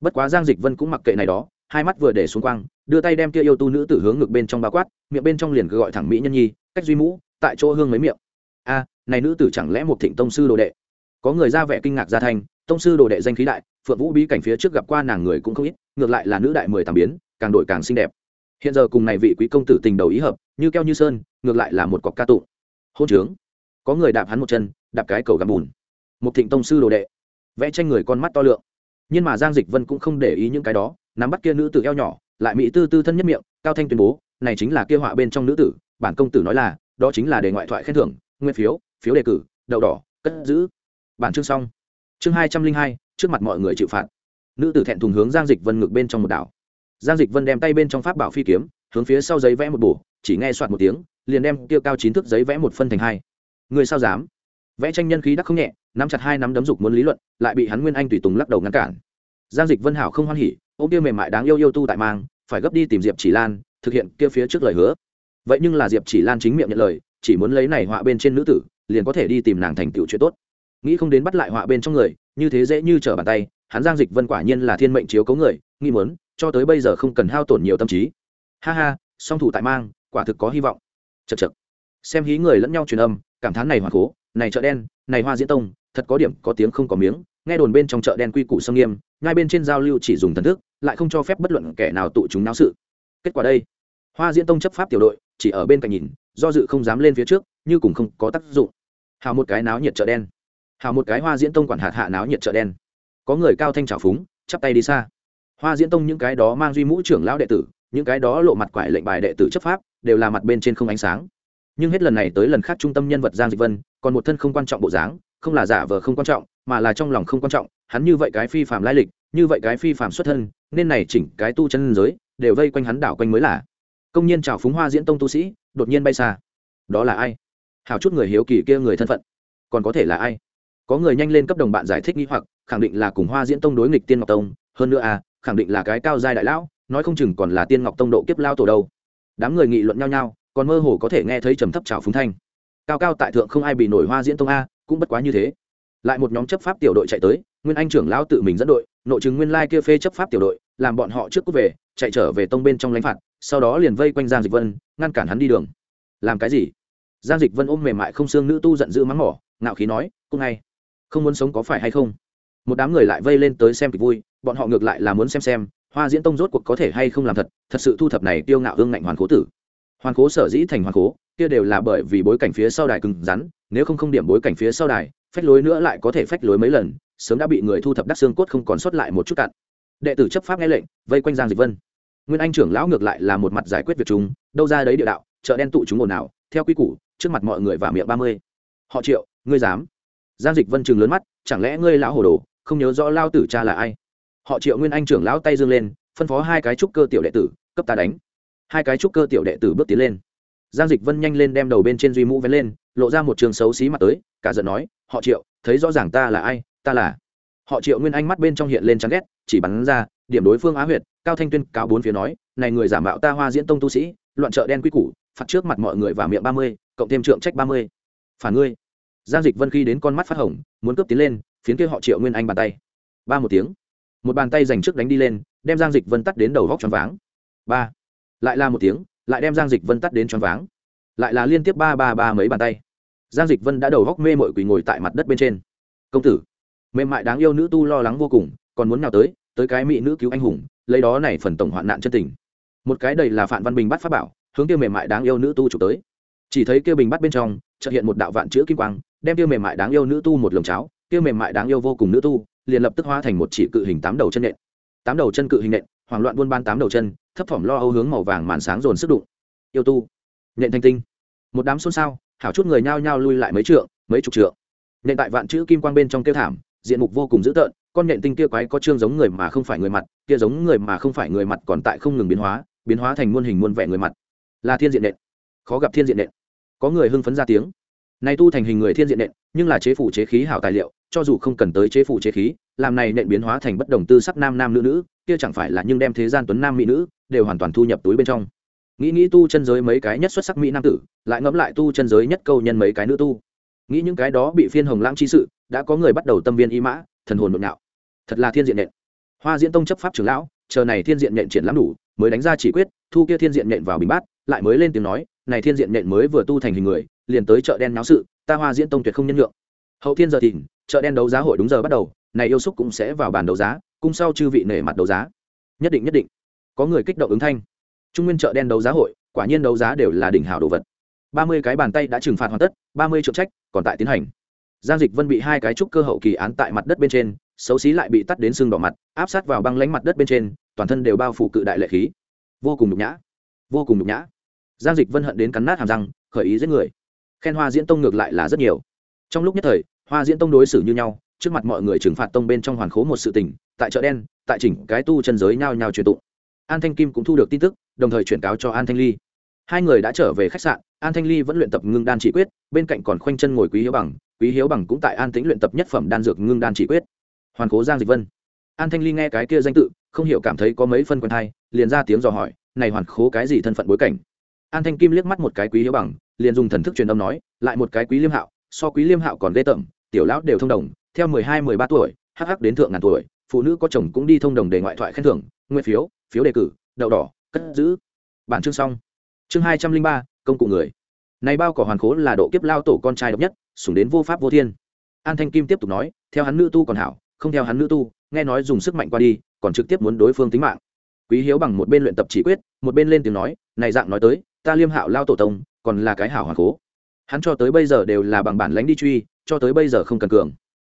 Bất quá giang dịch vân cũng mặc kệ này đó, hai mắt vừa để xuống quang, đưa tay đem kia yêu tu nữ tử hướng ngực bên trong bao quát, miệng bên trong liền cứ gọi thẳng mỹ nhân nhi, cách duy mũ, tại chỗ hương mấy miệng. A, này nữ tử chẳng lẽ một thịnh tông sư đồ đệ? Có người ra vẻ kinh ngạc ra thành, tông sư đồ đệ danh khí đại, phượng vũ bí cảnh phía trước gặp qua nàng người cũng không ít, ngược lại là nữ đại mười tàng biến, càng đổi càng xinh đẹp hiện giờ cùng này vị quý công tử tình đầu ý hợp, như keo như sơn, ngược lại là một cọc ca tụng hôn trướng. Có người đạp hắn một chân, đạp cái cầu gặm bùn. Một thịnh tông sư đồ đệ. Vẽ tranh người con mắt to lượng. Nhưng mà giang dịch vân cũng không để ý những cái đó, nắm bắt kia nữ tử eo nhỏ, lại mỹ tư tư thân nhất miệng, cao thanh tuyên bố, này chính là kia họa bên trong nữ tử, bản công tử nói là, đó chính là đề ngoại thoại khen thưởng, nguyên phiếu phiếu đề cử, đậu đỏ, cất giữ. Bản chương xong. Chương hai trăm linh hai, trước mặt mọi người chịu phạt. Nữ tử thẹn thùng hướng giang dịch vân ngược bên trong một đảo giang dịch vân đem tay bên trong pháp bảo phi kiếm, hướng phía sau giấy vẽ một bổ, chỉ nghe soạt một tiếng, liền đem kia cao chín thước giấy vẽ một phân thành hai. Người sao dám? Vẽ tranh nhân khí đắc không nhẹ, nắm chặt hai nắm đấm dục muốn lý luận, lại bị hắn nguyên anh tùy tùng lắc đầu ngăn cản. Giang dịch vân hảo không hoan hỉ ô kia mềm mại đáng yêu yêu tu tại mang, phải gấp đi tìm diệp chỉ lan, thực hiện kia phía trước lời hứa. Vậy nhưng là diệp chỉ lan chính miệng nhận lời, chỉ muốn lấy này họa bên trên nữ tử, liền có thể đi tìm nàng thành tựu chuyện tốt. Nghĩ không đến bắt lại họa bên trong người, như thế dễ như trở bàn tay, hắn giang dịch vân quả nhiên là thiên mệnh chiếu cấu người, nghi muốn cho tới bây giờ không cần hao tổn nhiều tâm trí. Ha ha, song thủ tại mang, quả thực có hy vọng. Chật chật xem hí người lẫn nhau truyền âm, cảm thán này hoa cố, này chợ đen, này hoa diễn tông, thật có điểm có tiếng không có miếng, nghe đồn bên trong chợ đen quy củ sâm nghiêm, ngay bên trên giao lưu chỉ dùng thần thức, lại không cho phép bất luận kẻ nào tụ chúng náo sự. Kết quả đây, hoa diễn tông chấp pháp tiểu đội, chỉ ở bên cạnh nhìn, do dự không dám lên phía trước, như cùng không có tác dụng. Hào một cái náo nhiệt chợ đen. Hào một cái hoa diễn tông quản hạt hạ náo nhiệt chợ đen. Có người cao thanh trào phúng, chắp tay đi xa hoa diễn tông những cái đó mang duy mũ trưởng lão đệ tử, những cái đó lộ mặt quải lệnh bài đệ tử chấp pháp, đều là mặt bên trên không ánh sáng. Nhưng hết lần này tới lần khác trung tâm nhân vật giang dịch vân, còn một thân không quan trọng bộ dáng, không là giả vờ không quan trọng, mà là trong lòng không quan trọng, hắn như vậy cái phi phạm lai lịch, như vậy cái phi phạm xuất thân, nên này chỉnh cái tu chân giới, đều vây quanh hắn đảo quanh mới là. Công nhân chào phúng hoa diễn tông tu sĩ, đột nhiên bay xa. Đó là ai? Hào chút người hiếu kỳ kia người thân phận. Còn có thể là ai? Có người nhanh lên cấp đồng bạn giải thích nghi hoặc, khẳng định là cùng hoa diễn tông đối nghịch tiên ngọc tông, hơn nữa à khẳng định là cái cao giai đại lão, nói không chừng còn là tiên ngọc tông độ kiếp lao tổ đâu. Đám người nghị luận nhau nhau, còn mơ hồ có thể nghe thấy trầm thấp trào phúng thanh. Cao cao tại thượng không ai bị nổi hoa diễn tông a, cũng bất quá như thế. Lại một nhóm chấp pháp tiểu đội chạy tới, nguyên anh trưởng lão tự mình dẫn đội, nội chứng nguyên lai kia phê chấp pháp tiểu đội, làm bọn họ trước cút về, chạy trở về tông bên trong lãnh phạt, sau đó liền vây quanh giang dịch vân, ngăn cản hắn đi đường. Làm cái gì? Giang dịch vân ôm mềm mại không xương nữ tu giận dữ mắng mỏ, ngạo khí nói, cũng ngay không muốn sống có phải hay không? Một đám người lại vây lên tới xem kịch vui, bọn họ ngược lại là muốn xem xem, hoa diễn tông rốt cuộc có thể hay không làm thật thật sự thu thập này tiêu ngạo ương ngạnh hoàn cố tử. Hoàn cố sở dĩ thành hoàn cố kia đều là bởi vì bối cảnh phía sau đài cứng rắn, nếu không không điểm bối cảnh phía sau đài, phách lối nữa lại có thể phách lối mấy lần, sớm đã bị người thu thập đắc xương cốt không còn sót lại một chút cạn đệ tử chấp pháp nghe lệnh, vây quanh giang dịch vân. Nguyên anh trưởng lão ngược lại là một mặt giải quyết việc chúng, đâu ra đấy địa đạo, chợ đen tụ chúng ồn ào, theo quy củ, trước mặt mọi người và miệng ba mươi. Họ triệu, ngươi dám? Giang dịch vân chừng lớn mắt, chẳng lẽ ngươi lão hồ đồ không nhớ rõ lao tử cha là ai. Họ triệu nguyên anh trưởng lão tay dương lên, phân phó hai cái trúc cơ tiểu đệ tử, cấp ta đánh. Hai cái trúc cơ tiểu đệ tử bước tiến lên. Giang dịch vân nhanh lên đem đầu bên trên duy mũ vén lên, lộ ra một trường xấu xí mặt tới, cả giận nói, họ triệu, thấy rõ ràng ta là ai, ta là họ triệu nguyên anh mắt bên trong hiện lên chán ghét, chỉ bắn ra, điểm đối phương á huyệt, cao thanh tuyên cáo bốn phía nói, này người giả mạo ta hoa diễn tông tu sĩ, loạn trợ đen quy củ, phạt trước mặt mọi người và miệng ba mươi, cộng thêm trượng trách ba mươi. Phản ngươi. Giang dịch vân khi đến con mắt phát hồng, muốn cướp tiến lên phiến kia họ triệu nguyên anh bàn tay. Ba một tiếng, một bàn tay dành trước đánh đi lên, đem giang dịch vân tắt đến đầu góc choáng váng. Ba, lại là một tiếng, lại đem giang dịch vân tắt đến choáng váng. Lại là liên tiếp ba ba ba mấy bàn tay. Giang dịch vân đã đầu góc mê mội quỳ ngồi tại mặt đất bên trên. Công tử, mềm mại đáng yêu nữ tu lo lắng vô cùng, còn muốn nào tới tới cái mỹ nữ cứu anh hùng, lấy đó này phần tổng hoạn nạn chân tình. Một cái đầy là phạm văn bình bắt pháp bảo, hướng tiêu mềm mại đáng yêu nữ tu chụp tới. Chỉ thấy kia bình bắt bên trong, chợt hiện một đạo vạn chữ kim quang, đem tiêu mềm mại đáng yêu nữ tu một lồng cháo kia mềm mại đáng yêu vô cùng nữ tu, liền lập tức hóa thành một chỉ cự hình tám đầu chân nện. Tám đầu chân cự hình nện, hoảng loạn buôn ban tám đầu chân, thấp thỏm lo âu hướng màu vàng màn sáng dồn sức đụng. Yêu tu, nện thanh tinh. Một đám xôn xao, hảo chút người nhao nhao lui lại mấy trượng, mấy chục trượng. Nện tại vạn chữ kim quang bên trong kêu thảm, diện mục vô cùng dữ tợn, con nhện tinh kia quái có trương giống người mà không phải người mặt, kia giống người mà không phải người mặt còn tại không ngừng biến hóa biến hóa thành muôn hình muôn vẻ người mặt. Là thiên diện nện. Khó gặp thiên diện nện. Có người hưng phấn ra tiếng. Này tu thành hình người thiên diện nện, nhưng là chế phủ chế khí hảo tài liệu cho dù không cần tới chế phụ chế khí, làm này nện biến hóa thành bất đồng tư sắc nam nam nữ nữ, kia chẳng phải là nhưng đem thế gian tuấn nam mỹ nữ đều hoàn toàn thu nhập túi bên trong. Nghĩ nghĩ tu chân giới mấy cái nhất xuất sắc mỹ nam tử, lại ngẫm lại tu chân giới nhất câu nhân mấy cái nữ tu. Nghĩ những cái đó bị phiên hồng lãng chi sự, đã có người bắt đầu tâm viên y mã, thần hồn nội nạo thật là thiên diện nện. Hoa diễn tông chấp pháp trưởng lão, chờ này thiên diện nện triển lãm đủ, mới đánh ra chỉ quyết, thu kia thiên diện nện vào bình bát, lại mới lên tiếng nói, này thiên diện nện mới vừa tu thành hình người, liền tới chợ đen náo sự, ta hoa diễn tông tuyệt không nhân lượng hậu thiên giờ thìn chợ đen đấu giá hội đúng giờ bắt đầu, này yêu xúc cũng sẽ vào bàn đấu giá, cung sau chư vị nể mặt đấu giá. Nhất định nhất định. Có người kích động ứng thanh. Trung nguyên chợ đen đấu giá hội, quả nhiên đấu giá đều là đỉnh hảo đồ vật. Ba mươi cái bàn tay đã trừng phạt hoàn tất, ba mươi triệu trách còn tại tiến hành. Giang dịch vân bị hai cái trúc cơ hậu kỳ án tại mặt đất bên trên, xấu xí lại bị tắt đến xương đỏ mặt, áp sát vào băng lánh mặt đất bên trên, toàn thân đều bao phủ cự đại lệ khí. Vô cùng nhục nhã. Vô cùng nhục nhã. Giang dịch vân hận đến cắn nát hàm răng, khởi ý giết người. Khen hoa diễn tông ngược lại là rất nhiều. Trong lúc nhất thời hoa diễn tông đối xử như nhau, trước mặt mọi người trừng phạt tông bên trong hoàn khố một sự tình, tại chợ đen, tại chỉnh cái tu chân giới nhao nhao truyền tụng. An thanh kim cũng thu được tin tức, đồng thời chuyển cáo cho an thanh ly. Hai người đã trở về khách sạn, an thanh ly vẫn luyện tập ngưng đan chỉ quyết, bên cạnh còn khoanh chân ngồi quý hiếu bằng, quý hiếu bằng cũng tại an tĩnh luyện tập nhất phẩm đan dược ngưng đan chỉ quyết. Hoàn cố giang dịch vân. An thanh ly nghe cái kia danh tự, không hiểu cảm thấy có mấy phân quen thai liền ra tiếng dò hỏi, này hoàn khố cái gì thân phận bối cảnh? An thanh kim liếc mắt một cái quý hiếu bằng, liền dùng thần thức truyền âm nói, lại một cái quý liêm hạo, so quý liêm hạo còn ghê tởm tiểu lão đều thông đồng, theo mười hai, mười ba tuổi hh đến thượng ngàn tuổi, phụ nữ có chồng cũng đi thông đồng để ngoại thoại khen thưởng nguyên phiếu phiếu đề cử, đậu đỏ, cất giữ. Bản chương xong. Chương hai trăm linh ba, công cụ người. Này bao cỏ hoàn khố là độ kiếp lao tổ con trai độc nhất, sủng đến vô pháp vô thiên. An thanh kim tiếp tục nói, theo hắn nữ tu còn hảo, không theo hắn nữ tu, nghe nói dùng sức mạnh qua đi, còn trực tiếp muốn đối phương tính mạng. Quý hiếu bằng một bên luyện tập chỉ quyết, một bên lên tiếng nói, này dạng nói tới, ta liêm hạo lao tổ tông, còn là cái hảo hoàn cố hắn cho tới bây giờ đều là bằng bản lãnh đi truy, cho tới bây giờ không cần cường.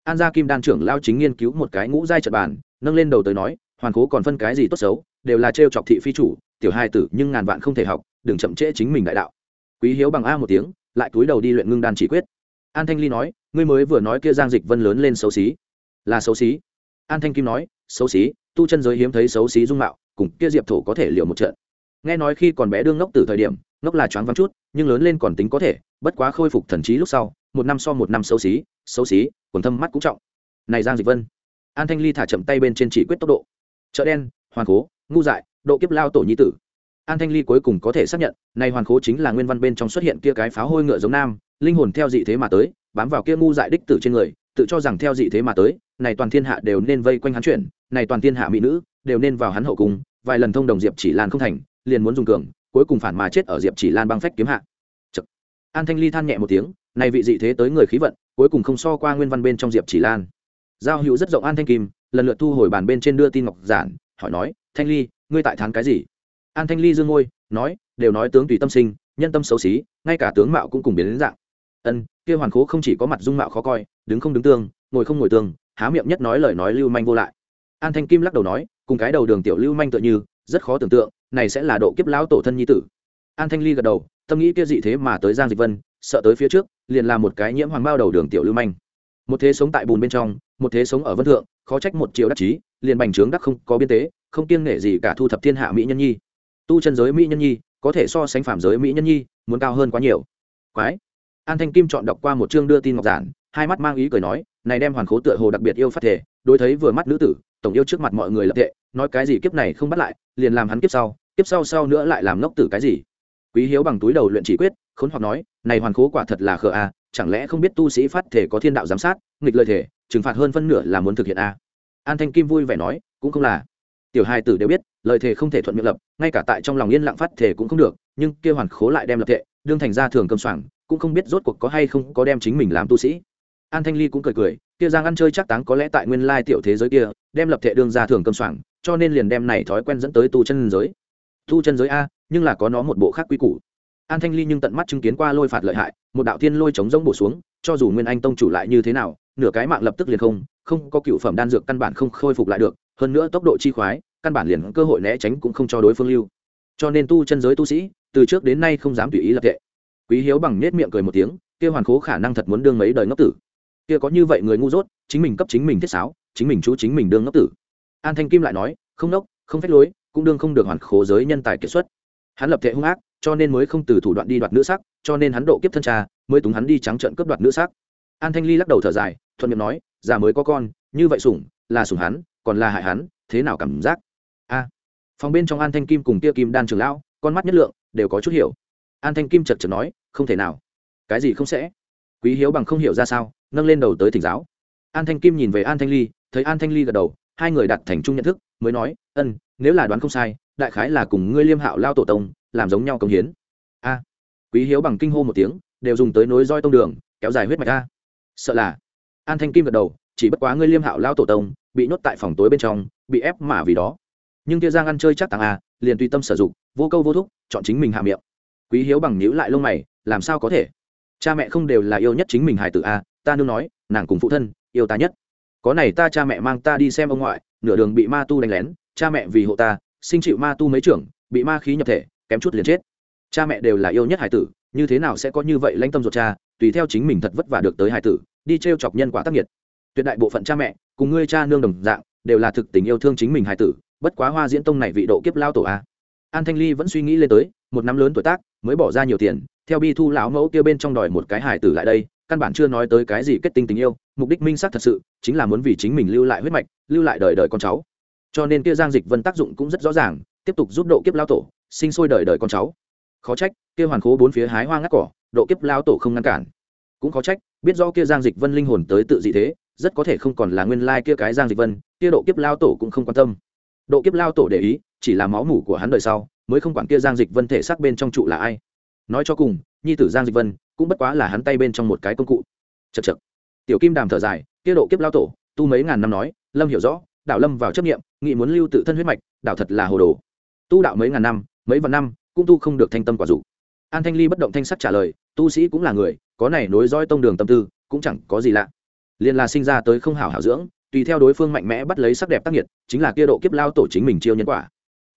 An gia kim đan trưởng lao chính nghiên cứu một cái ngũ giai trận bản nâng lên đầu tới nói, hoàn cố còn phân cái gì tốt xấu, đều là trêu chọc thị phi chủ, tiểu hai tử, nhưng ngàn vạn không thể học, đừng chậm trễ chính mình đại đạo. Quý hiếu bằng a một tiếng, lại cúi đầu đi luyện ngưng đan chỉ quyết. An thanh ly nói, ngươi mới vừa nói kia giang dịch vân lớn lên xấu xí. Là xấu xí. An thanh kim nói, xấu xí, tu chân giới hiếm thấy xấu xí dung mạo, cùng kia diệp thổ có thể liều một trận. Nghe nói khi còn bé đương ngốc từ thời điểm ngốc là choáng vắng chút, nhưng lớn lên còn tính có thể, bất quá khôi phục thần trí lúc sau, một năm so một năm xấu xí xấu xí, quần thâm mắt cũng trọng. Này giang dịch vân, an thanh ly thả chậm tay bên trên chỉ quyết tốc độ. Chợ đen hoàn cố ngu dại, độ kiếp lao tổ nhi tử. An thanh ly cuối cùng có thể xác nhận, này hoàn cố chính là nguyên văn bên trong xuất hiện kia cái pháo hôi ngựa giống nam, linh hồn theo dị thế mà tới, bám vào kia ngu dại đích tử trên người, tự cho rằng theo dị thế mà tới, này toàn thiên hạ đều nên vây quanh hắn chuyển, này toàn thiên hạ mỹ nữ, đều nên vào hắn hậu cung, vài lần thông đồng diệp chỉ lan không thành, liền muốn dùng cường cuối cùng phản mà chết ở diệp chỉ lan băng phách kiếm hạ. Chật. an thanh ly than nhẹ một tiếng, này vị dị thế tới người khí vận, cuối cùng không so qua nguyên văn bên trong diệp chỉ lan. Giao hữu rất rộng an thanh kim, lần lượt thu hồi bàn bên trên đưa tin ngọc giản, hỏi nói, thanh ly, ngươi tại thán cái gì? An thanh ly dương ngôi nói, đều nói tướng tùy tâm sinh, nhân tâm xấu xí, ngay cả tướng mạo cũng cùng biến đến dạng. Ân, kia hoàn khố không chỉ có mặt dung mạo khó coi, đứng không đứng tương, ngồi không ngồi tương, há miệng nhất nói lời nói lưu manh vô lại. An thanh kim lắc đầu nói, cùng cái đầu đường tiểu lưu manh tựa như, rất khó tưởng tượng này sẽ là độ kiếp lão tổ thân nhi tử. An thanh ly gật đầu, tâm nghĩ kia dị thế mà tới giang dịch vân, sợ tới phía trước, liền là một cái nhiễm hoàng bao đầu đường tiểu lưu manh. Một thế sống tại bùn bên trong, một thế sống ở vân thượng, khó trách một triệu đắc chí, liền bành trướng đắc không có biên tế, không kiêng nể gì cả thu thập thiên hạ mỹ nhân nhi. Tu chân giới mỹ nhân nhi, có thể so sánh phạm giới mỹ nhân nhi, muốn cao hơn quá nhiều. Quái. An thanh kim chọn đọc qua một chương đưa tin ngọc giản, hai mắt mang ý cười nói, này đem hoàn khố tựa hồ đặc biệt yêu phát thể, đối thấy vừa mắt nữ tử tổng yêu trước mặt mọi người lập tệ, nói cái gì kiếp này không bắt lại, liền làm hắn kiếp sau kiếp sau sau nữa lại làm ngốc tử cái gì? Quý hiếu bằng túi đầu luyện chỉ quyết, khốn hoặc nói, này hoàn khố quả thật là khờ a, chẳng lẽ không biết tu sĩ phát thể có thiên đạo giám sát, nghịch lời thể, trừng phạt hơn phân nửa là muốn thực hiện a? An thanh kim vui vẻ nói, cũng không là. Tiểu hai tử đều biết lời thề không thể thuận miệng lập, ngay cả tại trong lòng yên lặng phát thể cũng không được, nhưng kia hoàn khố lại đem lập thệ đương thành ra thường cầm soảng, cũng không biết rốt cuộc có hay không có đem chính mình làm tu sĩ. An thanh ly cũng cười cười kia giang ăn chơi chắc táng có lẽ tại nguyên lai tiểu thế giới kia, đem lập thệ đương ra thường cơm soảng, cho nên liền đem này thói quen dẫn tới tu chân giới. Tu chân giới a, nhưng là có nó một bộ khác quy củ. An thanh ly nhưng tận mắt chứng kiến qua lôi phạt lợi hại, một đạo thiên lôi chống rỗng bổ xuống, cho dù nguyên anh tông chủ lại như thế nào, nửa cái mạng lập tức liền không không có cựu phẩm đan dược căn bản không khôi phục lại được, hơn nữa tốc độ chi khoái, căn bản liền cơ hội né tránh cũng không cho đối phương lưu. Cho nên tu chân giới tu sĩ, từ trước đến nay không dám tùy ý lập tệ quý hiếu bằng nết miệng cười một tiếng kêu hoàn khố khả năng thật muốn đương mấy đời ngốc tử kia có như vậy người ngu dốt, chính mình cấp chính mình thiết sáo, chính mình chú chính mình đương ngốc tử. An thanh kim lại nói, không nốc, không phép lối, cũng đương không được hoàn khố giới nhân tài kiệt xuất. Hắn lập thể hung ác, cho nên mới không từ thủ đoạn đi đoạt nữ sắc, cho nên hắn độ kiếp thân cha, mới túng hắn đi trắng trợn cướp đoạt nữ sắc. An thanh ly lắc đầu thở dài, thuận miệng nói, già mới có con, như vậy sủng, là sủng hắn, còn là hại hắn, thế nào cảm giác? A. Phòng bên trong an thanh kim cùng tia kim đan trường lão, con mắt nhất lượng, đều có chút hiểu. An thanh kim chật chật nói, không thể nào. Cái gì không sẽ? Quý hiếu bằng không hiểu ra sao nâng lên đầu tới thỉnh giáo. An thanh kim nhìn về an thanh ly, thấy an thanh ly gật đầu, hai người đặt thành chung nhận thức, mới nói, ân, nếu là đoán không sai, đại khái là cùng ngươi liêm hạo lao tổ tông, làm giống nhau công hiến. A, quý hiếu bằng kinh hô một tiếng, đều dùng tới nối roi tông đường, kéo dài huyết mạch a. Sợ là. An thanh kim gật đầu, chỉ bất quá ngươi liêm hạo lao tổ tông, bị nhốt tại phòng tối bên trong, bị ép mà vì đó. Nhưng kia giang ăn chơi chắc tăng a, liền tùy tâm sử dụng, vô câu vô thúc, chọn chính mình hạ miệng. Quý hiếu bằng nhíu lại lông mày, làm sao có thể? Cha mẹ không đều là yêu nhất chính mình hài tử a ta nương nói, nàng cùng phụ thân, yêu ta nhất. Có này ta cha mẹ mang ta đi xem ông ngoại, nửa đường bị ma tu đánh lén, cha mẹ vì hộ ta, sinh chịu ma tu mấy trưởng, bị ma khí nhập thể, kém chút liền chết. Cha mẹ đều là yêu nhất hải tử, như thế nào sẽ có như vậy lãnh tâm ruột cha, tùy theo chính mình thật vất vả được tới hải tử, đi t r e o chọc nhân quả tác nghiệt. Tuyệt đại bộ phận cha mẹ, cùng ngươi cha nương đồng dạng, đều là thực tình yêu thương chính mình hải tử, bất quá hoa diễn tông này vị độ kiếp lao tổ a. An thanh ly vẫn suy nghĩ lên tới, một năm lớn tuổi tác, mới bỏ ra nhiều tiền, theo bi thu lão mẫu kia bên trong đòi một cái hải tử lại đây căn bản chưa nói tới cái gì kết tinh tình yêu, mục đích minh xác thật sự chính là muốn vì chính mình lưu lại huyết mạch, lưu lại đời đời con cháu. Cho nên kia giang dịch vân tác dụng cũng rất rõ ràng, tiếp tục giúp độ kiếp lao tổ sinh sôi đời đời con cháu. Khó trách, kia hoàn khố bốn phía hái hoa ngắt cỏ, độ kiếp lao tổ không ngăn cản. Cũng khó trách, biết do kia giang dịch vân linh hồn tới tự dị thế, rất có thể không còn là nguyên lai kia cái giang dịch vân, kia độ kiếp lao tổ cũng không quan tâm. Độ kiếp lao tổ để ý, chỉ là máu mủ của hắn đời sau, mới không quản kia giang dịch vân thể xác bên trong trụ là ai. Nói cho cùng, nhi tử giang dịch vân cũng bất quá là hắn tay bên trong một cái công cụ. Chật chật tiểu kim đàm thở dài, kia độ kiếp lao tổ, tu mấy ngàn năm nói, lâm hiểu rõ, đạo lâm vào chấp nghiệm nghị muốn lưu tự thân huyết mạch, đạo thật là hồ đồ. Tu đạo mấy ngàn năm, mấy vạn năm, cũng tu không được thanh tâm quả dục an thanh ly bất động thanh sắc trả lời, tu sĩ cũng là người, có này nối dõi tông đường tâm tư, cũng chẳng có gì lạ. Liền là sinh ra tới không hảo hảo dưỡng, tùy theo đối phương mạnh mẽ bắt lấy sắc đẹp tác nghiệt, chính là kia độ kiếp lao tổ chính mình chiêu nhân quả.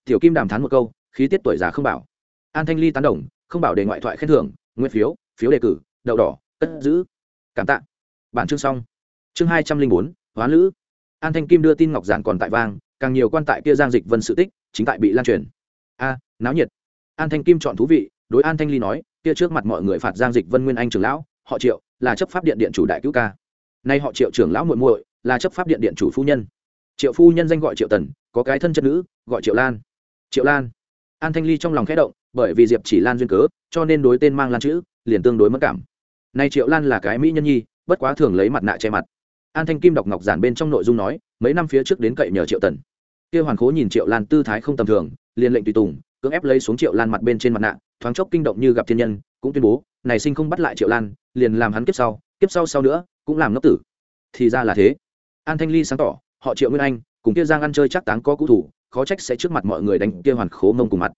Tiểu kim đàm thán một câu, khí tiết tuổi già không bảo. An thanh ly tán đồng, không bảo để ngoại thoại khen thưởng, nguyên phiếu phiếu đề cử, đậu đỏ, cất giữ. Cảm tạ. Bản chương xong. Chương hai trăm linh bốn, hóa lữ. An thanh kim đưa tin ngọc giản còn tại vang, càng nhiều quan tại kia giang dịch vân sự tích, chính tại bị lan truyền. A, náo nhiệt. An thanh kim chọn thú vị, đối an thanh ly nói, kia trước mặt mọi người phạt giang dịch vân nguyên anh trưởng lão, họ triệu, là chấp pháp điện điện chủ đại cứu ca. Nay họ triệu trưởng lão muội muội, là chấp pháp điện điện chủ phu nhân. Triệu phu nhân danh gọi triệu tần, có cái thân chất nữ, gọi triệu lan. Triệu lan an thanh ly trong lòng khẽ động, bởi vì diệp chỉ lan duyên cớ, cho nên đối tên mang lan chữ, liền tương đối mất cảm. Nay triệu lan là cái mỹ nhân nhi, bất quá thường lấy mặt nạ che mặt. An thanh kim đọc ngọc giản bên trong nội dung nói, mấy năm phía trước đến cậy nhờ triệu tần. Kia hoàn khố nhìn triệu lan tư thái không tầm thường, liền lệnh tùy tùng, cưỡng ép lấy xuống triệu lan mặt bên trên mặt nạ, thoáng chốc kinh động như gặp thiên nhân, cũng tuyên bố, này sinh không bắt lại triệu lan, liền làm hắn kiếp sau kiếp sau sau nữa, cũng làm ngốc tử. Thì ra là thế. An thanh ly sáng tỏ, họ triệu nguyên anh, cùng kia giang ăn chơi chắc táng có cũ thủ khó trách sẽ trước mặt mọi người đánh kia hoàn khố mông cùng mặt.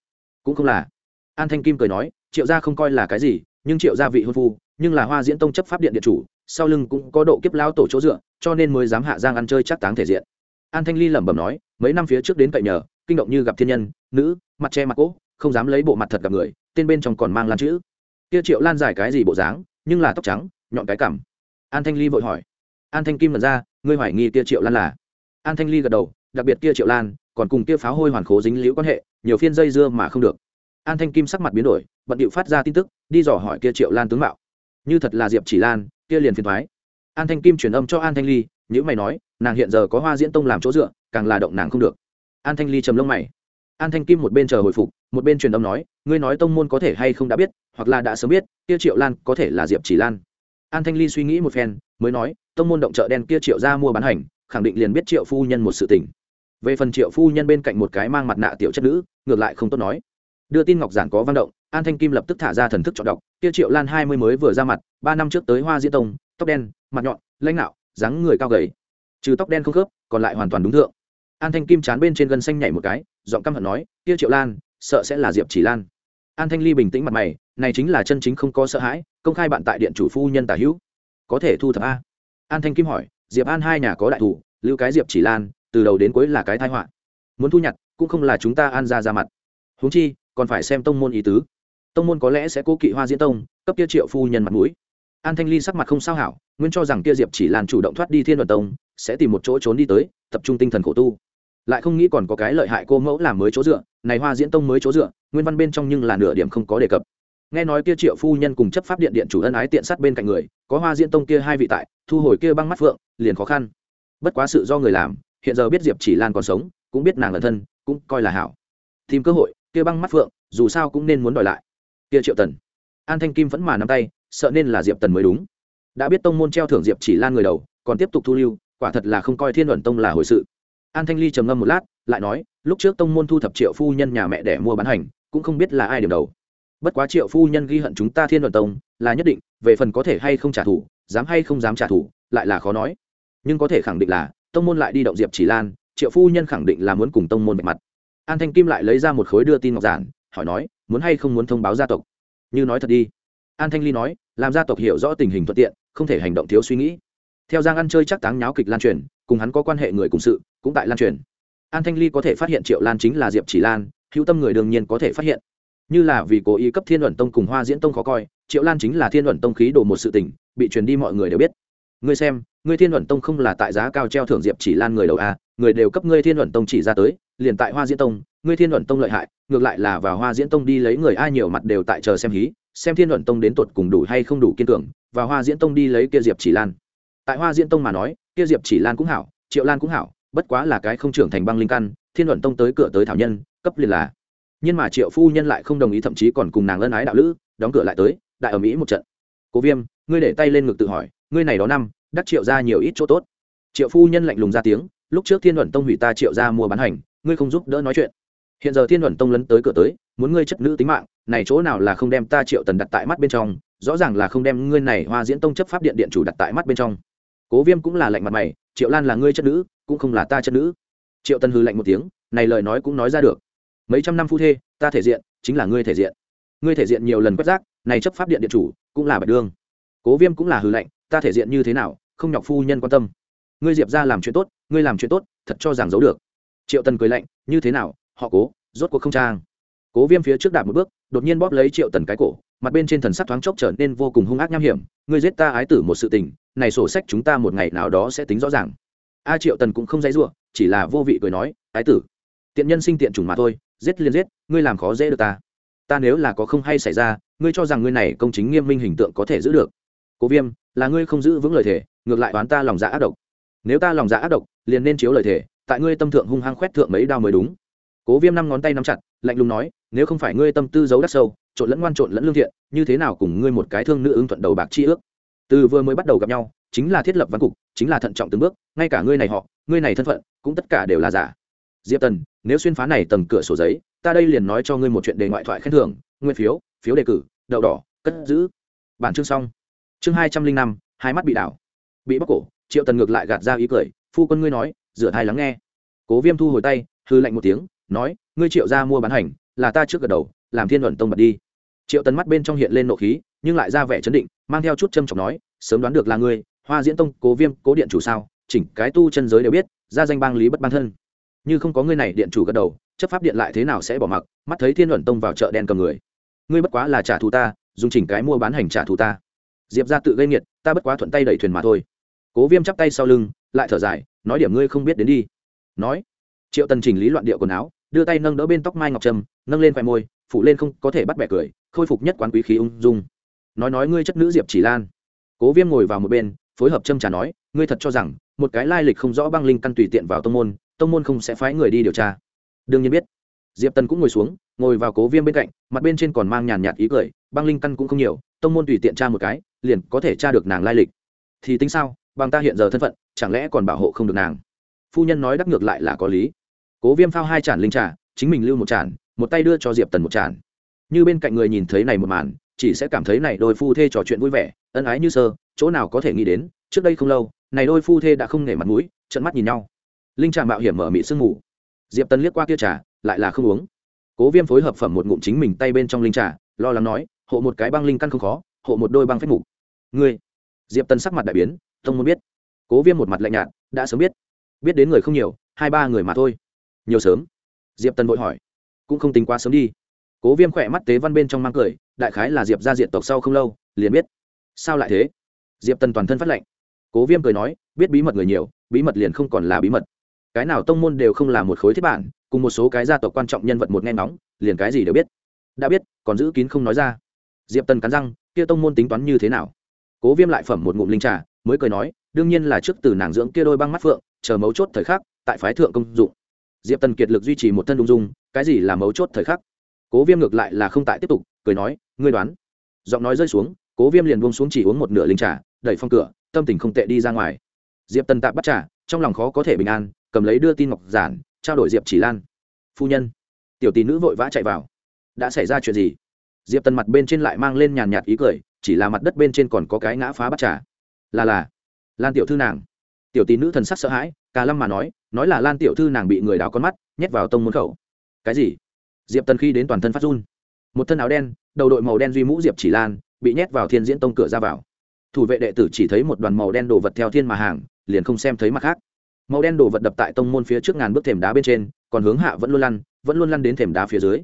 Cũng không là. An thanh kim cười nói, triệu gia không coi là cái gì, nhưng triệu gia vị hôn phu, nhưng là hoa diễn tông chấp pháp điện điện chủ, sau lưng cũng có độ kiếp lao tổ chỗ dựa, cho nên mới dám hạ giang ăn chơi chắc táng thể diện. An thanh ly lẩm bẩm nói, mấy năm phía trước đến cậy nhờ, kinh động như gặp thiên nhân, nữ, mặt che mặt cỗ, không dám lấy bộ mặt thật gặp người, tên bên trong còn mang lan chữ. Kia triệu lan giải cái gì bộ dáng, nhưng là tóc trắng, nhọn cái cảm an thanh ly vội hỏi. An thanh kim lần ra, ngươi hoài nghi kia triệu lan là? An thanh ly gật đầu, đặc biệt kia triệu lan còn cùng kia pháo hôi hoàn khố dính liễu quan hệ, nhiều phiên dây dưa mà không được. An thanh kim sắc mặt biến đổi, bận điệu phát ra tin tức, đi dò hỏi kia triệu lan tướng mạo. Như thật là diệp chỉ lan, kia liền phiền thoái an thanh kim truyền âm cho an thanh ly nhữ mày nói, nàng hiện giờ có hoa diễn tông làm chỗ dựa, càng là động nàng không được. An thanh ly trầm lông mày. An thanh kim một bên chờ hồi phục, một bên truyền âm nói, ngươi nói tông môn có thể hay không đã biết, hoặc là đã sớm biết, kia triệu lan có thể là diệp chỉ lan. An thanh ly suy nghĩ một phen, mới nói, tông môn động chợ đen kia triệu ra mua bán hành, khẳng định liền biết triệu phu nhân một sự tình về phần triệu phu nhân bên cạnh một cái mang mặt nạ tiểu chất nữ, ngược lại không tốt nói. Đưa tin ngọc giản có văn động, an thanh kim lập tức thả ra thần thức chọn đọc, kia triệu lan hai mươi mới vừa ra mặt, ba năm trước tới hoa diễn tông, tóc đen, mặt nhọn, lãnh nạo dáng người cao gầy. Trừ tóc đen không khớp, còn lại hoàn toàn đúng thượng. An thanh kim chán bên trên gân xanh nhảy một cái, giọng căm hận nói, kia triệu lan, sợ sẽ là diệp chỉ lan. An thanh ly bình tĩnh mặt mày, này chính là chân chính không có sợ hãi, công khai bạn tại điện chủ phu nhân tả hữu. Có thể thu thập a. An thanh kim hỏi, diệp an hai nhà có đại thủ, lưu cái diệp chỉ lan từ đầu đến cuối là cái thai họa. Muốn thu nhặt, cũng không là chúng ta an ra ra mặt. Huống chi, còn phải xem tông môn ý tứ. Tông môn có lẽ sẽ cố kỵ hoa diễn tông, cấp kia triệu phu nhân mặt mũi. An thanh ly sắc mặt không sao hảo, nguyên cho rằng kia diệp chỉ làn chủ động thoát đi thiên đoàn tông, sẽ tìm một chỗ trốn đi tới, tập trung tinh thần khổ tu. Lại không nghĩ còn có cái lợi hại cô mẫu làm mới chỗ dựa, này hoa diễn tông mới chỗ dựa, nguyên văn bên trong nhưng là nửa điểm không có đề cập. Nghe nói kia triệu phu nhân cùng chấp pháp điện điện chủ ân ái tiện sát bên cạnh người, có hoa diễn tông kia hai vị tại, thu hồi kia băng mắt phượng, liền khó khăn. Bất quá sự do người làm hiện giờ biết diệp chỉ lan còn sống, cũng biết nàng là thân, cũng coi là hảo. Tìm cơ hội, kia băng mắt phượng, dù sao cũng nên muốn đòi lại. Kia triệu tần. An thanh kim vẫn mà nắm tay, sợ nên là diệp tần mới đúng. Đã biết tông môn treo thưởng diệp chỉ lan người đầu, còn tiếp tục thu lưu, quả thật là không coi thiên luận tông là hồi sự. An thanh ly trầm ngâm một lát, lại nói, lúc trước tông môn thu thập triệu phu nhân nhà mẹ để mua bán hành, cũng không biết là ai điểm đầu. Bất quá triệu phu nhân ghi hận chúng ta thiên luận tông, là nhất định, về phần có thể hay không trả thù, dám hay không dám trả thù, lại là khó nói. Nhưng có thể khẳng định là tông môn lại đi động diệp chỉ lan, triệu phu nhân khẳng định là muốn cùng tông môn bạch mặt. An thanh kim lại lấy ra một khối đưa tin ngọc giản, hỏi nói, muốn hay không muốn thông báo gia tộc? Như nói thật đi. An thanh ly nói, làm gia tộc hiểu rõ tình hình thuận tiện, không thể hành động thiếu suy nghĩ. Theo giang ăn chơi chắc táng nháo kịch lan truyền, cùng hắn có quan hệ người cùng sự, cũng tại lan truyền. An thanh ly có thể phát hiện triệu lan chính là diệp chỉ lan, hữu tâm người đương nhiên có thể phát hiện. Như là vì cố ý cấp thiên luận tông cùng hoa diễn tông khó coi, triệu lan chính là thiên luận tông khí đồ một sự tình, bị truyền đi mọi người đều biết ngươi xem, ngươi thiên luận tông không là tại giá cao treo thưởng diệp chỉ lan người đầu a người đều cấp ngươi thiên luận tông chỉ ra tới, liền tại hoa diễn tông, ngươi thiên luận tông lợi hại, ngược lại là vào hoa diễn tông đi lấy người ai nhiều mặt đều tại chờ xem hí, xem thiên luận tông đến tột cùng đủ hay không đủ kiên cường và hoa diễn tông đi lấy kia diệp chỉ lan. Tại hoa diễn tông mà nói, kia diệp chỉ lan cũng hảo, triệu lan cũng hảo, bất quá là cái không trưởng thành băng linh căn, thiên luận tông tới cửa tới thảo nhân, cấp liền là. Nhưng mà triệu phu nhân lại không đồng ý, thậm chí còn cùng nàng ân ái đạo lữ, đóng cửa lại tới, đại ở mỹ một trận. Cố viêm, ngươi để tay lên ngực tự hỏi ngươi này đó năm, đắc triệu ra nhiều ít chỗ tốt. Triệu phu nhân lạnh lùng ra tiếng, lúc trước thiên luận tông hủy ta triệu ra mua bán hành, ngươi không giúp đỡ nói chuyện. Hiện giờ thiên luận tông lấn tới cửa tới, muốn ngươi chất nữ tính mạng, này chỗ nào là không đem ta triệu tần đặt tại mắt bên trong, rõ ràng là không đem ngươi này hoa diễn tông chấp pháp điện điện chủ đặt tại mắt bên trong. Cố viêm cũng là lạnh mặt mày, triệu lan là ngươi chất nữ, cũng không là ta chất nữ. Triệu tần hư lạnh một tiếng, này lời nói cũng nói ra được. Mấy trăm năm phu thê, ta thể diện, chính là ngươi thể diện. Ngươi thể diện nhiều lần quét rác, này chấp pháp điện điện chủ, cũng là bạch đương. Cố viêm cũng là hư lạnh ta thể diện như thế nào, không nhọc phu nhân quan tâm. Ngươi diệp ra làm chuyện tốt, ngươi làm chuyện tốt, thật cho rằng giấu được. Triệu tần cười lạnh, như thế nào, họ cố, rốt cuộc không trang. Cố viêm phía trước đạp một bước, đột nhiên bóp lấy triệu tần cái cổ, mặt bên trên thần sắc thoáng chốc trở nên vô cùng hung ác nham hiểm. Ngươi giết ta ái tử một sự tình, này sổ sách chúng ta một ngày nào đó sẽ tính rõ ràng. A triệu tần cũng không dãy giụa, chỉ là vô vị cười nói, ái tử, tiện nhân sinh tiện chủng mà thôi, giết liền giết, ngươi làm khó dễ được ta. Ta nếu là có không hay xảy ra, ngươi cho rằng ngươi này công chính nghiêm minh hình tượng có thể giữ được cố viêm, là ngươi không giữ vững lời thề, ngược lại oán ta lòng dạ ác độc. Nếu ta lòng dạ ác độc, liền nên chiếu lời thề, tại ngươi tâm thượng hung hăng khoét thượng mấy đao mới đúng. Cố viêm năm ngón tay nắm chặt, lạnh lùng nói, nếu không phải ngươi tâm tư giấu đắt sâu, trộn lẫn ngoan trộn lẫn lương thiện, như thế nào cùng ngươi một cái thương nữ ứng thuận đầu bạc chi ước? Từ vừa mới bắt đầu gặp nhau, chính là thiết lập văn cục, chính là thận trọng từng bước, ngay cả ngươi này họ, ngươi này thân phận, cũng tất cả đều là giả. Diệp tần, nếu xuyên phá này tầng cửa sổ giấy, ta đây liền nói cho ngươi một chuyện đề ngoại thoại khen thưởng nguyên phiếu phiếu đề cử, đậu đỏ, cất giữ. Bản chương xong chương hai trăm linh năm, hai mắt bị đảo. Bị bóc cổ, triệu tần ngược lại gạt ra ý cười, phu quân ngươi nói, rửa thai lắng nghe. Cố viêm thu hồi tay, hư lạnh một tiếng, nói, ngươi triệu ra mua bán hành, là ta trước gật đầu, làm thiên luận tông bật đi. Triệu tần mắt bên trong hiện lên nộ khí, nhưng lại ra vẻ chấn định, mang theo chút châm trọng nói, sớm đoán được là ngươi, hoa diễn tông, cố viêm, cố điện chủ sao, chỉnh cái tu chân giới đều biết, ra danh bang lý bất ban thân. Như không có ngươi này điện chủ gật đầu, chấp pháp điện lại thế nào sẽ bỏ mặc, mắt thấy thiên luận tông vào chợ đen cầm người. Ngươi bất quá là trả thù ta, dùng chỉnh cái mua bán hành trả thù ta diệp ra tự gây nghiệt, ta bất quá thuận tay đẩy thuyền mà thôi. Cố viêm chắp tay sau lưng, lại thở dài, nói điểm ngươi không biết đến đi. Nói, triệu tần chỉnh lý loạn điệu quần áo, đưa tay nâng đỡ bên tóc mai ngọc trâm, nâng lên khoe môi phụ lên không có thể bắt bẻ cười, khôi phục nhất quán quý khí ung dung. Nói nói ngươi chất nữ diệp chỉ lan. Cố viêm ngồi vào một bên, phối hợp châm trả nói, ngươi thật cho rằng, một cái lai lịch không rõ băng linh căn tùy tiện vào tông môn tông môn không sẽ phái người đi điều tra. Đương nhiên biết. Diệp tần cũng ngồi xuống, ngồi vào cố viêm bên cạnh, mặt bên trên còn mang nhàn nhạt ý cười băng linh căn cũng không nhiều, tông môn tùy tiện tra một cái, liền có thể tra được nàng lai lịch. Thì tính sao? Bằng ta hiện giờ thân phận, chẳng lẽ còn bảo hộ không được nàng? Phu nhân nói đắc ngược lại là có lý. Cố viêm phao hai chản linh trà, chính mình lưu một chản, một tay đưa cho diệp tần một chản. Như bên cạnh người nhìn thấy này một màn, chỉ sẽ cảm thấy này đôi phu thê trò chuyện vui vẻ, ân ái như sơ, chỗ nào có thể nghĩ đến, trước đây không lâu, này đôi phu thê đã không nể mặt mũi trận mắt nhìn nhau. Linh trà mạo hiểm mở mị sương mù. Diệp tần liếc qua kia trà, lại là không uống. Cố viêm phối hợp phẩm một ngụm chính mình tay bên trong linh trà, lo lắng nói hộ một cái băng linh căn không khó, hộ một đôi băng phép mục. Ngươi, diệp tần sắc mặt đại biến, tông muốn biết. Cố viêm một mặt lạnh nhạt, đã sớm biết. Biết đến người không nhiều, hai ba người mà thôi. Nhiều sớm? Diệp tần vội hỏi. Cũng không tính quá sớm đi. Cố viêm khỏe mắt tế văn bên trong mang cười, đại khái là diệp ra diện tộc sau không lâu, liền biết. Sao lại thế? Diệp tần toàn thân phát lệnh cố viêm cười nói, biết bí mật người nhiều, bí mật liền không còn là bí mật. Cái nào tông môn đều không là một khối thiết bản, cùng một số cái gia tộc quan trọng nhân vật một nghe nóng liền cái gì đều biết. Đã biết, còn giữ kín không nói ra diệp tần cắn răng, kia tông môn tính toán như thế nào? Cố viêm lại phẩm một ngụm linh trà, mới cười nói, đương nhiên là trước từ nàng dưỡng kia đôi băng mắt phượng, chờ mấu chốt thời khắc, tại phái thượng công dụng. Diệp tần kiệt lực duy trì một thân ung dung, cái gì là mấu chốt thời khắc? Cố viêm ngược lại là không tại tiếp tục, cười nói, ngươi đoán. Giọng nói rơi xuống, cố viêm liền buông xuống chỉ uống một nửa linh trà, đẩy phong cửa, tâm tình không tệ đi ra ngoài. Diệp tần tạm bắt trà, trong lòng khó có thể bình an, cầm lấy đưa tin ngọc giản, trao đổi diệp chỉ lan. Phu nhân, tiểu tỷ nữ vội vã chạy vào. Đã xảy ra chuyện gì? Diệp tần mặt bên trên lại mang lên nhàn nhạt ý cười chỉ là mặt đất bên trên còn có cái ngã phá bắt trà là là lan tiểu thư nàng tiểu tín nữ thần sắc sợ hãi cả lâm mà nói nói là lan tiểu thư nàng bị người đào con mắt nhét vào tông môn khẩu cái gì diệp tần khi đến toàn thân phát run một thân áo đen đầu đội màu đen duy mũ diệp chỉ lan bị nhét vào thiên diễn tông cửa ra vào thủ vệ đệ tử chỉ thấy một đoàn màu đen đồ vật theo thiên mà hàng liền không xem thấy mặt khác màu đen đồ vật đập tại tông môn phía trước ngàn bước thềm đá bên trên còn hướng hạ vẫn luôn lăn vẫn luôn lăn đến thềm đá phía dưới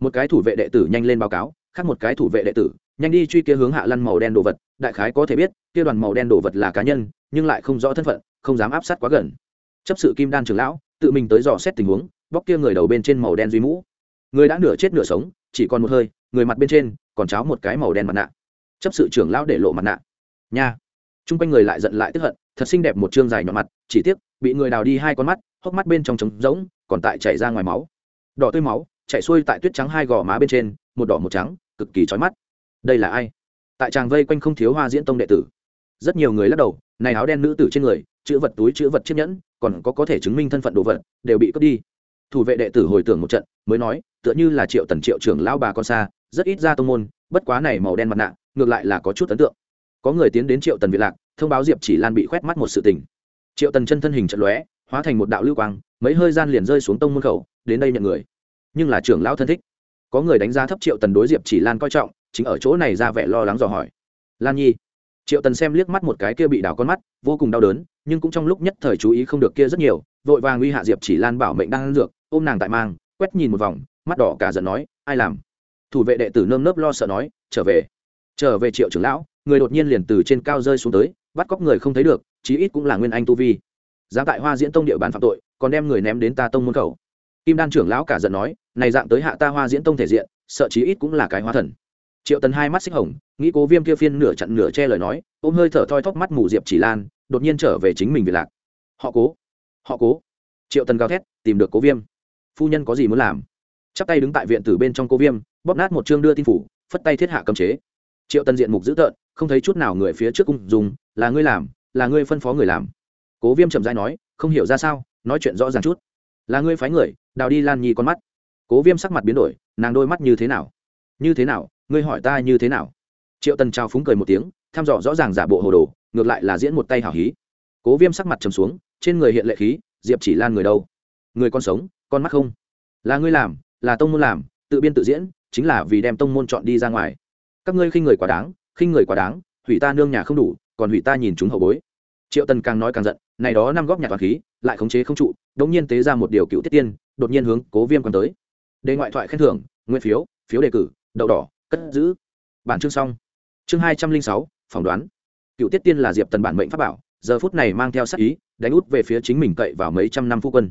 một cái thủ vệ đệ tử nhanh lên báo cáo khác một cái thủ vệ đệ tử, nhanh đi truy kia hướng hạ lăn màu đen đồ vật, đại khái có thể biết, kia đoàn màu đen đồ vật là cá nhân, nhưng lại không rõ thân phận, không dám áp sát quá gần. Chấp sự kim đan trưởng lão, tự mình tới dò xét tình huống, bóc kia người đầu bên trên màu đen duy mũ. Người đã nửa chết nửa sống, chỉ còn một hơi, người mặt bên trên còn cháo một cái màu đen mặt nạ. Chấp sự trưởng lão để lộ mặt nạ. Nha. Chung quanh người lại giận lại tức hận, thật xinh đẹp một chương dài nhọn mặt, chỉ tiếc, bị người đào đi hai con mắt, hốc mắt bên trong trống rỗng, còn tại chảy ra ngoài máu. Đỏ tươi máu chạy xuôi tại tuyết trắng hai gò má bên trên một đỏ một trắng, cực kỳ trói mắt. Đây là ai? Tại tràng vây quanh không thiếu hoa diễn tông đệ tử. Rất nhiều người lắc đầu, này áo đen nữ tử trên người, chữ vật túi, chữ vật chiếc nhẫn, còn có có thể chứng minh thân phận đồ vật, đều bị cướp đi. Thủ vệ đệ tử hồi tưởng một trận, mới nói, tựa như là triệu tần triệu trưởng lão bà con xa, rất ít ra tông môn, bất quá này màu đen mặt nạ, ngược lại là có chút ấn tượng. Có người tiến đến triệu tần việt lạc, thông báo diệp chỉ lan bị khoét mắt một sự tình. Triệu tần chân thân hình trận lóe, hóa thành một đạo lưu quang, mấy hơi gian liền rơi xuống tông môn khẩu, đến đây nhận người. Nhưng là trưởng lão thân thích có người đánh giá thấp triệu tần đối diệp chỉ lan coi trọng, chính ở chỗ này ra vẻ lo lắng dò hỏi. Lan nhi, triệu tần xem liếc mắt một cái kia bị đảo con mắt, vô cùng đau đớn, nhưng cũng trong lúc nhất thời chú ý không được kia rất nhiều, vội vàng uy hạ diệp chỉ lan bảo mệnh đang ăn dược, ôm nàng tại mang, quét nhìn một vòng, mắt đỏ cả giận nói, ai làm? Thủ vệ đệ tử nơm nớp lo sợ nói, trở về. Trở về triệu trưởng lão. Người đột nhiên liền từ trên cao rơi xuống tới, bắt cóc người không thấy được, chí ít cũng là nguyên anh tu vi. Dám tại hoa diễn tông địa bàn phạm tội, còn đem người ném đến ta tông môn khẩu kim đan trưởng lão cả giận nói, này dạng tới hạ ta hoa diễn tông thể diện, sợ chí ít cũng là cái hóa thần. Triệu tần hai mắt xích hồng, nghĩ cố viêm kia phiên nửa chặn nửa che lời nói, ôm hơi thở thoi thóp mắt mù diệp chỉ lan, đột nhiên trở về chính mình về lạc. Họ cố họ cố. Triệu tần gào thét, tìm được cố viêm. Phu nhân có gì muốn làm? Chắp tay đứng tại viện tử bên trong cố viêm, bóp nát một chương đưa tin phủ, phất tay thiết hạ cầm chế. Triệu tần diện mục dữ tợn, không thấy chút nào người phía trước cung dùng, là ngươi làm, là ngươi phân phó người làm. Cố viêm chậm dãi nói, không hiểu ra sao, nói chuyện rõ ràng chút. Là ngươi phái người đào đi lan nhi con mắt. Cố viêm sắc mặt biến đổi, nàng đôi mắt như thế nào? Như thế nào? Ngươi hỏi ta như thế nào? Triệu tần trao phúng cười một tiếng, thăm dò rõ ràng giả bộ hồ đồ, ngược lại là diễn một tay hảo hí. Cố viêm sắc mặt trầm xuống, trên người hiện lệ khí, diệp chỉ lan người đâu? Người con sống, con mắt không? Là ngươi làm, là tông môn làm, tự biên tự diễn, chính là vì đem tông môn chọn đi ra ngoài. Các ngươi khinh người quá đáng, khinh người quá đáng, hủy ta nương nhà không đủ, còn hủy ta nhìn chúng hậu bối. Triệu tần càng nói càng giận, này đó năm góp nhặt toàn khí, lại khống chế không trụ, đống nhiên tế ra một điều cựu tiết tiên đột nhiên hướng cố viêm còn tới. Đề ngoại thoại khen thưởng, nguyên phiếu phiếu đề cử, đậu đỏ, cất giữ. Bản chương xong. Chương hai trăm linh sáu, phỏng đoán. Cựu tiết tiên là diệp tần bản mệnh pháp bảo, giờ phút này mang theo sắc ý, đánh út về phía chính mình cậy vào mấy trăm năm phu quân.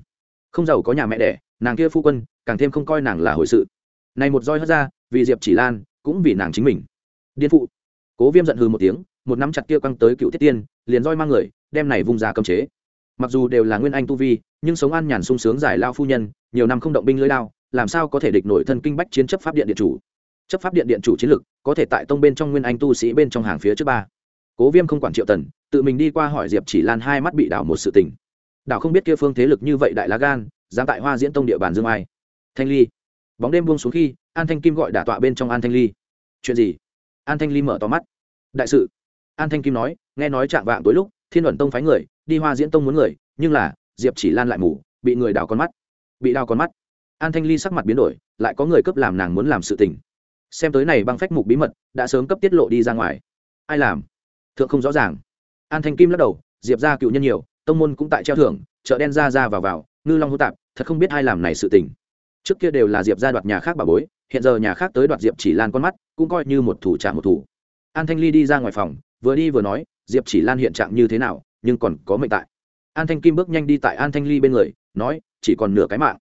Không giàu có nhà mẹ đẻ, nàng kia phu quân, càng thêm không coi nàng là hồi sự. Này một roi hất ra, vì diệp chỉ lan, cũng vì nàng chính mình. Điên phụ. Cố viêm giận hư một tiếng, một nắm chặt kia quăng tới cựu tiết tiên, liền roi mang người, đem này vung ra cầm chế mặc dù đều là nguyên anh tu vi, nhưng sống an nhàn sung sướng giải lao phu nhân, nhiều năm không động binh lưới lao làm sao có thể địch nổi thân kinh bách chiến chấp pháp điện điện chủ? Chấp pháp điện điện chủ chiến lực, có thể tại tông bên trong nguyên anh tu sĩ bên trong hàng phía trước ba. Cố viêm không quản triệu tần, tự mình đi qua hỏi diệp chỉ lan hai mắt bị đảo một sự tình. Đảo không biết kia phương thế lực như vậy đại lá gan, dám tại hoa diễn tông địa bàn dương ai thanh ly. Bóng đêm buông xuống khi, an thanh kim gọi đả tọa bên trong an thanh ly. Chuyện gì? An thanh ly mở to mắt. Đại sự. An thanh kim nói, nghe nói chạm vạng tối lúc, thiên luận tông phái người đi hoa diễn tông muốn người, nhưng là, diệp chỉ lan lại mù, bị người đào con mắt, bị đào con mắt. An thanh ly sắc mặt biến đổi, lại có người cấp làm nàng muốn làm sự tình. Xem tới này băng phách mục bí mật, đã sớm cấp tiết lộ đi ra ngoài. Ai làm? Thượng không rõ ràng. An thanh kim lắc đầu, diệp ra cựu nhân nhiều, tông môn cũng tại treo thưởng, chợ đen ra ra vào vào, ngư long hô tạp, thật không biết ai làm này sự tình. Trước kia đều là diệp ra đoạt nhà khác bà bối, hiện giờ nhà khác tới đoạt diệp chỉ lan con mắt, cũng coi như một thủ trả một thủ. An thanh ly đi ra ngoài phòng, vừa đi vừa nói, diệp chỉ lan hiện trạng như thế nào? Nhưng còn có mệnh tại. An thanh kim bước nhanh đi tại an thanh ly bên người, nói, chỉ còn nửa cái mạng.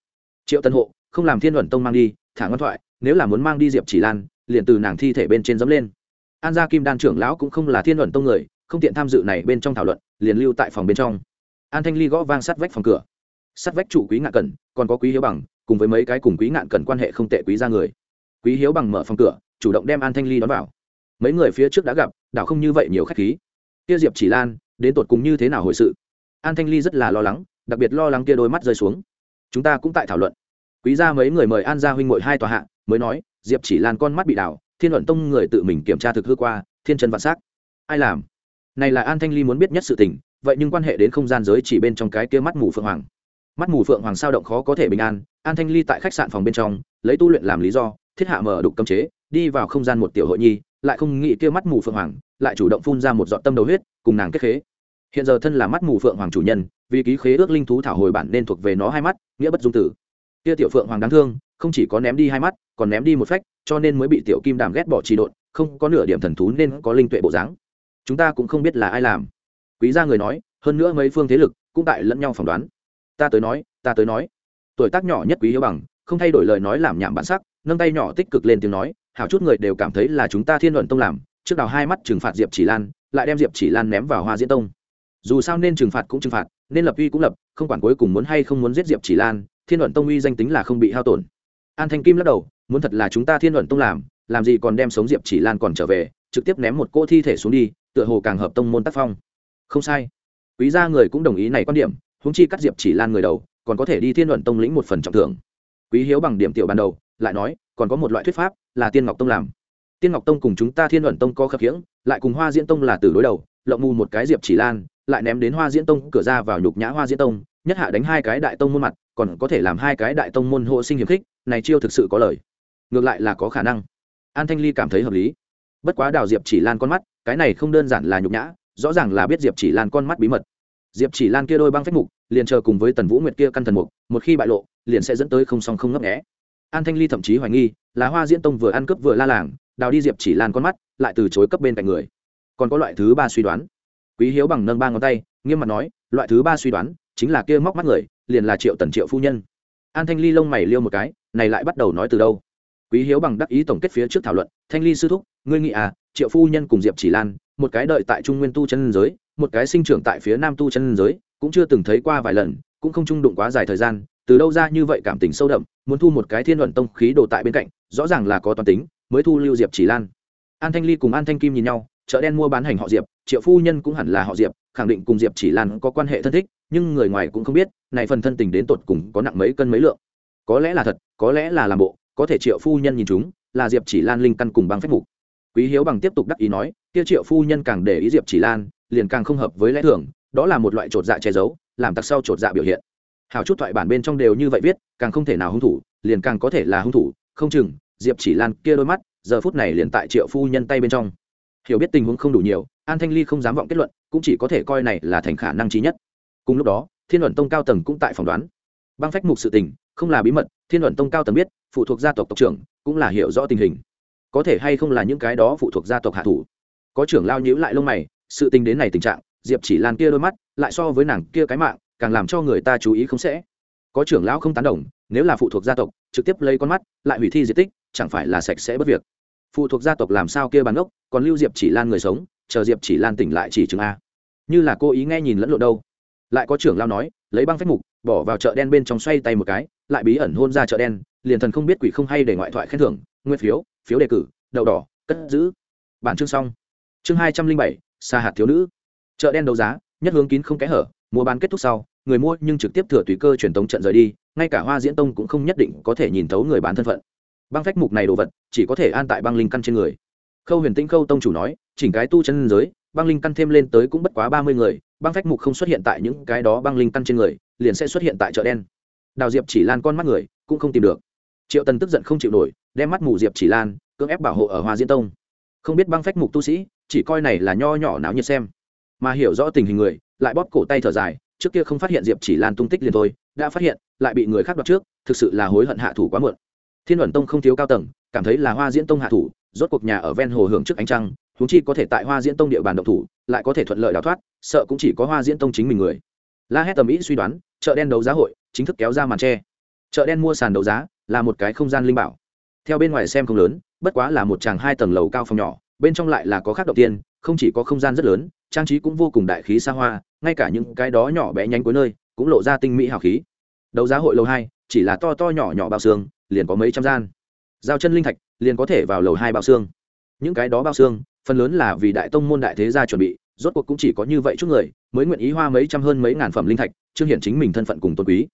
Triệu tân hộ, không làm thiên luận tông mang đi, thả ngân thoại, nếu là muốn mang đi diệp chỉ lan, liền từ nàng thi thể bên trên dẫm lên. An gia kim đan trưởng lão cũng không là thiên luận tông người, không tiện tham dự này bên trong thảo luận, liền lưu tại phòng bên trong. An thanh ly gõ vang sát vách phòng cửa. Sát vách chủ quý ngạn cẩn, còn có quý hiếu bằng, cùng với mấy cái cùng quý ngạn cẩn quan hệ không tệ quý ra người. Quý hiếu bằng mở phòng cửa, chủ động đem an thanh ly đón vào. Mấy người phía trước đã gặp, đảo không như vậy nhiều khách khí. Kia diệp chỉ lan đến tột cùng như thế nào hồi sự. An thanh ly rất là lo lắng, đặc biệt lo lắng kia đôi mắt rơi xuống. Chúng ta cũng tại thảo luận. Quý ra mấy người mời an gia huynh ngồi hai tòa hạ, mới nói, diệp chỉ lan con mắt bị đảo, thiên luận tông người tự mình kiểm tra thực hư qua, thiên Trần vạn s á c ai làm? Này là an thanh ly muốn biết nhất sự tình, vậy nhưng quan hệ đến không gian giới chỉ bên trong cái kia mắt mù phượng hoàng. Mắt mù phượng hoàng sao động khó có thể bình an an thanh ly tại khách sạn phòng bên trong, lấy tu luyện làm lý do, thiết hạ mở đục cấm chế, đi vào không gian một tiểu hội nhi, lại không nghĩ kia mắt mù phượng hoàng, lại chủ động phun ra một dọn tâm đầu huyết, cùng nàng kết khế hiện giờ thân là mắt mù phượng hoàng chủ nhân, vì ký khế ước linh thú thảo hồi bản nên thuộc về nó hai mắt, nghĩa bất dung tử. Kia tiểu phượng hoàng đáng thương, không chỉ có ném đi hai mắt, còn ném đi một phách, cho nên mới bị tiểu kim đàm ghét bỏ trì độn, không có nửa điểm thần thú nên có linh tuệ bộ dáng. Chúng ta cũng không biết là ai làm. Quý gia người nói, hơn nữa mấy phương thế lực cũng tại lẫn nhau phỏng đoán. Ta tới nói, ta tới nói. Tuổi tác nhỏ nhất quý hiếu bằng, không thay đổi lời nói làm nhảm bản sắc, nâng tay nhỏ tích cực lên tiếng nói, hảo chút người đều cảm thấy là chúng ta thiên luận tông làm, trước đào hai mắt trừng phạt diệp chỉ lan, lại đem diệp chỉ lan ném vào hoa diễn tông dù sao nên trừng phạt cũng trừng phạt, nên lập uy cũng lập, không quản cuối cùng muốn hay không muốn giết diệp chỉ lan, thiên luận tông uy danh tính là không bị hao tổn. An thanh kim lắc đầu, muốn thật là chúng ta thiên luận tông làm làm gì còn đem sống diệp chỉ lan còn trở về, trực tiếp ném một cô thi thể xuống đi, tựa hồ càng hợp tông môn tác phong. Không sai. Quý gia người cũng đồng ý này quan điểm húng chi cắt diệp chỉ lan người đầu, còn có thể đi thiên luận tông lĩnh một phần trọng thưởng. Quý hiếu bằng điểm tiểu ban đầu, lại nói, còn có một loại thuyết pháp là tiên ngọc tông làm. Tiên ngọc tông cùng chúng ta thiên luận tông có khập khiễng, lại cùng hoa diễn tông là từ đối đầu, lộng mù một cái diệp chỉ lan lại ném đến hoa diễn tông, cửa ra vào nhục nhã hoa diễn tông, nhất hạ đánh hai cái đại tông môn mặt, còn có thể làm hai cái đại tông môn hộ sinh hiểm khích, này chiêu thực sự có lời. Ngược lại là có khả năng. An thanh ly cảm thấy hợp lý. Bất quá đào diệp chỉ lan con mắt, cái này không đơn giản là nhục nhã, rõ ràng là biết diệp chỉ lan con mắt bí mật. Diệp chỉ lan kia đôi băng phách mục, liền chờ cùng với tần vũ nguyệt kia căn thần mục, một khi bại lộ, liền sẽ dẫn tới không song không ngấp nghẽ an thanh ly thậm chí hoài nghi, là hoa diễn tông vừa ăn cướp vừa la làng, đào đi diệp chỉ lan con mắt, lại từ chối cấp bên cạnh người. Còn có loại thứ ba suy đoán quý hiếu bằng nâng ba ngón tay, nghiêm mặt nói, loại thứ ba suy đoán chính là kia móc mắt người, liền là triệu tần triệu phu nhân. An thanh ly lông mày liêu một cái, này lại bắt đầu nói từ đâu? Quý hiếu bằng đắc ý tổng kết phía trước thảo luận, thanh ly sư thúc, ngươi nghĩ à triệu phu nhân cùng diệp chỉ lan, một cái đợi tại trung nguyên tu chân giới, một cái sinh trưởng tại phía nam tu chân giới, cũng chưa từng thấy qua vài lần, cũng không trung đụng quá dài thời gian, từ đâu ra như vậy cảm tình sâu đậm, muốn thu một cái thiên luận tông khí đồ tại bên cạnh, rõ ràng là có toàn tính, mới thu lưu diệp chỉ lan. An thanh ly cùng an thanh kim nhìn nhau chợ đen mua bán hành họ diệp, triệu phu nhân cũng hẳn là họ diệp, khẳng định cùng diệp chỉ lan có quan hệ thân thích, nhưng người ngoài cũng không biết, này phần thân tình đến tột cùng có nặng mấy cân mấy lượng. Có lẽ là thật, có lẽ là làm bộ, có thể triệu phu nhân nhìn chúng, là diệp chỉ lan linh căn cùng băng phép mục. Quý hiếu bằng tiếp tục đắc ý nói, kia triệu phu nhân càng để ý diệp chỉ lan, liền càng không hợp với lẽ thường, đó là một loại t dạ che giấu, làm tặc sau t dạ biểu hiện. Hào chút thoại bản bên trong đều như vậy viết, càng không thể nào hung thủ, liền càng có thể là hung thủ, không chừng, diệp chỉ lan kia đôi mắt, giờ phút này liền tại triệu phu nhân tay bên trong hiểu biết tình huống không đủ nhiều, an thanh ly không dám vọng kết luận, cũng chỉ có thể coi này là thành khả năng trí nhất. Cùng lúc đó, thiên luận tông cao tầng cũng tại phỏng đoán. Băng phách mục sự tình, không là bí mật, thiên luận tông cao tầng biết, phụ thuộc gia tộc tộc trưởng cũng là hiểu rõ tình hình. Có thể hay không là những cái đó phụ thuộc gia tộc hạ thủ. Có trưởng lao nhíu lại lông mày, sự tình đến này tình trạng, diệp chỉ lan kia đôi mắt, lại so với nàng kia cái mạng, càng làm cho người ta chú ý không sẽ. Có trưởng lão không tán đồng, nếu là phụ thuộc gia tộc, trực tiếp lấy con mắt, lại hủy thi di tích, chẳng phải là sạch sẽ bất việc phụ thuộc gia tộc làm sao kia bàn ốc còn lưu diệp chỉ lan người sống, chờ diệp chỉ lan tỉnh lại chỉ chứng a. Như là cô ý nghe nhìn lẫn lộn đâu. Lại có trưởng lao nói, lấy băng phách mục, bỏ vào chợ đen bên trong xoay tay một cái, lại bí ẩn hôn ra chợ đen, liền thần không biết quỷ không hay để ngoại thoại khen thưởng, nguyên phiếu phiếu đề cử, đậu đỏ, cất giữ. Bản chương xong. Chương hai trăm linh bảy xa hạt thiếu nữ. Chợ đen đấu giá, nhất hướng kín không kẽ hở, mua bán kết thúc sau, người mua nhưng trực tiếp thừa tùy cơ truyền tống trận rời đi, ngay cả hoa diễn tông cũng không nhất định có thể nhìn thấu người bán thân phận băng phách mục này đồ vật, chỉ có thể an tại băng linh căn trên người. Khâu huyền tĩnh khâu tông chủ nói, chỉnh cái tu chân giới, băng linh căn thêm lên tới cũng bất quá ba mươi người, băng phách mục không xuất hiện tại những cái đó băng linh căn trên người, liền sẽ xuất hiện tại chợ đen. Đào diệp chỉ lan con mắt người, cũng không tìm được. Triệu tần tức giận không chịu nổi, đem mắt mù diệp chỉ lan, cưỡng ép bảo hộ ở hoa diễn tông. Không biết băng phách mục tu sĩ, chỉ coi này là nho nhỏ náo nhiệt xem. Mà hiểu rõ tình hình người, lại bóp cổ tay thở dài, trước kia không phát hiện diệp chỉ lan tung tích liền thôi, đã phát hiện, lại bị người khác đoạt trước, thực sự là hối hận hạ thủ quá muộn thiên luận tông không thiếu cao tầng, cảm thấy là hoa diễn tông hạ thủ, rốt cuộc nhà ở ven hồ hưởng trước ánh trăng húng chi có thể tại hoa diễn tông địa bàn động thủ, lại có thể thuận lợi đào thoát, sợ cũng chỉ có hoa diễn tông chính mình người. La hét tầm ý suy đoán, chợ đen đấu giá hội, chính thức kéo ra màn tre. Chợ đen mua sàn đấu giá, là một cái không gian linh bảo. Theo bên ngoài xem không lớn, bất quá là một tràng hai tầng lầu cao phòng nhỏ, bên trong lại là có khác đầu tiên, không chỉ có không gian rất lớn, trang trí cũng vô cùng đại khí xa hoa, ngay cả những cái đó nhỏ bé nhánh cuối nơi, cũng lộ ra tinh mỹ hào khí. Đấu giá hội lâu hai, chỉ là to to nhỏ nhỏ bao xương liền có mấy trăm gian. Giao chân linh thạch, liền có thể vào lầu hai bao xương. Những cái đó bao xương, phần lớn là vì đại tông môn đại thế gia chuẩn bị, rốt cuộc cũng chỉ có như vậy chút người, mới nguyện ý hoa mấy trăm hơn mấy ngàn phẩm linh thạch chương hiện chính mình thân phận cùng tôn quý.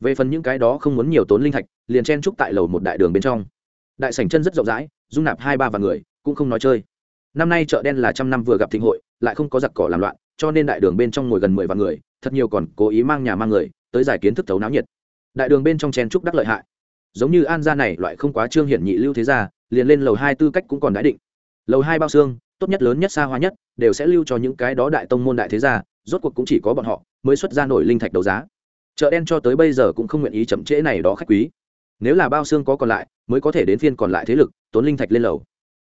Về phần những cái đó không muốn nhiều tốn linh thạch, liền chen trúc tại lầu một đại đường bên trong. Đại sảnh chân rất rộng rãi, dung nạp hai ba vạn người, cũng không nói chơi. Năm nay chợ đen là trăm năm vừa gặp thịnh hội, lại không có giặc cỏ làm loạn, cho nên đại đường bên trong ngồi gần mười vạn người, thật nhiều còn cố ý mang nhà mang người, tới giải kiến thức thấu náo nhiệt. Đại đường bên trong chen trúc đắc lợi hại giống như an gia này loại không quá trương hiển nhị lưu thế gia, liền lên lầu hai tư cách cũng còn đã định. Lầu hai bao xương, tốt nhất lớn nhất xa hoa nhất, đều sẽ lưu cho những cái đó đại tông môn đại thế gia, rốt cuộc cũng chỉ có bọn họ mới xuất ra nổi linh thạch đấu giá. Chợ đen cho tới bây giờ cũng không nguyện ý chậm trễ này đó khách quý. Nếu là bao xương có còn lại, mới có thể đến phiên còn lại thế lực, tốn linh thạch lên lầu.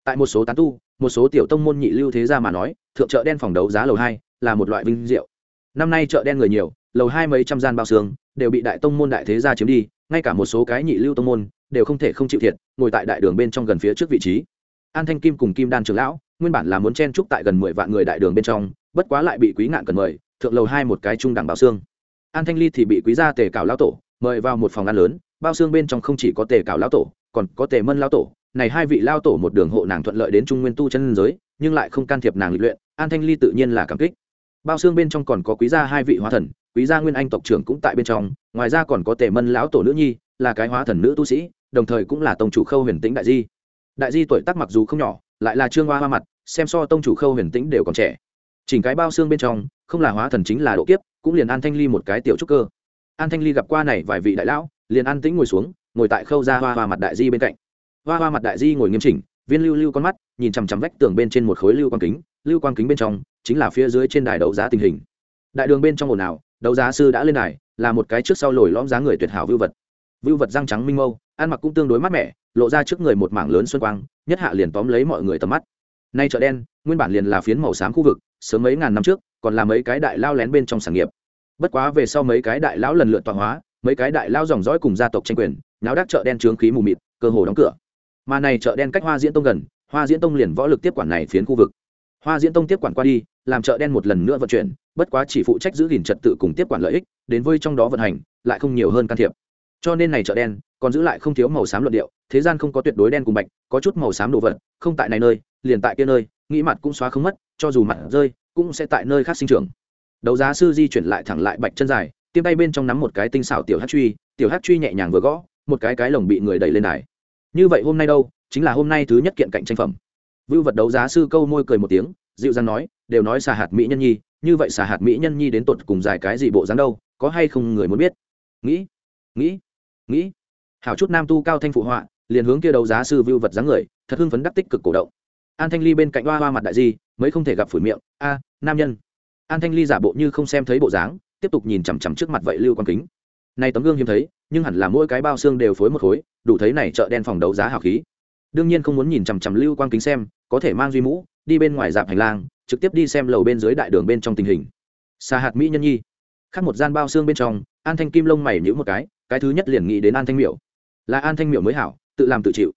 Tại một số tán tu, một số tiểu tông môn nhị lưu thế gia mà nói, thượng chợ đen phòng đấu giá lầu hai là một loại vinh diệu. Năm nay chợ đen người nhiều lầu hai mấy trăm gian bao xương, đều bị đại tông môn đại thế gia chiếm đi, ngay cả một số cái nhị lưu tông môn đều không thể không chịu thiệt, ngồi tại đại đường bên trong gần phía trước vị trí. An thanh kim cùng kim đan trường lão, nguyên bản là muốn chen trúc tại gần mười vạn người đại đường bên trong, bất quá lại bị quý ngạn cần mời, thượng lầu hai một cái trung đẳng bao xương. An thanh ly thì bị quý gia tề cảo lão tổ, mời vào một phòng ăn lớn, bao xương bên trong không chỉ có tề cảo lão tổ, còn có tề mân lão tổ. Này hai vị lao tổ một đường hộ nàng thuận lợi đến trung nguyên tu chân giới, nhưng lại không can thiệp nàng luyện, an thanh ly tự nhiên là cảm kích bao xương bên trong còn có quý gia hai vị hóa thần, quý gia nguyên anh tộc trưởng cũng tại bên trong, ngoài ra còn có tề mân lão tổ nữ nhi, là cái hóa thần nữ tu sĩ, đồng thời cũng là tông chủ khâu huyền tĩnh đại di. Đại di tuổi tác mặc dù không nhỏ, lại là trương hoa hoa mặt, xem so tông chủ khâu huyền tĩnh đều còn trẻ. Chỉnh cái bao xương bên trong, không là hóa thần chính là độ kiếp, cũng liền an thanh ly một cái tiểu trúc cơ. An thanh ly gặp qua này vài vị đại lão, liền an tĩnh ngồi xuống, ngồi tại khâu ra hoa hoa mặt đại di bên cạnh. Hoa hoa mặt đại di ngồi nghiêm chỉnh, viên lưu lưu con mắt, nhìn chằm chằm vách tường bên trên một khối lưu quang kính, lưu quang kính bên trong chính là phía dưới trên đài đấu giá tình hình. Đại đường bên trong ồn ào, đấu giá sư đã lên đài, là một cái trước sau lồi lõm giá người tuyệt hảo vưu vật. Vưu vật răng trắng minh mâu, ăn mặc cũng tương đối mát mẻ, lộ ra trước người một mảng lớn xuân quang, nhất hạ liền tóm lấy mọi người tầm mắt. Nay chợ đen, nguyên bản liền là phiến màu xám khu vực, sớm mấy ngàn năm trước, còn là mấy cái đại lao lén bên trong sản nghiệp. Bất quá về sau mấy cái đại lão lần lượt tọa hóa, mấy cái đại lao dòng dõi cùng gia tộc tranh quyền, náo đắc chợ đen trướng khí mù mịt, cơ hồ đóng cửa. Mà này chợ đen cách hoa diễn tông gần, hoa diễn tông liền võ lực tiếp quản này phiến khu vực hoa diễn tông tiếp quản qua đi, làm chợ đen một lần nữa vận chuyển, bất quá chỉ phụ trách giữ gìn trật tự cùng tiếp quản lợi ích, đến với trong đó vận hành, lại không nhiều hơn can thiệp. Cho nên này chợ đen, còn giữ lại không thiếu màu xám luận điệu, thế gian không có tuyệt đối đen cùng bạch, có chút màu xám đồ vật, không tại này nơi, liền tại kia nơi, nghĩ mặt cũng xóa không mất, cho dù mặt rơi, cũng sẽ tại nơi khác sinh trưởng. Đấu giá sư di chuyển lại thẳng lại bạch chân dài, tiêm tay bên trong nắm một cái tinh xảo tiểu hát truy, tiểu hát truy nhẹ nhàng vừa gõ, một cái cái lồng bị người đẩy lên đài. Như vậy hôm nay đâu, chính là hôm nay thứ nhất kiện cạnh tranh phẩm vưu vật đấu giá sư câu môi cười một tiếng, dịu dàng nói, đều nói xà hạt mỹ nhân nhi, như vậy xà hạt mỹ nhân nhi đến tột cùng dài cái gì bộ dáng đâu, có hay không người muốn biết? Nghĩ nghĩ nghĩ. Hảo chút nam tu cao thanh phụ họa, liền hướng kia đấu giá sư vưu vật dáng người, thật hưng phấn đắc tích cực cổ động. An thanh ly bên cạnh hoa hoa mặt đại di, mới không thể gặp phủi miệng, a, nam nhân. An thanh ly giả bộ như không xem thấy bộ dáng, tiếp tục nhìn chằm chằm trước mặt vậy lưu quan kính. Này tấm gương hiếm thấy, nhưng hẳn là mỗi cái bao xương đều phối một khối, đủ thấy này chợ đen phòng đấu giá hào khí đương nhiên không muốn nhìn chằm chằm lưu quang kính xem, có thể mang duy mũ, đi bên ngoài dạp hành lang, trực tiếp đi xem lầu bên dưới đại đường bên trong tình hình. Xa hạt mỹ nhân nhi. Khác một gian bao xương bên trong, an thanh kim lông mày nhữ một cái cái thứ nhất liền nghĩ đến an thanh miểu. Là an thanh miểu mới hảo, tự làm tự chịu.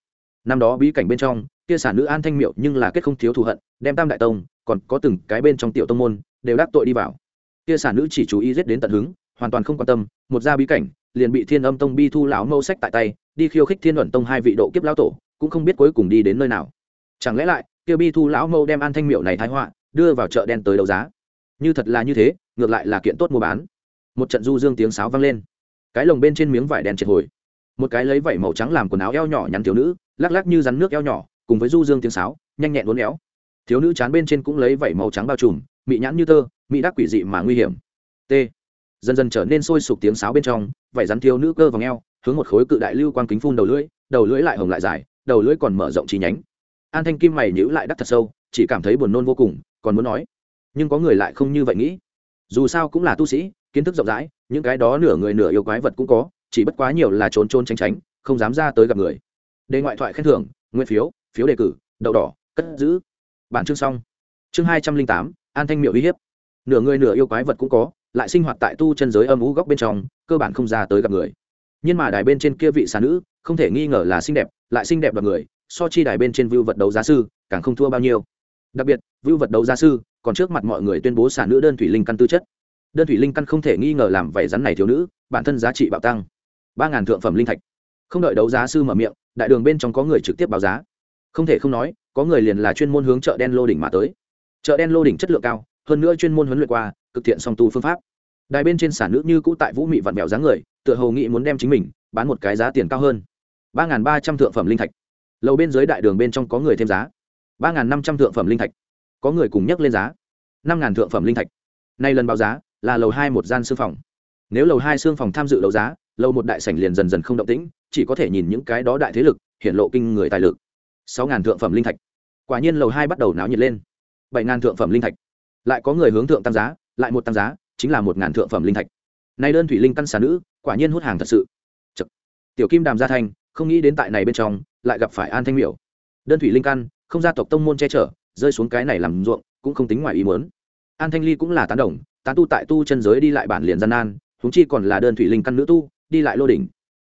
Năm đó bí cảnh bên trong, kia sản nữ an thanh miểu nhưng là kết không thiếu thù hận, đem tam đại tông, còn có từng cái bên trong tiểu tông môn, đều đắc tội đi vào. Kia sản nữ chỉ chú ý giết đến tận hứng, hoàn toàn không quan tâm, một gia bí cảnh, liền bị thiên âm tông bi thu lão mâu sách tại tay, đi khiêu khích thiên luận tông hai vị độ kiếp lão tổ cũng không biết cuối cùng đi đến nơi nào. Chẳng lẽ lại, kia bi thu lão mâu đem an thanh miệu này thái họa, đưa vào chợ đen tới đấu giá? Như thật là như thế, ngược lại là kiện tốt mua bán. Một trận du dương tiếng sáo vang lên. Cái lồng bên trên miếng vải đen triệt hồi. Một cái lấy vảy màu trắng làm quần áo eo nhỏ nhắn thiếu nữ, lắc lắc như rắn nước eo nhỏ, cùng với du dương tiếng sáo, nhanh nhẹn uốn éo. Thiếu nữ chán bên trên cũng lấy vảy màu trắng bao trùm, mị nhãn như tơ, mị đắc quỷ dị mà nguy hiểm. T. Dần dần trở nên sôi sục tiếng sáo bên trong vảy rắn thiếu nữ cơ vào ngheo hướng một khối cự đại lưu quang kính phun đầu lưỡi đầu lưỡi lại hồng lại dài đầu lưỡi còn mở rộng chi nhánh. An thanh kim mày nhữ lại đắt thật sâu, chỉ cảm thấy buồn nôn vô cùng, còn muốn nói, nhưng có người lại không như vậy nghĩ. Dù sao cũng là tu sĩ, kiến thức rộng rãi, những cái đó nửa người nửa yêu quái vật cũng có, chỉ bất quá nhiều là trốn trốn tránh tránh, không dám ra tới gặp người. Đề ngoại thoại khen thưởng nguyên phiếu phiếu đề cử, đậu đỏ, cất giữ. Bản chương xong. Chương hai trăm linh tám, an thanh miệu uy hiếp. Nửa người nửa yêu quái vật cũng có, lại sinh hoạt tại tu chân giới âm ú góc bên trong, cơ bản không ra tới gặp người. Nhưng mà đài bên trên kia vị xà nữ không thể nghi ngờ là xinh đẹp, lại xinh đẹp đoạt người, so chi đài bên trên view vật đấu giá sư, càng không thua bao nhiêu. Đặc biệt, view vật đấu giá sư, còn trước mặt mọi người tuyên bố xả nữ đơn thủy linh căn tư chất. Đơn thủy linh căn không thể nghi ngờ làm vảy rắn này thiếu nữ, bản thân giá trị bạo tăng. Ba ngàn thượng phẩm linh thạch. Không đợi đấu giá sư mở miệng, đại đường bên trong có người trực tiếp báo giá. Không thể không nói, có người liền là chuyên môn hướng chợ đen lô đỉnh mà tới. Chợ đen lô đỉnh chất lượng cao, hơn nữa chuyên môn huấn luyện qua, cực thiện song tu phương pháp. Đài bên trên sản nữ như cũ tại vũ mị vặn mẹo dáng người, tựa hồ nghĩ muốn đem chính mình bán một cái giá tiền cao hơn ba n g h n ba trăm thượng phẩm linh thạch. Lầu bên dưới đại đường bên trong có người thêm giá. Ba n g h n năm trăm thượng phẩm linh thạch. Có người cùng nhắc lên giá. Năm n thượng phẩm linh thạch. Nay lần báo giá là lầu hai một gian xương phòng. Nếu lầu hai xương phòng tham dự đấu giá, lầu một đại sảnh liền dần dần không động tĩnh, chỉ có thể nhìn những cái đó đại thế lực hiện lộ kinh người tài lực. Sáu ngàn thượng phẩm linh thạch. Quả nhiên lầu hai bắt đầu náo nhiệt lên. Bảy ngàn thượng phẩm linh thạch. Lại có người hướng thượng tăng giá, lại một tăng giá, chính là một ngàn thượng phẩm linh thạch. Nay đơn thủy linh căn xà nữ, quả nhiên hút hàng thật sự. Chật. tiểu kim đàm gia thành không nghĩ đến tại này bên trong, lại gặp phải an thanh miểu. Đơn thủy linh căn, không gia tộc tông môn che chở, rơi xuống cái này làm ruộng, cũng không tính ngoài ý muốn. An thanh ly cũng là tán đồng, tán tu tại tu chân giới đi lại bản liền gian nan húng chi còn là đơn thủy linh căn nữ tu, đi lại lô đỉnh.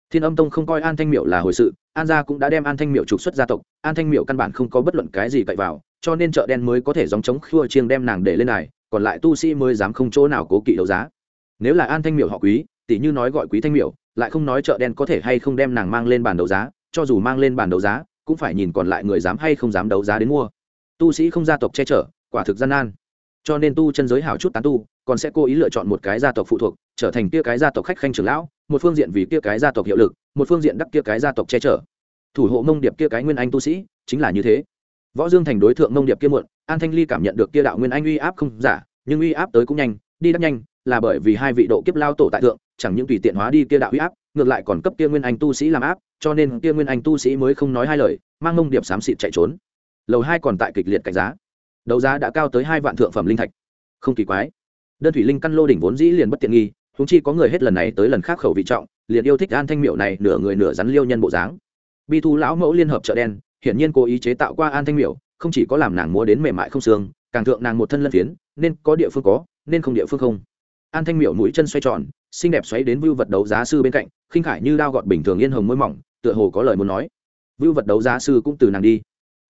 Thiên âm tông không coi an thanh miệu là hồi sự, an gia cũng đã đem an thanh miệu trục xuất gia tộc, an thanh miệu căn bản không có bất luận cái gì cậy vào, cho nên chợ đen mới có thể dòng chống khua chiêng đem nàng để lên này, còn lại tu sĩ mới dám không chỗ nào cố kỵ đấu giá. Nếu là an thanh miệu họ quý tỷ như nói gọi quý thanh miệu lại không nói chợ đen có thể hay không đem nàng mang lên bàn đấu giá, cho dù mang lên bàn đấu giá, cũng phải nhìn còn lại người dám hay không dám đấu giá đến mua. Tu sĩ không gia tộc che chở, quả thực gian nan. Cho nên tu chân giới hảo chút tán tu, còn sẽ cố ý lựa chọn một cái gia tộc phụ thuộc, trở thành kia cái gia tộc khách khanh trưởng lão, một phương diện vì kia cái gia tộc hiệu lực, một phương diện đắc kia cái gia tộc che chở. Thủ hộ mông điệp kia cái nguyên anh tu sĩ, chính là như thế. Võ dương thành đối tượng mông điệp kia muộn, an thanh ly cảm nhận được kia đạo nguyên anh uy áp không giả, nhưng uy áp tới cũng nhanh, đi đắc nhanh, là bởi vì hai vị độ kiếp lao tổ tại thượng chẳng những tùy tiện hóa đi kia đạo uy áp, ngược lại còn cấp kia nguyên anh tu sĩ làm áp, cho nên kia nguyên anh tu sĩ mới không nói hai lời, mang mông điệp xám xịt chạy trốn. Lầu hai còn tại kịch liệt cảnh giá. Đấu giá đã cao tới hai vạn thượng phẩm linh thạch. Không kỳ quái. Đơn thủy linh căn lô đỉnh vốn dĩ liền bất tiện nghi húng chi có người hết lần này tới lần khác khẩu vị trọng, liền yêu thích an thanh miệu này nửa người nửa rắn liêu nhân bộ dáng. Bi thu lão mẫu liên hợp chợ đen, hiển nhiên cố ý chế tạo qua an thanh miệu, không chỉ có làm nàng múa đến mềm mại không xương, càng thượng nàng một thân lân phiến, nên có địa phương có, nên không địa phương không. An thanh miệu mũi chân xoay tròn xinh đẹp xoáy đến vưu vật đấu giá sư bên cạnh, khinh khải như đao gọt bình thường yên hồng môi mỏng, tựa hồ có lời muốn nói. Vưu vật đấu giá sư cũng từ nàng đi.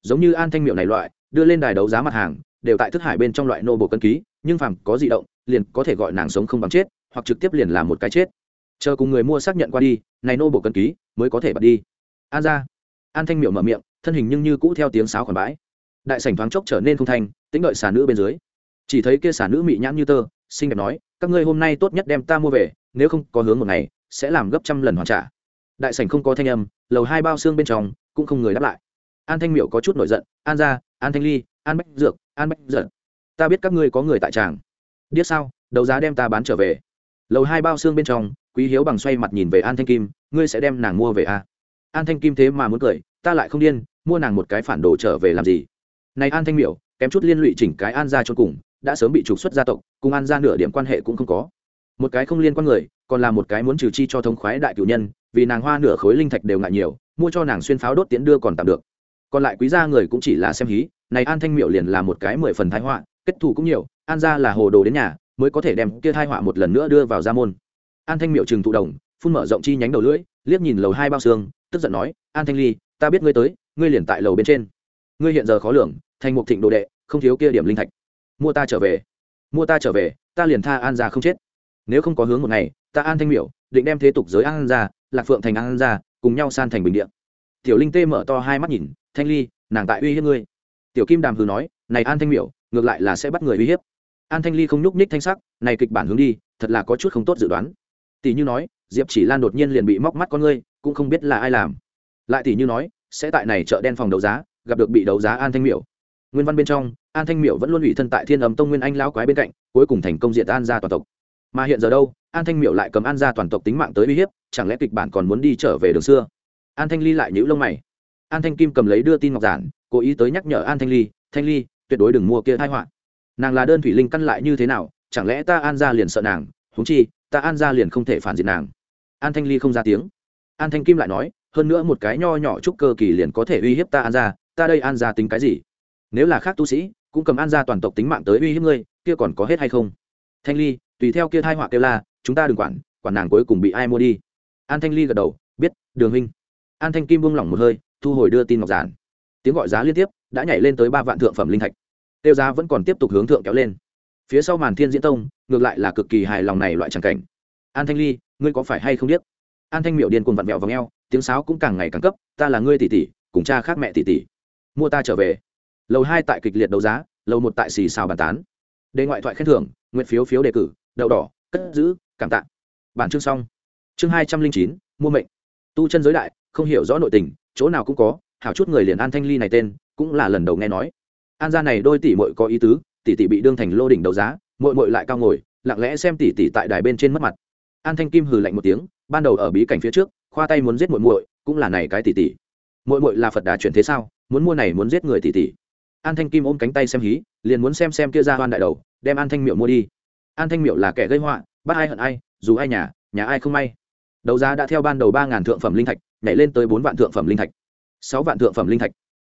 Giống như an thanh miệu này loại, đưa lên đài đấu giá mặt hàng, đều tại thức hải bên trong loại nô bộ cân ký, nhưng phàm có di động, liền có thể gọi nàng sống không bằng chết, hoặc trực tiếp liền làm một cái chết. Chờ cùng người mua xác nhận qua đi, này nô bộ cân ký mới có thể bật đi. An ra an thanh miệu mở miệng, thân hình nhưng như cũ theo tiếng sáo khoản bãi. Đại sảnh thoáng chốc trở nên không thanh tính đợi xà nữ bên dưới. Chỉ thấy kia xà nữ mị nhãn như tơ, xinh đẹp nói các ngươi hôm nay tốt nhất đem ta mua về nếu không có hướng một ngày sẽ làm gấp trăm lần hoàn trả. Đại sảnh không có thanh âm lầu hai bao xương bên trong cũng không người đáp lại. An thanh miệu có chút nổi giận an gia, an thanh ly an bách dược an bách giận ta biết các ngươi có người tại tràng. Điếc sao đấu giá đem ta bán trở về. Lầu hai bao xương bên trong quý hiếu bằng xoay mặt nhìn về an thanh kim ngươi sẽ đem nàng mua về à? an thanh kim thế mà muốn cười ta lại không điên mua nàng một cái phản đồ trở về làm gì? Này an thanh miểu kém chút liên lụy chỉnh cái an ra cho cùng đã sớm bị trục xuất gia tộc, cùng an ra nửa điểm quan hệ cũng không có. Một cái không liên quan người, còn là một cái muốn trừ chi cho thống khoái đại cử nhân, vì nàng hoa nửa khối linh thạch đều ngại nhiều, mua cho nàng xuyên pháo đốt tiễn đưa còn tạm được. Còn lại quý gia người cũng chỉ là xem hí, này an thanh miệu liền là một cái mười phần thái họa, kết thù cũng nhiều, an ra là hồ đồ đến nhà, mới có thể đem kia thai họa một lần nữa đưa vào gia môn. An thanh miệu trừng thụ đồng, phun mở rộng chi nhánh đầu lưỡi, liếc nhìn lầu hai bao xương, tức giận nói, an thanh ly, ta biết ngươi tới, ngươi liền tại lầu bên trên. Ngươi hiện giờ khó lường, thành một thịnh đồ đệ, không thiếu kia điểm linh thạch mua ta trở về. Mua ta trở về, ta liền tha an ra không chết. Nếu không có hướng một ngày, ta an thanh miểu, định đem thế tục giới an ra lạc phượng thành an ra cùng nhau san thành bình điện tiểu linh tê mở to hai mắt nhìn, thanh ly, nàng tại uy hiếp ngươi. Tiểu kim đàm hừ nói, này an thanh miểu, ngược lại là sẽ bắt người uy hiếp. An thanh ly không nhúc nhích thanh sắc, này kịch bản hướng đi, thật là có chút không tốt dự đoán. Tỷ như nói, diệp chỉ lan đột nhiên liền bị móc mắt con ngươi, cũng không biết là ai làm. Lại tỷ như nói, sẽ tại này chợ đen phòng đấu giá, gặp được bị đấu giá an thanh miểu nguyên văn bên trong, an thanh miểu vẫn luôn ủy thân tại thiên ấm tông nguyên anh lão quái bên cạnh, cuối cùng thành công diện an gia toàn tộc. Mà hiện giờ đâu, an thanh miểu lại cầm an gia toàn tộc tính mạng tới uy hiếp, chẳng lẽ kịch bản còn muốn đi trở về đường xưa? An thanh ly lại nhữ lông mày. An thanh kim cầm lấy đưa tin ngọc giản, cố ý tới nhắc nhở an thanh ly thanh ly, tuyệt đối đừng mua kia thai họa. Nàng là đơn thủy linh căn lại như thế nào, chẳng lẽ ta an gia liền sợ nàng? Húng chi, ta an gia liền không thể phản diện nàng. An thanh ly không ra tiếng. An thanh kim lại nói, hơn nữa một cái nho nhỏ chút cơ kỳ liền có thể uy hiếp ta an gia, ta đây an gia tính cái gì? Nếu là khác tu sĩ, cũng cầm an ra toàn tộc tính mạng tới uy hiếp ngươi, kia còn có hết hay không? Thanh ly, tùy theo kia thai họa kêu la, chúng ta đừng quản quản nàng cuối cùng bị ai mua đi. An thanh ly gật đầu, biết, đường huynh. An thanh kim buông lỏng một hơi, thu hồi đưa tin ngọc giản. Tiếng gọi giá liên tiếp, đã nhảy lên tới ba vạn thượng phẩm linh thạch. Tiêu giá vẫn còn tiếp tục hướng thượng kéo lên. Phía sau màn thiên diễn tông, ngược lại là cực kỳ hài lòng này loại tràng cảnh. An thanh ly, ngươi có phải hay không biết? An thanh miệu điên cuồng vặn vẹo v ò tiếng sáo cũng càng ngày càng cấp, ta là ngươi tỷ tỷ, cùng cha khác mẹ tỷ tỷ. Mua ta trở về lầu hai tại kịch liệt đấu giá, lầu một tại xì xào bàn tán. Đề ngoại thoại khen thưởng nguyện phiếu phiếu đề cử, đậu đỏ, cất giữ, cảm tạ. Bản chương xong. Chương hai trăm linh chín, mua mệnh. Tu chân giới đại, không hiểu rõ nội tình, chỗ nào cũng có, hảo chút người liền an thanh ly này tên, cũng là lần đầu nghe nói. An gia này đôi tỷ mội có ý tứ, tỷ tỷ bị đương thành lô đỉnh đấu giá mội mội lại cao ngồi, lặng lẽ xem tỷ tỷ tại đài bên trên mất mặt. An thanh kim hừ lạnh một tiếng, ban đầu ở bí cảnh phía trước, khoa tay muốn giết mội mội cũng là này cái tỷ tỷ. Mội mội là phật đà chuyển thế sao, muốn mua này muốn giết người tỷ tỷ an thanh kim ôm cánh tay xem hí, liền muốn xem xem kia ra hoan đại đầu, đem an thanh miệu mua đi. An thanh miệu là kẻ gây họa, bắt ai hận ai, dù ai nhà nhà ai không may. Đấu giá đã theo ban đầu ba ngàn thượng phẩm linh thạch, nhảy lên tới bốn vạn thượng phẩm linh thạch. Sáu vạn thượng phẩm linh thạch.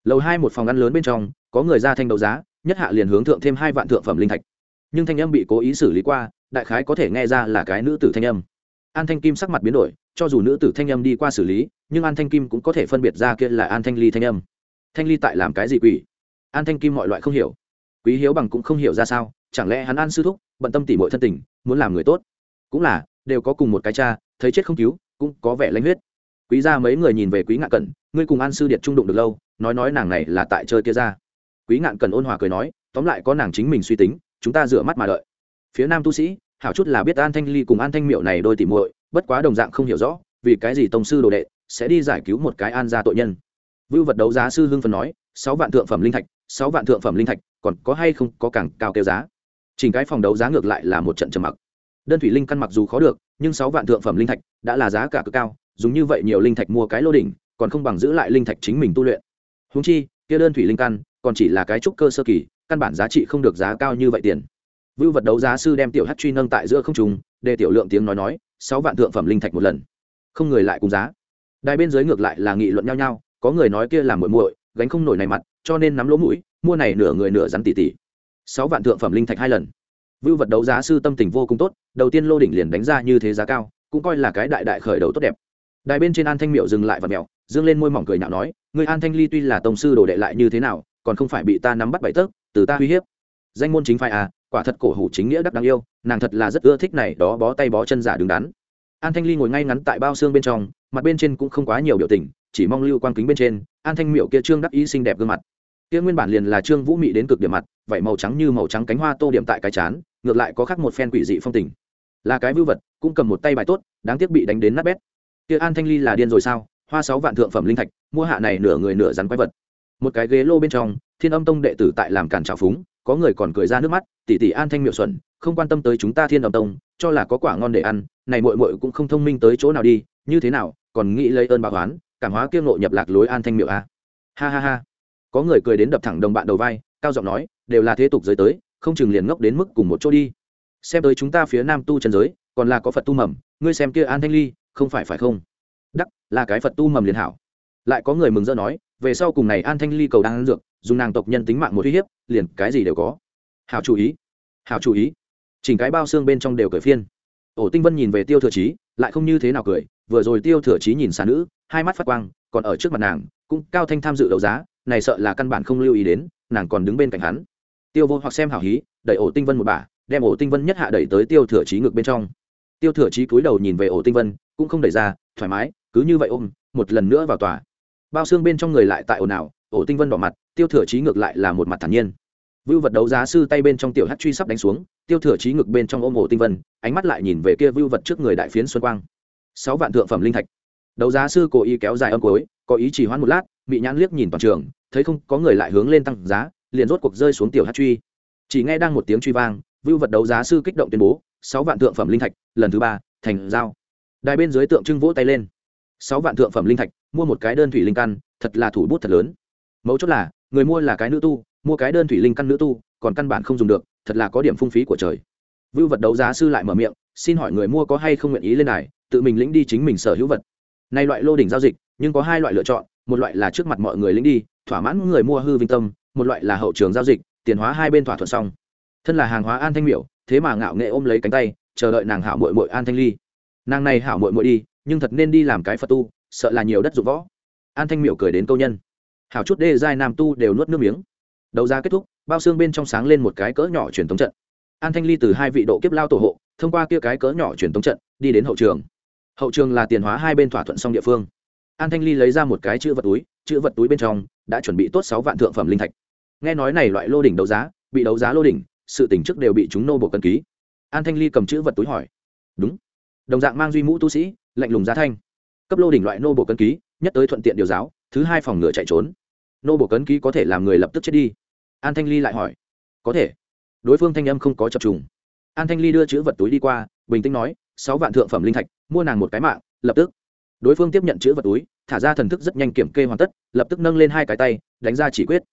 Lầu hai một phòng ăn lớn bên trong, có người ra thanh đấu giá, nhất hạ liền hướng thượng thêm hai vạn thượng phẩm linh thạch. Nhưng thanh âm bị cố ý xử lý qua, đại khái có thể nghe ra là cái nữ tử thanh âm. An thanh kim sắc mặt biến đổi, cho dù nữ tử thanh âm đi qua xử lý, nhưng an thanh kim cũng có thể phân biệt ra kia là an thanh ly thanh âm. Thanh ly tại làm cái gì quỷ? An thanh kim mọi loại không hiểu. Quý hiếu bằng cũng không hiểu ra sao, chẳng lẽ hắn an sư thúc bận tâm tỉ mọi thân tình, muốn làm người tốt? Cũng là, đều có cùng một cái cha, thấy chết không cứu, cũng có vẻ lanh huyết. Quý ra mấy người nhìn về quý ngạn cẩn, ngươi cùng an sư điệt trung đụng được lâu, nói nói nàng này là tại chơi kia ra. Quý ngạn cẩn ôn hòa cười nói, tóm lại có nàng chính mình suy tính, chúng ta rửa mắt mà đợi. Phía nam tu sĩ, hảo chút là biết an thanh ly cùng an thanh miệu này đôi tỉ muội, bất quá đồng dạng không hiểu rõ, vì cái gì tông sư đồ đệ sẽ đi giải cứu một cái an gia tội nhân. Vưu vật đấu giá sư hưng phần nói, sáu vạn thượng phẩm linh thạch sáu vạn thượng phẩm linh thạch, còn có hay không có càng cao kêu giá? Chỉnh cái phòng đấu giá ngược lại là một trận trầm mặc. Đơn thủy linh căn mặc dù khó được, nhưng sáu vạn thượng phẩm linh thạch đã là giá cả cực cao, dùng như vậy nhiều linh thạch mua cái lô đỉnh, còn không bằng giữ lại linh thạch chính mình tu luyện. Húng chi, kia đơn thủy linh căn còn chỉ là cái trúc cơ sơ kỳ, căn bản giá trị không được giá cao như vậy tiền. Vưu vật đấu giá sư đem tiểu hát truy nâng tại giữa không trùng để tiểu lượng tiếng nói nói, sáu vạn thượng phẩm linh thạch một lần. Không người lại cùng giá. Đài bên dưới ngược lại là nghị luận nhau nhau, có người nói kia là muội muội, gánh không nổi này mặt cho nên nắm lỗ mũi, mua này nửa người nửa rắn tỷ tỷ sáu vạn thượng phẩm linh thạch hai lần. Vưu vật đấu giá sư tâm tình vô cùng tốt, đầu tiên lô đỉnh liền đánh ra như thế giá cao, cũng coi là cái đại đại khởi đầu tốt đẹp. Đài bên trên an thanh miệu dừng lại và mèo, dương lên môi mỏng cười nhạo nói người an thanh ly tuy là tổng sư đồ đệ lại như thế nào, còn không phải bị ta nắm bắt bảy tấc, từ ta uy hiếp. Danh môn chính phái à quả thật cổ hủ chính nghĩa đắc đáng yêu, nàng thật là rất ưa thích này đó bó tay bó chân giả đứng đắn. An thanh ly ngồi ngay ngắn tại bao xương bên trong, mặt bên trên cũng không quá nhiều biểu tình, chỉ mong lưu quang kính bên trên, an thanh miệu kia trương đắc ý xinh đẹp gương mặt kia nguyên bản liền là trương vũ mị đến cực điểm mặt, vảy màu trắng như màu trắng cánh hoa tô điểm tại cái chán, ngược lại có khác một phen quỷ dị phong tình. Là cái vưu vật, cũng cầm một tay bài tốt, đáng tiếc bị đánh đến nát bét. Kia an thanh ly là điên rồi sao? Hoa sáu vạn thượng phẩm linh thạch, mua hạ này nửa người nửa rắn quái vật. Một cái ghế lô bên trong, thiên âm tông đệ tử tại làm cản trào phúng, có người còn cười ra nước mắt, tỷ tỷ an thanh miệu xuẩn, không quan tâm tới chúng ta thiên âm tông, cho là có quả ngon để ăn, này mội mội cũng không thông minh tới chỗ nào đi, như thế nào, còn nghĩ lấy ơn báo oán, cảm hóa kiêng nộ nhập lạc lối an thanh miệu a à. ha ha ha có người cười đến đập thẳng đồng bạn đầu vai, cao giọng nói, đều là thế tục giới tới, không chừng liền ngốc đến mức cùng một chỗ đi. Xem tới chúng ta phía nam tu trần giới, còn là có phật tu mầm, ngươi xem kia an thanh ly, không phải phải không? Đắc, là cái phật tu mầm liền hảo. Lại có người mừng rỡ nói, về sau cùng này an thanh ly cầu đang ăn dược, dùng nàng tộc nhân tính mạng một uy hiếp, liền cái gì đều có. Hảo chú ý. Hảo chú ý. Chỉnh cái bao xương bên trong đều cười phiên. Ổ tinh vân nhìn về tiêu thừa trí lại không như thế nào cười, vừa rồi tiêu thừa trí nhìn xà nữ, hai mắt phát quang, còn ở trước mặt nàng, cũng cao thanh tham dự đấu giá này sợ là căn bản không lưu ý đến, nàng còn đứng bên cạnh hắn. Tiêu vô hoặc xem hảo hí, đẩy ổ tinh vân một bà đem ổ tinh vân nhất hạ đẩy tới tiêu thừa trí ngực bên trong. Tiêu thừa trí cúi đầu nhìn về ổ tinh vân, cũng không đẩy ra, thoải mái, cứ như vậy ôm, một lần nữa vào tòa. Bao xương bên trong người lại tại ồn ào, ổ tinh vân đỏ mặt, tiêu thừa trí ngược lại là một mặt thản nhiên. Vưu vật đấu giá sư tay bên trong tiểu hát truy sắp đánh xuống, tiêu thừa trí ngực bên trong ôm ổ tinh vân, ánh mắt lại nhìn về kia vưu vật trước người đại phiến xuân quang. Sáu vạn thượng phẩm linh thạch. Đấu giá sư cố ý kéo dài âm cối có ý chỉ hoãn một lát bị nhãn liếc nhìn toàn trường thấy không, có người lại hướng lên tăng giá, liền rốt cuộc rơi xuống tiểu hát truy. Chỉ nghe đang một tiếng truy vang, vưu vật đấu giá sư kích động tuyên bố, sáu vạn thượng phẩm linh thạch, lần thứ ba, thành giao. Đài bên dưới tượng trưng vỗ tay lên. Sáu vạn thượng phẩm linh thạch, mua một cái đơn thủy linh căn, thật là thủ bút thật lớn. Mấu chốt là, người mua là cái nữ tu, mua cái đơn thủy linh căn nữ tu, còn căn bản không dùng được, thật là có điểm phung phí của trời. Vưu vật đấu giá sư lại mở miệng, xin hỏi người mua có hay không nguyện ý lên này tự mình lĩnh đi chính mình sở hữu vật. Nay loại lô đỉnh giao dịch, nhưng có hai loại lựa chọn, một loại là trước mặt mọi người lĩnh đi thỏa mãn người mua hư vinh tâm, một loại là hậu trường giao dịch, tiền hóa hai bên thỏa thuận xong. Thân là hàng hóa an thanh miểu, thế mà ngạo nghệ ôm lấy cánh tay, chờ đợi nàng hảo mội mội an thanh ly. Nàng này hảo mội mội đi, nhưng thật nên đi làm cái phật tu, sợ là nhiều đất dụng võ. An thanh miểu cười đến câu nhân. Hảo chút đê giai nam tu đều nuốt nước miếng. Đấu giá kết thúc, bao xương bên trong sáng lên một cái cỡ nhỏ truyền thống trận. An thanh ly từ hai vị độ kiếp lao tổ hộ, thông qua kia cái cỡ nhỏ truyền thống trận, đi đến hậu trường. Hậu trường là tiền hóa hai bên thỏa thuận xong địa phương. An thanh ly lấy ra một cái chữ vật túi chữ vật túi bên trong, đã chuẩn bị tốt sáu vạn thượng phẩm linh thạch. Nghe nói này loại lô đỉnh đấu giá, bị đấu giá lô đỉnh, sự tỉnh trước đều bị chúng nô bộ cân ký. An thanh ly cầm chữ vật túi hỏi. Đúng. Đồng dạng mang duy mũ tu sĩ, lạnh lùng giá thanh. Cấp lô đỉnh loại nô bộ cân ký, nhất tới thuận tiện điều giáo, thứ hai phòng ngựa chạy trốn. Nô bộ cấn ký có thể làm người lập tức chết đi. An thanh ly lại hỏi. Có thể. Đối phương thanh âm không có chập trùng. An thanh ly đưa chữ vật túi đi qua, bình tĩnh nói, sáu vạn thượng phẩm linh thạch, mua nàng một cái mạng, lập tức đối phương tiếp nhận chữ vật túi, thả ra thần thức rất nhanh kiểm kê hoàn tất, lập tức nâng lên hai cái tay, đánh ra chỉ quyết.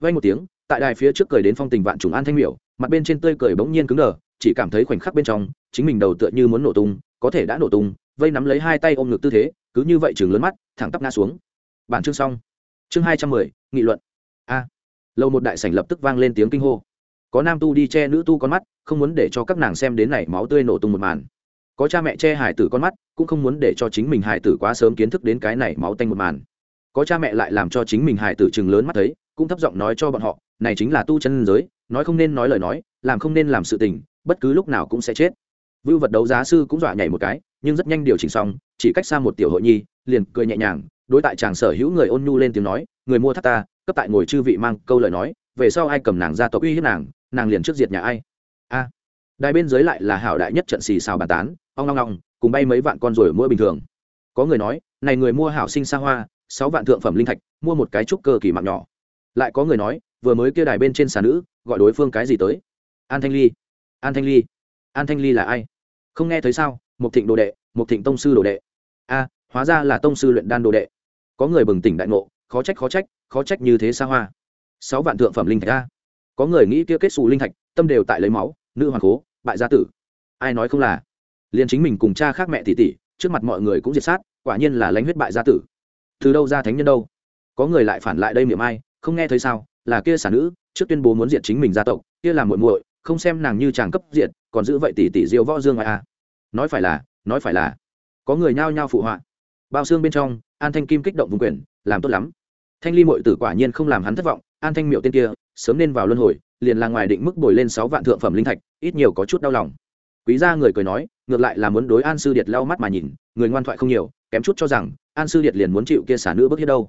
Vay một tiếng, tại đài phía trước cười đến phong tình vạn trùng an thanh miểu, mặt bên trên tươi cười bỗng nhiên cứng đờ, chỉ cảm thấy khoảnh khắc bên trong, chính mình đầu tựa như muốn nổ tung, có thể đã nổ tung, vây nắm lấy hai tay ôm ngực tư thế, cứ như vậy chừng lớn mắt, thẳng tắp ngã xuống. Bản chương xong. Chương hai trăm mười, nghị luận. A. Lâu một đại sảnh lập tức vang lên tiếng kinh hô. Có nam tu đi che nữ tu con mắt, không muốn để cho các nàng xem đến này máu tươi nổ tung một màn có cha mẹ che hải tử con mắt cũng không muốn để cho chính mình hải tử quá sớm kiến thức đến cái này máu tanh một màn. Có cha mẹ lại làm cho chính mình hải tử chừng lớn mắt thấy cũng thấp giọng nói cho bọn họ này chính là tu chân giới nói không nên nói lời nói làm không nên làm sự tình bất cứ lúc nào cũng sẽ chết. Vưu vật đấu giá sư cũng dọa nhảy một cái nhưng rất nhanh điều chỉnh xong chỉ cách xa một tiểu hội nhi liền cười nhẹ nhàng đối tại chàng sở hữu người ôn nhu lên tiếng nói người mua thắt ta cấp tại ngồi chư vị mang câu lời nói về sau ai cầm nàng ra tộc uy hiếp nàng nàng liền trước diệt nhà ai. A. À, đài bên dưới lại là hảo đại nhất trận xì xào bàn tán ong long long, cùng bay mấy vạn con rồi mỗi bình thường. Có người nói, này người mua hảo sinh xa hoa, sáu vạn thượng phẩm linh thạch, mua một cái trúc cơ kỳ mạng nhỏ. Lại có người nói, vừa mới kia đài bên trên xà nữ, gọi đối phương cái gì tới? An thanh ly. An thanh ly. An thanh ly là ai? Không nghe thấy sao? Một thịnh đồ đệ một thịnh tông sư đồ đệ. A, hóa ra là tông sư luyện đan đồ đệ. Có người bừng tỉnh đại ngộ, khó trách khó trách khó trách như thế xa hoa. Sáu vạn thượng phẩm linh thạch a. Có người nghĩ kia kết xù linh thạch, tâm đều tại lấy máu, nữ hoàng cố, bại gia tử. Ai nói không là? Liền chính mình cùng cha khác mẹ tỷ tỷ, trước mặt mọi người cũng diệt sát, quả nhiên là lãnh huyết bại gia tử. Từ đâu ra thánh nhân đâu? Có người lại phản lại đây miệng ai, không nghe thấy sao? Là kia xả nữ, trước tuyên bố muốn diệt chính mình gia tộc, kia là muội muội, không xem nàng như chàng cấp diệt, còn giữ vậy tỷ tỷ diêu võ dương ngoại a à? nói phải là, nói phải là. Có người nhao nhao phụ họa. Bao xương bên trong, an thanh kim kích động vùng quyền, làm tốt lắm. Thanh ly mội tử quả nhiên không làm hắn thất vọng, an thanh miệu tên kia, sớm nên vào luân hồi, liền là ngoài định mức bồi lên sáu vạn thượng phẩm linh thạch, ít nhiều có chút đau lòng. Quý gia người cười nói ngược lại là muốn đối an sư điệt lau mắt mà nhìn, người ngoan thoại không nhiều, kém chút cho rằng, an sư điệt liền muốn chịu kia xả nữ bước hết đâu.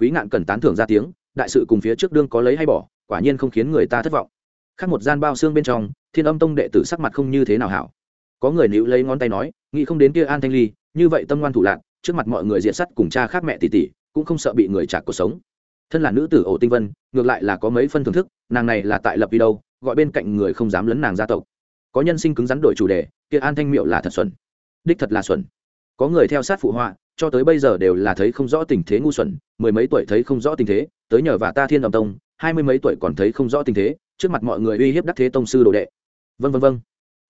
Quý ngạn cần tán thưởng ra tiếng, đại sự cùng phía trước đương có lấy hay bỏ, quả nhiên không khiến người ta thất vọng. Khác một gian bao xương bên trong, thiên âm tông đệ tử sắc mặt không như thế nào hảo. Có người níu lấy ngón tay nói, nghĩ không đến kia an thanh ly, như vậy tâm ngoan thủ lạc trước mặt mọi người diện sắt cùng cha khác mẹ tỷ tỷ, cũng không sợ bị người trả cuộc sống. Thân là nữ tử ổ tinh vân, ngược lại là có mấy phân thưởng thức, nàng này là tại lập vì đâu, gọi bên cạnh người không dám lấn nàng gia tộc có nhân sinh cứng rắn đổi chủ đề, kia an thanh miệu là thật xuẩn. Đích thật là xuẩn. Có người theo sát phụ họa, cho tới bây giờ đều là thấy không rõ tình thế ngu xuẩn, mười mấy tuổi thấy không rõ tình thế, tới nhờ và ta thiên đồng tông, hai mươi mấy tuổi còn thấy không rõ tình thế, trước mặt mọi người uy hiếp đắc thế tông sư đồ đệ. Vân vân vân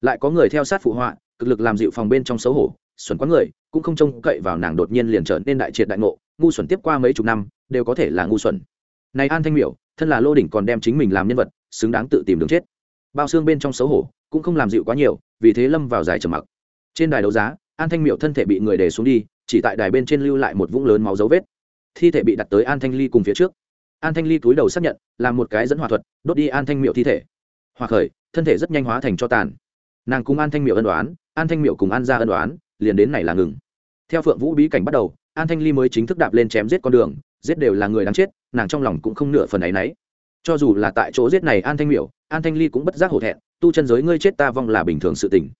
lại có người theo sát phụ họa, cực lực làm dịu phòng bên trong xấu hổ, xuẩn quá người, cũng không trông cậy vào nàng đột nhiên liền trở nên đại triệt đại ngộ, ngu xuẩn tiếp qua mấy chục năm, đều có thể là ngu xuẩn. Này an thanh miểu thân là lô đỉnh còn đem chính mình làm nhân vật, xứng đáng tự tìm đường chết. Bao xương bên trong xấu hổ cũng không làm dịu quá nhiều, vì thế lâm vào giải trầm mặc. Trên đài đấu giá, an thanh miệu thân thể bị người để xuống đi, chỉ tại đài bên trên lưu lại một vũng lớn máu dấu vết. Thi thể bị đặt tới an thanh ly cùng phía trước. An thanh ly cúi đầu xác nhận, là một cái dẫn hòa thuật, đốt đi an thanh miệu thi thể. Hòa khởi, thân thể rất nhanh hóa thành cho tàn. Nàng cùng an thanh miệu ân đoán an thanh miệu cùng an ra ân đoán liền đến này là ngừng. Theo phượng vũ bí cảnh bắt đầu, an thanh ly mới chính thức đạp lên chém giết con đường, giết đều là người đáng chết, nàng trong lòng cũng không nửa phần ấ y n ấ y cho dù là tại chỗ giết này an thanh miểu, an thanh ly cũng bất giác hổ thẹn, tu chân giới ngươi chết ta vong là bình thường sự tình.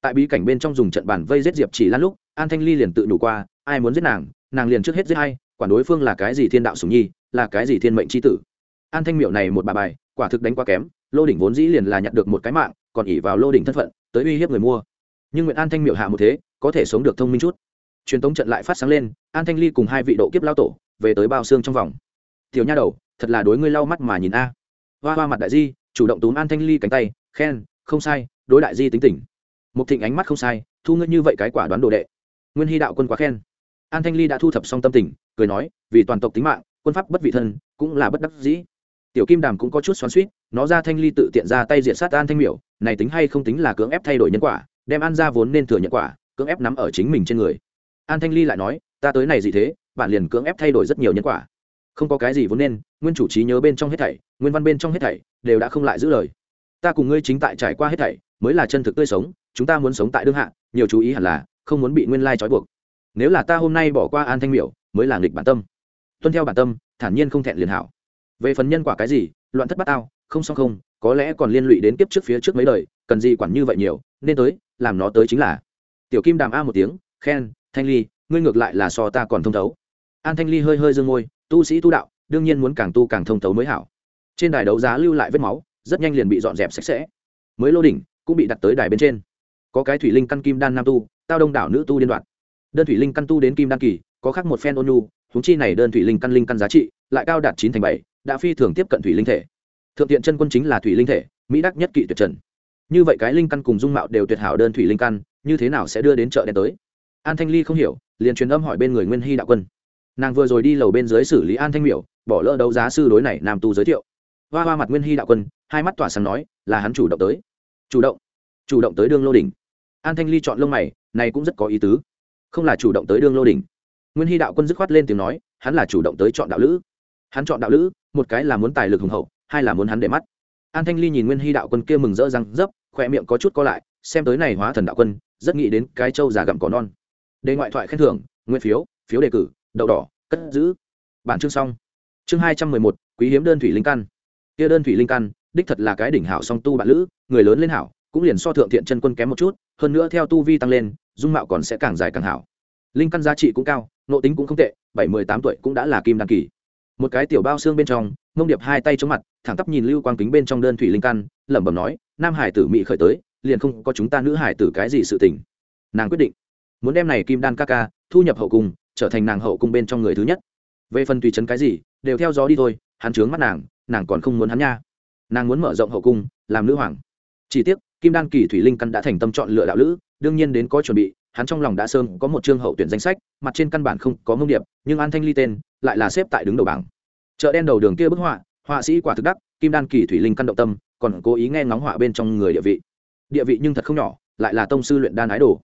Tại bí cảnh bên trong dùng trận bàn vây giết diệp chỉ lan lúc, an thanh ly liền tự đủ qua, ai muốn giết nàng nàng liền trước hết giết hay quản đối phương là cái gì thiên đạo sùng nhi, là cái gì thiên mệnh c tử. An thanh miểu này một bà bài, quả thực đánh quá kém, lô đỉnh vốn dĩ liền là nhặt được một cái mạng, còn ỉ vào lô đỉnh thân phận, tới uy hiếp người mua. Nhưng nguyện an thanh miểu hạ một thế, có thể sống được thông minh chút. Truyền tống trận lại phát sáng lên, an thanh ly cùng hai vị độ kiếp lao tổ, về tới bao xương trong vòng. Tiểu nha đầu thật là đối ngươi lau mắt mà nhìn a. Hoa hoa mặt đại di chủ động túm an thanh ly cánh tay khen không sai đối đại di tính tỉnh, mục thịnh ánh mắt không sai thu ngươi như vậy cái quả đoán đồ đệ. Nguyên hy đạo quân quá khen. An thanh ly đã thu thập xong tâm tình cười nói vì toàn tộc tính mạng quân pháp bất vị thân cũng là bất đắc dĩ. Tiểu kim đàm cũng có chút xoắn suýt nó ra thanh ly tự tiện ra tay diện sát an thanh miểu này tính hay không tính là cưỡng ép thay đổi nhân quả đem an ra vốn nên thừa nhận quả cưỡng ép nắm ở chính mình trên người. An thanh ly lại nói ta tới này gì thế bạn liền cưỡng ép thay đổi rất nhiều nhân quả không có cái gì vốn nên, nguyên chủ trí nhớ bên trong hết thảy, nguyên văn bên trong hết thảy, đều đã không lại giữ lời. Ta cùng ngươi chính tại trải qua hết thảy, mới là chân thực tươi sống, chúng ta muốn sống tại đương hạ, nhiều chú ý hẳn là, không muốn bị nguyên lai trói buộc. Nếu là ta hôm nay bỏ qua an thanh miểu, mới là nghịch bản tâm. Tuân theo bản tâm, thản nhiên không thẹn liền hảo. Về phần nhân quả cái gì, loạn thất bát ao không xong không, có lẽ còn liên lụy đến kiếp trước phía trước mấy đời, cần gì quản như vậy nhiều, nên tới, làm nó tới chính là. Tiểu kim đàm a một tiếng, khen, thanh ly, ngươi ngược lại là so ta còn thông thấu. An thanh ly hơi hơi dương môi tu sĩ tu đạo, đương nhiên muốn càng tu càng thông thấu mới hảo. Trên đài đấu giá lưu lại vết máu, rất nhanh liền bị dọn dẹp sạch sẽ. Mới lô đỉnh, cũng bị đặt tới đài bên trên. Có cái thủy linh căn kim đan nam tu, tao đông đảo nữ tu liên đoạn đơn thủy linh căn tu đến kim đan kỳ, có khác một phen ôn nhu húng chi này đơn thủy linh căn linh căn giá trị, lại cao đạt chín thành bảy, đã phi thường tiếp cận thủy linh thể. Thượng tiện chân quân chính là thủy linh thể, mỹ đắc nhất kỵ tuyệt trần. Như vậy cái linh căn cùng dung mạo đều tuyệt hảo đơn thủy linh căn, như thế nào sẽ đưa đến chợ đen tới? An thanh ly không hiểu, liền truyền âm hỏi bên người nguyên hy đạo quân nàng vừa rồi đi lầu bên dưới xử lý an thanh miểu, bỏ lỡ đấu giá sư đối này nam tu giới thiệu. Hoa hoa mặt nguyên hy đạo quân, hai mắt tỏa sáng nói, là hắn chủ động tới. Chủ động? Chủ động tới đương lô đỉnh. An thanh ly chọn lông mày, này cũng rất có ý tứ. Không là chủ động tới đương lô đỉnh. Nguyên hy đạo quân dứt khoát lên tiếng nói, hắn là chủ động tới chọn đạo lữ. Hắn chọn đạo lữ, một cái là muốn tài lực hùng hậu, hai là muốn hắn để mắt. An thanh ly nhìn nguyên hy đạo quân kia mừng rỡ răng dấp khỏe miệng có chút co lại, xem tới này hóa thần đạo quân, rất nghĩ đến cái trâu già gặm cỏ non. Đề ngoại thoại khen thưởng, nguyên phiếu phiếu đề cử đậu đỏ, cất giữ. Bản chương xong. Chương hai trăm mười một, quý hiếm đơn thủy linh căn. Kia đơn thủy linh căn, đích thật là cái đỉnh hảo song tu bạn lữ, người lớn lên hảo, cũng liền so thượng thiện chân quân kém một chút, hơn nữa theo tu vi tăng lên, dung mạo còn sẽ càng dài càng hảo. Linh căn giá trị cũng cao nộ tính cũng không tệ, bảy mười tám tuổi cũng đã là kim đăng kỳ. Một cái tiểu bao xương bên trong ngông điệp hai tay chống mặt, thẳng tắp nhìn lưu quang kính bên trong đơn thủy linh căn, lẩm bẩm nói, nam hải tử mỹ khởi tới, liền không có chúng ta nữ hải tử cái gì sự tình. Nàng quyết định, muốn đem này kim đan ca ca thu nhập hậu cung trở thành nàng hậu cung bên trong người thứ nhất. Về phần tùy chấn cái gì, đều theo gió đi thôi, hắn trướng mắt nàng nàng còn không muốn hắn nha. Nàng muốn mở rộng hậu cung, làm nữ hoàng. Chỉ tiếc, kim đan kỳ thủy linh căn đã thành tâm chọn lựa đạo lữ, đương nhiên đến có chuẩn bị, hắn trong lòng đã sơn có một chương hậu tuyển danh sách, mặt trên căn bản không có mông điệp, nhưng an thanh ly tên lại là xếp tại đứng đầu bảng. Chợ đen đầu đường kia bức họa họa sĩ quả thực đắc, kim đan kỳ thủy linh căn động tâm, còn cố ý nghe ngóng họa bên trong người địa vị. Địa vị nhưng thật không nhỏ, lại là tông sư luyện đan ái đồ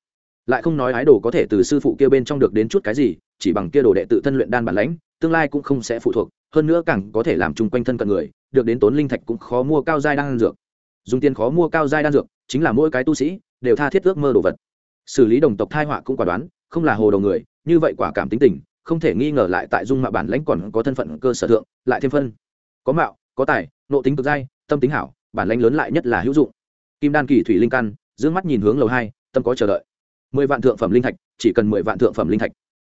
lại không nói ái đồ có thể từ sư phụ kia bên trong được đến chút cái gì, chỉ bằng kia đồ đệ tự thân luyện đan bản lãnh, tương lai cũng không sẽ phụ thuộc, hơn nữa càng có thể làm chung quanh thân cận người, được đến tốn linh thạch cũng khó mua cao giai đan dược. Dùng tiền khó mua cao giai đan dược, chính là mỗi cái tu sĩ đều tha thiết ước mơ đồ vật. Xử lý đồng tộc thai họa cũng quả đoán, không là hồ đầu người, như vậy quả cảm tính tình, không thể nghi ngờ lại tại dung mạo bản lãnh còn có thân phận cơ sở thượng, lại thêm phân. Có mạo, có tài, nộ tính cực giai, tâm tính hảo, bản lãnh lớn lại nhất là hữu dụng. Kim đan kỳ thủy linh căn d mắt nhìn hướng lầu hai, tâm có chờ đợi mười vạn thượng phẩm linh thạch, chỉ cần mười vạn thượng phẩm linh thạch.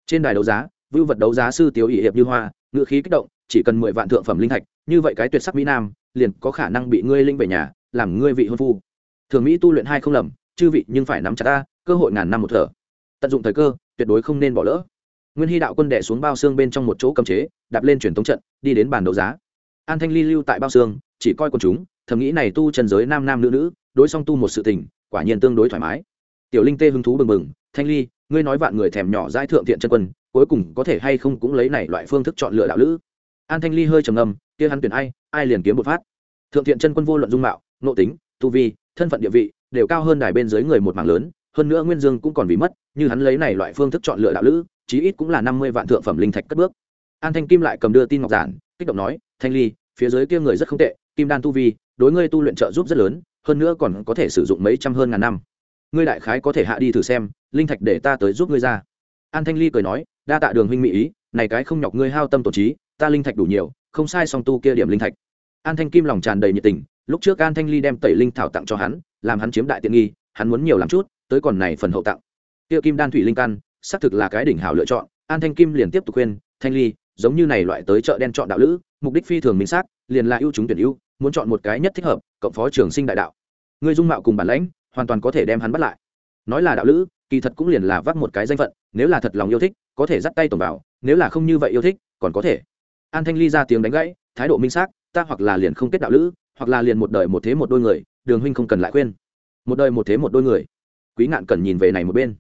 Trên đài đấu giá, vưu vật đấu giá sư tiểu ỷ hiệp như hoa ngự khí kích động, chỉ cần mười vạn thượng phẩm linh thạch, như vậy cái tuyệt sắc mỹ nam, liền có khả năng bị ngươi linh về nhà, làm ngươi vị hôn phu. Thường mỹ tu luyện hai không lầm, chư vị nhưng phải nắm chặt ta, cơ hội ngàn năm một thở. Tận dụng thời cơ, tuyệt đối không nên bỏ lỡ. Nguyên hy đạo quân đẻ xuống bao xương bên trong một chỗ cấm chế, đạp lên truyền thống trận, đi đến bàn đấu giá. An thanh ly lưu tại bao xương, chỉ coi quần chúng, thầm nghĩ này tu trần giới nam nam nữ nữ, đối song tu một sự tình, quả nhiên tương đối thoải mái tiểu linh tê hứng thú bừng bừng, thanh ly, ngươi nói vạn người thèm nhỏ dãi thượng thiện chân quân, cuối cùng có thể hay không cũng lấy này loại phương thức chọn lựa đạo lữ? An thanh ly hơi trầm ngâm, kia hắn tuyển ai ai liền kiếm một phát. Thượng thiện chân quân vô luận dung mạo nộ tính, tu vi, thân phận địa vị, đều cao hơn đài bên dưới người một mảng lớn, hơn nữa nguyên dương cũng còn bị mất, như hắn lấy này loại phương thức chọn lựa đạo lữ, chí ít cũng là năm mươi vạn thượng phẩm linh thạch cất bước. An thanh kim lại cầm đưa tin ngọc giản, kích động nói, thanh ly, phía dưới kia người rất không tệ, kim đan tu vi, đối ngươi tu luyện trợ giúp rất lớn, hơn nữa còn có thể sử dụng mấy trăm hơn ngàn năm ngươi đại khái có thể hạ đi thử xem, linh thạch để ta tới giúp ngươi ra. An thanh ly cười nói, đa tạ đường huynh mỹ ý, này cái không nhọc ngươi hao tâm tổ trí, ta linh thạch đủ nhiều, không sai song tu kia điểm linh thạch. An thanh kim lòng tràn đầy nhiệt tình, lúc trước an thanh ly đem tẩy linh thảo tặng cho hắn, làm hắn chiếm đại tiện nghi, hắn muốn nhiều làm chút, tới còn này phần hậu tặng. Tiêu kim đan thủy linh căn, xác thực là cái đỉnh hảo lựa chọn, an thanh kim liền tiếp tục khuyên, thanh ly, giống như này loại tới chợ đen chọn đạo lữ, mục đích phi thường minh xác, liền là ưu chúng tuyển ưu, muốn chọn một cái nhất thích hợp, cộng phó trường sinh đại đạo. Người dung mạo cùng bản lãnh hoàn toàn có thể đem hắn bắt lại. Nói là đạo lữ, kỳ thật cũng liền là vắt một cái danh phận, nếu là thật lòng yêu thích, có thể dắt tay tổng vào nếu là không như vậy yêu thích, còn có thể. An thanh ly ra tiếng đánh gãy, thái độ minh xác, ta hoặc là liền không kết đạo lữ, hoặc là liền một đời một thế một đôi người, đường huynh không cần lại khuyên. Một đời một thế một đôi người. Quý ngạn cần nhìn về này một bên.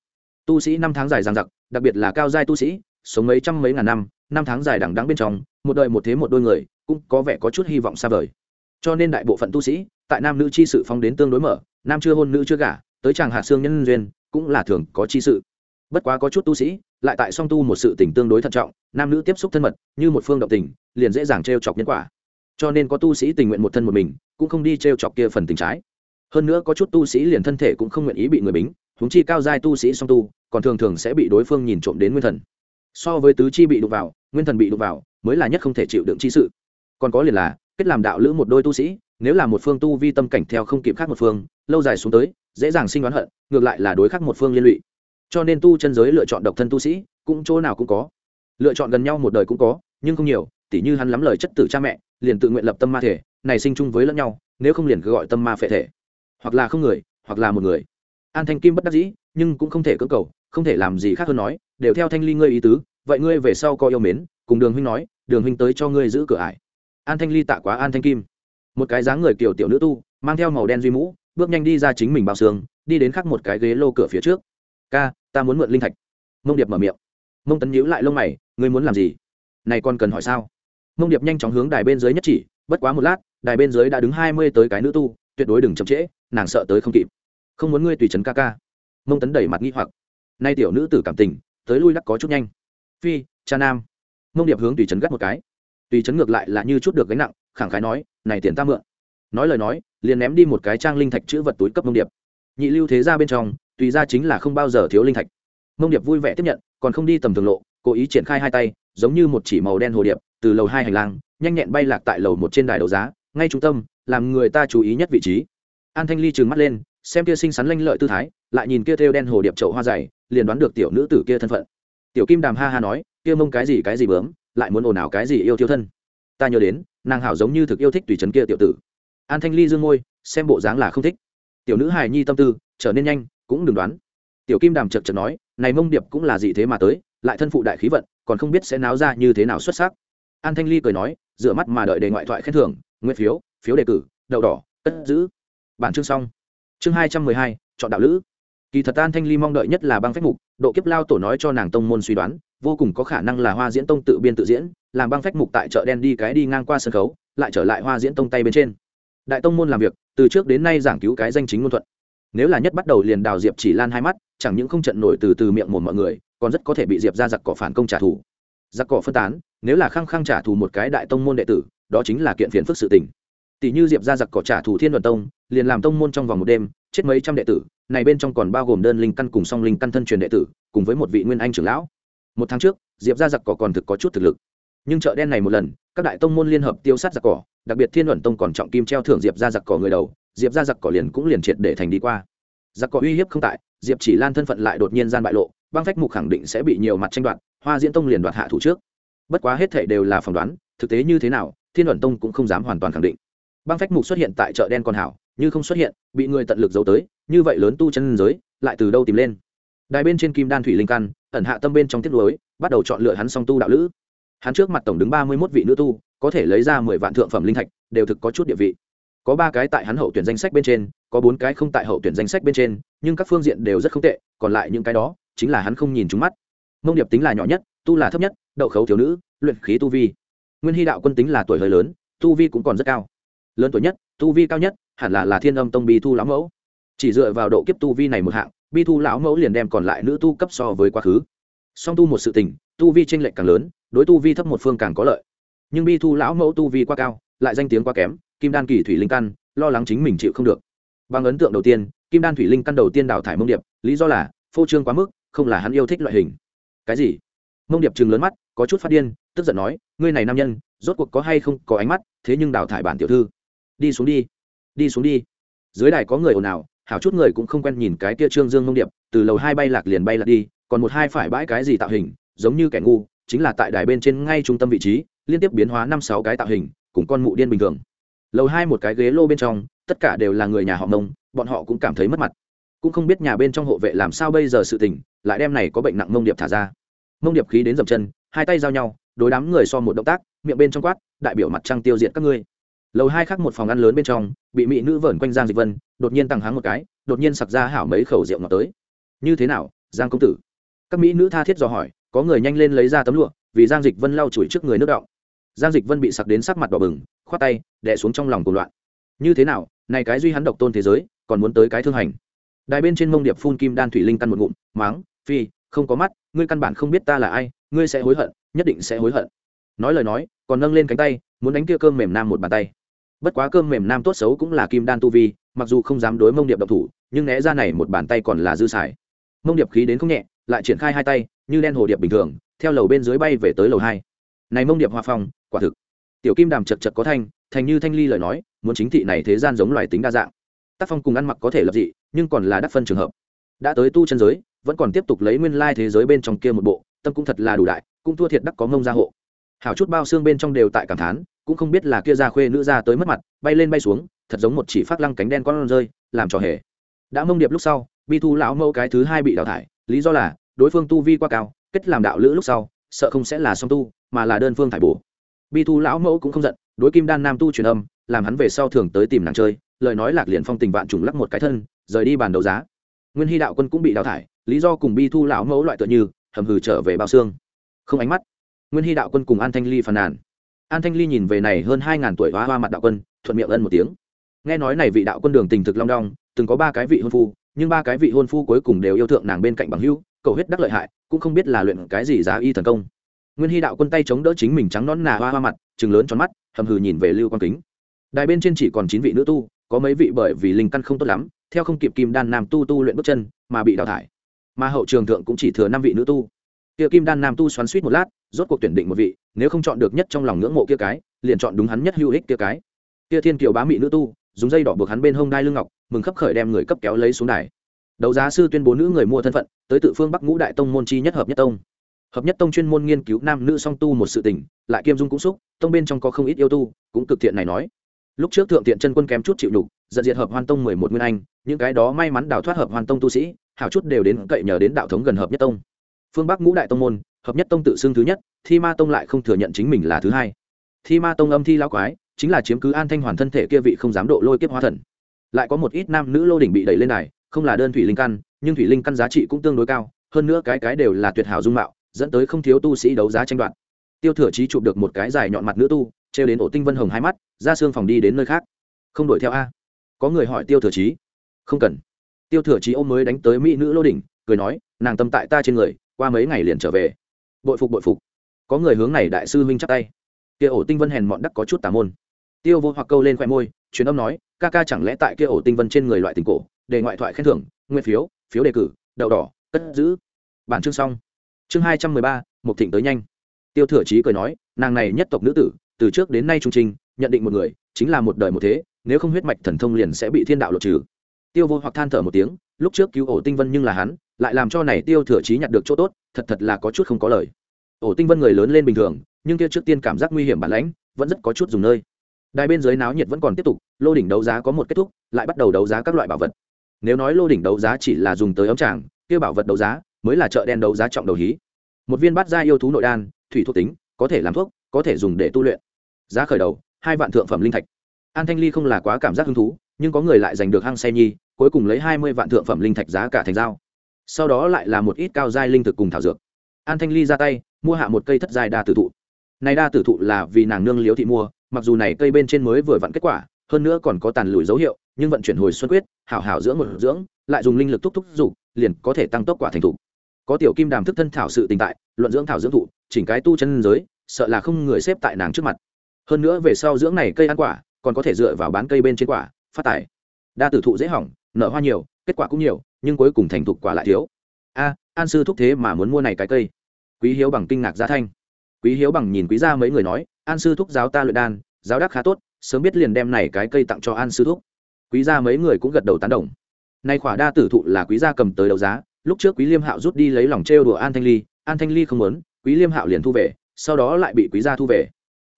Tu sĩ năm tháng dài dằng dặc, đặc biệt là cao giai tu sĩ, sống mấy trăm mấy ngàn năm năm tháng dài đằng đắng bên trong, một đời một thế một đôi người, cũng có vẻ có chút hy vọng xa vời. Cho nên đại bộ phận tu sĩ, tại nam nữ chi sự phong đến tương đối mở nam chưa hôn nữ chưa gả, tới chàng hạ xương nhân duyên, cũng là thường có chi sự. Bất quá có chút tu sĩ, lại tại song tu một sự tình tương đối thận trọng, nam nữ tiếp xúc thân mật, như một phương động tình, liền dễ dàng t r e o chọc nhân quả. Cho nên có tu sĩ tình nguyện một thân một mình, cũng không đi t r e o chọc kia phần tình trái. Hơn nữa có chút tu sĩ liền thân thể cũng không nguyện ý bị người bính húng chi cao giai tu sĩ song tu, còn thường thường sẽ bị đối phương nhìn trộm đến nguyên thần. So với tứ chi bị đụng vào, nguyên thần bị đụng vào, mới là nhất không thể chịu đựng chi sự. Còn có liền là, kết làm đạo lữ một đôi tu sĩ nếu là một phương tu vi tâm cảnh theo không kịp khác một phương, lâu dài xuống tới, dễ dàng sinh đoán hận, ngược lại là đối khắc một phương liên lụy. Cho nên tu chân giới lựa chọn độc thân tu sĩ, cũng chỗ nào cũng có. Lựa chọn gần nhau một đời cũng có, nhưng không nhiều, tỉ như hắn lắm lời chất tử cha mẹ, liền tự nguyện lập tâm ma thể, này sinh chung với lẫn nhau, nếu không liền cứ gọi tâm ma phệ thể. Hoặc là không người, hoặc là một người. An thanh kim bất đắc dĩ, nhưng cũng không thể cưỡng cầu, không thể làm gì khác hơn nói, đều theo thanh ly ngươi ý tứ, vậy ngươi về sau coi yêu mến, cùng đường huynh nói, đường huynh tới cho ngươi giữ cửa ải. An thanh ly tạ quá an thanh kim một cái dáng người kiểu tiểu nữ tu, mang theo màu đen duy mũ, bước nhanh đi ra chính mình bao xương, đi đến khắc một cái ghế lô cửa phía trước. Ca, ta muốn mượn linh thạch. Mông điệp mở miệng. Mông tấn nhíu lại lông mày, ngươi muốn làm gì? Này còn cần hỏi sao? Mông điệp nhanh chóng hướng đài bên dưới nhất chỉ, bất quá một lát, đài bên dưới đã đứng hai mươi tới cái nữ tu, tuyệt đối đừng chậm trễ, nàng sợ tới không kịp. Không muốn ngươi tùy trấn ca ca. Mông tấn đẩy mặt nghi hoặc. Nay tiểu nữ tử cảm tình, tới lui lắc có chút nhanh. Phi, cha nam. Mông điệp hướng tùy trấn gắt một cái tùy chấn ngược lại là như chút được gánh nặng, khẳng khái nói, này tiền ta mượn. Nói lời nói, liền ném đi một cái trang linh thạch chữ vật túi cấp mông điệp. Nhị lưu thế ra bên trong, tùy ra chính là không bao giờ thiếu linh thạch. Mông điệp vui vẻ tiếp nhận, còn không đi tầm thường lộ, cố ý triển khai hai tay, giống như một chỉ màu đen hồ điệp, từ lầu hai hành lang, nhanh nhẹn bay lạc tại lầu một trên đài đấu giá, ngay trung tâm, làm người ta chú ý nhất vị trí. An thanh ly trừng mắt lên, xem kia xinh xắn lanh lợi tư thái, lại nhìn kia thêu đen hồ điệp trậu hoa dày, liền đoán được tiểu nữ tử kia thân phận. Tiểu kim đàm ha ha nói, kia mông cái gì cái gì bướm? Lại muốn ồn ào cái gì yêu thiêu thân. Ta nhớ đến, nàng hảo giống như thực yêu thích tùy trấn kia tiểu tử. An thanh ly dương ngôi xem bộ dáng là không thích. Tiểu nữ hài nhi tâm tư, trở nên nhanh, cũng đừng đoán. Tiểu kim đàm chật chật nói, này mông điệp cũng là gì thế mà tới, lại thân phụ đại khí vận, còn không biết sẽ náo ra như thế nào xuất sắc. An thanh ly cười nói, dựa mắt mà đợi đề ngoại thoại khen thưởng nguyên phiếu phiếu đề cử, đậu đỏ, cất giữ. Bản chương xong. Chương hai trăm mười hai, chọn đạo lữ. Kỳ thật an thanh ly mong đợi nhất là băng phách mục, độ kiếp lao tổ nói cho nàng tông môn suy đoán vô cùng có khả năng là hoa diễn tông tự biên tự diễn, làm băng phách mục tại chợ đen đi cái đi ngang qua sân khấu, lại trở lại hoa diễn tông tay bên trên. Đại tông môn làm việc, từ trước đến nay giảng cứu cái danh chính ngôn thuận. Nếu là nhất bắt đầu liền đào diệp chỉ lan hai mắt, chẳng những không trận nổi từ từ miệng một mọi người, còn rất có thể bị diệp ra giặc cỏ phản công trả thù. Giặc cỏ phân tán, nếu là khăng khăng trả thù một cái đại tông môn đệ tử, đó chính là kiện phiền phức sự tình. Tỷ như diệp ra giặc cỏ trả thù thiên đoàn tông, liền làm tông môn trong vòng một đêm, chết mấy trăm đệ tử, này bên trong còn bao gồm đơn linh căn cùng song linh căn thân truyền đệ tử, cùng với một vị nguyên anh trưởng lão một tháng trước, diệp ra giặc cỏ còn thực có chút thực lực. Nhưng chợ đen này một lần, các đại tông môn liên hợp tiêu sát giặc cỏ, đặc biệt thiên luận tông còn trọng kim treo thưởng diệp ra giặc cỏ người đầu, diệp ra giặc cỏ liền cũng liền triệt để thành đi qua. Giặc cỏ uy hiếp không tại, diệp chỉ lan thân phận lại đột nhiên gian bại lộ, băng phách mục khẳng định sẽ bị nhiều mặt tranh đoạt, hoa diễn tông liền đoạt hạ thủ trước. Bất quá hết thể đều là phỏng đoán, thực tế như thế nào, thiên luận tông cũng không dám hoàn toàn khẳng định. Băng phách mục xuất hiện tại chợ đen còn hảo, như không xuất hiện, bị người tận lực giấu tới, như vậy lớn tu chân giới, lại từ đâu tìm lên? Đài bên trên kim đan thủy linh căn ẩn hạ tâm bên trong tiết lối bắt đầu chọn lựa hắn song tu đạo lữ. Hắn trước mặt tổng đứng ba mươi mốt vị nữ tu, có thể lấy ra mười vạn thượng phẩm linh thạch, đều thực có chút địa vị. Có ba cái tại hắn hậu tuyển danh sách bên trên, có bốn cái không tại hậu tuyển danh sách bên trên, nhưng các phương diện đều rất không tệ, còn lại những cái đó, chính là hắn không nhìn trúng mắt. Mông điệp tính là nhỏ nhất, tu là thấp nhất, đậu khấu thiếu nữ, luyện khí tu vi. Nguyên hy đạo quân tính là tuổi hơi lớn, tu vi cũng còn rất cao. Lớn tuổi nhất, tu vi cao nhất, hẳn là là thiên âm tông bi thu lão mẫu. Chỉ dựa vào độ kiếp tu vi này một hạng bi thu lão mẫu liền đem còn lại nữ tu cấp so với quá khứ. Song tu một sự tình, tu vi tranh lệch càng lớn, đối tu vi thấp một phương càng có lợi. Nhưng bi thu lão mẫu tu vi quá cao, lại danh tiếng quá kém, kim đan kỳ thủy linh căn, lo lắng chính mình chịu không được. Bằng ấn tượng đầu tiên, kim đan thủy linh căn đầu tiên đào thải mông điệp, lý do là, phô trương quá mức, không là hắn yêu thích loại hình. Cái gì? Mông điệp chừng lớn mắt, có chút phát điên, tức giận nói, ngươi này nam nhân, rốt cuộc có hay không có ánh mắt, thế nhưng đào thải bản tiểu thư. Đi xuống đi đi xuống đi. Dưới đài có người ồn ào hảo chút người cũng không quen nhìn cái kia trương dương mông điệp, từ lầu hai bay lạc liền bay lạc đi, còn một hai phải bãi cái gì tạo hình, giống như kẻ ngu, chính là tại đài bên trên ngay trung tâm vị trí, liên tiếp biến hóa năm sáu cái tạo hình, cùng con mụ điên bình thường. Lầu hai một cái ghế lô bên trong, tất cả đều là người nhà họ mông, bọn họ cũng cảm thấy mất mặt. Cũng không biết nhà bên trong hộ vệ làm sao bây giờ sự tình, lại đem này có bệnh nặng mông điệp thả ra. Mông điệp khí đến dập chân, hai tay giao nhau, đối đám người so một động tác, miệng bên trong quát, đại biểu mặt trăng tiêu diệt các ngươi. Lầu hai khác một phòng ăn lớn bên trong, bị mỹ nữ vẩn quanh giang dịch vân đột nhiên tăng háng một cái, đột nhiên sặc ra hảo mấy khẩu rượu ngọt tới. Như thế nào, giang công tử? Các mỹ nữ tha thiết dò hỏi, có người nhanh lên lấy ra tấm lụa, vì giang dịch vân lau chùi trước người nước đọng. Giang dịch vân bị sặc đến sắc mặt đỏ bừng, khoát tay đẻ xuống trong lòng cuộc loạn. Như thế nào, này cái duy hắn độc tôn thế giới, còn muốn tới cái thương hành? Đài bên trên mông điệp phun kim đan thủy linh căn một ngụm, máng, phi, không có mắt, ngươi căn bản không biết ta là ai, ngươi sẽ hối hận, nhất định sẽ hối hận. Nói lời nói, còn nâng lên cánh tay, muốn đánh kia cơm mềm nam một bàn tay bất quá cơm mềm nam tốt xấu cũng là kim đan tu vi, mặc dù không dám đối mông điệp độc thủ, nhưng né ra này một bàn tay còn là dư xài. Mông điệp khí đến không nhẹ, lại triển khai hai tay, như đen hồ điệp bình thường, theo lầu bên dưới bay về tới lầu hai. Này mông điệp hòa phong, quả thực. Tiểu kim đàm chật chật có thanh, thành như thanh ly lời nói, muốn chính thị này thế gian giống loài tính đa dạng. Tác phong cùng ăn mặc có thể lập dị, nhưng còn là đắc phân trường hợp. Đã tới tu chân giới, vẫn còn tiếp tục lấy nguyên lai thế giới bên trong kia một bộ, tâm cũng thật là đủ đại, cũng thua thiệt đắc có mông gia hộ hảo chút bao xương bên trong đều tại cảm thán, cũng không biết là kia ra khuê nữ ra tới mất mặt, bay lên bay xuống, thật giống một chỉ phát lăng cánh đen con rơi, làm trò hề. Đã mông điệp lúc sau, bi thu lão mẫu cái thứ hai bị đào thải, lý do là, đối phương tu vi quá cao, kết làm đạo lữ lúc sau, sợ không sẽ là song tu, mà là đơn phương thải bổ. Bi thu lão mẫu cũng không giận, đối kim đan nam tu truyền âm, làm hắn về sau thường tới tìm nàng chơi, lời nói lạc liền phong tình vạn trùng lắc một cái thân, rời đi bàn đấu giá. Nguyên hy đạo quân cũng bị đào thải, lý do cùng bi thu lão mẫu loại tựa như, hầm hừ trở về bao xương. Không ánh mắt nguyên hy đạo quân cùng an thanh ly phàn nàn. An thanh ly nhìn về này hơn hai ngàn tuổi hoa hoa mặt đạo quân, thuận miệng ân một tiếng. Nghe nói này vị đạo quân đường tình thực long đong, từng có ba cái vị hôn phu, nhưng ba cái vị hôn phu cuối cùng đều yêu thượng nàng bên cạnh bằng hữu, cầu huyết đắc lợi hại, cũng không biết là luyện cái gì giá y thần công. Nguyên hy đạo quân tay chống đỡ chính mình trắng nón nà hoa hoa mặt chừng lớn tròn mắt, hầm hừ nhìn về lưu quang kính. Đài bên trên chỉ còn chín vị nữ tu, có mấy vị bởi vì linh căn không tốt lắm, theo không kịp kim đan nam tu tu luyện bước chân, mà bị đào thải. Mà hậu trường thượng cũng chỉ thừa năm vị nữ tu. Kia kim đan nam tu xoắn suýt một lát rốt cuộc tuyển định một vị, nếu không chọn được nhất trong lòng ngưỡng mộ kia cái, liền chọn đúng hắn nhất hữu ích kia cái. Kia thiên kiều bá mị nữ tu, dùng dây đỏ buộc hắn bên hông đai lưng ngọc, mừng khấp khởi đem người cấp kéo lấy xuống đài. Đấu giá sư tuyên bố nữ người mua thân phận, tới tự phương bắc ngũ đại tông môn chi nhất hợp nhất tông. Hợp nhất tông chuyên môn nghiên cứu nam nữ song tu một sự tình, lại kiêm dung cũng xúc, tông bên trong có không ít yêu tu, cũng cực thiện này nói. Lúc trước thượng tiện chân quân kém chút chịu đục giận diệt hợp hoan tông mười một nguyên anh, những cái đó may mắn đào thoát hợp hoan tông tu sĩ, hảo chút đều đến cậy nhờ đến đạo thống gần hợp nhất tông. Phương bắc ngũ đại tông môn hợp nhất tông tự xưng thứ nhất, thi ma tông lại không thừa nhận chính mình là thứ hai. Thi ma tông âm thi lao quái, chính là chiếm cứ an thanh hoàn thân thể kia vị không dám độ lôi kiếp hóa thần. Lại có một ít nam nữ lô đỉnh bị đẩy lên này không là đơn thủy linh căn, nhưng thủy linh căn giá trị cũng tương đối cao, hơn nữa cái cái đều là tuyệt hảo dung mạo, dẫn tới không thiếu tu sĩ đấu giá tranh đoạt. Tiêu thừa trí chụp được một cái dài nhọn mặt nữ tu treo đến ổ tinh vân hồng hai mắt, ra xương phòng đi đến nơi khác. Không đuổi theo a. Có người hỏi tiêu thừa trí không cần. Tiêu thừa trí ôm mới đánh tới mỹ nữ lô đỉnh, cười nói, nàng tâm tại ta trên người, qua mấy ngày liền trở về bội phục bội phục. Có người hướng này đại sư huynh chắp tay. Kia ổ tinh vân hèn mọn đắc có chút tà môn. Tiêu vô hoặc câu lên khoe môi, truyền âm nói, ca ca chẳng lẽ tại kia ổ tinh vân trên người loại tình cổ, để ngoại thoại khen thưởng, nguyên phiếu phiếu đề cử, đậu đỏ, cất giữ. Bản chương xong. Chương hai trăm mười ba một thịnh tới nhanh. Tiêu thừa trí cười nói, nàng này nhất tộc nữ tử, từ trước đến nay trung trình nhận định một người, chính là một đời một thế, nếu không huyết mạch thần thông liền sẽ bị thiên đạo lột trừ. Tiêu vô hoặc than thở một tiếng, lúc trước cứu ổ tinh vân nhưng là hắn lại làm cho này tiêu thừa trí nhặt được chỗ tốt, thật thật là có chút không có lời. Ổ tinh vân người lớn lên bình thường, nhưng kia trước tiên cảm giác nguy hiểm bản lãnh, vẫn rất có chút dùng nơi. Đài bên dưới náo nhiệt vẫn còn tiếp tục, lô đỉnh đấu giá có một kết thúc, lại bắt đầu đấu giá các loại bảo vật. Nếu nói lô đỉnh đấu giá chỉ là dùng tới ấm tràng, kia bảo vật đấu giá mới là chợ đen đấu giá trọng đầu hí. Một viên bát gia yêu thú nội đan, thủy thuộc tính, có thể làm thuốc, có thể dùng để tu luyện. Giá khởi đầu, hai vạn thượng phẩm linh thạch. An thanh ly không là quá cảm giác hứng thú, nhưng có người lại giành được hăng xe nhi, cuối cùng lấy hai mươi vạn thượng phẩm linh thạch giá cả thành dao sau đó lại là một ít cao giai linh thực cùng thảo dược. An thanh ly ra tay, mua hạ một cây thất giai đa tử thụ. Này đa tử thụ là vì nàng nương liếu thị mua, mặc dù này cây bên trên mới vừa vặn kết quả, hơn nữa còn có tàn lùi dấu hiệu, nhưng vận chuyển hồi xuân quyết, hảo hảo dưỡng một dưỡng, lại dùng linh lực thúc thúc dục, liền có thể tăng tốc quả thành thụ. Có tiểu kim đàm thức thân thảo sự tình tại, luận dưỡng thảo dưỡng thụ, chỉnh cái tu chân giới, sợ là không người xếp tại nàng trước mặt. Hơn nữa về sau dưỡng này cây ăn quả, còn có thể dựa vào bán cây bên trên quả, phát tài. Đa tử thụ dễ hỏng nở hoa nhiều, kết quả cũng nhiều nhưng cuối cùng thành thục quả lại thiếu. A, an sư thúc thế mà muốn mua này cái cây. Quý hiếu bằng kinh ngạc gia thanh. Quý hiếu bằng nhìn quý gia mấy người nói, an sư thúc giáo ta luyện đan, giáo đắc khá tốt, sớm biết liền đem này cái cây tặng cho an sư thúc. Quý gia mấy người cũng gật đầu tán đồng. Nay khỏa đa tử thụ là quý gia cầm tới đấu giá, lúc trước quý liêm hạo rút đi lấy lòng trêu đùa an thanh ly, an thanh ly không muốn, quý liêm hạo liền thu về, sau đó lại bị quý gia thu về.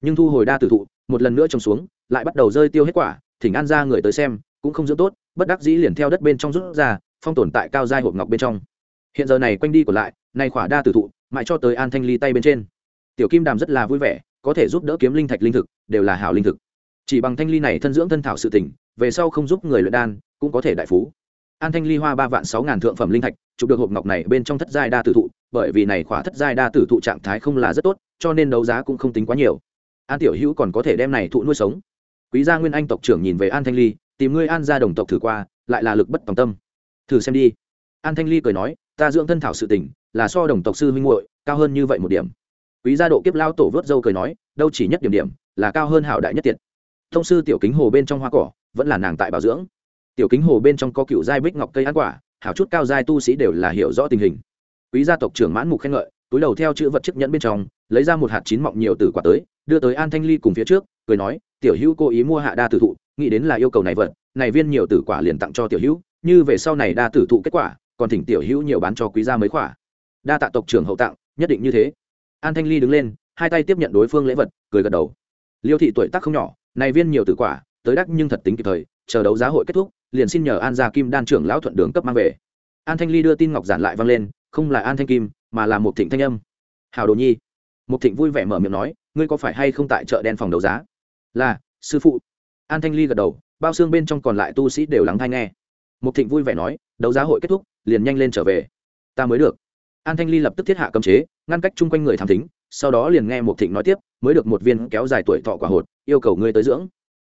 Nhưng thu hồi đa tử thụ, một lần nữa trồng xuống, lại bắt đầu rơi tiêu hết quả, thỉnh an ra người tới xem, cũng không dưỡng tốt, bất đắc dĩ liền theo đất bên trong rút ra phong tồn tại cao giai hộp ngọc bên trong. Hiện giờ này quanh đi của lại, nay khỏa đa tử thụ, mãi cho tới an thanh ly tay bên trên. Tiểu kim đàm rất là vui vẻ, có thể giúp đỡ kiếm linh thạch linh thực, đều là hảo linh thực. Chỉ bằng thanh ly này thân dưỡng thân thảo sự tỉnh về sau không giúp người luyện đan, cũng có thể đại phú. An thanh ly hoa ba vạn sáu ngàn thượng phẩm linh thạch, chụp được hộp ngọc này bên trong thất giai đa tử thụ, bởi vì này khỏa thất giai đa tử thụ trạng thái không là rất tốt, cho nên đấu giá cũng không tính quá nhiều. An tiểu hữu còn có thể đem này thụ nuôi sống. Quý gia nguyên anh tộc trưởng nhìn về an thanh ly, tìm ngươi an gia đồng tộc thử qua, lại là lực bất tòng tâm thử xem đi. An thanh ly cười nói, ta dưỡng thân thảo sự tình, là so đồng tộc sư huynh muội cao hơn như vậy một điểm. Quý gia độ kiếp lao tổ vớt dâu cười nói, đâu chỉ nhất điểm điểm, là cao hơn hảo đại nhất tiện thông sư tiểu kính hồ bên trong hoa cỏ, vẫn là nàng tại bảo dưỡng. Tiểu kính hồ bên trong có cựu giai bích ngọc cây ăn quả, hảo chút cao giai tu sĩ đều là hiểu rõ tình hình. Quý gia tộc trưởng mãn mục khen ngợi, túi đầu theo chữ vật chiếc nhẫn bên trong, lấy ra một hạt chín mọng nhiều từ quả tới, đưa tới an thanh ly cùng phía trước, cười nói, tiểu hữu cố ý mua hạ đa tử thụ, nghĩ đến là yêu cầu này vật, này viên nhiều tử quả liền tặng cho tiểu hữu như về sau này đa tử thụ kết quả, còn thỉnh tiểu hữu nhiều bán cho quý gia mấy quả đa tạ tộc trưởng hậu tặng, nhất định như thế. An thanh ly đứng lên, hai tay tiếp nhận đối phương lễ vật, cười gật đầu. Liêu thị tuổi tác không nhỏ, này viên nhiều tử quả, tới đắc nhưng thật tính kịp thời, chờ đấu giá hội kết thúc, liền xin nhờ an gia kim đan trưởng lão thuận đường cấp mang về. An thanh ly đưa tin ngọc giản lại vang lên, không là an thanh kim, mà là một thịnh thanh âm. Hào đồ nhi. Một thịnh vui vẻ mở miệng nói, ngươi có phải hay không tại chợ đen phòng đấu giá? Là, sư phụ. An thanh ly gật đầu, bao xương bên trong còn lại tu sĩ đều lắng thai nghe. Mục thịnh vui vẻ nói, đấu giá hội kết thúc, liền nhanh lên trở về. Ta mới được. An thanh ly lập tức thiết hạ cấm chế, ngăn cách chung quanh người tham thính, sau đó liền nghe Mục thịnh nói tiếp, mới được một viên kéo dài tuổi thọ quả hột, yêu cầu ngươi tới dưỡng.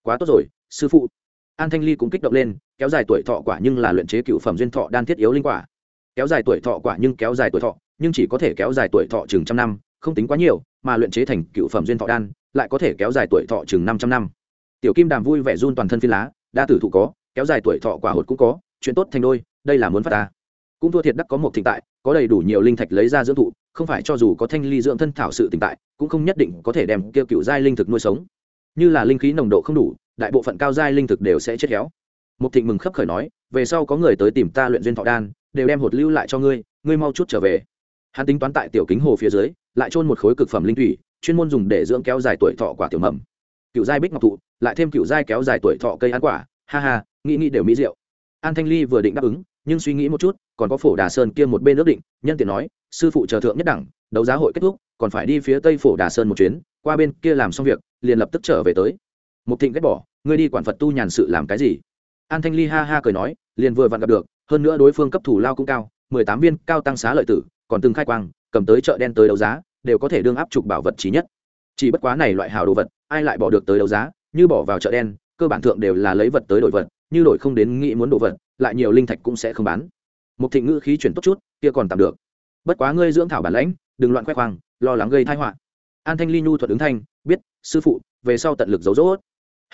Quá tốt rồi, sư phụ. An thanh ly cũng kích động lên, kéo dài tuổi thọ quả nhưng là luyện chế cựu phẩm duyên thọ đan thiết yếu linh quả. Kéo dài tuổi thọ quả nhưng kéo dài tuổi thọ, nhưng chỉ có thể kéo dài tuổi thọ chừng trăm năm, không tính quá nhiều, mà luyện chế thành cựu phẩm duyên thọ đan, lại có thể kéo dài tuổi thọ chừng năm trăm năm. Tiểu kim đàm vui vẻ run toàn thân phi lá, đa tử thụ có kéo dài tuổi thọ quả hột cũng có, chuyện tốt thành đôi, đây là muốn phát ta. Cũng thua thiệt đắc có một thịnh tại, có đầy đủ nhiều linh thạch lấy ra dưỡng thụ, không phải cho dù có thanh ly dưỡng thân thảo sự tỉnh tại, cũng không nhất định có thể đem kêu cựu giai linh thực nuôi sống. Như là linh khí nồng độ không đủ, đại bộ phận cao giai linh thực đều sẽ chết khéo một thịnh mừng khấp khởi nói, về sau có người tới tìm ta luyện duyên thọ đan, đều đem hột lưu lại cho ngươi ngươi mau chút trở về. Hắn tính toán tại tiểu kính hồ phía dưới, lại trôn một khối cực phẩm linh thủy, chuyên môn dùng để dưỡng kéo dài tuổi thọ quả tiểu mầm. Cựu giai bích ngọc thụ, lại thêm cựu giai kéo dài tuổi thọ cây ăn quả ha ha, nghĩ nghĩ đều mỹ rượu an thanh ly vừa định đáp ứng, nhưng suy nghĩ một chút, còn có phổ đà sơn kia một bên ước định, nhân tiện nói, sư phụ chờ thượng nhất đẳng, đấu giá hội kết thúc, còn phải đi phía tây phổ đà sơn một chuyến, qua bên kia làm xong việc, liền lập tức trở về tới. Mục thịnh ghét bỏ, ngươi đi quản phật tu nhàn sự làm cái gì? An thanh ly ha ha cười nói, liền vừa vặn gặp được, hơn nữa đối phương cấp thủ lao cũng cao, mười tám viên cao tăng xá lợi tử, còn từng khai quang, cầm tới chợ đen tới đấu giá, đều có thể đương áp trục bảo vật trí nhất. Chỉ bất quá này loại hào đồ vật, ai lại bỏ được tới đấu giá, như bỏ vào chợ đen cơ bản thượng đều là lấy vật tới đổi vật, như đổi không đến nghĩ muốn đồ vật, lại nhiều linh thạch cũng sẽ không bán. Một thịnh ngữ khí chuyển tốt chút, kia còn tạm được. Bất quá ngươi dưỡng thảo bản lãnh, đừng loạn khoe khoang, lo lắng gây thai họa. An thanh ly nhu thuật ứng thanh, biết, sư phụ, về sau tận lực giấu dốt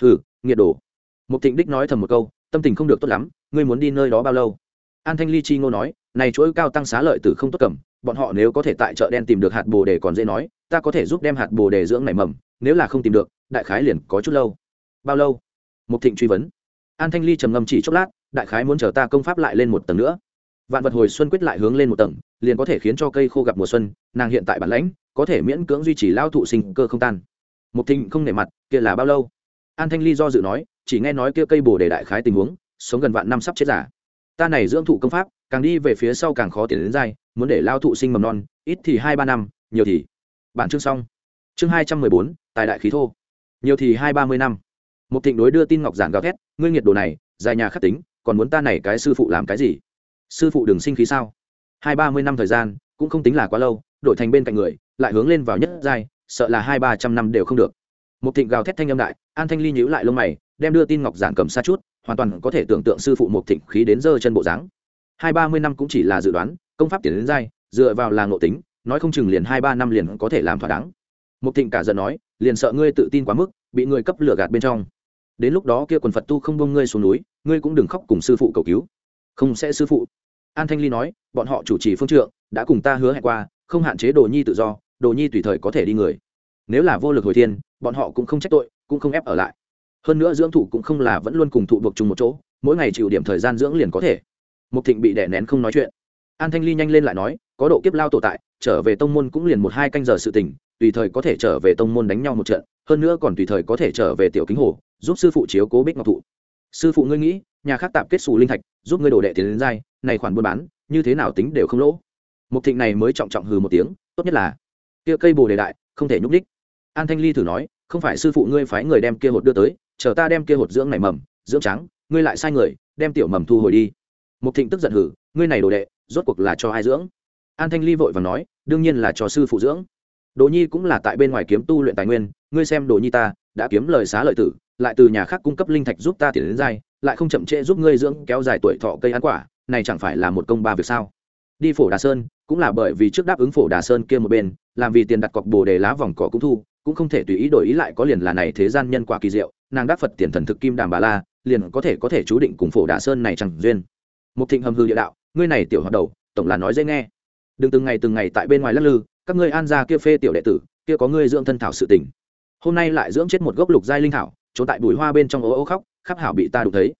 hừ, nghiệt đổ một thịnh đích nói thầm một câu, tâm tình không được tốt lắm, ngươi muốn đi nơi đó bao lâu? An thanh ly chi ngô nói, này chuỗi cao tăng xá lợi từ không tốt cầm, bọn họ nếu có thể tại chợ đen tìm được hạt bồ đề còn dễ nói, ta có thể giúp đem hạt bồ đề dưỡng nảy mầm, nếu là không tìm được, đại khái liền có chút lâu. Bao lâu? Mục thịnh truy vấn. An thanh ly trầm ngâm chỉ chốc lát, đại khái muốn chờ ta công pháp lại lên một tầng nữa. Vạn vật hồi xuân quyết lại hướng lên một tầng, liền có thể khiến cho cây khô gặp mùa xuân, nàng hiện tại bản lãnh, có thể miễn cưỡng duy trì lao thụ sinh cơ không tan. Mục thịnh không nể mặt, kia là bao lâu? An thanh ly do dự nói, chỉ nghe nói kia cây bồ đề đại khái tình huống, sống gần vạn năm sắp chết giả ta này dưỡng thụ công pháp, càng đi về phía sau càng khó tiến đến dai, muốn để lao thụ sinh mầm non, ít thì hai ba năm, nhiều thì. Bản chương xong. Chương hai trăm mười bốn, tài đại khí thô. Nhiều thì hai ba mươi năm một thịnh đối đưa tin ngọc giản gào thét, ngươi nghiệt đồ này, dài nhà khắc tính, còn muốn ta này cái sư phụ làm cái gì? Sư phụ đừng sinh khí sao? Hai ba mươi năm thời gian, cũng không tính là quá lâu, đổi thành bên cạnh người, lại hướng lên vào nhất giai, sợ là hai ba trăm năm đều không được. Một thịnh gào thét thanh âm đại, an thanh ly nhíu lại lông mày, đem đưa tin ngọc giản cầm xa chút, hoàn toàn có thể tưởng tượng sư phụ một thịnh khí đến giơ chân bộ dáng. Hai ba mươi năm cũng chỉ là dự đoán, công pháp tiền đến giai, dựa vào là ngộ tính, nói không chừng liền hai ba năm liền có thể làm thỏa đáng. Một thịnh cả giận nói, liền sợ ngươi tự tin quá mức, bị người cấp lửa gạt bên trong đến lúc đó kia quần phật tu không bông ngươi xuống núi, ngươi cũng đừng khóc cùng sư phụ cầu cứu. Không sẽ sư phụ. An thanh ly nói, bọn họ chủ trì phương trượng, đã cùng ta hứa hẹn qua, không hạn chế đồ nhi tự do, đồ nhi tùy thời có thể đi người. Nếu là vô lực hồi thiên, bọn họ cũng không trách tội, cũng không ép ở lại. Hơn nữa dưỡng thụ cũng không là vẫn luôn cùng thụ buộc chung một chỗ, mỗi ngày chịu điểm thời gian dưỡng liền có thể. Mục thịnh bị đè nén không nói chuyện. An thanh ly nhanh lên lại nói, có độ kiếp lao tổ tại, trở về tông môn cũng liền một hai canh giờ sự tình, tùy thời có thể trở về tông môn đánh nhau một trận, hơn nữa còn tùy thời có thể trở về tiểu kính hồ giúp sư phụ chiếu cố bích ngọc thụ. Sư phụ ngươi nghĩ, nhà khác tạp kết xù linh thạch, giúp ngươi đổ đệ tiền đến dai, này khoản buôn bán, như thế nào tính đều không lỗ. Mục thịnh này mới trọng trọng hừ một tiếng, tốt nhất là, kia cây bồ đề đại, không thể nhúc đích an thanh ly thử nói, không phải sư phụ ngươi phái người đem kia hột đưa tới, chờ ta đem kia hột dưỡng này mầm, dưỡng trắng, ngươi lại sai người, đem tiểu mầm thu hồi đi. Mục thịnh tức giận hử ngươi này đồ đệ, rốt cuộc là cho ai dưỡng? An thanh ly vội và nói, đương nhiên là cho sư phụ dưỡng. Đồ nhi cũng là tại bên ngoài kiếm tu luyện tài nguyên, ngươi xem đồ nhi ta, đã kiếm lời xá lợi tử lại từ nhà khác cung cấp linh thạch giúp ta tiền đến dai, lại không chậm trễ giúp ngươi dưỡng kéo dài tuổi thọ cây ăn quả, này chẳng phải là một công ba việc sao? Đi phổ đà sơn, cũng là bởi vì trước đáp ứng phổ đà sơn kia một bên, làm vì tiền đặt cọc bồ đề lá vòng cỏ cũng thu, cũng không thể tùy ý đổi ý lại có liền là này thế gian nhân quả kỳ diệu, nàng đắc phật tiền thần thực kim đàm bà la, liền có thể có thể chú định cùng phổ đà sơn này chẳng duyên. Một thịnh hầm hư địa đạo, ngươi này tiểu hoạt đầu, tổng là nói dễ nghe. Đừng từng ngày từng ngày tại bên ngoài lắc lư, các ngươi an ra kia phê tiểu đệ tử, kia có ngươi dưỡng thân thảo sự tình. Hôm nay lại dưỡng chết một gốc lục giai linh thảo trốn tại bùi hoa bên trong ố ố khóc, khắp hảo bị ta đụng thấy.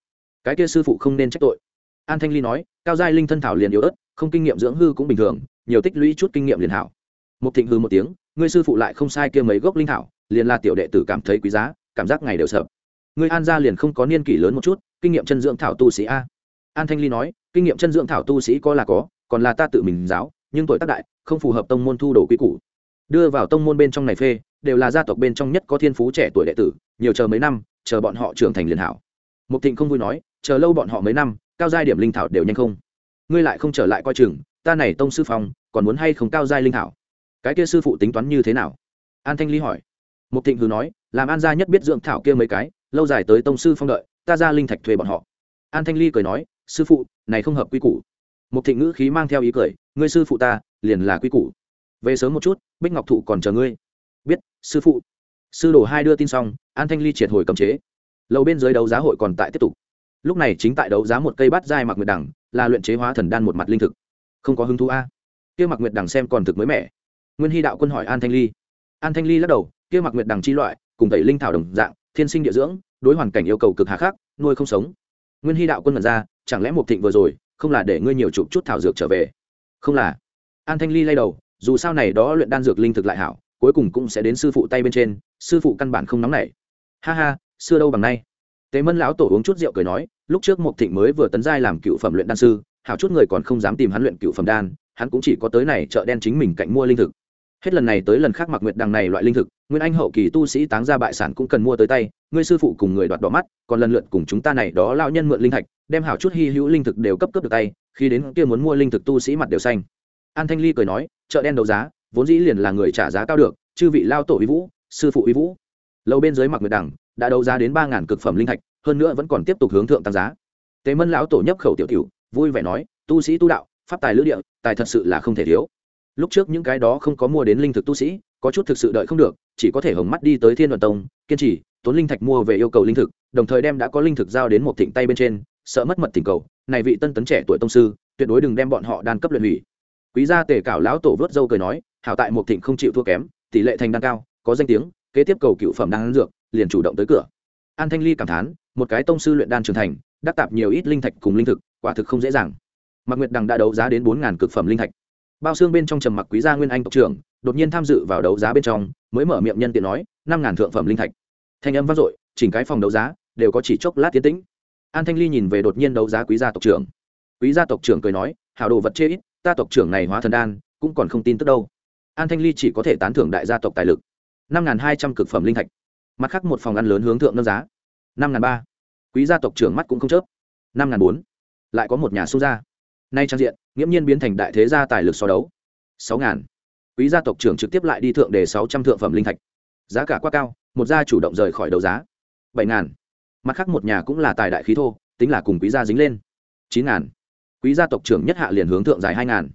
Cái kia sư phụ không nên trách tội. An thanh ly nói, cao giai linh thân thảo liền yếu ớt, không kinh nghiệm dưỡng hư cũng bình thường, nhiều tích lũy chút kinh nghiệm liền hảo. Một thịnh hư một tiếng, ngươi sư phụ lại không sai kia mấy gốc linh thảo, liền là tiểu đệ tử cảm thấy quý giá, cảm giác ngày đều sợ. Ngươi an gia liền không có niên kỷ lớn một chút, kinh nghiệm chân dưỡng thảo tu sĩ a. An thanh ly nói, kinh nghiệm chân dưỡng thảo tu sĩ có là có, còn là ta tự mình giáo, nhưng tuổi tác đại, không phù hợp tông môn thu đồ quý cũ đưa vào tông môn bên trong này phê, đều là gia tộc bên trong nhất có thiên phú trẻ tuổi đệ tử nhiều chờ mấy năm, chờ bọn họ trưởng thành liền hảo. Mục thịnh không vui nói, chờ lâu bọn họ mấy năm, cao giai điểm linh thảo đều nhanh không. Ngươi lại không trở lại coi chừng, ta này tông sư phong, còn muốn hay không cao giai linh thảo? Cái kia sư phụ tính toán như thế nào? An thanh ly hỏi. Mục thịnh hừ nói, làm an gia nhất biết dưỡng thảo kia mấy cái, lâu dài tới tông sư phong đợi, ta ra linh thạch thuê bọn họ. An thanh ly cười nói, sư phụ, này không hợp quy củ. Mục thịnh ngữ khí mang theo ý cười, ngươi sư phụ ta, liền là quy củ. Về sớm một chút, bích ngọc thụ còn chờ ngươi. Biết, sư phụ sư đồ hai đưa tin xong, an thanh ly triệt hồi cầm chế. Lầu bên dưới đấu giá hội còn tại tiếp tục. Lúc này chính tại đấu giá một cây bát dai mặc nguyệt đằng, là luyện chế hóa thần đan một mặt linh thực. Không có hứng thú a? Kia mặc nguyệt đằng xem còn thực mới mẻ. Nguyên hy đạo quân hỏi an thanh ly. An thanh ly lắc đầu, kia mặc nguyệt đằng chi loại, cùng tẩy linh thảo đồng dạng, thiên sinh địa dưỡng, đối hoàn cảnh yêu cầu cực hà khắc, nuôi không sống. Nguyên hy đạo quân mật ra, chẳng lẽ một thịnh vừa rồi, không là để ngươi nhiều chụp chút thảo dược trở về? Không là. An thanh ly lay đầu, dù sao này đó luyện đan dược linh thực lại hảo cuối cùng cũng sẽ đến sư phụ tay bên trên, sư phụ căn bản không nóng nảy. Ha ha, xưa đâu bằng nay. Tế mân lão tổ uống chút rượu cười nói, lúc trước một thịnh mới vừa tấn giai làm cựu phẩm luyện đan sư, hảo chút người còn không dám tìm hắn luyện cựu phẩm đan, hắn cũng chỉ có tới này chợ đen chính mình cạnh mua linh thực. Hết lần này tới lần khác mặc nguyệt đằng này loại linh thực, nguyên anh hậu kỳ tu sĩ táng ra bại sản cũng cần mua tới tay, ngươi sư phụ cùng người đoạt đỏ mắt, còn lần lượt cùng chúng ta này đó lao nhân mượn linh thạch, đem hảo chút hy hữu linh thực đều cấp cấp được tay, khi đến kia muốn mua linh thực tu sĩ mặt đều xanh. An thanh ly cười nói, chợ đen đấu giá vốn dĩ liền là người trả giá cao được, chư vị lao tổ uy vũ, sư phụ uy vũ. Lâu bên dưới mặc nguyệt đẳng đã đấu giá đến ba ngàn cực phẩm linh thạch, hơn nữa vẫn còn tiếp tục hướng thượng tăng giá. Tế mân lão tổ nhấp khẩu tiểu tiểu, vui vẻ nói, tu sĩ tu đạo, pháp tài lữ địa, tài thật sự là không thể thiếu. Lúc trước những cái đó không có mua đến linh thực tu sĩ, có chút thực sự đợi không được, chỉ có thể hồng mắt đi tới thiên đoàn tông, kiên trì, tốn linh thạch mua về yêu cầu linh thực, đồng thời đem đã có linh thực giao đến một thịnh tay bên trên, sợ mất mật tình cầu. Này vị tân tấn trẻ tuổi tông sư, tuyệt đối đừng đem bọn họ đan cấp luyện hủy. Quý gia tề cảo lão tổ vớt dâu cười nói hảo tại một thịnh không chịu thua kém, tỷ lệ thành đan cao, có danh tiếng, kế tiếp cầu cựu phẩm đan dược, liền chủ động tới cửa. An thanh ly cảm thán, một cái tông sư luyện đan trưởng thành, đắc tạp nhiều ít linh thạch cùng linh thực, quả thực không dễ dàng. Mạc nguyệt đằng đã đấu giá đến bốn ngàn cực phẩm linh thạch. Bao xương bên trong trầm mặc quý gia nguyên anh tộc trưởng, đột nhiên tham dự vào đấu giá bên trong, mới mở miệng nhân tiện nói, năm ngàn thượng phẩm linh thạch. Thanh âm vang dội, chỉnh cái phòng đấu giá, đều có chỉ chốc lát tiến tĩnh. An thanh ly nhìn về đột nhiên đấu giá quý gia tộc trưởng. Quý gia tộc trưởng cười nói, hảo đồ vật chê ít, ta tộc trưởng này hóa thần đan, cũng còn không tin tức đâu an thanh ly chỉ có thể tán thưởng đại gia tộc tài lực. Năm n g h n hai trăm cực phẩm linh thạch. Mặt khác một phòng ăn lớn hướng thượng nâng giá. Năm n g h n ba. Quý gia tộc trưởng mắt cũng không chớp. Năm n g h n bốn. Lại có một nhà xung ra nay trang diện, nghiễm nhiên biến thành đại thế gia tài lực so đấu. Sáu ngàn quý gia tộc trưởng trực tiếp lại đi thượng đề sáu trăm thượng phẩm linh thạch. Giá cả quá cao, một gia chủ động rời khỏi đấu giá. Bảy ngàn mặt khác một nhà cũng là tài đại khí thô, tính là cùng quý gia dính lên. Chín ngàn quý gia tộc trưởng nhất hạ liền hướng thượng dài hai ngàn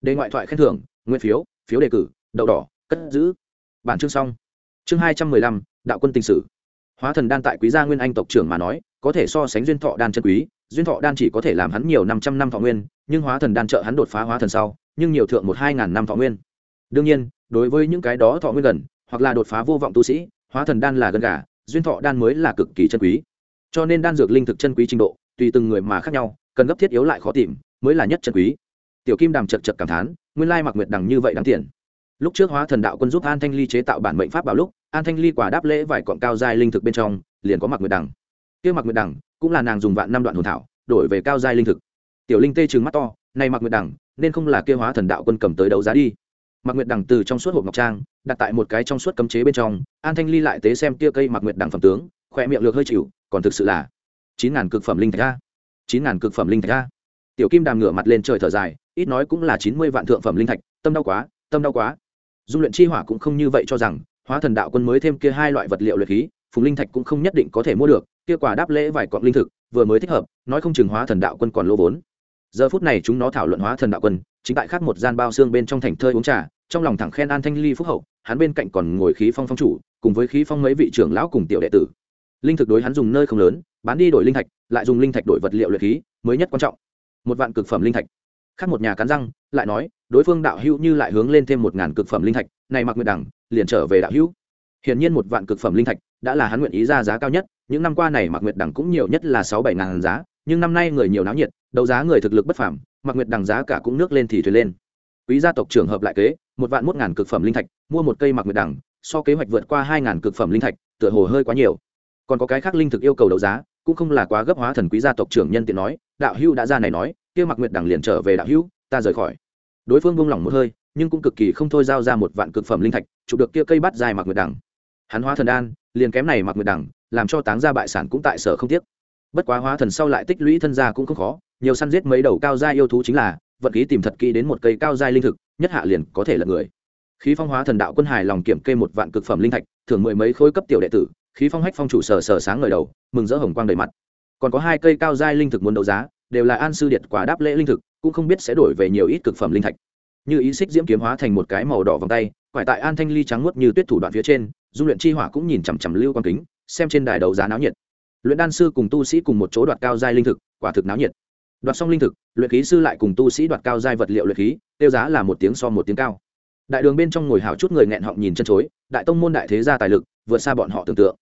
đề ngoại thoại khen thưởng nguyên phiếu phiếu đề cử, đậu đỏ, cất giữ. Bản chương xong. Chương hai trăm mười lăm, đạo quân tình sử. Hóa thần đan tại quý gia nguyên anh tộc trưởng mà nói, có thể so sánh duyên thọ đan chân quý, duyên thọ đan chỉ có thể làm hắn nhiều năm trăm năm thọ nguyên, nhưng hóa thần đan trợ hắn đột phá hóa thần sau, nhưng nhiều thượng một hai ngàn năm thọ nguyên. Đương nhiên, đối với những cái đó thọ nguyên gần, hoặc là đột phá vô vọng tu sĩ, hóa thần đan là gần gà, duyên thọ đan mới là cực kỳ chân quý. Cho nên đan dược linh thực chân quý trình độ, tùy từng người mà khác nhau, cần gấp thiết yếu lại khó tìm, mới là nhất chân quý tiểu kim đàm chật chật cảm thán nguyên lai mặc nguyệt đằng như vậy đáng tiền. Lúc trước hóa thần đạo quân giúp an thanh ly chế tạo bản mệnh pháp bảo lúc an thanh ly quả đáp lễ vài cọn cao giai linh thực bên trong liền có mặc nguyệt đằng. Kia mặc nguyệt đằng cũng là nàng dùng vạn năm đoạn hồn thảo đổi về cao giai linh thực. Tiểu linh tê trừng mắt to này mặc nguyệt đằng nên không là kia hóa thần đạo quân cầm tới đấu giá đi? Mặc nguyệt đằng từ trong suốt hộp ngọc trang đặt tại một cái trong suốt cấm chế bên trong an thanh ly lại tế xem kia cây mặc nguyệt đằng phẩm tướng khỏe miệng lược hơi chịu còn thực sự là chín ngàn cực phẩm linh thạch ra, chín ngàn cực phẩm linh thạch ra tiểu kim đàm ngửa mặt lên trời thở dài, ít nói cũng là chín mươi vạn thượng phẩm linh thạch, tâm đau quá, tâm đau quá. Dung luyện chi hỏa cũng không như vậy cho rằng, hóa thần đạo quân mới thêm kia hai loại vật liệu luyện khí, phùng linh thạch cũng không nhất định có thể mua được, kia quả đáp lễ vài cọng linh thực, vừa mới thích hợp, nói không chừng hóa thần đạo quân còn lỗ vốn. Giờ phút này chúng nó thảo luận hóa thần đạo quân, chính tại khác một gian bao xương bên trong thành thơi uống trà, trong lòng thẳng khen an thanh ly phúc hậu, hắn bên cạnh còn ngồi khí phong phong chủ, cùng với khí phong mấy vị trưởng lão cùng tiểu đệ tử. Linh thực đối hắn dùng nơi không lớn, bán đi đổi linh thạch, lại dùng linh thạch đổi vật liệu luyện khí, mới nhất quan trọng một vạn cực phẩm linh thạch. Khác một nhà cắn răng, lại nói, đối phương đạo hữu như lại hướng lên thêm một ngàn cực phẩm linh thạch, này mặc nguyện đẳng, liền trở về đạo hữu. Hiển nhiên một vạn cực phẩm linh thạch đã là hắn nguyện ý ra giá cao nhất, những năm qua này mặc nguyệt đẳng cũng nhiều nhất là sáu bảy ngàn giá, nhưng năm nay người nhiều náo nhiệt, đấu giá người thực lực bất phảm mặc nguyệt đẳng giá cả cũng nước lên thì thuyền lên. Quý gia tộc trưởng hợp lại kế, một vạn một ngàn cực phẩm linh thạch, mua một cây mặc nguyệt đẳng, so kế hoạch vượt qua hai ngàn cực phẩm linh thạch, tựa hồ hơi quá nhiều. Còn có cái khác linh thực yêu cầu đấu giá, cũng không là quá gấp hóa thần quý gia tộc trưởng nhân tiện nói đạo Hưu đã ra này nói kia mặc nguyệt Đằng liền trở về đạo Hưu, ta rời khỏi. Đối phương buông lỏng một hơi nhưng cũng cực kỳ không thôi giao ra một vạn cực phẩm linh thạch chụp được kia cây bắt dài mặc nguyệt Đằng. hắn hóa thần đan liền kém này mặc nguyệt Đằng, làm cho táng gia bại sản cũng tại sở không tiếc. Bất quá hóa thần sau lại tích lũy thân gia cũng không khó nhiều săn giết mấy đầu cao gia yêu thú chính là vận khí tìm thật kỹ đến một cây cao gia linh thực nhất hạ liền có thể là người. Khí phong hóa thần đạo quân hài lòng kiểm kê một vạn cực phẩm linh thạch thưởng mười mấy khối cấp tiểu đệ tử khí phong hách phong chủ sở sở sáng ngời đầu mừng rỡ hồng quang đầy mặt còn có hai cây cao giai linh thực muốn đấu giá, đều là an sư điệt quả đáp lễ linh thực, cũng không biết sẽ đổi về nhiều ít cực phẩm linh thạch. Như ý xích diễm kiếm hóa thành một cái màu đỏ vòng tay, quải tại an thanh ly trắng nuốt như tuyết thủ đoạn phía trên, dung luyện chi hỏa cũng nhìn chằm chằm lưu quan kính, xem trên đài đấu giá náo nhiệt. Luyện đan sư cùng tu sĩ cùng một chỗ đoạt cao giai linh thực, quả thực náo nhiệt. Đoạt xong linh thực, luyện khí sư lại cùng tu sĩ đoạt cao giai vật liệu luyện khí, tiêu giá là một tiếng so một tiếng cao. Đại đường bên trong ngồi hào chút người nghẹn họng nhìn chân chối, đại tông môn đại thế gia tài lực, vượt xa bọn họ tưởng tượng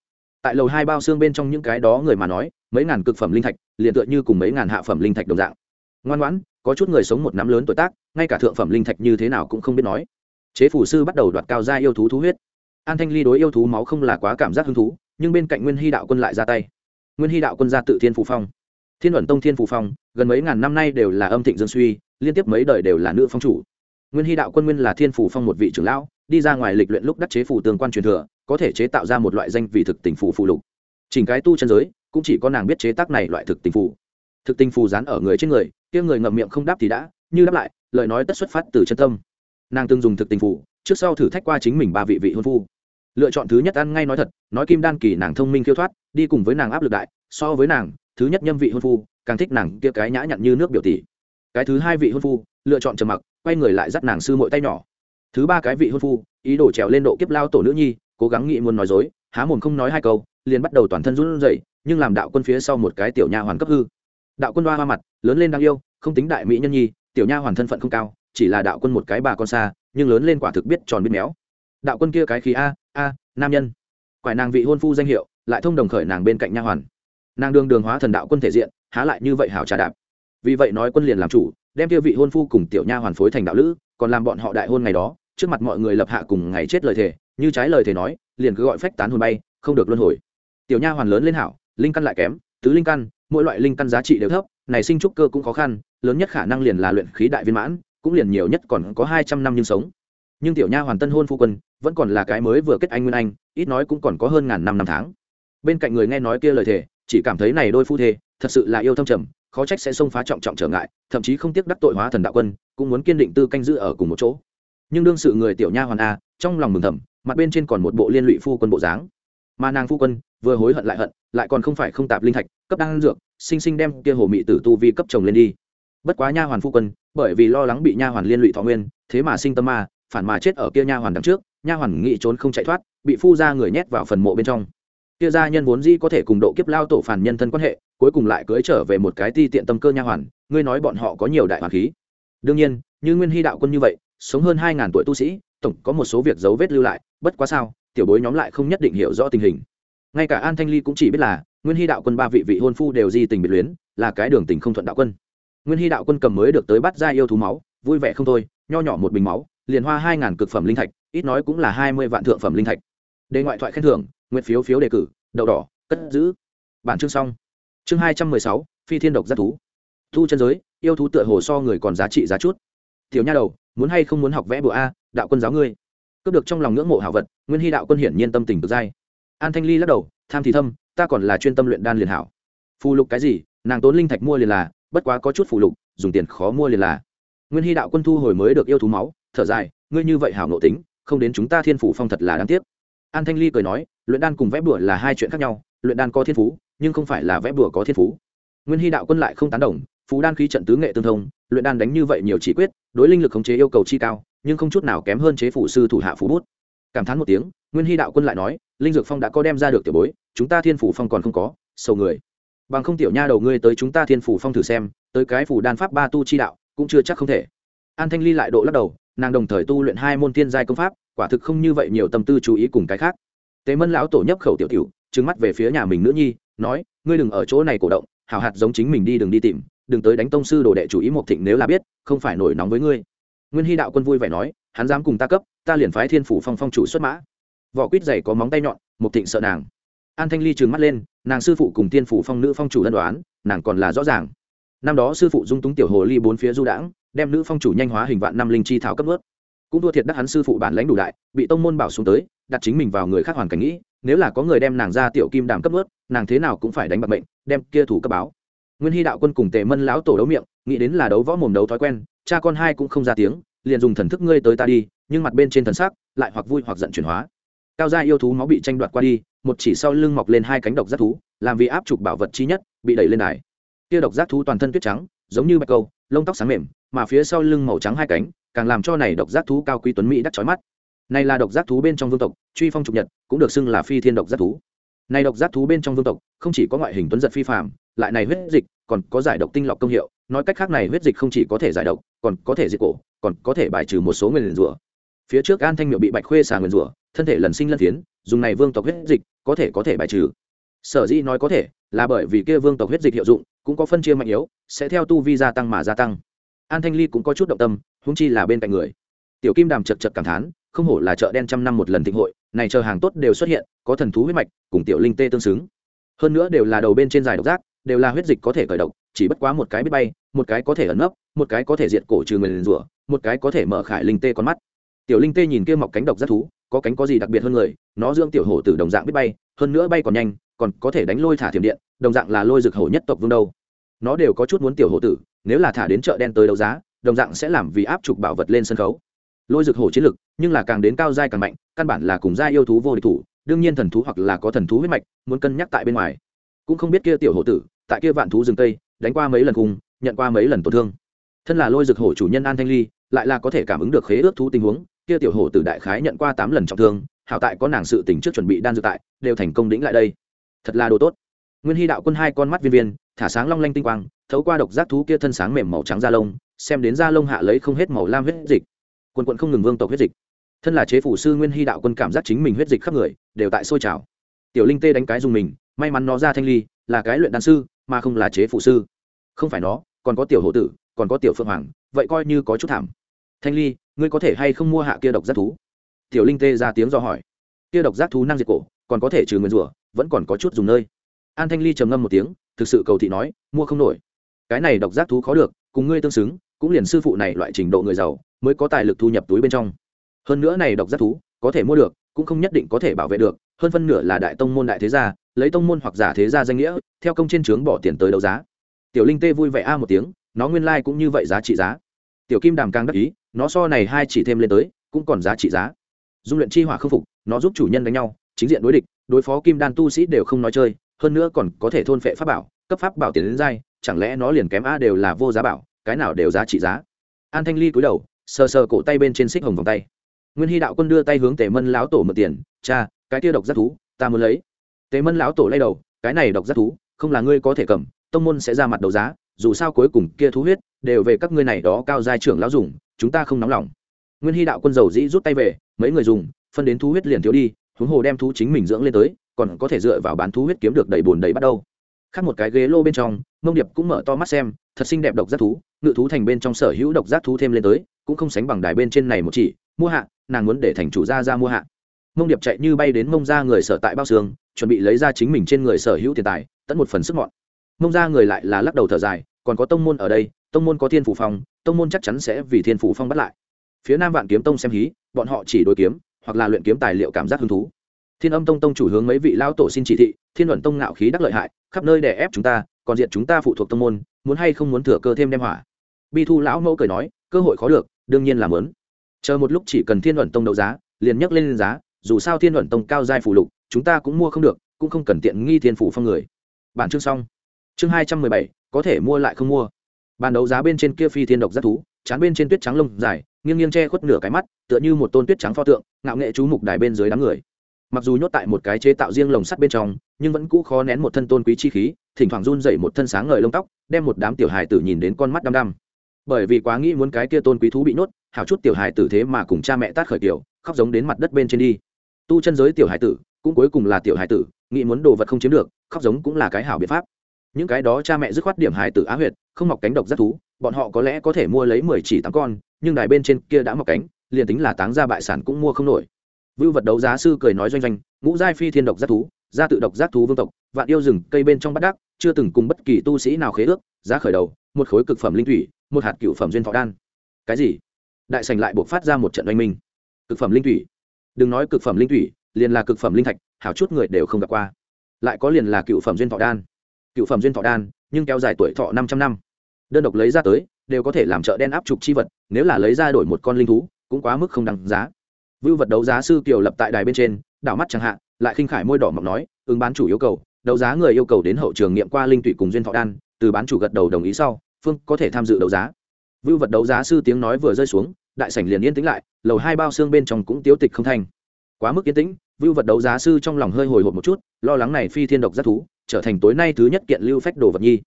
tại lầu hai bao xương bên trong những cái đó người mà nói, mấy ngàn cực phẩm linh thạch, liền tựa như cùng mấy ngàn hạ phẩm linh thạch đồng dạng. Ngoan ngoãn, có chút người sống một năm lớn tuổi tác, ngay cả thượng phẩm linh thạch như thế nào cũng không biết nói. Chế phủ sư bắt đầu đoạt cao gia yêu thú thú huyết. An thanh ly đối yêu thú máu không là quá cảm giác hứng thú, nhưng bên cạnh nguyên hy đạo quân lại ra tay. Nguyên hy đạo quân ra tự thiên phù phong. Thiên luận tông thiên phù phong, gần mấy ngàn năm nay đều là âm thịnh dương suy, liên tiếp mấy đời đều là nữ phong chủ. Nguyên hy đạo quân nguyên là thiên phù phong một vị trưởng lão, đi ra ngoài lịch luyện lúc đắc chế phủ tương quan truyền thừa có thể chế tạo ra một loại danh vị thực tình phù phù lục. Chỉnh cái tu chân giới, cũng chỉ có nàng biết chế tác này loại thực tình phù. Thực tình phù dán ở người trên người, kia người ngậm miệng không đáp thì đã, như đáp lại, lời nói tất xuất phát từ chân tâm. Nàng từng dùng thực tình phù, trước sau thử thách qua chính mình ba vị vị hôn phu. Lựa chọn thứ nhất ăn ngay nói thật, nói kim đan kỳ nàng thông minh khiêu thoát, đi cùng với nàng áp lực đại, so với nàng, thứ nhất nhâm vị hôn phu, càng thích nàng kia cái nhã nhặn như nước biểu tỷ. Cái thứ hai vị hôn phu, lựa chọn trầm mặc, quay người lại dắt nàng sư mội tay nhỏ. Thứ ba cái vị hôn phu, ý đồ trèo lên độ kiếp lao tổ nữ nhi cố gắng nghĩ muốn nói dối, há mồm không nói hai câu, liền bắt đầu toàn thân run rẩy, nhưng làm đạo quân phía sau một cái tiểu nha hoàn cấp hư. Đạo quân đoa hoa mặt, lớn lên đáng yêu, không tính đại mỹ nhân nhi, tiểu nha hoàn thân phận không cao, chỉ là đạo quân một cái bà con xa, nhưng lớn lên quả thực biết tròn biết méo. Đạo quân kia cái khí a a, nam nhân. Quải nàng vị hôn phu danh hiệu, lại thông đồng khởi nàng bên cạnh nha hoàn. Nàng đường đường hóa thần đạo quân thể diện, há lại như vậy hảo trà đạp. Vì vậy nói quân liền làm chủ, đem kia vị hôn phu cùng tiểu nha hoàn phối thành đạo lữ, còn làm bọn họ đại hôn ngày đó, trước mặt mọi người lập hạ cùng ngày chết lời thề như trái lời thể nói, liền cứ gọi phách tán hồn bay, không được luân hồi. Tiểu nha hoàn lớn lên hảo, linh căn lại kém, tứ linh căn, mỗi loại linh căn giá trị đều thấp, này sinh trúc cơ cũng khó khăn, lớn nhất khả năng liền là luyện khí đại viên mãn, cũng liền nhiều nhất còn có hai trăm năm nhưng sống. Nhưng tiểu nha hoàn tân hôn phu quân, vẫn còn là cái mới vừa kết anh nguyên anh, ít nói cũng còn có hơn ngàn năm năm tháng. Bên cạnh người nghe nói kia lời thề, chỉ cảm thấy này đôi phu thê, thật sự là yêu thâm trầm, khó trách sẽ xông phá trọng trọng trở ngại, thậm chí không tiếc đắc tội hóa thần đạo quân, cũng muốn kiên định tư canh giữ ở cùng một chỗ. Nhưng đương sự người tiểu nha hoàn a trong lòng mừng thầm, mặt bên trên còn một bộ liên lụy phu quân bộ dáng. Mà nàng phu quân vừa hối hận lại hận, lại còn không phải không tạp linh thạch, cấp đan dược, sinh sinh đem kia hồ mị tử tu vi cấp chồng lên đi. Bất quá nha hoàn phu quân, bởi vì lo lắng bị nha hoàn liên lụy thọ nguyên, thế mà sinh tâm ma, phản mà chết ở kia nha hoàn đằng trước, nha hoàn nghị trốn không chạy thoát, bị phu ra người nhét vào phần mộ bên trong. Kia gia nhân vốn dĩ có thể cùng độ kiếp lao tổ phản nhân thân quan hệ, cuối cùng lại cưới trở về một cái ti tiện tâm cơ nha hoàn, ngươi nói bọn họ có nhiều đại hoàn khí. Đương nhiên, như nguyên hy đạo quân như vậy, sống hơn hai ngàn tuổi tu sĩ tổng có một số việc dấu vết lưu lại, bất quá sao, tiểu bối nhóm lại không nhất định hiểu rõ tình hình. Ngay cả an thanh ly cũng chỉ biết là, nguyên hy đạo quân ba vị vị hôn phu đều di tình biệt luyến, là cái đường tình không thuận đạo quân. Nguyên hy đạo quân cầm mới được tới bắt ra yêu thú máu, vui vẻ không thôi, nho nhỏ một bình máu, liền hoa hai ngàn cực phẩm linh thạch, ít nói cũng là hai mươi vạn thượng phẩm linh thạch. Đề ngoại thoại khen thưởng nguyện phiếu phiếu đề cử, đậu đỏ, cất giữ. Bản chương xong. Chương hai trăm mười sáu, phi thiên độc giác thú. Thu chân giới, yêu thú tựa hồ so người còn giá trị giá chút. Tiểu nha đầu, muốn hay không muốn học vẽ bùa a đạo quân giáo ngươi. Cướp được trong lòng ngưỡng mộ hảo vật, nguyên hy đạo quân hiển nhiên tâm tình cực dai. An thanh ly lắc đầu, tham thì thâm, ta còn là chuyên tâm luyện đan liền hảo. Phù lục cái gì? Nàng tốn linh thạch mua liền là, bất quá có chút phù lục, dùng tiền khó mua liền là. Nguyên hy đạo quân thu hồi mới được yêu thú máu, thở dài, ngươi như vậy hảo nộ tính, không đến chúng ta thiên phủ phong thật là đáng tiếc. An thanh ly cười nói, luyện đan cùng vẽ bửa là hai chuyện khác nhau, luyện đan có thiên phú, nhưng không phải là vẽ bửa có thiên phú. Nguyên hy đạo quân lại không tán đồng phú đan khí trận tứ nghệ tương thông, luyện đan đánh như vậy nhiều chỉ quyết, đối linh lực khống chế yêu cầu chi cao nhưng không chút nào kém hơn chế phủ sư thủ hạ phú bút. Cảm thán một tiếng, nguyên hy đạo quân lại nói, linh dược phong đã có đem ra được tiểu bối, chúng ta thiên phủ phong còn không có, sầu người. Bằng không tiểu nha đầu ngươi tới chúng ta thiên phủ phong thử xem, tới cái phủ đan pháp ba tu chi đạo, cũng chưa chắc không thể. An thanh ly lại độ lắc đầu, nàng đồng thời tu luyện hai môn thiên giai công pháp, quả thực không như vậy nhiều tâm tư chú ý cùng cái khác. Tế mân lão tổ nhấp khẩu tiểu tiểu, trừng mắt về phía nhà mình nữ nhi, nói, ngươi đừng ở chỗ này cổ động hào hạt giống chính mình đi đừng đi tìm, đừng tới đánh tông sư đồ đệ chủ ý một thịnh nếu là biết, không phải nổi nóng với ngươi nguyên hy đạo quân vui vẻ nói, hắn dám cùng ta cấp, ta liền phái thiên phủ phong phong chủ xuất mã. Vỏ quýt dày có móng tay nhọn, mục thịnh sợ nàng. An thanh ly trừng mắt lên, nàng sư phụ cùng thiên phủ phong nữ phong chủ lân đoán nàng còn là rõ ràng. Năm đó sư phụ dung túng tiểu hồ ly bốn phía du đãng, đem nữ phong chủ nhanh hóa hình vạn năm linh chi thảo cấp ướt cũng thua thiệt đắc hắn sư phụ bản lãnh đủ đại, bị tông môn bảo xuống tới, đặt chính mình vào người khác hoàn cảnh nghĩ, nếu là có người đem nàng ra tiểu kim đàm cấp ướt nàng thế nào cũng phải đánh bạc bệnh đem kia thủ cấp báo. Nguyên hy đạo quân cùng tề mân lão tổ đấu miệng, nghĩ đến là đấu võ mồm đấu thói quen cha con hai cũng không ra tiếng, liền dùng thần thức ngươi tới ta đi, nhưng mặt bên trên thần sắc lại hoặc vui hoặc giận chuyển hóa. Cao gia yêu thú máu bị tranh đoạt qua đi, một chỉ sau lưng mọc lên hai cánh độc giác thú, làm vì áp trục bảo vật chi nhất, bị đẩy lên đài. Kia độc giác thú toàn thân tuyết trắng, giống như bạch câu, lông tóc sáng mềm, mà phía sau lưng màu trắng hai cánh, càng làm cho này độc giác thú cao quý tuấn mỹ đắc chói mắt. Này là độc giác thú bên trong vương tộc, truy phong trục nhật, cũng được xưng là phi thiên độc giác thú. Này độc giác thú bên trong vương tộc, không chỉ có ngoại hình tuấn giật phi phàm, lại này huyết dịch, còn có giải độc tinh lọc công hiệu nói cách khác này huyết dịch không chỉ có thể giải độc, còn có thể diệt cổ, còn có thể bài trừ một số nguyên rủa. Phía trước an thanh miệu bị bạch khuê xà nguyên rủa, thân thể lần sinh lân tiến dùng này vương tộc huyết dịch có thể có thể bài trừ. Sở dĩ nói có thể, là bởi vì kia vương tộc huyết dịch hiệu dụng, cũng có phân chia mạnh yếu, sẽ theo tu vi gia tăng mà gia tăng. An thanh ly cũng có chút động tâm húng chi là bên cạnh người. Tiểu kim đàm chật chật cảm thán, không hổ là chợ đen trăm năm một lần thịnh hội, này chờ hàng tốt đều xuất hiện, có thần thú huyết mạch, cùng tiểu linh tê tương xứng. Hơn nữa đều là đầu bên trên dài độc giác, đều là huyết dịch có thể cởi độc chỉ bất quá một cái biết bay, một cái có thể ẩn nấp, một cái có thể diệt cổ trừ người liền rủa, một cái có thể mở khải linh tê con mắt. Tiểu linh tê nhìn kia mọc cánh độc rất thú, có cánh có gì đặc biệt hơn người, nó dưỡng tiểu hổ tử đồng dạng biết bay, hơn nữa bay còn nhanh, còn có thể đánh lôi thả thiểm điện, đồng dạng là lôi rực hổ nhất tộc vương đâu. Nó đều có chút muốn tiểu hổ tử, nếu là thả đến chợ đen tới đấu giá, đồng dạng sẽ làm vì áp trục bảo vật lên sân khấu. Lôi rực hổ chiến lực, nhưng là càng đến cao giai càng mạnh, căn bản là cùng giai yêu thú vô địch thủ, đương nhiên thần thú hoặc là có thần thú huyết mạch, muốn cân nhắc tại bên ngoài. Cũng không biết kia tiểu hổ tử, tại kia vạn thú rừng tây đánh qua mấy lần cùng nhận qua mấy lần tổn thương. Thân là lôi rực hổ chủ nhân an thanh ly, lại là có thể cảm ứng được khế ước thú tình huống, kia tiểu hổ tử đại khái nhận qua tám lần trọng thương, hảo tại có nàng sự tình trước chuẩn bị đan dược tại, đều thành công đĩnh lại đây. Thật là đồ tốt. Nguyên hy đạo quân hai con mắt viên viên, thả sáng long lanh tinh quang, thấu qua độc giác thú kia thân sáng mềm màu trắng da lông, xem đến da lông hạ lấy không hết màu lam huyết dịch. Quân quận không ngừng vương tộc huyết dịch. Thân là chế phủ sư nguyên hy đạo quân cảm giác chính mình huyết dịch khắp người, đều tại sôi trào. Tiểu linh tê đánh cái dùng mình, may mắn nó ra thanh ly, là cái luyện đan sư, mà không là chế phủ sư không phải nó, còn có tiểu hộ tử, còn có tiểu phượng hoàng, vậy coi như có chút thảm. Thanh ly, ngươi có thể hay không mua hạ kia độc giác thú? Tiểu linh tê ra tiếng do hỏi. Kia độc giác thú năng diệt cổ, còn có thể trừ nguyên rủa, vẫn còn có chút dùng nơi. An thanh ly trầm ngâm một tiếng, thực sự cầu thị nói, mua không nổi. Cái này độc giác thú khó được, cùng ngươi tương xứng, cũng liền sư phụ này loại trình độ người giàu, mới có tài lực thu nhập túi bên trong. Hơn nữa này độc giác thú, có thể mua được, cũng không nhất định có thể bảo vệ được, hơn phân nửa là đại tông môn đại thế gia, lấy tông môn hoặc giả thế gia danh nghĩa, theo công trên trướng bỏ tiền tới đấu giá tiểu linh tê vui vẻ a một tiếng, nó nguyên lai、like、cũng như vậy giá trị giá. Tiểu kim đàm càng đắc ý, nó so này hai chỉ thêm lên tới, cũng còn giá trị giá. Dung luyện chi hỏa không phục, nó giúp chủ nhân đánh nhau, chính diện đối địch, đối phó kim đan tu sĩ đều không nói chơi, hơn nữa còn có thể thôn phệ pháp bảo, cấp pháp bảo tiền đến dai, chẳng lẽ nó liền kém a đều là vô giá bảo, cái nào đều giá trị giá. An thanh ly cúi đầu, sờ sờ cổ tay bên trên xích hồng vòng tay. Nguyên hy đạo quân đưa tay hướng tề mân lão tổ mượn tiền, cha, cái kia độc giác thú, ta muốn lấy. Tề mân lão tổ lay đầu, cái này độc giác thú, không là ngươi có thể cầm tông môn sẽ ra mặt đấu giá, dù sao cuối cùng kia thú huyết đều về các ngươi này đó cao giai trưởng lão dùng, chúng ta không nóng lòng. Nguyên hy đạo quân dầu dĩ rút tay về, mấy người dùng, phân đến thú huyết liền thiếu đi, huống hồ đem thú chính mình dưỡng lên tới, còn có thể dựa vào bán thú huyết kiếm được đầy bùn đầy bắt đầu. Khác một cái ghế lô bên trong, mông điệp cũng mở to mắt xem, thật xinh đẹp độc giác thú, ngự thú thành bên trong sở hữu độc giác thú thêm lên tới, cũng không sánh bằng đài bên trên này một chỉ, mua hạ, nàng muốn để thành chủ gia ra mua hạ. Mông điệp chạy như bay đến mông ra người sở tại bao xương, chuẩn bị lấy ra chính mình trên người sở hữu tiền tài, tận một phần sức mọn mông ra người lại là lắc đầu thở dài, còn có tông môn ở đây, tông môn có thiên phủ phong, tông môn chắc chắn sẽ vì thiên phủ phong bắt lại. Phía nam vạn kiếm tông xem hí, bọn họ chỉ đối kiếm, hoặc là luyện kiếm tài liệu cảm giác hứng thú. Thiên âm tông tông chủ hướng mấy vị lao tổ xin chỉ thị, thiên luận tông ngạo khí đắc lợi hại, khắp nơi đè ép chúng ta, còn diện chúng ta phụ thuộc tông môn, muốn hay không muốn thừa cơ thêm đem hỏa. Bi thu lão mẫu cười nói, cơ hội khó được, đương nhiên là muốn. Chờ một lúc chỉ cần thiên luận tông đấu giá, liền nhấc lên giá, dù sao thiên luận tông cao giai phủ lục, chúng ta cũng mua không được, cũng không cần tiện nghi thiên phủ phong người. Bản chương xong chương hai trăm mười bảy, có thể mua lại không mua. Bàn đấu giá bên trên kia phi thiên độc giác thú, chán bên trên tuyết trắng lông dài, nghiêng nghiêng che khuất nửa cái mắt, tựa như một tôn tuyết trắng pho tượng, ngạo nghệ chú mục đài bên dưới đám người. Mặc dù nhốt tại một cái chế tạo riêng lồng sắt bên trong, nhưng vẫn cũ khó nén một thân tôn quý chi khí, thỉnh thoảng run dậy một thân sáng ngời lông tóc, đem một đám tiểu hài tử nhìn đến con mắt đăm đăm. Bởi vì quá nghĩ muốn cái kia tôn quý thú bị nhốt, hảo chút tiểu hài tử thế mà cùng cha mẹ tát khởi tiểu khóc giống đến mặt đất bên trên đi. Tu chân giới tiểu hài tử, cũng cuối cùng là tiểu hài tử, nghĩ muốn đồ vật không chiếm được, khóc giống cũng là cái hảo biện pháp những cái đó cha mẹ dứt khoát điểm hài tử á huyệt, không mọc cánh độc rất thú, bọn họ có lẽ có thể mua lấy mười chỉ tám con, nhưng đài bên trên kia đã mọc cánh, liền tính là táng ra bại sản cũng mua không nổi. Vưu vật đấu giá sư cười nói doanh doanh, ngũ giai phi thiên độc giác thú, gia tự độc giác thú vương tộc, vạn yêu rừng, cây bên trong bát đắc, chưa từng cùng bất kỳ tu sĩ nào khế ước, giá khởi đầu, một khối cực phẩm linh thủy, một hạt cựu phẩm duyên thọ đan. Cái gì? Đại sành lại buộc phát ra một trận oanh minh. Cực phẩm linh thủy? Đừng nói cực phẩm linh thủy, liền là cực phẩm linh thạch, hảo chút người đều không gặp qua. Lại có liền là cựu phẩm duyên thọ đan cựu phẩm duyên thọ đan, nhưng kéo dài tuổi thọ năm trăm năm. Đơn độc lấy ra tới, đều có thể làm chợ đen áp trục chi vật, nếu là lấy ra đổi một con linh thú, cũng quá mức không đăng giá. Vưu vật đấu giá sư kiều lập tại đài bên trên, đảo mắt chẳng hạn, lại khinh khải môi đỏ mọc nói, ứng bán chủ yêu cầu, đấu giá người yêu cầu đến hậu trường nghiệm qua linh tụy cùng duyên thọ đan, từ bán chủ gật đầu đồng ý sau, phương có thể tham dự đấu giá. Vưu vật đấu giá sư tiếng nói vừa rơi xuống, đại sảnh liền yên tĩnh lại, lầu hai bao xương bên trong cũng tiếu tịch không thành. Quá mức yên tĩnh, vưu vật đấu giá sư trong lòng hơi hồi hộp một chút, lo lắng này phi thiên độc giác thú trở thành tối nay thứ nhất kiện lưu phách đồ vật nhi.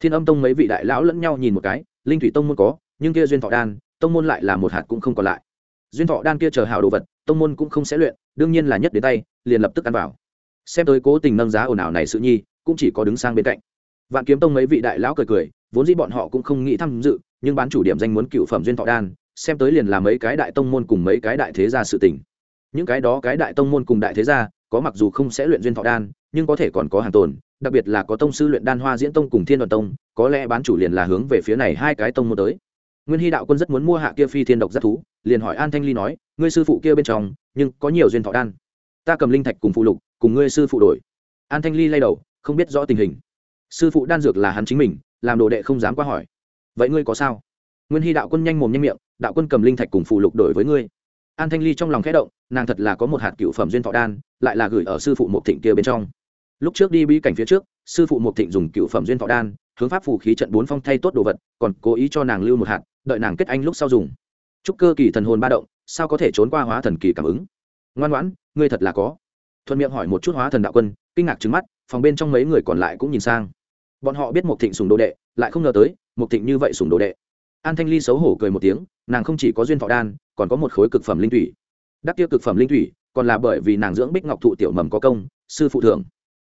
Thiên âm tông mấy vị đại lão lẫn nhau nhìn một cái, linh thủy tông môn có, nhưng kia duyên thọ đan, tông môn lại là một hạt cũng không còn lại. Duyên thọ đan kia chờ hảo đồ vật, tông môn cũng không sẽ luyện, đương nhiên là nhất đến tay, liền lập tức ăn vào. Xem tới cố tình nâng giá ồn ào này sự nhi, cũng chỉ có đứng sang bên cạnh. Vạn kiếm tông mấy vị đại lão cười cười, vốn dĩ bọn họ cũng không nghĩ tham dự, nhưng bán chủ điểm danh muốn cựu phẩm duyên thọ đan, xem tới liền là mấy cái đại tông môn cùng mấy cái đại thế gia sự tình. Những cái đó cái đại tông môn cùng đại thế gia có mặc dù không sẽ luyện duyên thọ đan, nhưng có thể còn có hàng tồn, đặc biệt là có tông sư luyện đan hoa diễn tông cùng thiên đoàn tông, có lẽ bán chủ liền là hướng về phía này hai cái tông mua tới. Nguyên hy đạo quân rất muốn mua hạ kia phi thiên độc giác thú, liền hỏi an thanh ly nói, ngươi sư phụ kia bên trong, nhưng có nhiều duyên thọ đan? Ta cầm linh thạch cùng phụ lục, cùng ngươi sư phụ đổi. An thanh ly lay đầu, không biết rõ tình hình. Sư phụ đan dược là hắn chính mình, làm đồ đệ không dám qua hỏi. Vậy ngươi có sao? Nguyên hy đạo quân nhanh mồm nhanh miệng, đạo quân cầm linh thạch cùng phụ lục đổi với ngươi. An thanh ly trong lòng khẽ động, nàng thật là có một hạt cựu phẩm duyên thọ đan lại là gửi ở sư phụ một thịnh kia bên trong. Lúc trước đi bí cảnh phía trước, sư phụ một thịnh dùng cựu phẩm duyên thọ đan, hướng pháp phù khí trận bốn phong thay tốt đồ vật, còn cố ý cho nàng lưu một hạt, đợi nàng kết anh lúc sau dùng. Chúc cơ kỳ thần hồn ba động, sao có thể trốn qua hóa thần kỳ cảm ứng? Ngoan ngoãn, ngươi thật là có. Thuận miệng hỏi một chút hóa thần đạo quân, kinh ngạc trứng mắt, phòng bên trong mấy người còn lại cũng nhìn sang. Bọn họ biết một thịnh sùng đồ đệ, lại không ngờ tới một thịnh như vậy sùng đồ đệ. An thanh ly xấu hổ cười một tiếng, nàng không chỉ có duyên thọ đan, còn có một khối cực phẩm linh thủy. Đắc kia cực phẩm linh thủy còn là bởi vì nàng dưỡng bích ngọc thụ tiểu mầm có công, sư phụ thưởng.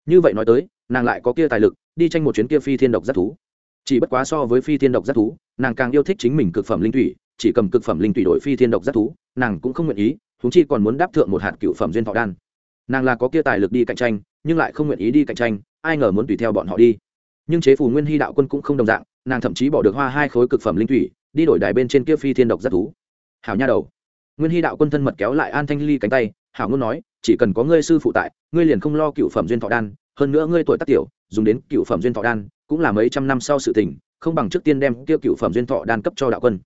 Như vậy nói tới, nàng lại có kia tài lực, đi tranh một chuyến kia phi thiên độc giác thú. Chỉ bất quá so với phi thiên độc giác thú, nàng càng yêu thích chính mình cực phẩm linh thủy, chỉ cầm cực phẩm linh thủy đổi phi thiên độc giác thú, nàng cũng không nguyện ý húng chi còn muốn đáp thượng một hạt cựu phẩm duyên thọ đan. Nàng là có kia tài lực đi cạnh tranh, nhưng lại không nguyện ý đi cạnh tranh, ai ngờ muốn tùy theo bọn họ đi. Nhưng chế phù nguyên hy đạo quân cũng không đồng dạng, nàng thậm chí bỏ được hoa hai khối cực phẩm linh thủy, đi đổi đài bên trên kia phi thiên độc giác thú. Hảo nha đầu. Nguyên hy đạo quân thân mật kéo lại an thanh ly cánh tay hảo ngôn nói, chỉ cần có ngươi sư phụ tại, ngươi liền không lo cựu phẩm duyên thọ đan, hơn nữa ngươi tuổi tác tiểu, dùng đến cựu phẩm duyên thọ đan, cũng là mấy trăm năm sau sự tình, không bằng trước tiên đem kia cựu phẩm duyên thọ đan cấp cho đạo quân.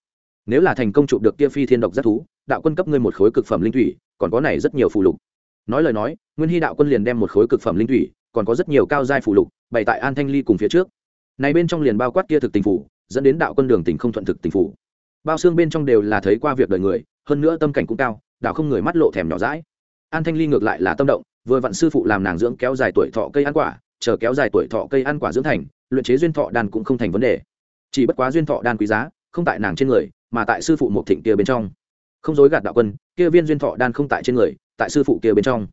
Nếu là thành công chụp được kia phi thiên độc giác thú, đạo quân cấp ngươi một khối cực phẩm linh thủy, còn có này rất nhiều phụ lục. Nói lời nói, nguyên hy đạo quân liền đem một khối cực phẩm linh thủy, còn có rất nhiều cao giai phụ lục, bày tại an thanh ly cùng phía trước. Này bên trong liền bao quát kia thực tình phủ, dẫn đến đạo quân đường tình không thuận thực tình phủ. Bao xương bên trong đều là thấy qua việc đời người, hơn nữa tâm cảnh cũng cao, đạo không người mắt lộ thèm nhỏ rãi an thanh ly ngược lại là tâm động, vừa vặn sư phụ làm nàng dưỡng kéo dài tuổi thọ cây ăn quả, chờ kéo dài tuổi thọ cây ăn quả dưỡng thành, luyện chế duyên thọ đan cũng không thành vấn đề. Chỉ bất quá duyên thọ đan quý giá, không tại nàng trên người, mà tại sư phụ một thịnh kia bên trong. Không dối gạt đạo quân, kia viên duyên thọ đan không tại trên người, tại sư phụ kia bên trong.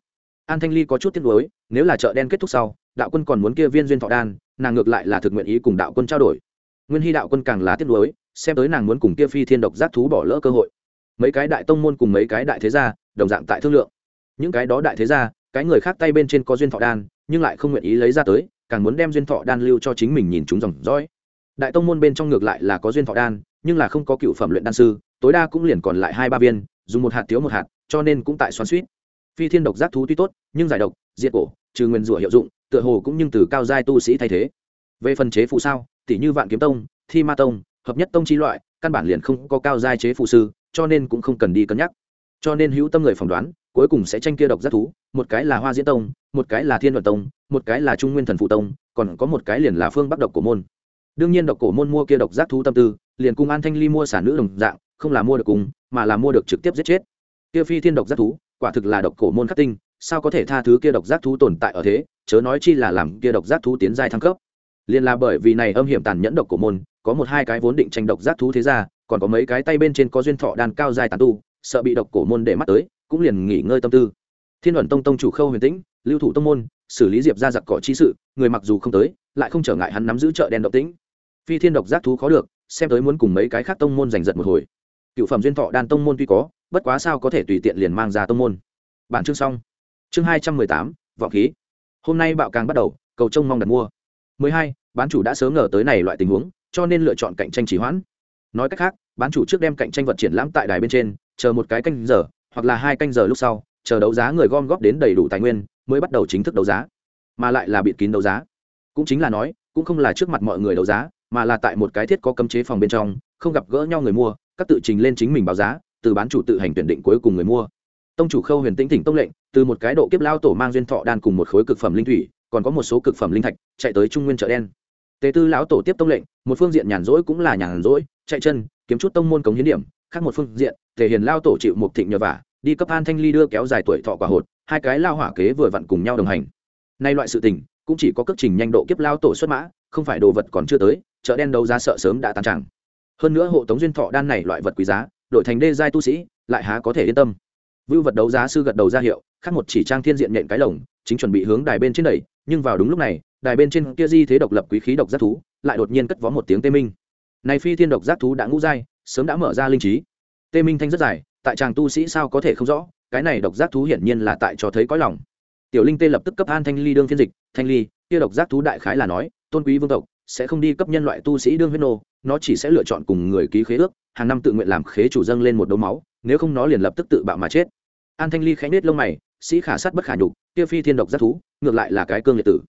An thanh ly có chút tiếc nuối, nếu là chợ đen kết thúc sau, đạo quân còn muốn kia viên duyên thọ đan, nàng ngược lại là thực nguyện ý cùng đạo quân trao đổi. Nguyên hy đạo quân càng là tiếc nuối, xem tới nàng muốn cùng kia phi thiên độc giác thú bỏ lỡ cơ hội. Mấy cái đại tông môn cùng mấy cái đại thế gia, đồng dạng tại thương lượng những cái đó đại thế gia, cái người khác tay bên trên có duyên thọ đan, nhưng lại không nguyện ý lấy ra tới, càng muốn đem duyên thọ đan lưu cho chính mình nhìn chúng dòng dõi. Đại tông môn bên trong ngược lại là có duyên thọ đan, nhưng là không có cựu phẩm luyện đan sư, tối đa cũng liền còn lại hai ba viên, dùng một hạt thiếu một hạt, cho nên cũng tại xoắn suýt phi thiên độc giác thú tuy tốt, nhưng giải độc, diệt cổ, trừ nguyên rủa hiệu dụng, tựa hồ cũng nhưng từ cao giai tu sĩ thay thế. Về phần chế phụ sao, tỷ như vạn kiếm tông, thi ma tông, hợp nhất tông chi loại, căn bản liền không có cao giai chế phụ sư, cho nên cũng không cần đi cân nhắc cho nên hữu tâm người phỏng đoán, cuối cùng sẽ tranh kia độc giác thú, một cái là hoa diễn tông, một cái là thiên luật tông, một cái là trung nguyên thần phụ tông, còn có một cái liền là phương bắc độc cổ môn. Đương nhiên độc cổ môn mua kia độc giác thú tâm tư, liền cùng an thanh ly mua sản nữ đồng dạng, không là mua được cùng, mà là mua được trực tiếp giết chết. Kia phi thiên độc giác thú, quả thực là độc cổ môn khắc tinh, sao có thể tha thứ kia độc giác thú tồn tại ở thế, chớ nói chi là làm kia độc giác thú tiến giai thăng cấp. Liền là bởi vì này âm hiểm tàn nhẫn độc cổ môn, có một hai cái vốn định tranh độc giác thú thế ra còn có mấy cái tay bên trên có duyên thọ đàn cao dài tàn tu sợ bị độc cổ môn để mắt tới, cũng liền nghỉ ngơi tâm tư. Thiên luận tông tông chủ khâu huyền tĩnh, lưu thủ tông môn, xử lý diệp ra giặc cỏ chi sự, người mặc dù không tới, lại không trở ngại hắn nắm giữ chợ đen động tĩnh. Phi thiên độc giác thú khó được, xem tới muốn cùng mấy cái khác tông môn giành giật một hồi. Cựu phẩm duyên thọ đan tông môn tuy có, bất quá sao có thể tùy tiện liền mang ra tông môn. Bản chương xong. Chương hai trăm mười tám, vọng khí. Hôm nay bạo càng bắt đầu, cầu trông mong đặt mua. mười hai, bán chủ đã sớm ngờ tới này loại tình huống, cho nên lựa chọn cạnh tranh chỉ hoãn. Nói cách khác, bán chủ trước đem cạnh tranh vật triển lãm tại đài bên trên chờ một cái canh giờ, hoặc là hai canh giờ lúc sau, chờ đấu giá người gom góp đến đầy đủ tài nguyên, mới bắt đầu chính thức đấu giá. Mà lại là bịt kín đấu giá. Cũng chính là nói, cũng không là trước mặt mọi người đấu giá, mà là tại một cái thiết có cấm chế phòng bên trong, không gặp gỡ nhau người mua, các tự trình lên chính mình báo giá, từ bán chủ tự hành tuyển định cuối cùng người mua. Tông chủ khâu huyền tĩnh tỉnh tông lệnh, từ một cái độ kiếp lao tổ mang duyên thọ đan cùng một khối cực phẩm linh thủy, còn có một số cực phẩm linh thạch, chạy tới trung nguyên chợ đen. Tế tư lão tổ tiếp tông lệnh, một phương diện nhàn rỗi cũng là nhàn rỗi, chạy chân, kiếm chút tông môn cống hiến điểm, khác một phương diện thể hiền lao tổ chịu một thịnh nhờ vả, đi cấp an thanh ly đưa kéo dài tuổi thọ quả hột, hai cái lao hỏa kế vừa vặn cùng nhau đồng hành. Nay loại sự tình, cũng chỉ có cước trình nhanh độ kiếp lao tổ xuất mã, không phải đồ vật còn chưa tới, chợ đen đấu giá sợ sớm đã tan chẳng. Hơn nữa hộ tống duyên thọ đan này loại vật quý giá, đổi thành đê giai tu sĩ, lại há có thể yên tâm. Vưu vật đấu giá sư gật đầu ra hiệu, khác một chỉ trang thiên diện nhện cái lồng, chính chuẩn bị hướng đài bên trên đẩy, nhưng vào đúng lúc này, đài bên trên kia di thế độc lập quý khí độc giác thú, lại đột nhiên cất vó một tiếng tê minh. Này phi thiên độc giác thú đã ngũ giai, sớm đã mở ra linh trí tê minh thanh rất dài, tại chàng tu sĩ sao có thể không rõ, cái này độc giác thú hiển nhiên là tại cho thấy có lòng. Tiểu linh tê lập tức cấp an thanh ly đương phiên dịch, thanh ly, kia độc giác thú đại khái là nói, tôn quý vương tộc sẽ không đi cấp nhân loại tu sĩ đương huyết nô, nó chỉ sẽ lựa chọn cùng người ký khế ước, hàng năm tự nguyện làm khế chủ dâng lên một đấu máu, nếu không nó liền lập tức tự bạo mà chết. An thanh ly khẽ nết lông mày, sĩ khả sát bất khả nhục, kia phi thiên độc giác thú, ngược lại là cái cương liệt tử.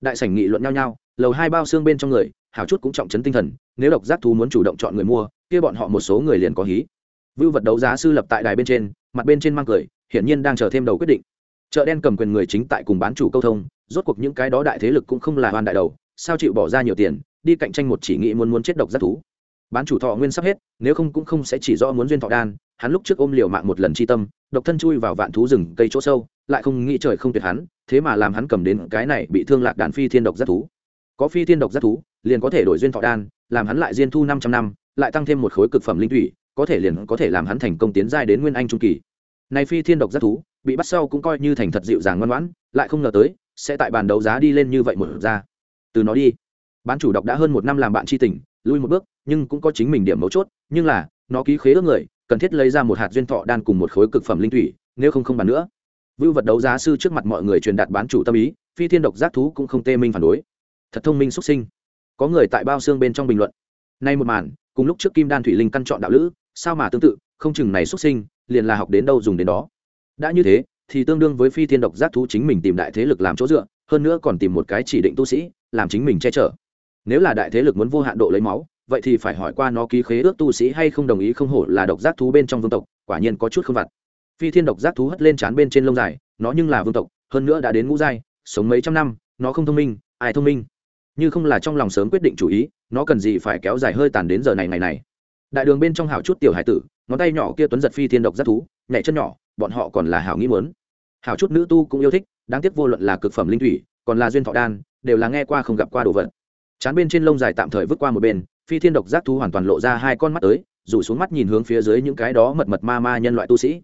Đại sảnh nghị luận nhau nhau, lầu hai bao xương bên trong người, hảo chút cũng trọng chấn tinh thần, nếu độc giác thú muốn chủ động chọn người mua, kia bọn họ một số người liền có hí vưu vật đấu giá sư lập tại đài bên trên, mặt bên trên mang cười, hiển nhiên đang chờ thêm đầu quyết định. Chợ đen cầm quyền người chính tại cùng bán chủ câu thông, rốt cuộc những cái đó đại thế lực cũng không là hoàn đại đầu, sao chịu bỏ ra nhiều tiền, đi cạnh tranh một chỉ nghĩ muốn muốn chết độc giác thú. Bán chủ thọ nguyên sắp hết, nếu không cũng không sẽ chỉ do muốn duyên thọ đan, hắn lúc trước ôm liều mạng một lần chi tâm, độc thân chui vào vạn thú rừng cây chỗ sâu, lại không nghĩ trời không tuyệt hắn, thế mà làm hắn cầm đến cái này bị thương lạc đàn phi thiên độc giác thú. Có phi thiên độc giác thú, liền có thể đổi duyên thọ đan, làm hắn lại diên thu năm trăm năm, lại tăng thêm một khối cực phẩm linh thủy có thể liền có thể làm hắn thành công tiến giai đến nguyên anh trung kỳ. Này phi thiên độc rất thú, bị bắt sau cũng coi như thành thật dịu dàng ngoan ngoãn, lại không ngờ tới, sẽ tại bàn đấu giá đi lên như vậy một ra. Từ nó đi. Bán chủ độc đã hơn một năm làm bạn tri tình, lui một bước, nhưng cũng có chính mình điểm mấu chốt, nhưng là, nó ký khế ước người, cần thiết lấy ra một hạt duyên thọ đan cùng một khối cực phẩm linh thủy, nếu không không bàn nữa. Vưu vật đấu giá sư trước mặt mọi người truyền đạt bán chủ tâm ý, phi thiên độc giác thú cũng không tê minh phản đối. Thật thông minh xuất sinh. Có người tại bao xương bên trong bình luận. Nay một màn, cùng lúc trước kim đan thủy linh căn chọn đạo lữ sao mà tương tự, không chừng này xuất sinh, liền là học đến đâu dùng đến đó. Đã như thế, thì tương đương với phi thiên độc giác thú chính mình tìm đại thế lực làm chỗ dựa, hơn nữa còn tìm một cái chỉ định tu sĩ, làm chính mình che chở. Nếu là đại thế lực muốn vô hạn độ lấy máu, vậy thì phải hỏi qua nó ký khế ước tu sĩ hay không đồng ý không hổ là độc giác thú bên trong vương tộc, quả nhiên có chút không vặt. Phi thiên độc giác thú hất lên trán bên trên lông dài, nó nhưng là vương tộc, hơn nữa đã đến ngũ giai, sống mấy trăm năm, nó không thông minh, ai thông minh? Như không là trong lòng sớm quyết định chủ ý, nó cần gì phải kéo dài hơi tàn đến giờ này ngày này đại đường bên trong hảo chút tiểu hải tử, ngón tay nhỏ kia tuấn giật phi thiên độc giác thú, nhảy chân nhỏ, bọn họ còn là hảo nghĩ mớn hảo chút nữ tu cũng yêu thích, đáng tiếc vô luận là cực phẩm linh thủy, còn là duyên thọ đan, đều là nghe qua không gặp qua đồ vật. Chán bên trên lông dài tạm thời vứt qua một bên, phi thiên độc giác thú hoàn toàn lộ ra hai con mắt tới, rủ xuống mắt nhìn hướng phía dưới những cái đó mật mật ma ma nhân loại tu sĩ.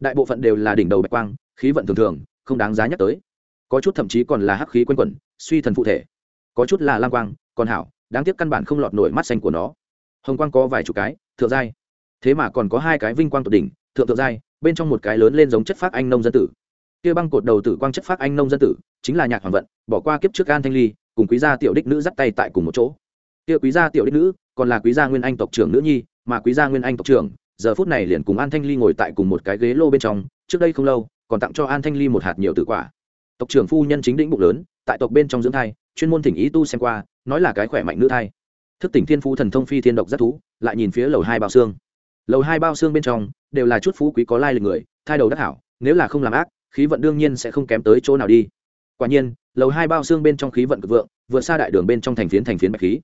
Đại bộ phận đều là đỉnh đầu bạch quang, khí vận thường thường, không đáng giá nhắc tới. Có chút thậm chí còn là hắc khí quanh quẩn, suy thần phụ thể. Có chút là lang quang, còn hảo, đáng tiếc căn bản không lọt nổi mắt xanh của nó hồng quang có vài chục cái, thượng giai. Thế mà còn có hai cái vinh quang tột đỉnh, thượng thượng giai, bên trong một cái lớn lên giống chất phác anh nông dân tử. Kia băng cột đầu tử quang chất phác anh nông dân tử, chính là nhạc hoàng vận, bỏ qua kiếp trước an thanh ly, cùng quý gia tiểu đích nữ dắt tay tại cùng một chỗ. Kia quý gia tiểu đích nữ, còn là quý gia nguyên anh tộc trưởng nữ nhi, mà quý gia nguyên anh tộc trưởng, giờ phút này liền cùng an thanh ly ngồi tại cùng một cái ghế lô bên trong, trước đây không lâu, còn tặng cho an thanh ly một hạt nhiều tử quả. Tộc trưởng phu nhân chính đĩnh bụng lớn, tại tộc bên trong dưỡng thai, chuyên môn thỉnh ý tu xem qua, nói là cái khỏe mạnh nữ thai thức tỉnh thiên phú thần thông phi thiên độc rất thú, lại nhìn phía lầu hai bao xương. Lầu hai bao xương bên trong, đều là chút phú quý có lai lịch người, thai đầu đắc hảo, nếu là không làm ác, khí vận đương nhiên sẽ không kém tới chỗ nào đi. Quả nhiên, lầu hai bao xương bên trong khí vận cực vượng, vượt xa đại đường bên trong thành phiến thành phiến bạch khí.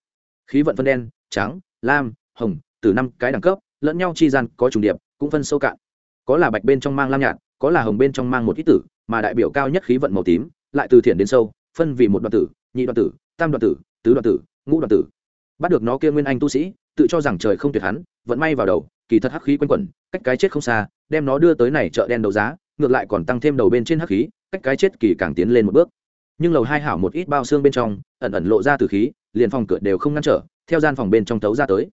Khí vận phân đen, trắng, lam, hồng, từ năm cái đẳng cấp, lẫn nhau chi gian có trùng điệp, cũng phân sâu cạn. Có là bạch bên trong mang lam nhạt, có là hồng bên trong mang một ít tử, mà đại biểu cao nhất khí vận màu tím, lại từ thiện đến sâu, phân vì một đoạn tử, nhị đoạn tử, tam đoạn tử, tứ đoạn tử, ngũ đoạn tử bắt được nó kia nguyên anh tu sĩ, tự cho rằng trời không tuyệt hắn vẫn may vào đầu, kỳ thật hắc khí quanh quẩn, cách cái chết không xa, đem nó đưa tới này chợ đen đấu giá, ngược lại còn tăng thêm đầu bên trên hắc khí, cách cái chết kỳ càng tiến lên một bước. Nhưng lầu hai hảo một ít bao xương bên trong, ẩn ẩn lộ ra từ khí, liền phòng cửa đều không ngăn trở, theo gian phòng bên trong tấu ra tới.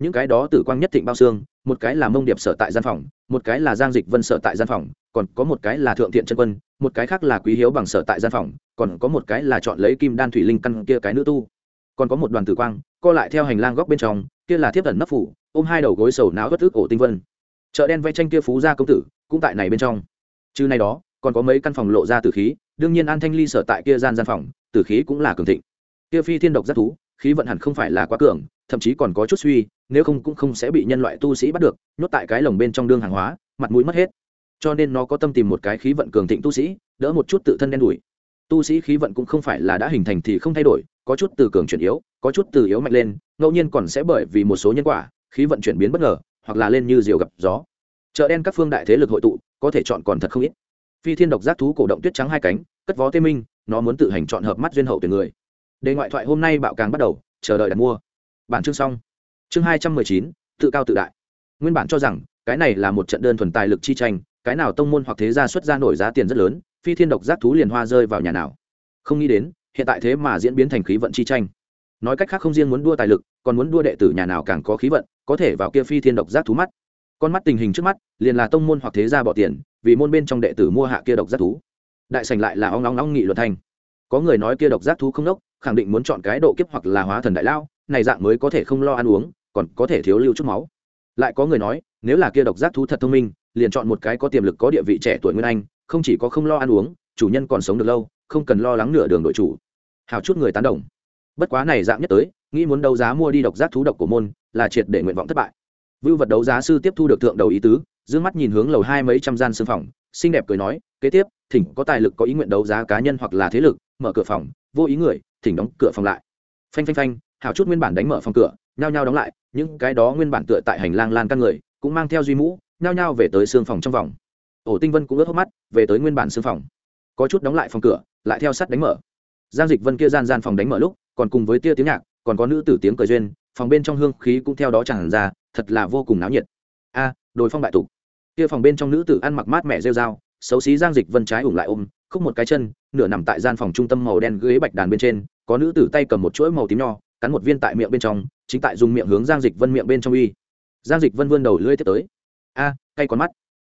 Những cái đó tử quang nhất thịnh bao xương, một cái là mông điệp sở tại gian phòng, một cái là giang dịch vân sở tại gian phòng, còn có một cái là thượng thiện chân quân, một cái khác là quý hiếu bằng sở tại gian phòng, còn có một cái là chọn lấy kim đan thủy linh căn kia cái nữ tu. Còn có một đoàn tử quang co lại theo hành lang góc bên trong, kia là thiếp thần nấp phủ, ôm hai đầu gối sầu náo bất ức ổ tinh vân. Chợ đen vẽ tranh kia phú gia công tử, cũng tại này bên trong. Chứ này đó, còn có mấy căn phòng lộ ra tử khí, đương nhiên an thanh ly sở tại kia gian gian phòng, tử khí cũng là cường thịnh. Kia phi thiên độc rất thú, khí vận hẳn không phải là quá cường, thậm chí còn có chút suy, nếu không cũng không sẽ bị nhân loại tu sĩ bắt được, nhốt tại cái lồng bên trong đương hàng hóa, mặt mũi mất hết. Cho nên nó có tâm tìm một cái khí vận cường thịnh tu sĩ, đỡ một chút tự thân đen đủi. Tu sĩ khí vận cũng không phải là đã hình thành thì không thay đổi có chút từ cường chuyển yếu, có chút từ yếu mạnh lên, ngẫu nhiên còn sẽ bởi vì một số nhân quả, khí vận chuyển biến bất ngờ, hoặc là lên như diều gặp gió. Chợ đen các phương đại thế lực hội tụ, có thể chọn còn thật không ít. Phi thiên độc giác thú cổ động tuyết trắng hai cánh, cất vó tê minh, nó muốn tự hành chọn hợp mắt duyên hậu tuyển người. Đề ngoại thoại hôm nay bạo càng bắt đầu, chờ đợi đặt mua. Bản chương xong. Chương hai trăm mười chín, tự cao tự đại. Nguyên bản cho rằng, cái này là một trận đơn thuần tài lực chi tranh, cái nào tông môn hoặc thế gia xuất ra nổi giá tiền rất lớn, phi thiên độc giác thú liền hoa rơi vào nhà nào. Không nghĩ đến hiện tại thế mà diễn biến thành khí vận chi tranh. Nói cách khác không riêng muốn đua tài lực, còn muốn đua đệ tử nhà nào càng có khí vận, có thể vào kia phi thiên độc giác thú mắt. Con mắt tình hình trước mắt, liền là tông môn hoặc thế gia bỏ tiền, vì môn bên trong đệ tử mua hạ kia độc giác thú. Đại sành lại là ong ong ong nghị luận thành có người nói kia độc giác thú không đốc, khẳng định muốn chọn cái độ kiếp hoặc là hóa thần đại lao, này dạng mới có thể không lo ăn uống, còn có thể thiếu lưu chút máu. Lại có người nói, nếu là kia độc giác thú thật thông minh, liền chọn một cái có tiềm lực, có địa vị trẻ tuổi nguyên anh, không chỉ có không lo ăn uống, chủ nhân còn sống được lâu, không cần lo lắng nửa đường đội chủ hào chút người tán đồng. Bất quá này dạng nhất tới, nghĩ muốn đấu giá mua đi độc giác thú độc của môn, là triệt để nguyện vọng thất bại. Vưu vật đấu giá sư tiếp thu được thượng đầu ý tứ d mắt nhìn hướng lầu hai mấy trăm gian xương phòng, xinh đẹp cười nói, kế tiếp, thỉnh có tài lực có ý nguyện đấu giá cá nhân hoặc là thế lực, mở cửa phòng, vô ý người, thỉnh đóng cửa phòng lại. Phanh phanh phanh, hào chút nguyên bản đánh mở phòng cửa, nhao nhao đóng lại, những cái đó nguyên bản tựa tại hành lang lan căn người, cũng mang theo duy mũ, nhao nhao về tới xương phòng trong vòng. Ổ tinh vân cũng ướt hốc mắt, về tới nguyên bản xương phòng. Có chút đóng lại phòng cửa, lại theo sắt đánh mở giang dịch vân kia gian gian phòng đánh mở lúc còn cùng với tia tiếng nhạc còn có nữ tử tiếng cười duyên phòng bên trong hương khí cũng theo đó tràn ra thật là vô cùng náo nhiệt. A à, đồi phong bại tục. Kia phòng bên trong nữ tử ăn mặc mát mẹ rêu dao xấu xí giang dịch vân trái ủng lại ôm khúc một cái chân nửa nằm tại gian phòng trung tâm màu đen ghế bạch đàn bên trên có nữ tử tay cầm một chuỗi màu tím nho cắn một viên tại miệng bên trong chính tại dùng miệng hướng giang dịch vân miệng bên trong uy giang dịch vân vươn đầu lưỡi tiếp tới. A à, cay con mắt.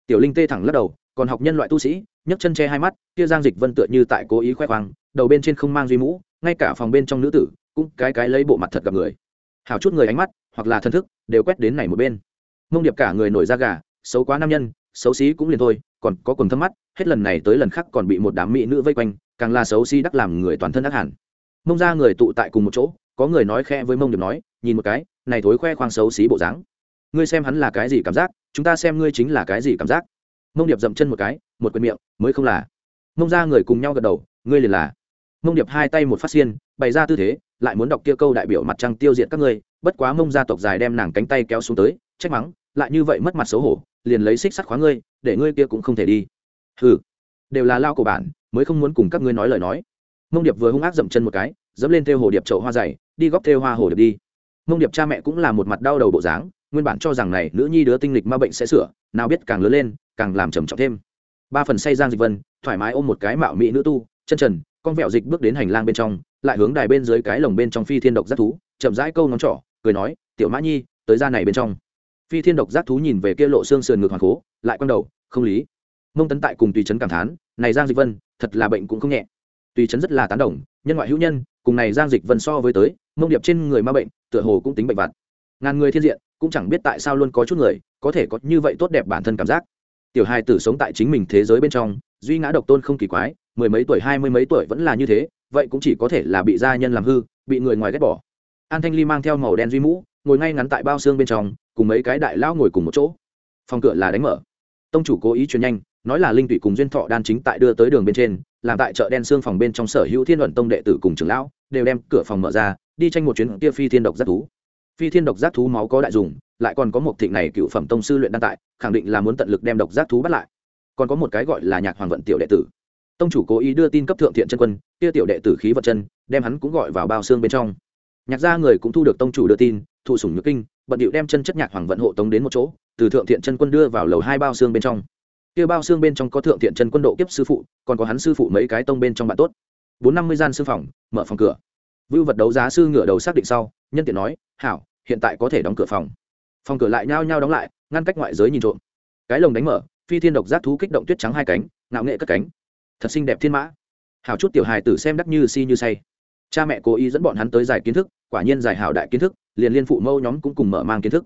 Tiểu linh tê thẳng lắc đầu còn học nhân loại tu sĩ nhấc chân che hai mắt kia giang dịch vân tựa như tại cố ý khoe khoang đầu bên trên không mang duy mũ, ngay cả phòng bên trong nữ tử cũng cái cái lấy bộ mặt thật gặp người. Hảo chút người ánh mắt, hoặc là thân thức, đều quét đến này một bên. Mông điệp cả người nổi da gà, xấu quá nam nhân, xấu xí cũng liền thôi, còn có quần thâm mắt, hết lần này tới lần khác còn bị một đám mỹ nữ vây quanh, càng là xấu xí đắc làm người toàn thân đắc hẳn. Mông ra người tụ tại cùng một chỗ, có người nói khe với mông điệp nói, nhìn một cái, này thối khoe khoang xấu xí bộ dáng. Ngươi xem hắn là cái gì cảm giác, chúng ta xem ngươi chính là cái gì cảm giác. Mông điệp dậm chân một cái, một quyền miệng, mới không là. Mông ra người cùng nhau gật đầu, ngươi liền là mông điệp hai tay một phát xiên, bày ra tư thế, lại muốn đọc kia câu đại biểu mặt trăng tiêu diệt các ngươi, bất quá mông gia tộc dài đem nàng cánh tay kéo xuống tới, trách mắng, lại như vậy mất mặt xấu hổ, liền lấy xích sắt khóa ngươi, để ngươi kia cũng không thể đi. Hừ, đều là lao của bản, mới không muốn cùng các ngươi nói lời nói. Mông điệp vừa hung ác dậm chân một cái, dẫm lên theo hồ điệp chậu hoa dày, đi góp theo hoa hồ điệp đi. Mông điệp cha mẹ cũng là một mặt đau đầu bộ dáng, nguyên bản cho rằng này nữ nhi đứa tinh lịch ma bệnh sẽ sửa, nào biết càng lớn lên, càng làm trầm trọng thêm. Ba phần say giang dịch vân, thoải mái ôm một cái mạo mỹ nữ tu, chân trần con vẹo dịch bước đến hành lang bên trong, lại hướng đài bên dưới cái lồng bên trong phi thiên độc giác thú, chậm rãi câu ngón trỏ, cười nói, tiểu mã nhi, tới ra này bên trong. Phi thiên độc giác thú nhìn về kia lộ xương sườn ngực hoàng cố, lại quăng đầu, không lý. Mông tấn tại cùng tùy trấn cảm thán, này giang dịch vân, thật là bệnh cũng không nhẹ. Tùy trấn rất là tán đồng, nhân ngoại hữu nhân, cùng này giang dịch vân so với tới, mông điệp trên người ma bệnh, tựa hồ cũng tính bệnh vặt. Ngàn người thiên diện, cũng chẳng biết tại sao luôn có chút người, có thể có như vậy tốt đẹp bản thân cảm giác. Tiểu hai tử sống tại chính mình thế giới bên trong, duy ngã độc tôn không kỳ quái mười mấy tuổi, hai mươi mấy tuổi vẫn là như thế, vậy cũng chỉ có thể là bị gia nhân làm hư, bị người ngoài ghét bỏ. An thanh ly mang theo màu đen duy mũ, ngồi ngay ngắn tại bao xương bên trong, cùng mấy cái đại lão ngồi cùng một chỗ. Phòng cửa là đánh mở. Tông chủ cố ý truyền nhanh, nói là linh tụy cùng duyên thọ đan chính tại đưa tới đường bên trên, làm tại chợ đen xương phòng bên trong sở hữu thiên luận tông đệ tử cùng trưởng lão, đều đem cửa phòng mở ra, đi tranh một chuyến kia phi thiên độc giác thú. Phi thiên độc giác thú máu có đại dùng, lại còn có một thịnh này cựu phẩm tông sư luyện đan tại, khẳng định là muốn tận lực đem độc giác thú bắt lại. Còn có một cái gọi là nhạc hoàng vận tiểu đệ tử tông chủ cố ý đưa tin cấp thượng thiện chân quân, kia tiểu đệ tử khí vật chân, đem hắn cũng gọi vào bao xương bên trong. Nhạc gia người cũng thu được tông chủ đưa tin, thụ sủng nhược kinh, bận điệu đem chân chất nhạc hoàng vận hộ tống đến một chỗ, từ thượng thiện chân quân đưa vào lầu hai bao xương bên trong. Kia bao xương bên trong có thượng thiện chân quân độ kiếp sư phụ, còn có hắn sư phụ mấy cái tông bên trong bạn tốt. Bốn năm mươi gian sư phòng, mở phòng cửa. Vưu vật đấu giá sư ngửa đầu xác định sau, nhân tiện nói, hảo, hiện tại có thể đóng cửa phòng. Phòng cửa lại nhao nhao đóng lại, ngăn cách ngoại giới nhìn trộm. Cái lồng đánh mở, phi thiên độc giác thú kích động tuyết trắng hai cánh, ngạo nghệ cất cánh thật xinh đẹp thiên mã. Hảo chút tiểu hài tử xem đắc như si như say. Cha mẹ cố ý dẫn bọn hắn tới giải kiến thức, quả nhiên giải hảo đại kiến thức, liền liên phụ mâu nhóm cũng cùng mở mang kiến thức.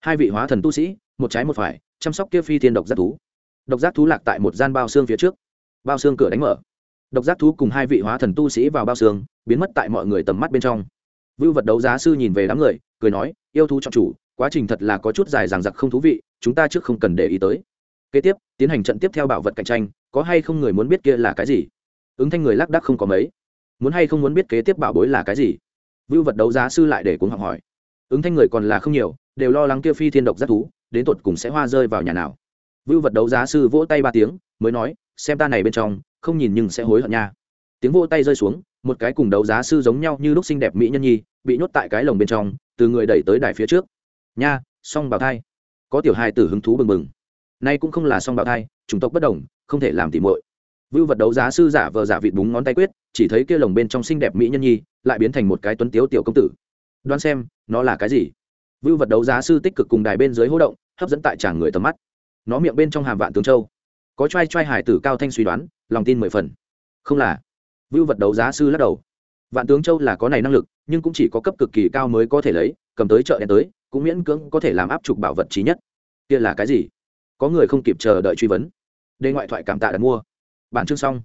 Hai vị hóa thần tu sĩ, một trái một phải, chăm sóc kia phi thiên độc giác thú. Độc giác thú lạc tại một gian bao xương phía trước. Bao xương cửa đánh mở. Độc giác thú cùng hai vị hóa thần tu sĩ vào bao xương, biến mất tại mọi người tầm mắt bên trong. Vưu vật đấu giá sư nhìn về đám người, cười nói, yêu thú trọng chủ, quá trình thật là có chút dài dằng dặc không thú vị, chúng ta trước không cần để ý tới. Kế tiếp, tiến hành trận tiếp theo bảo vật cạnh tranh có hay không người muốn biết kia là cái gì? Ứng thanh người lác đắc không có mấy. Muốn hay không muốn biết kế tiếp bảo bối là cái gì? Vưu vật đấu giá sư lại để cuốn học hỏi. Ứng thanh người còn là không nhiều, đều lo lắng kia phi thiên độc giác thú, đến tột cùng sẽ hoa rơi vào nhà nào. Vưu vật đấu giá sư vỗ tay ba tiếng, mới nói, xem ta này bên trong, không nhìn nhưng sẽ hối hận nha. Tiếng vỗ tay rơi xuống, một cái cùng đấu giá sư giống nhau như lúc xinh đẹp mỹ nhân nhi, bị nhốt tại cái lồng bên trong, từ người đẩy tới đài phía trước. Nha, song bào thai. Có tiểu hài tử hứng thú bừng bừng. Nay cũng không là song bào thai, chủng tộc bất đồng không thể làm tỉ muội. Vưu vật đấu giá sư giả vờ giả vịt búng ngón tay quyết, chỉ thấy kia lồng bên trong xinh đẹp mỹ nhân nhi, lại biến thành một cái tuấn tiếu tiểu công tử. Đoán xem, nó là cái gì? Vưu vật đấu giá sư tích cực cùng đài bên dưới hỗ động, hấp dẫn tại tràng người tầm mắt. Nó miệng bên trong hàm vạn tướng châu. Có trai trai hải tử cao thanh suy đoán, lòng tin mười phần. Không là. Vưu vật đấu giá sư lắc đầu. Vạn tướng châu là có này năng lực, nhưng cũng chỉ có cấp cực kỳ cao mới có thể lấy, cầm tới chợ đen tới, cũng miễn cưỡng có thể làm áp trục bảo vật trí nhất. Kia là cái gì? Có người không kịp chờ đợi truy vấn đề ngoại thoại cảm tạ đặt mua. Bản chương xong.